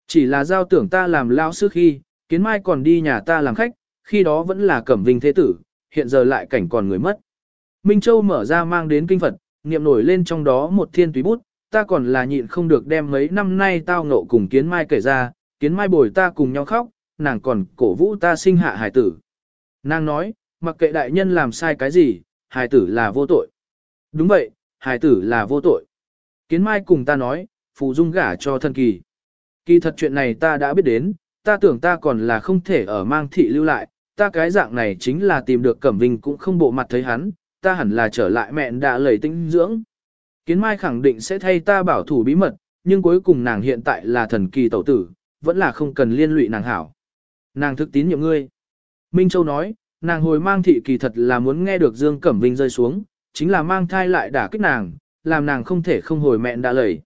Chỉ là giao tưởng ta làm lao sư khi, kiến mai còn đi nhà ta làm khách, khi đó vẫn là cẩm vinh thế tử, hiện giờ lại cảnh còn người mất. Minh Châu mở ra mang đến kinh Phật, niệm nổi lên trong đó một thiên túy bút, ta còn là nhịn không được đem mấy năm nay tao ngộ cùng kiến mai kể ra, kiến mai bồi ta cùng nhau khóc, nàng còn cổ vũ ta sinh hạ hải tử. Nàng nói, mặc kệ đại nhân làm sai cái gì, hải tử là vô tội. Đúng vậy, hải tử là vô tội. Kiến mai cùng ta nói, phù dung gả cho thân kỳ. Kỳ thật chuyện này ta đã biết đến, ta tưởng ta còn là không thể ở mang thị lưu lại, ta cái dạng này chính là tìm được Cẩm Vinh cũng không bộ mặt thấy hắn, ta hẳn là trở lại mẹn đã lầy tinh dưỡng. Kiến Mai khẳng định sẽ thay ta bảo thủ bí mật, nhưng cuối cùng nàng hiện tại là thần kỳ tẩu tử, vẫn là không cần liên lụy nàng hảo. Nàng thực tín nhiệm ngươi. Minh Châu nói, nàng hồi mang thị kỳ thật là muốn nghe được Dương Cẩm Vinh rơi xuống, chính là mang thai lại đả kích nàng, làm nàng không thể không hồi mẹn đã lầy.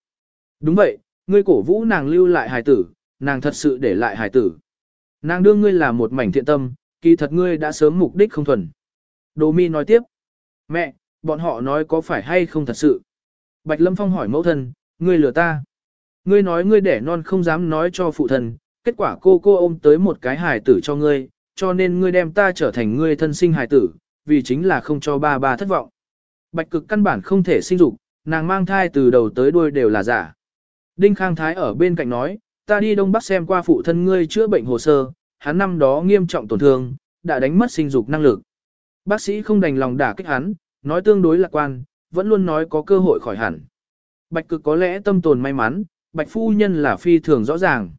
Đúng vậy, ngươi cổ vũ nàng lưu lại hài tử, nàng thật sự để lại hài tử. Nàng đương ngươi là một mảnh thiện tâm, kỳ thật ngươi đã sớm mục đích không thuần. Đồ mi nói tiếp. Mẹ, bọn họ nói có phải hay không thật sự? Bạch Lâm Phong hỏi mẫu thân, ngươi lừa ta. Ngươi nói ngươi đẻ non không dám nói cho phụ thân, kết quả cô cô ôm tới một cái hài tử cho ngươi, cho nên ngươi đem ta trở thành ngươi thân sinh hài tử, vì chính là không cho ba ba thất vọng. Bạch cực căn bản không thể sinh dục, nàng mang thai từ đầu tới đuôi đều là giả. Đinh Khang Thái ở bên cạnh nói, ta đi Đông Bắc xem qua phụ thân ngươi chữa bệnh hồ sơ, hắn năm đó nghiêm trọng tổn thương, đã đánh mất sinh dục năng lực. Bác sĩ không đành lòng đả kích hắn, nói tương đối lạc quan, vẫn luôn nói có cơ hội khỏi hẳn. Bạch cực có lẽ tâm tồn may mắn, bạch phu nhân là phi thường rõ ràng.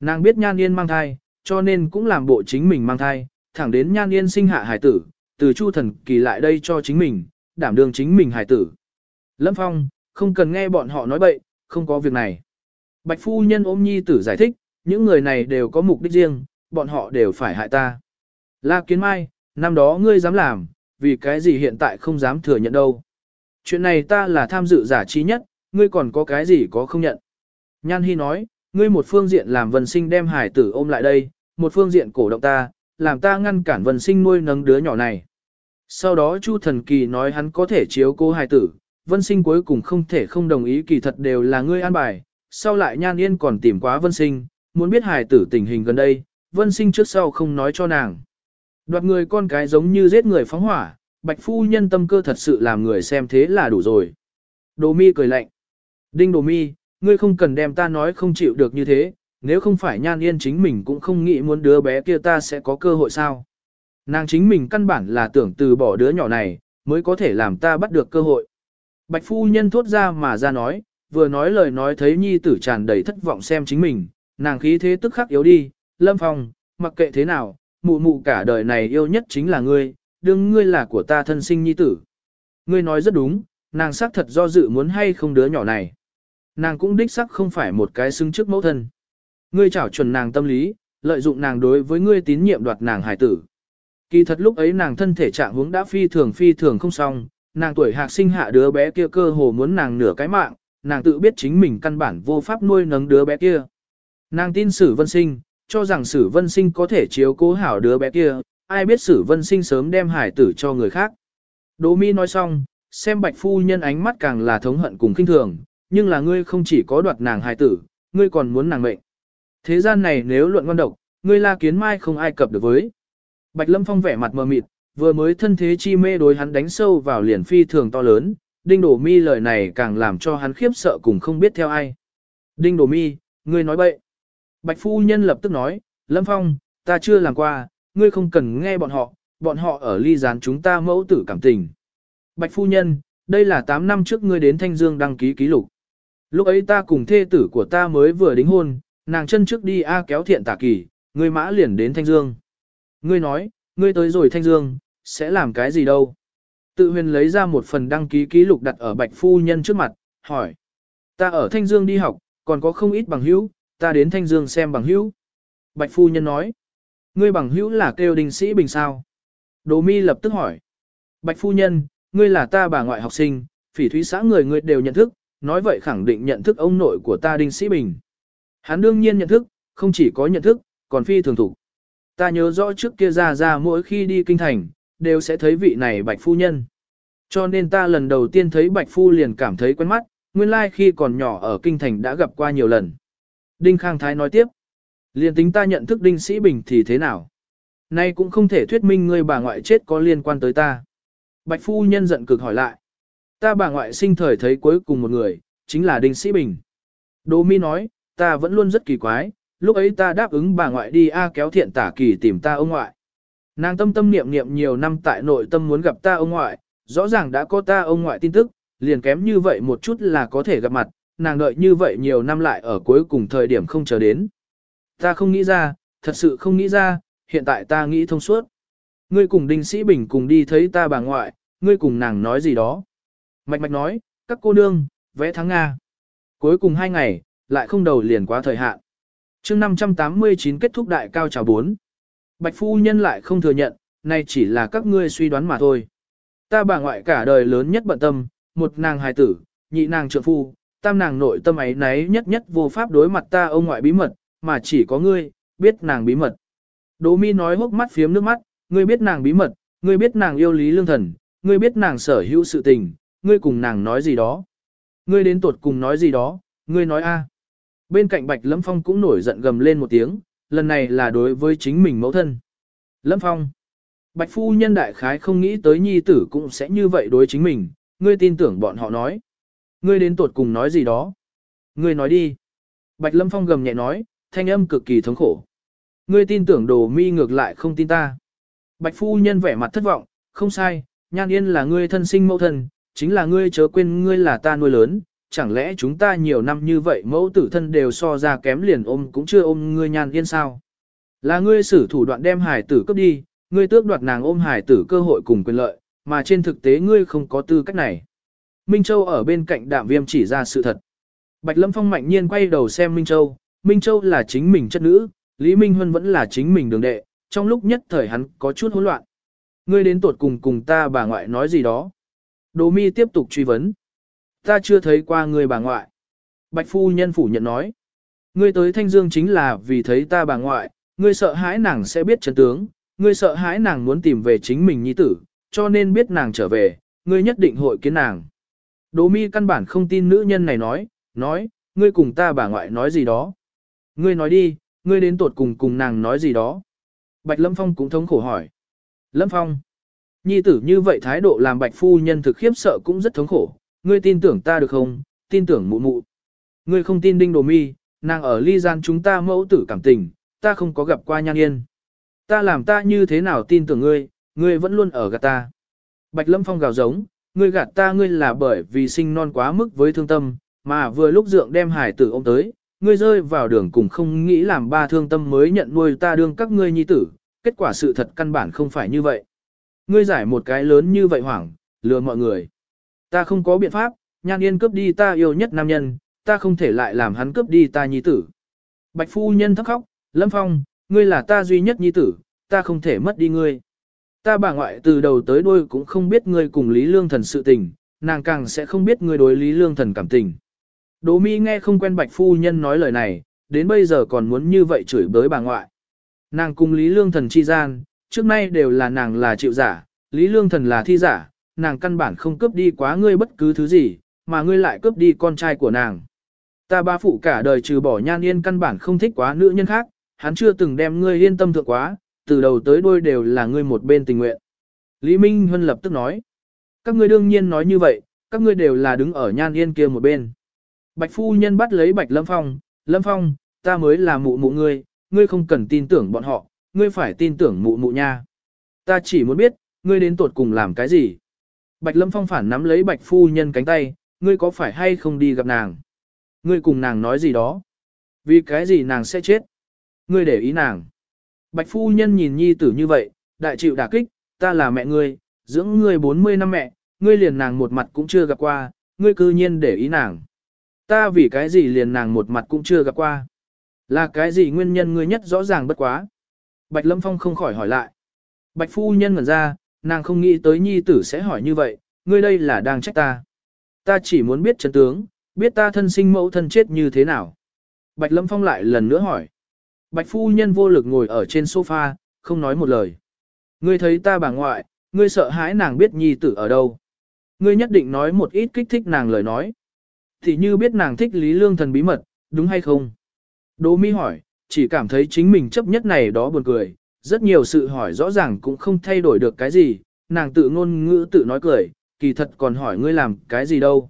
Nàng biết nhan yên mang thai, cho nên cũng làm bộ chính mình mang thai, thẳng đến nhan yên sinh hạ hải tử, từ chu thần kỳ lại đây cho chính mình, đảm đương chính mình hải tử. Lâm Phong, không cần nghe bọn họ nói bậy, không có việc này. Bạch phu nhân ôm nhi tử giải thích, những người này đều có mục đích riêng, bọn họ đều phải hại ta. La Kiến Mai, năm đó ngươi dám làm, vì cái gì hiện tại không dám thừa nhận đâu. Chuyện này ta là tham dự giả trí nhất, ngươi còn có cái gì có không nhận. Nhan hi nói, ngươi một phương diện làm vân sinh đem hải tử ôm lại đây, một phương diện cổ động ta, làm ta ngăn cản vân sinh nuôi nấng đứa nhỏ này. Sau đó Chu Thần Kỳ nói hắn có thể chiếu cố hải tử, vân sinh cuối cùng không thể không đồng ý kỳ thật đều là ngươi an bài. Sau lại Nhan Yên còn tìm quá vân sinh, muốn biết hải tử tình hình gần đây, vân sinh trước sau không nói cho nàng. Đoạt người con cái giống như giết người phóng hỏa, bạch phu nhân tâm cơ thật sự làm người xem thế là đủ rồi. Đồ mi cười lạnh. Đinh đồ mi, ngươi không cần đem ta nói không chịu được như thế, nếu không phải nhan yên chính mình cũng không nghĩ muốn đứa bé kia ta sẽ có cơ hội sao. Nàng chính mình căn bản là tưởng từ bỏ đứa nhỏ này, mới có thể làm ta bắt được cơ hội. Bạch phu nhân thốt ra mà ra nói, vừa nói lời nói thấy nhi tử tràn đầy thất vọng xem chính mình, nàng khí thế tức khắc yếu đi, lâm phong, mặc kệ thế nào, mụ mụ cả đời này yêu nhất chính là ngươi, đương ngươi là của ta thân sinh nhi tử. Ngươi nói rất đúng, nàng xác thật do dự muốn hay không đứa nhỏ này. Nàng cũng đích xác không phải một cái xứng trước mẫu thân. Ngươi chảo chuẩn nàng tâm lý, lợi dụng nàng đối với ngươi tín nhiệm đoạt nàng hải tử. Kỳ thật lúc ấy nàng thân thể trạng huống đã phi thường phi thường không xong, nàng tuổi hạc sinh hạ đứa bé kia cơ hồ muốn nàng nửa cái mạng, nàng tự biết chính mình căn bản vô pháp nuôi nấng đứa bé kia. Nàng tin sử vân sinh, cho rằng sử vân sinh có thể chiếu cố hảo đứa bé kia, ai biết sử vân sinh sớm đem hải tử cho người khác. Đỗ Mi nói xong, xem bạch phu nhân ánh mắt càng là thống hận cùng kinh thường, nhưng là ngươi không chỉ có đoạt nàng hải tử, ngươi còn muốn nàng mệnh. Thế gian này nếu luận ngon độc, ngươi la kiến mai không ai cập được với. Bạch Lâm Phong vẻ mặt mờ mịt, vừa mới thân thế chi mê đối hắn đánh sâu vào liền phi thường to lớn, Đinh Đổ Mi lời này càng làm cho hắn khiếp sợ cùng không biết theo ai. Đinh Đổ Mi, ngươi nói bậy. Bạch phu nhân lập tức nói, Lâm Phong, ta chưa làm qua, ngươi không cần nghe bọn họ, bọn họ ở ly gián chúng ta mẫu tử cảm tình. Bạch phu nhân, đây là 8 năm trước ngươi đến Thanh Dương đăng ký ký lục. Lúc ấy ta cùng thê tử của ta mới vừa đính hôn, nàng chân trước đi A kéo thiện tả kỳ, ngươi mã liền đến Thanh Dương. Ngươi nói, ngươi tới rồi Thanh Dương, sẽ làm cái gì đâu? Tự huyền lấy ra một phần đăng ký ký lục đặt ở bạch phu nhân trước mặt, hỏi. Ta ở Thanh Dương đi học, còn có không ít bằng hữu, ta đến Thanh Dương xem bằng hữu. Bạch phu nhân nói. Ngươi bằng hữu là kêu đình sĩ bình sao? Đồ mi lập tức hỏi. Bạch phu nhân, ngươi là ta bà ngoại học sinh, phỉ thúy xã người ngươi đều nhận thức, nói vậy khẳng định nhận thức ông nội của ta đinh sĩ bình. Hắn đương nhiên nhận thức, không chỉ có nhận thức, còn phi thường thủ. Ta nhớ rõ trước kia ra ra mỗi khi đi kinh thành, đều sẽ thấy vị này bạch phu nhân. Cho nên ta lần đầu tiên thấy bạch phu liền cảm thấy quen mắt, nguyên lai like khi còn nhỏ ở kinh thành đã gặp qua nhiều lần. Đinh Khang Thái nói tiếp. Liền tính ta nhận thức Đinh Sĩ Bình thì thế nào? Nay cũng không thể thuyết minh ngươi bà ngoại chết có liên quan tới ta. Bạch phu nhân giận cực hỏi lại. Ta bà ngoại sinh thời thấy cuối cùng một người, chính là Đinh Sĩ Bình. Đỗ Mi nói, ta vẫn luôn rất kỳ quái, lúc ấy ta đáp ứng bà ngoại đi A kéo thiện tả kỳ tìm ta ông ngoại. Nàng tâm tâm niệm niệm nhiều năm tại nội tâm muốn gặp ta ông ngoại, rõ ràng đã có ta ông ngoại tin tức, liền kém như vậy một chút là có thể gặp mặt, nàng đợi như vậy nhiều năm lại ở cuối cùng thời điểm không chờ đến. Ta không nghĩ ra, thật sự không nghĩ ra, hiện tại ta nghĩ thông suốt. Ngươi cùng Đinh Sĩ Bình cùng đi thấy ta bà ngoại, ngươi cùng nàng nói gì đó. Mạch mạch nói, các cô nương, vẽ thắng Nga. Cuối cùng hai ngày, lại không đầu liền quá thời hạn. chương 589 kết thúc đại cao trào 4. Bạch phu nhân lại không thừa nhận, nay chỉ là các ngươi suy đoán mà thôi. Ta bà ngoại cả đời lớn nhất bận tâm, một nàng hài tử, nhị nàng trượng phu, tam nàng nội tâm ấy nấy nhất nhất vô pháp đối mặt ta ông ngoại bí mật, mà chỉ có ngươi, biết nàng bí mật. Đỗ mi nói hốc mắt phiếm nước mắt, ngươi biết nàng bí mật, ngươi biết nàng yêu lý lương thần, ngươi biết nàng sở hữu sự tình, ngươi cùng nàng nói gì đó. Ngươi đến tuột cùng nói gì đó, ngươi nói a. Bên cạnh Bạch Lâm Phong cũng nổi giận gầm lên một tiếng, lần này là đối với chính mình mẫu thân. Lâm Phong. Bạch phu nhân đại khái không nghĩ tới nhi tử cũng sẽ như vậy đối chính mình, ngươi tin tưởng bọn họ nói. Ngươi đến tuột cùng nói gì đó. Ngươi nói đi. Bạch Lâm Phong gầm nhẹ nói, thanh âm cực kỳ thống khổ. Ngươi tin tưởng đồ mi ngược lại không tin ta. Bạch phu nhân vẻ mặt thất vọng, không sai, nhan yên là ngươi thân sinh mẫu thân, chính là ngươi chớ quên ngươi là ta nuôi lớn, chẳng lẽ chúng ta nhiều năm như vậy mẫu tử thân đều so ra kém liền ôm cũng chưa ôm ngươi nhan yên sao. Là ngươi xử thủ đoạn đem hải tử cấp đi, ngươi tước đoạt nàng ôm hải tử cơ hội cùng quyền lợi, mà trên thực tế ngươi không có tư cách này. Minh Châu ở bên cạnh đạm viêm chỉ ra sự thật. Bạch Lâm Phong mạnh nhiên quay đầu xem Minh Châu, Minh Châu là chính mình chất nữ, Lý Minh Huân vẫn là chính mình đường đệ, trong lúc nhất thời hắn có chút hỗn loạn. Ngươi đến tuột cùng cùng ta bà ngoại nói gì đó. Đồ mi tiếp tục truy vấn. Ta chưa thấy qua người bà ngoại. Bạch phu nhân phủ nhận nói. Ngươi tới Thanh Dương chính là vì thấy ta bà ngoại, ngươi sợ hãi nàng sẽ biết chân tướng, ngươi sợ hãi nàng muốn tìm về chính mình nhi tử, cho nên biết nàng trở về, ngươi nhất định hội kiến nàng. Đỗ mi căn bản không tin nữ nhân này nói, nói, ngươi cùng ta bà ngoại nói gì đó. Ngươi nói đi, ngươi đến tuột cùng cùng nàng nói gì đó. Bạch Lâm Phong cũng thống khổ hỏi. Lâm Phong, nhi tử như vậy thái độ làm bạch phu nhân thực khiếp sợ cũng rất thống khổ, ngươi tin tưởng ta được không, tin tưởng mụ mụ. Ngươi không tin đinh đồ mi, nàng ở ly gian chúng ta mẫu tử cảm tình, ta không có gặp qua nhan yên. Ta làm ta như thế nào tin tưởng ngươi, ngươi vẫn luôn ở gạt ta. Bạch Lâm Phong gào giống, ngươi gạt ta ngươi là bởi vì sinh non quá mức với thương tâm, mà vừa lúc dượng đem hải tử ôm tới, ngươi rơi vào đường cùng không nghĩ làm ba thương tâm mới nhận nuôi ta đương các ngươi nhi tử, kết quả sự thật căn bản không phải như vậy. Ngươi giải một cái lớn như vậy hoảng, lừa mọi người. Ta không có biện pháp, nhan yên cướp đi ta yêu nhất nam nhân, ta không thể lại làm hắn cướp đi ta nhi tử. Bạch phu nhân thắc khóc, Lâm Phong, ngươi là ta duy nhất nhi tử, ta không thể mất đi ngươi. Ta bà ngoại từ đầu tới đuôi cũng không biết ngươi cùng Lý Lương Thần sự tình, nàng càng sẽ không biết ngươi đối Lý Lương Thần cảm tình. Đỗ Mi nghe không quen Bạch phu nhân nói lời này, đến bây giờ còn muốn như vậy chửi bới bà ngoại. Nàng cùng Lý Lương Thần chi gian, trước nay đều là nàng là chịu giả, Lý Lương Thần là thi giả, nàng căn bản không cướp đi quá ngươi bất cứ thứ gì, mà ngươi lại cướp đi con trai của nàng. Ta ba phụ cả đời trừ bỏ nhan yên căn bản không thích quá nữ nhân khác, hắn chưa từng đem ngươi yên tâm thượng quá, từ đầu tới đuôi đều là ngươi một bên tình nguyện. Lý Minh Huân lập tức nói, các ngươi đương nhiên nói như vậy, các ngươi đều là đứng ở nhan yên kia một bên. Bạch phu nhân bắt lấy Bạch Lâm Phong, Lâm Phong, ta mới là mụ mụ ngươi, ngươi không cần tin tưởng bọn họ, ngươi phải tin tưởng mụ mụ nha. Ta chỉ muốn biết, ngươi đến tột cùng làm cái gì. Bạch Lâm Phong phản nắm lấy Bạch phu nhân cánh tay, ngươi có phải hay không đi gặp nàng? Ngươi cùng nàng nói gì đó? Vì cái gì nàng sẽ chết? Ngươi để ý nàng. Bạch phu nhân nhìn nhi tử như vậy, đại chịu đả kích, ta là mẹ ngươi, dưỡng ngươi 40 năm mẹ, ngươi liền nàng một mặt cũng chưa gặp qua, ngươi cư nhiên để ý nàng. Ta vì cái gì liền nàng một mặt cũng chưa gặp qua. Là cái gì nguyên nhân ngươi nhất rõ ràng bất quá. Bạch Lâm Phong không khỏi hỏi lại. Bạch phu nhân ngẩn ra, nàng không nghĩ tới nhi tử sẽ hỏi như vậy, ngươi đây là đang trách ta. Ta chỉ muốn biết chân tướng, biết ta thân sinh mẫu thân chết như thế nào. Bạch Lâm Phong lại lần nữa hỏi. Bạch phu nhân vô lực ngồi ở trên sofa, không nói một lời. Ngươi thấy ta bà ngoại, ngươi sợ hãi nàng biết nhi tử ở đâu. Ngươi nhất định nói một ít kích thích nàng lời nói. Thì như biết nàng thích Lý Lương thần bí mật, đúng hay không? Đỗ Mi hỏi, chỉ cảm thấy chính mình chấp nhất này đó buồn cười, rất nhiều sự hỏi rõ ràng cũng không thay đổi được cái gì, nàng tự ngôn ngữ tự nói cười, kỳ thật còn hỏi ngươi làm cái gì đâu.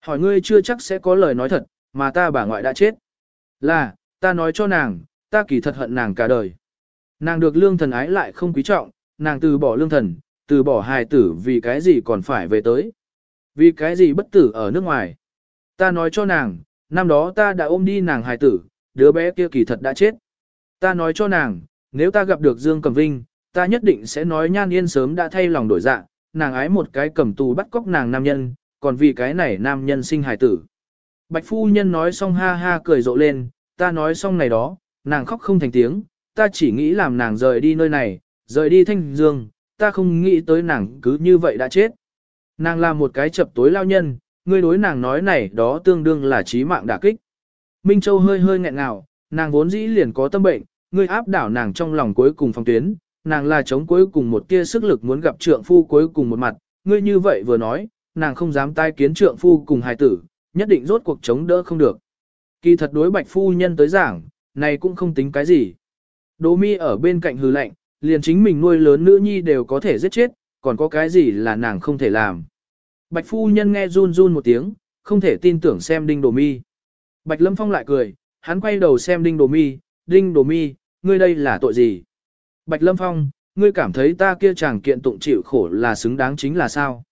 Hỏi ngươi chưa chắc sẽ có lời nói thật, mà ta bà ngoại đã chết. Là, ta nói cho nàng, ta kỳ thật hận nàng cả đời. Nàng được lương thần ái lại không quý trọng, nàng từ bỏ lương thần, từ bỏ hài tử vì cái gì còn phải về tới. Vì cái gì bất tử ở nước ngoài. Ta nói cho nàng, năm đó ta đã ôm đi nàng hài tử, đứa bé kia kỳ thật đã chết. Ta nói cho nàng, nếu ta gặp được Dương Cẩm Vinh, ta nhất định sẽ nói nhan yên sớm đã thay lòng đổi dạ, nàng ái một cái cầm tù bắt cóc nàng nam nhân, còn vì cái này nam nhân sinh hài tử. Bạch phu nhân nói xong ha ha cười rộ lên, ta nói xong này đó, nàng khóc không thành tiếng, ta chỉ nghĩ làm nàng rời đi nơi này, rời đi thanh dương, ta không nghĩ tới nàng cứ như vậy đã chết. Nàng là một cái chập tối lao nhân, ngươi đối nàng nói này đó tương đương là trí mạng đả kích. Minh Châu hơi hơi nghẹn ngào, nàng vốn dĩ liền có tâm bệnh, ngươi áp đảo nàng trong lòng cuối cùng phong tuyến, nàng là chống cuối cùng một tia sức lực muốn gặp trượng phu cuối cùng một mặt, ngươi như vậy vừa nói, nàng không dám tai kiến trượng phu cùng hài tử, nhất định rốt cuộc chống đỡ không được. Kỳ thật đối bạch phu nhân tới giảng, này cũng không tính cái gì. Đỗ mi ở bên cạnh hư lạnh, liền chính mình nuôi lớn nữ nhi đều có thể giết chết, còn có cái gì là nàng không thể làm. Bạch phu nhân nghe run run một tiếng, không thể tin tưởng xem đinh đồ mi. Bạch lâm phong lại cười, hắn quay đầu xem đinh đồ mi, đinh đồ mi, ngươi đây là tội gì? Bạch lâm phong, ngươi cảm thấy ta kia chàng kiện tụng chịu khổ là xứng đáng chính là sao?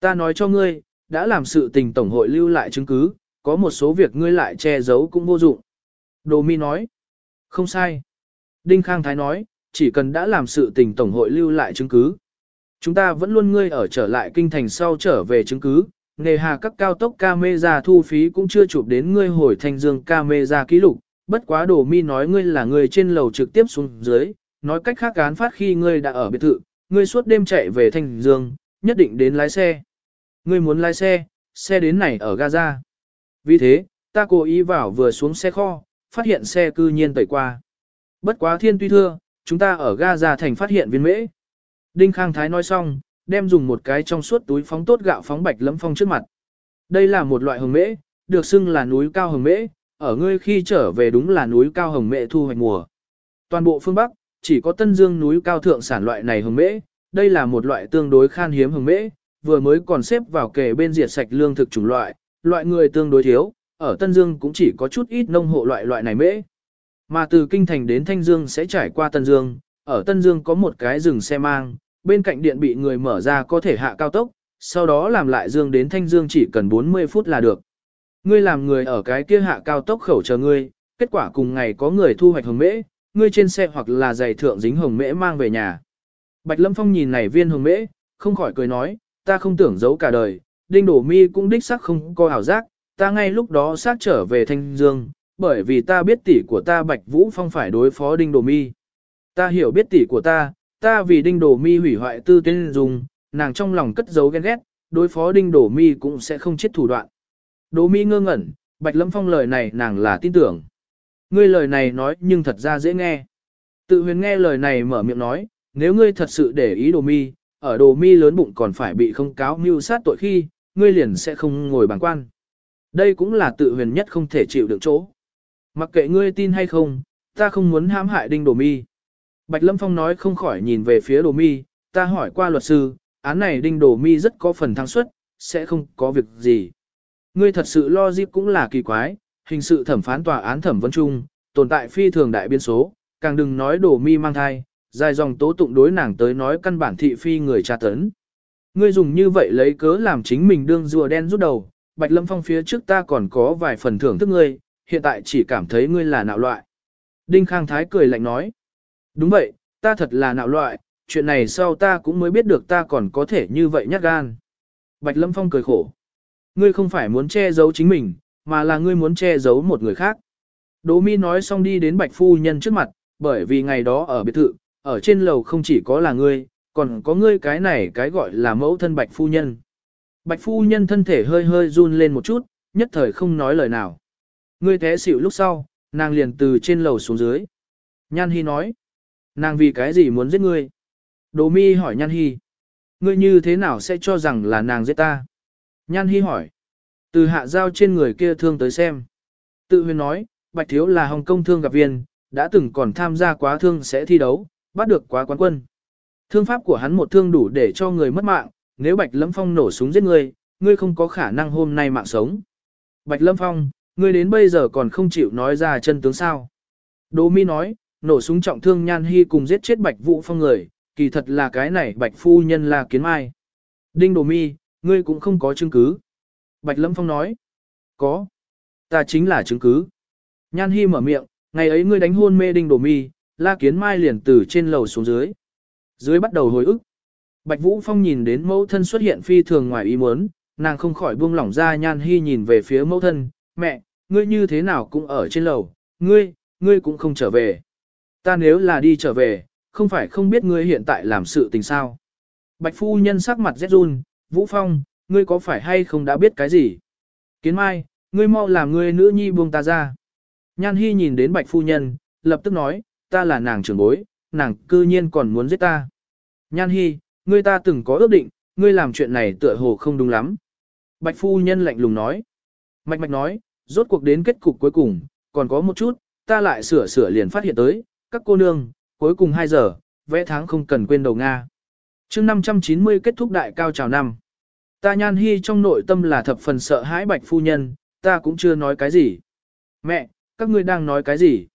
Ta nói cho ngươi, đã làm sự tình tổng hội lưu lại chứng cứ, có một số việc ngươi lại che giấu cũng vô dụng. Đồ mi nói, không sai. Đinh Khang Thái nói, chỉ cần đã làm sự tình tổng hội lưu lại chứng cứ. Chúng ta vẫn luôn ngươi ở trở lại kinh thành sau trở về chứng cứ, nề hà các cao tốc camera thu phí cũng chưa chụp đến ngươi hồi thanh dương camera ký lục, bất quá đồ mi nói ngươi là người trên lầu trực tiếp xuống dưới, nói cách khác án phát khi ngươi đã ở biệt thự, ngươi suốt đêm chạy về thanh dương, nhất định đến lái xe. Ngươi muốn lái xe, xe đến này ở Gaza. Vì thế, ta cố ý vào vừa xuống xe kho, phát hiện xe cư nhiên tẩy qua. Bất quá thiên tuy thưa, chúng ta ở Gaza thành phát hiện viên mễ. Đinh Khang Thái nói xong, đem dùng một cái trong suốt túi phóng tốt gạo phóng bạch lấm phong trước mặt. Đây là một loại hồng mễ, được xưng là núi cao hồng mễ, ở ngươi khi trở về đúng là núi cao hồng mễ thu hoạch mùa. Toàn bộ phương Bắc, chỉ có Tân Dương núi cao thượng sản loại này hồng mễ, đây là một loại tương đối khan hiếm hồng mễ, vừa mới còn xếp vào kề bên diệt sạch lương thực chủng loại, loại người tương đối thiếu, ở Tân Dương cũng chỉ có chút ít nông hộ loại loại này mễ. Mà từ Kinh Thành đến Thanh Dương sẽ trải qua Tân Dương, ở Tân Dương có một cái rừng xe mang, bên cạnh điện bị người mở ra có thể hạ cao tốc, sau đó làm lại Dương đến Thanh Dương chỉ cần 40 phút là được. Ngươi làm người ở cái kia hạ cao tốc khẩu chờ ngươi, kết quả cùng ngày có người thu hoạch hồng mễ, ngươi trên xe hoặc là giày thượng dính hồng mễ mang về nhà. Bạch Lâm Phong nhìn này viên hồng mễ, không khỏi cười nói, ta không tưởng giấu cả đời, đinh đổ mi cũng đích xác không có ảo giác, ta ngay lúc đó xác trở về Thanh Dương, bởi vì ta biết tỷ của ta Bạch Vũ Phong phải đối phó đinh đổ mi. Ta hiểu biết tỷ của ta, ta vì đinh đổ mi hủy hoại tư tiên dùng, nàng trong lòng cất giấu ghen ghét, đối phó đinh đổ mi cũng sẽ không chết thủ đoạn. Đồ mi ngơ ngẩn, Bạch Lâm Phong lời này nàng là tin tưởng. Ngươi lời này nói nhưng thật ra dễ nghe. Tự huyền nghe lời này mở miệng nói, nếu ngươi thật sự để ý đồ mi, ở đồ mi lớn bụng còn phải bị không cáo mưu sát tội khi, ngươi liền sẽ không ngồi bằng quan. Đây cũng là tự huyền nhất không thể chịu được chỗ. Mặc kệ ngươi tin hay không, ta không muốn hãm hại đinh đồ mi. Bạch Lâm Phong nói không khỏi nhìn về phía đồ mi, ta hỏi qua luật sư, án này đinh đồ mi rất có phần thăng suất, sẽ không có việc gì. Ngươi thật sự lo dịp cũng là kỳ quái, hình sự thẩm phán tòa án thẩm vấn chung, tồn tại phi thường đại biên số, càng đừng nói đồ mi mang thai, dài dòng tố tụng đối nàng tới nói căn bản thị phi người tra tấn. Ngươi dùng như vậy lấy cớ làm chính mình đương rùa đen rút đầu, Bạch Lâm Phong phía trước ta còn có vài phần thưởng thức ngươi, hiện tại chỉ cảm thấy ngươi là nạo loại. Đinh Khang Thái cười lạnh nói. Đúng vậy, ta thật là nạo loại, chuyện này sau ta cũng mới biết được ta còn có thể như vậy nhát gan. Bạch Lâm Phong cười khổ. Ngươi không phải muốn che giấu chính mình, mà là ngươi muốn che giấu một người khác. Đỗ Mi nói xong đi đến Bạch Phu Nhân trước mặt, bởi vì ngày đó ở biệt thự, ở trên lầu không chỉ có là ngươi, còn có ngươi cái này cái gọi là mẫu thân Bạch Phu Nhân. Bạch Phu Nhân thân thể hơi hơi run lên một chút, nhất thời không nói lời nào. Ngươi té xỉu lúc sau, nàng liền từ trên lầu xuống dưới. Nhan Hi nói, nàng vì cái gì muốn giết ngươi? Đồ Mi hỏi Nhan Hi, ngươi như thế nào sẽ cho rằng là nàng giết ta? Nhan Hi hỏi, từ hạ giao trên người kia thương tới xem. Tự huyền nói, Bạch Thiếu là Hồng Kông thương gặp viên, đã từng còn tham gia quá thương sẽ thi đấu, bắt được quá quán quân. Thương pháp của hắn một thương đủ để cho người mất mạng, nếu Bạch Lâm Phong nổ súng giết ngươi, ngươi không có khả năng hôm nay mạng sống. Bạch Lâm Phong, ngươi đến bây giờ còn không chịu nói ra chân tướng sao. Đỗ Mi nói, nổ súng trọng thương Nhan Hi cùng giết chết Bạch Vũ Phong người, kỳ thật là cái này Bạch Phu Nhân là kiến mai. Đinh Đỗ Mi, ngươi cũng không có chứng cứ. Bạch Lâm Phong nói, có. Ta chính là chứng cứ. Nhan Hi mở miệng, ngày ấy ngươi đánh hôn mê đinh đồ mi, la kiến mai liền từ trên lầu xuống dưới. Dưới bắt đầu hồi ức. Bạch Vũ Phong nhìn đến mẫu thân xuất hiện phi thường ngoài ý muốn, nàng không khỏi buông lỏng ra Nhan Hi nhìn về phía mẫu thân, mẹ, ngươi như thế nào cũng ở trên lầu, ngươi, ngươi cũng không trở về. Ta nếu là đi trở về, không phải không biết ngươi hiện tại làm sự tình sao. Bạch Phu Nhân sắc mặt rét run, Vũ Phong, ngươi có phải hay không đã biết cái gì? Kiến Mai, ngươi mau làm ngươi nữ nhi buông ta ra. Nhan Hi nhìn đến Bạch Phu Nhân, lập tức nói, ta là nàng trưởng bối, nàng cư nhiên còn muốn giết ta. Nhan Hi, ngươi ta từng có ước định, ngươi làm chuyện này tựa hồ không đúng lắm. Bạch Phu Nhân lạnh lùng nói. Mạch Mạch nói, rốt cuộc đến kết cục cuối cùng, còn có một chút, ta lại sửa sửa liền phát hiện tới, các cô nương, cuối cùng 2 giờ, vẽ tháng không cần quên đầu Nga. chương 590 kết thúc đại cao trào năm. Ta nhan hy trong nội tâm là thập phần sợ hãi bạch phu nhân, ta cũng chưa nói cái gì. Mẹ, các ngươi đang nói cái gì?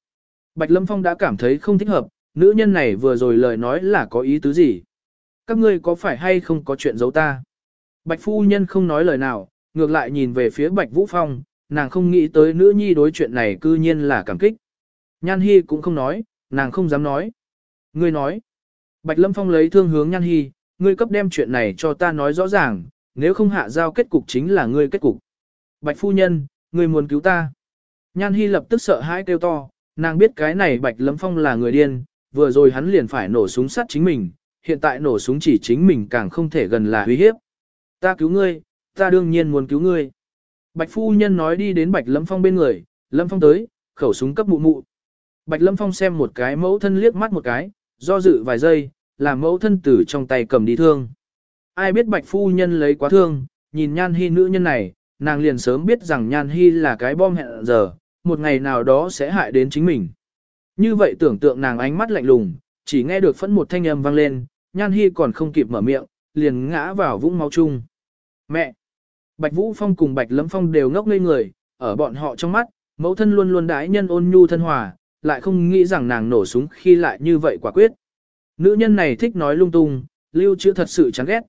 Bạch Lâm Phong đã cảm thấy không thích hợp, nữ nhân này vừa rồi lời nói là có ý tứ gì? Các ngươi có phải hay không có chuyện giấu ta? Bạch phu nhân không nói lời nào, ngược lại nhìn về phía Bạch Vũ Phong, nàng không nghĩ tới nữ nhi đối chuyện này cư nhiên là cảm kích. Nhan Hi cũng không nói, nàng không dám nói. Ngươi nói. Bạch Lâm Phong lấy thương hướng Nhan Hi, ngươi cấp đem chuyện này cho ta nói rõ ràng, nếu không hạ giao kết cục chính là ngươi kết cục. Bạch phu nhân, ngươi muốn cứu ta. Nhan hi lập tức sợ hãi kêu to, nàng biết cái này Bạch Lâm Phong là người điên, vừa rồi hắn liền phải nổ súng sát chính mình, hiện tại nổ súng chỉ chính mình càng không thể gần là uy hiếp. Ta cứu ngươi, ta đương nhiên muốn cứu ngươi. Bạch phu nhân nói đi đến Bạch Lâm Phong bên người, Lâm Phong tới, khẩu súng cấp mụ mụ. Bạch Lâm Phong xem một cái mẫu thân liếc mắt một cái, do dự vài giây, làm mẫu thân tử trong tay cầm đi thương. Ai biết Bạch phu nhân lấy quá thương, nhìn Nhan Hi nữ nhân này, nàng liền sớm biết rằng Nhan Hi là cái bom hẹn giờ, một ngày nào đó sẽ hại đến chính mình. Như vậy tưởng tượng nàng ánh mắt lạnh lùng, chỉ nghe được phẫn một thanh âm vang lên, Nhan Hi còn không kịp mở miệng, liền ngã vào vũng máu chung. Mẹ! Bạch Vũ Phong cùng Bạch Lâm Phong đều ngốc ngây người, ở bọn họ trong mắt, mẫu thân luôn luôn đái nhân ôn nhu thân hòa, lại không nghĩ rằng nàng nổ súng khi lại như vậy quả quyết. Nữ nhân này thích nói lung tung, lưu trữ thật sự chán ghét.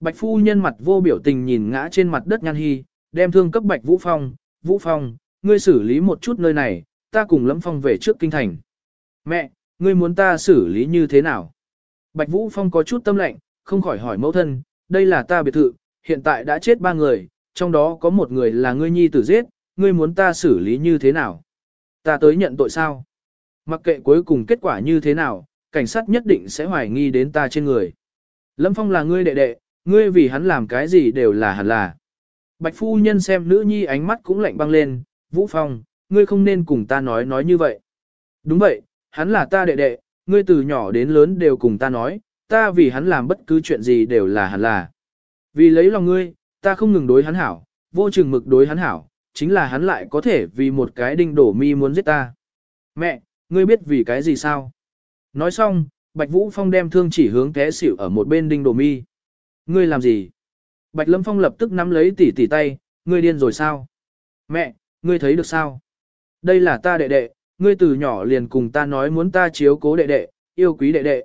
Bạch phu nhân mặt vô biểu tình nhìn ngã trên mặt đất Nhan Hi, đem thương cấp Bạch Vũ Phong, Vũ Phong, ngươi xử lý một chút nơi này, ta cùng Lâm Phong về trước kinh thành. Mẹ, ngươi muốn ta xử lý như thế nào? Bạch Vũ Phong có chút tâm lạnh, không khỏi hỏi mẫu thân, đây là ta biệt thự, hiện tại đã chết ba người, trong đó có một người là ngươi nhi tử giết, ngươi muốn ta xử lý như thế nào? Ta tới nhận tội sao? Mặc kệ cuối cùng kết quả như thế nào, cảnh sát nhất định sẽ hoài nghi đến ta trên người. Lâm Phong là ngươi đệ đệ, ngươi vì hắn làm cái gì đều là hẳn là. Bạch phu nhân xem nữ nhi ánh mắt cũng lạnh băng lên, Vũ Phong, ngươi không nên cùng ta nói nói như vậy. Đúng vậy, hắn là ta đệ đệ, ngươi từ nhỏ đến lớn đều cùng ta nói, ta vì hắn làm bất cứ chuyện gì đều là hẳn là. Vì lấy lòng ngươi, ta không ngừng đối hắn hảo, vô chừng mực đối hắn hảo, chính là hắn lại có thể vì một cái đinh đổ mi muốn giết ta. Mẹ, ngươi biết vì cái gì sao? Nói xong, Bạch Vũ Phong đem thương chỉ hướng té xỉu ở một bên đinh đổ mi. Ngươi làm gì? Bạch Lâm Phong lập tức nắm lấy tỉ tỉ tay, ngươi điên rồi sao? Mẹ, ngươi thấy được sao? Đây là ta đệ đệ, ngươi từ nhỏ liền cùng ta nói muốn ta chiếu cố đệ đệ, yêu quý đệ đệ.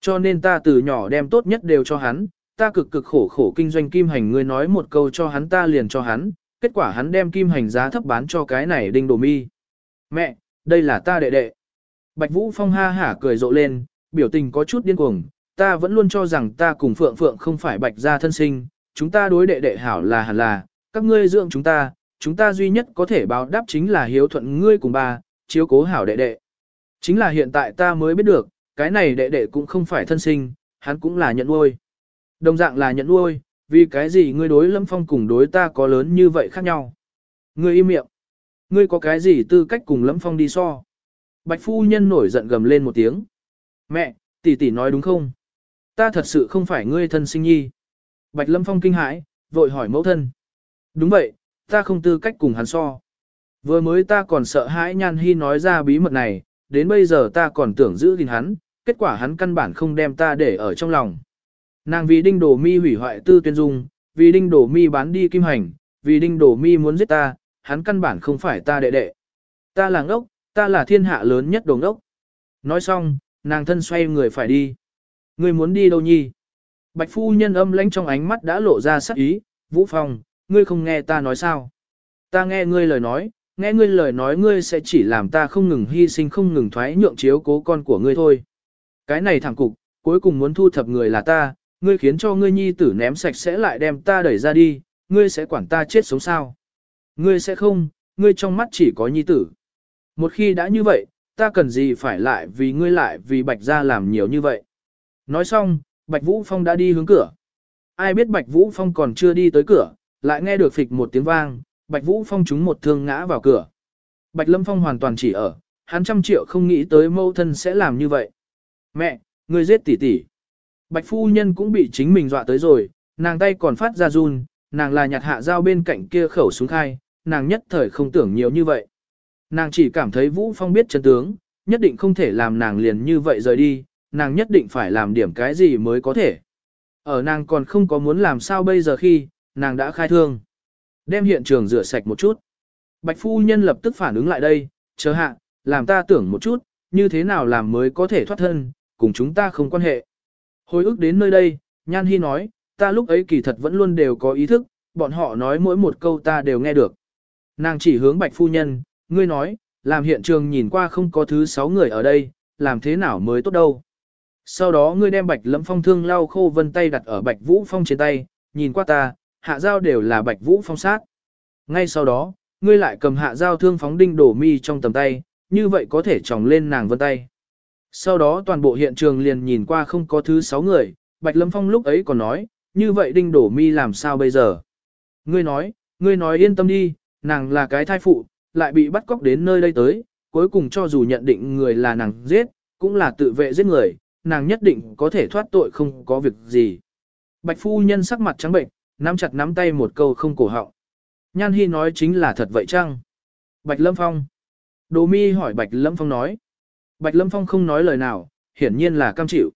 Cho nên ta từ nhỏ đem tốt nhất đều cho hắn, ta cực cực khổ khổ kinh doanh kim hành ngươi nói một câu cho hắn ta liền cho hắn, kết quả hắn đem kim hành giá thấp bán cho cái này đinh đồ mi. Mẹ, đây là ta đệ đệ. Bạch Vũ Phong ha hả cười rộ lên, biểu tình có chút điên cuồng, ta vẫn luôn cho rằng ta cùng Phượng Phượng không phải bạch gia thân sinh, chúng ta đối đệ đệ hảo là hẳn là, các ngươi dưỡng chúng ta, chúng ta duy nhất có thể báo đáp chính là hiếu thuận ngươi cùng ba, chiếu cố hảo đệ đệ. Chính là hiện tại ta mới biết được, cái này đệ đệ cũng không phải thân sinh, hắn cũng là nhận nuôi. Đồng dạng là nhận nuôi, vì cái gì ngươi đối Lâm Phong cùng đối ta có lớn như vậy khác nhau. Ngươi im miệng. Ngươi có cái gì tư cách cùng Lâm Phong đi so. Bạch phu nhân nổi giận gầm lên một tiếng. Mẹ, tỷ tỷ nói đúng không? Ta thật sự không phải ngươi thân sinh nhi. Bạch Lâm Phong kinh hãi, vội hỏi mẫu thân. Đúng vậy, ta không tư cách cùng hắn so. Vừa mới ta còn sợ hãi Nhan Hi nói ra bí mật này, đến bây giờ ta còn tưởng giữ gìn hắn, kết quả hắn căn bản không đem ta để ở trong lòng. Nàng vì đinh đổ mi hủy hoại tư tuyên dung, vì đinh đổ mi bán đi kim hành, vì đinh đổ mi muốn giết ta, hắn căn bản không phải ta đệ đệ. Ta là ngốc, ta là thiên hạ lớn nhất đồ ngốc. Nói xong, nàng thân xoay người phải đi. Người muốn đi đâu nhi? Bạch phu nhân âm lãnh trong ánh mắt đã lộ ra sắc ý, Vũ Phong, ngươi không nghe ta nói sao? Ta nghe ngươi lời nói, nghe ngươi lời nói ngươi sẽ chỉ làm ta không ngừng hy sinh không ngừng thoái nhượng chiếu cố con của ngươi thôi. Cái này thẳng cục, cuối cùng muốn thu thập người là ta, ngươi khiến cho ngươi nhi tử ném sạch sẽ lại đem ta đẩy ra đi, ngươi sẽ quản ta chết sống sao? Ngươi sẽ không, ngươi trong mắt chỉ có nhi tử. Một khi đã như vậy, ta cần gì phải lại vì ngươi lại vì bạch gia làm nhiều như vậy. Nói xong, Bạch Vũ Phong đã đi hướng cửa. Ai biết Bạch Vũ Phong còn chưa đi tới cửa, lại nghe được phịch một tiếng vang, Bạch Vũ Phong trúng một thương ngã vào cửa. Bạch Lâm Phong hoàn toàn chỉ ở, hắn trăm triệu không nghĩ tới mâu thân sẽ làm như vậy. Mẹ, người giết tỷ tỷ. Bạch phu nhân cũng bị chính mình dọa tới rồi, nàng tay còn phát ra run, nàng là nhặt hạ dao bên cạnh kia khẩu súng khai, nàng nhất thời không tưởng nhiều như vậy. Nàng chỉ cảm thấy Vũ Phong biết chân tướng, nhất định không thể làm nàng liền như vậy rời đi, nàng nhất định phải làm điểm cái gì mới có thể. Ở nàng còn không có muốn làm sao bây giờ khi, nàng đã khai thương. Đem hiện trường rửa sạch một chút. Bạch phu nhân lập tức phản ứng lại đây, chờ hạ, làm ta tưởng một chút, như thế nào làm mới có thể thoát thân, cùng chúng ta không quan hệ. Hồi ức đến nơi đây, Nhan Hi nói, ta lúc ấy kỳ thật vẫn luôn đều có ý thức, bọn họ nói mỗi một câu ta đều nghe được. Nàng chỉ hướng bạch phu nhân, ngươi nói, làm hiện trường nhìn qua không có thứ sáu người ở đây, làm thế nào mới tốt đâu. Sau đó ngươi đem bạch lẫm phong thương lau khô vân tay đặt ở bạch vũ phong trên tay, nhìn qua ta, hạ dao đều là bạch vũ phong sát. Ngay sau đó, ngươi lại cầm hạ dao thương phóng đinh đổ mi trong tầm tay, như vậy có thể tròng lên nàng vân tay. Sau đó toàn bộ hiện trường liền nhìn qua không có thứ sáu người, Bạch Lâm Phong lúc ấy còn nói, như vậy đinh đổ mi làm sao bây giờ? Ngươi nói, ngươi nói yên tâm đi, nàng là cái thai phụ, lại bị bắt cóc đến nơi đây tới, cuối cùng cho dù nhận định người là nàng giết, cũng là tự vệ giết người, nàng nhất định có thể thoát tội không có việc gì. Bạch phu nhân sắc mặt trắng bệnh, nắm chặt nắm tay một câu không cổ họng. Nhan Hi nói chính là thật vậy chăng? Bạch Lâm Phong. Đồ mi hỏi Bạch Lâm Phong nói. Bạch Lâm Phong không nói lời nào, hiển nhiên là cam chịu.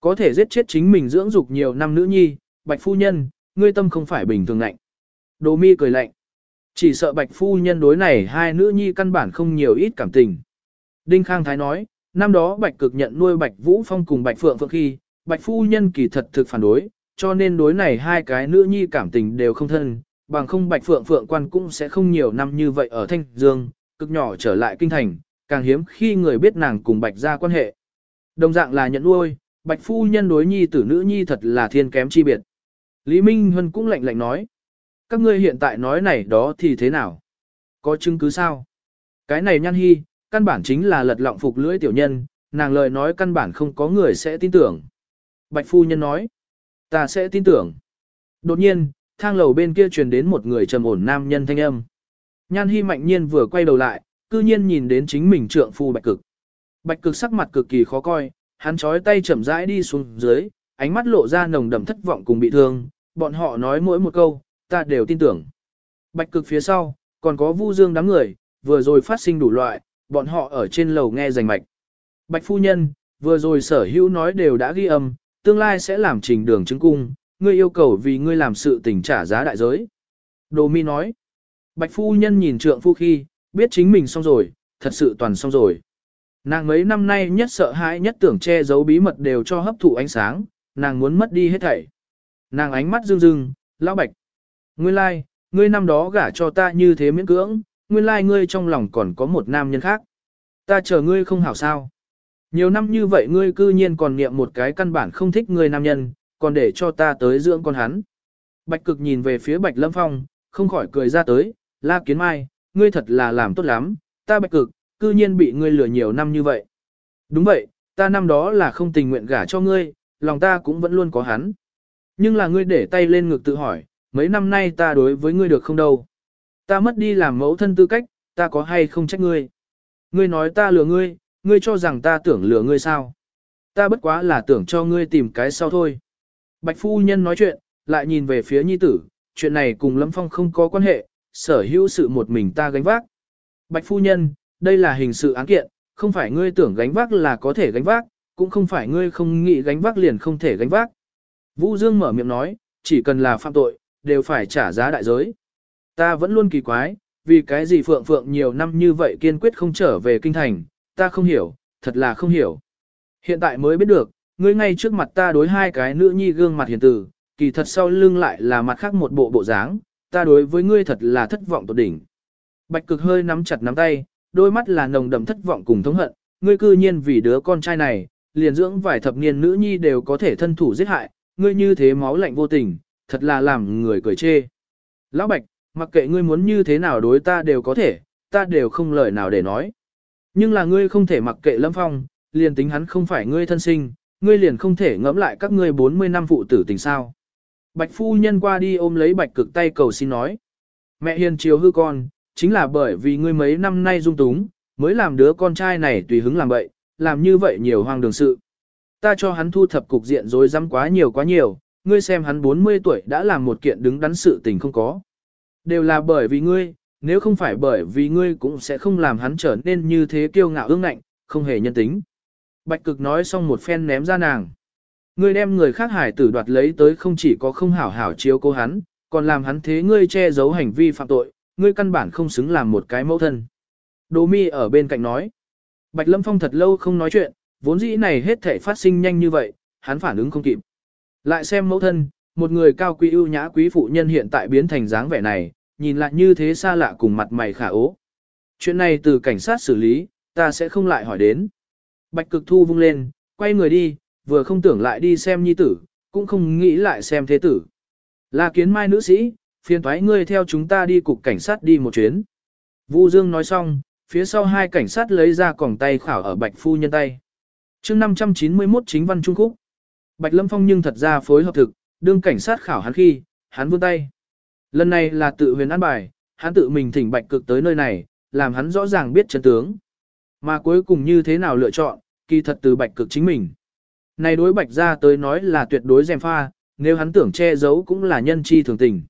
Có thể giết chết chính mình dưỡng dục nhiều năm nữ nhi, Bạch Phu Nhân, ngươi tâm không phải bình thường lạnh. Đồ mi cười lạnh. Chỉ sợ Bạch Phu Nhân đối này hai nữ nhi căn bản không nhiều ít cảm tình. Đinh Khang Thái nói, năm đó Bạch Cực nhận nuôi Bạch Vũ Phong cùng Bạch Phượng Phượng khi, Bạch Phu Nhân kỳ thật thực phản đối, cho nên đối này hai cái nữ nhi cảm tình đều không thân, bằng không Bạch Phượng Phượng quan cũng sẽ không nhiều năm như vậy ở Thanh Dương, cực nhỏ trở lại kinh thành, càng hiếm khi người biết nàng cùng Bạch gia quan hệ. Đồng dạng là nhận nuôi, Bạch Phu Nhân đối nhi tử nữ nhi thật là thiên kém chi biệt. Lý Minh Huân cũng lạnh lạnh nói. Các ngươi hiện tại nói này đó thì thế nào? Có chứng cứ sao? Cái này nhan hy, căn bản chính là lật lọng phục lưỡi tiểu nhân, nàng lời nói căn bản không có người sẽ tin tưởng. Bạch Phu Nhân nói. Ta sẽ tin tưởng. Đột nhiên, thang lầu bên kia truyền đến một người trầm ổn nam nhân thanh âm. Nhan Hi mạnh nhiên vừa quay đầu lại, cư nhiên nhìn đến chính mình trượng phu Bạch Cực. Bạch Cực sắc mặt cực kỳ khó coi, hắn chói tay chậm rãi đi xuống dưới, ánh mắt lộ ra nồng đậm thất vọng cùng bị thương, bọn họ nói mỗi một câu, ta đều tin tưởng. Bạch Cực phía sau, còn có Vu Dương đám người, vừa rồi phát sinh đủ loại, bọn họ ở trên lầu nghe rành mạch. Bạch phu nhân, vừa rồi sở hữu nói đều đã ghi âm, tương lai sẽ làm trình đường chứng cung, ngươi yêu cầu vì ngươi làm sự tình trả giá đại giới. Đồ mi nói, bạch phu nhân nhìn trượng phu khi, biết chính mình xong rồi, thật sự toàn xong rồi. Nàng mấy năm nay nhất sợ hãi nhất tưởng che giấu bí mật đều cho hấp thụ ánh sáng, nàng muốn mất đi hết thảy. Nàng ánh mắt rưng rưng, lão bạch. Nguyên lai, like, ngươi năm đó gả cho ta như thế miễn cưỡng, nguyên lai like ngươi trong lòng còn có một nam nhân khác. Ta chờ ngươi không hảo sao. Nhiều năm như vậy ngươi cư nhiên còn niệm một cái căn bản không thích ngươi nam nhân, còn để cho ta tới dưỡng con hắn. Bạch cực nhìn về phía Bạch Lâm Phong, không khỏi cười ra tới, la kiến mai, ngươi thật là làm tốt lắm, ta Bạch cực, cư nhiên bị ngươi lừa nhiều năm như vậy. Đúng vậy, ta năm đó là không tình nguyện gả cho ngươi, lòng ta cũng vẫn luôn có hắn. Nhưng là ngươi để tay lên ngực tự hỏi, mấy năm nay ta đối với ngươi được không đâu. Ta mất đi làm mẫu thân tư cách, ta có hay không trách ngươi. Ngươi nói ta lừa ngươi, ngươi cho rằng ta tưởng lừa ngươi sao. Ta bất quá là tưởng cho ngươi tìm cái sau thôi. Bạch phu nhân nói chuyện, lại nhìn về phía nhi tử, chuyện này cùng Lâm Phong không có quan hệ, sở hữu sự một mình ta gánh vác. Bạch phu nhân, đây là hình sự án kiện, không phải ngươi tưởng gánh vác là có thể gánh vác, cũng không phải ngươi không nghĩ gánh vác liền không thể gánh vác. Vũ Dương mở miệng nói, chỉ cần là phạm tội, đều phải trả giá đại giới. Ta vẫn luôn kỳ quái, vì cái gì Phượng Phượng nhiều năm như vậy kiên quyết không trở về kinh thành, ta không hiểu, thật là không hiểu. Hiện tại mới biết được, ngươi ngay trước mặt ta đối hai cái nữ nhi gương mặt hiền tử, kỳ thật sau lưng lại là mặt khác một bộ bộ dáng, ta đối với ngươi thật là thất vọng tột đỉnh. Bạch cực hơi nắm chặt nắm tay, đôi mắt là nồng đậm thất vọng cùng thống hận, ngươi cư nhiên vì đứa con trai này, liền dưỡng vài thập niên nữ nhi đều có thể thân thủ giết hại, ngươi như thế máu lạnh vô tình, thật là làm người cười chê. Lão Bạch, mặc kệ ngươi muốn như thế nào đối ta đều có thể, ta đều không lời nào để nói. Nhưng là ngươi không thể mặc kệ Lâm Phong, liền tính hắn không phải ngươi thân sinh, ngươi liền không thể ngẫm lại các ngươi 40 năm phụ tử tình sao. Bạch phu nhân qua đi ôm lấy bạch cực tay cầu xin nói. Mẹ hiền chiều hư con, chính là bởi vì ngươi mấy năm nay dung túng, mới làm đứa con trai này tùy hứng làm vậy làm như vậy nhiều hoang đường sự. Ta cho hắn thu thập cục diện rồi dám quá nhiều quá nhiều, ngươi xem hắn 40 tuổi đã làm một kiện đứng đắn sự tình không có. Đều là bởi vì ngươi, nếu không phải bởi vì ngươi cũng sẽ không làm hắn trở nên như thế kiêu ngạo ương ngạnh, không hề nhân tính. Bạch cực nói xong một phen ném ra nàng. Ngươi đem người khác hải tử đoạt lấy tới không chỉ có không hảo hảo chiếu cố hắn, còn làm hắn thế ngươi che giấu hành vi phạm tội, ngươi căn bản không xứng làm một cái mẫu thân. Đỗ mi ở bên cạnh nói. Bạch Lâm Phong thật lâu không nói chuyện, vốn dĩ này hết thể phát sinh nhanh như vậy, hắn phản ứng không kịp. Lại xem mẫu thân, một người cao quý ưu nhã quý phụ nhân hiện tại biến thành dáng vẻ này, nhìn lại như thế xa lạ cùng mặt mày khả ố. Chuyện này từ cảnh sát xử lý, ta sẽ không lại hỏi đến. Bạch cực thu vung lên, quay người đi, vừa không tưởng lại đi xem nhi tử, cũng không nghĩ lại xem thế tử. Là kiến mai nữ sĩ, phiền thoái ngươi theo chúng ta đi cục cảnh sát đi một chuyến. Vu Dương nói xong, phía sau hai cảnh sát lấy ra còng tay khảo ở bạch phu nhân tay. chương 591 chính văn Trung Quốc. Bạch Lâm Phong nhưng thật ra phối hợp thực, đương cảnh sát khảo hắn khi, hắn vươn tay. Lần này là tự huyền an bài, hắn tự mình thỉnh bạch cực tới nơi này, làm hắn rõ ràng biết chân tướng. Mà cuối cùng như thế nào lựa chọn, kỳ thật từ bạch cực chính mình. Này đối bạch ra tới nói là tuyệt đối dèm pha, nếu hắn tưởng che giấu cũng là nhân chi thường tình.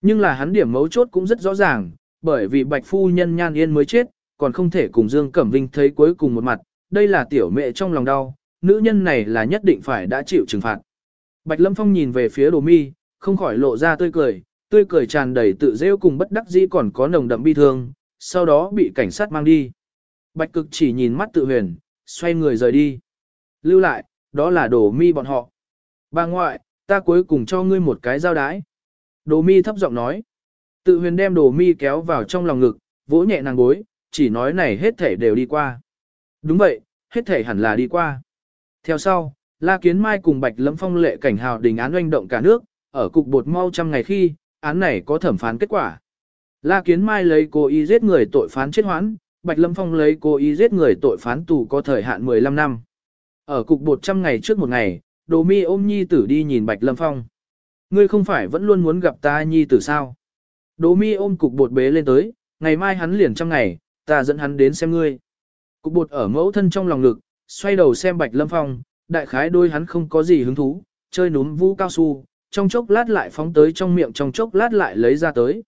Nhưng là hắn điểm mấu chốt cũng rất rõ ràng, bởi vì bạch phu nhân nhan yên mới chết, còn không thể cùng Dương Cẩm Vinh thấy cuối cùng một mặt, đây là tiểu mẹ trong lòng đau, nữ nhân này là nhất định phải đã chịu trừng phạt. Bạch Lâm Phong nhìn về phía đồ mi, không khỏi lộ ra tươi cười, tươi cười tràn đầy tự rêu cùng bất đắc dĩ còn có nồng đậm bi thương, sau đó bị cảnh sát mang đi. Bạch cực chỉ nhìn mắt tự huyền, xoay người rời đi. Lưu lại, đó là đồ mi bọn họ. Bà ngoại, ta cuối cùng cho ngươi một cái giao đái. Đồ mi thấp giọng nói. Tự huyền đem đồ mi kéo vào trong lòng ngực, vỗ nhẹ nàng gối, chỉ nói này hết thể đều đi qua. Đúng vậy, hết thể hẳn là đi qua. Theo sau, La Kiến Mai cùng Bạch Lâm Phong lệ cảnh hào đình án oanh động cả nước, ở cục bột mau trăm ngày khi, án này có thẩm phán kết quả. La Kiến Mai lấy cố ý giết người tội phán chết hoãn, Bạch Lâm Phong lấy cố ý giết người tội phán tù có thời hạn 15 năm. Ở cục bột trăm ngày trước một ngày, Đồ Mi ôm nhi tử đi nhìn Bạch Lâm Phong. Ngươi không phải vẫn luôn muốn gặp ta nhi tử sao? Đồ Mi ôm cục bột bế lên tới, ngày mai hắn liền trăm ngày, ta dẫn hắn đến xem ngươi. Cục bột ở mẫu thân trong lòng lực, xoay đầu xem Bạch Lâm Phong, đại khái đôi hắn không có gì hứng thú, chơi núm vũ cao su, trong chốc lát lại phóng tới trong miệng, trong chốc lát lại lấy ra tới.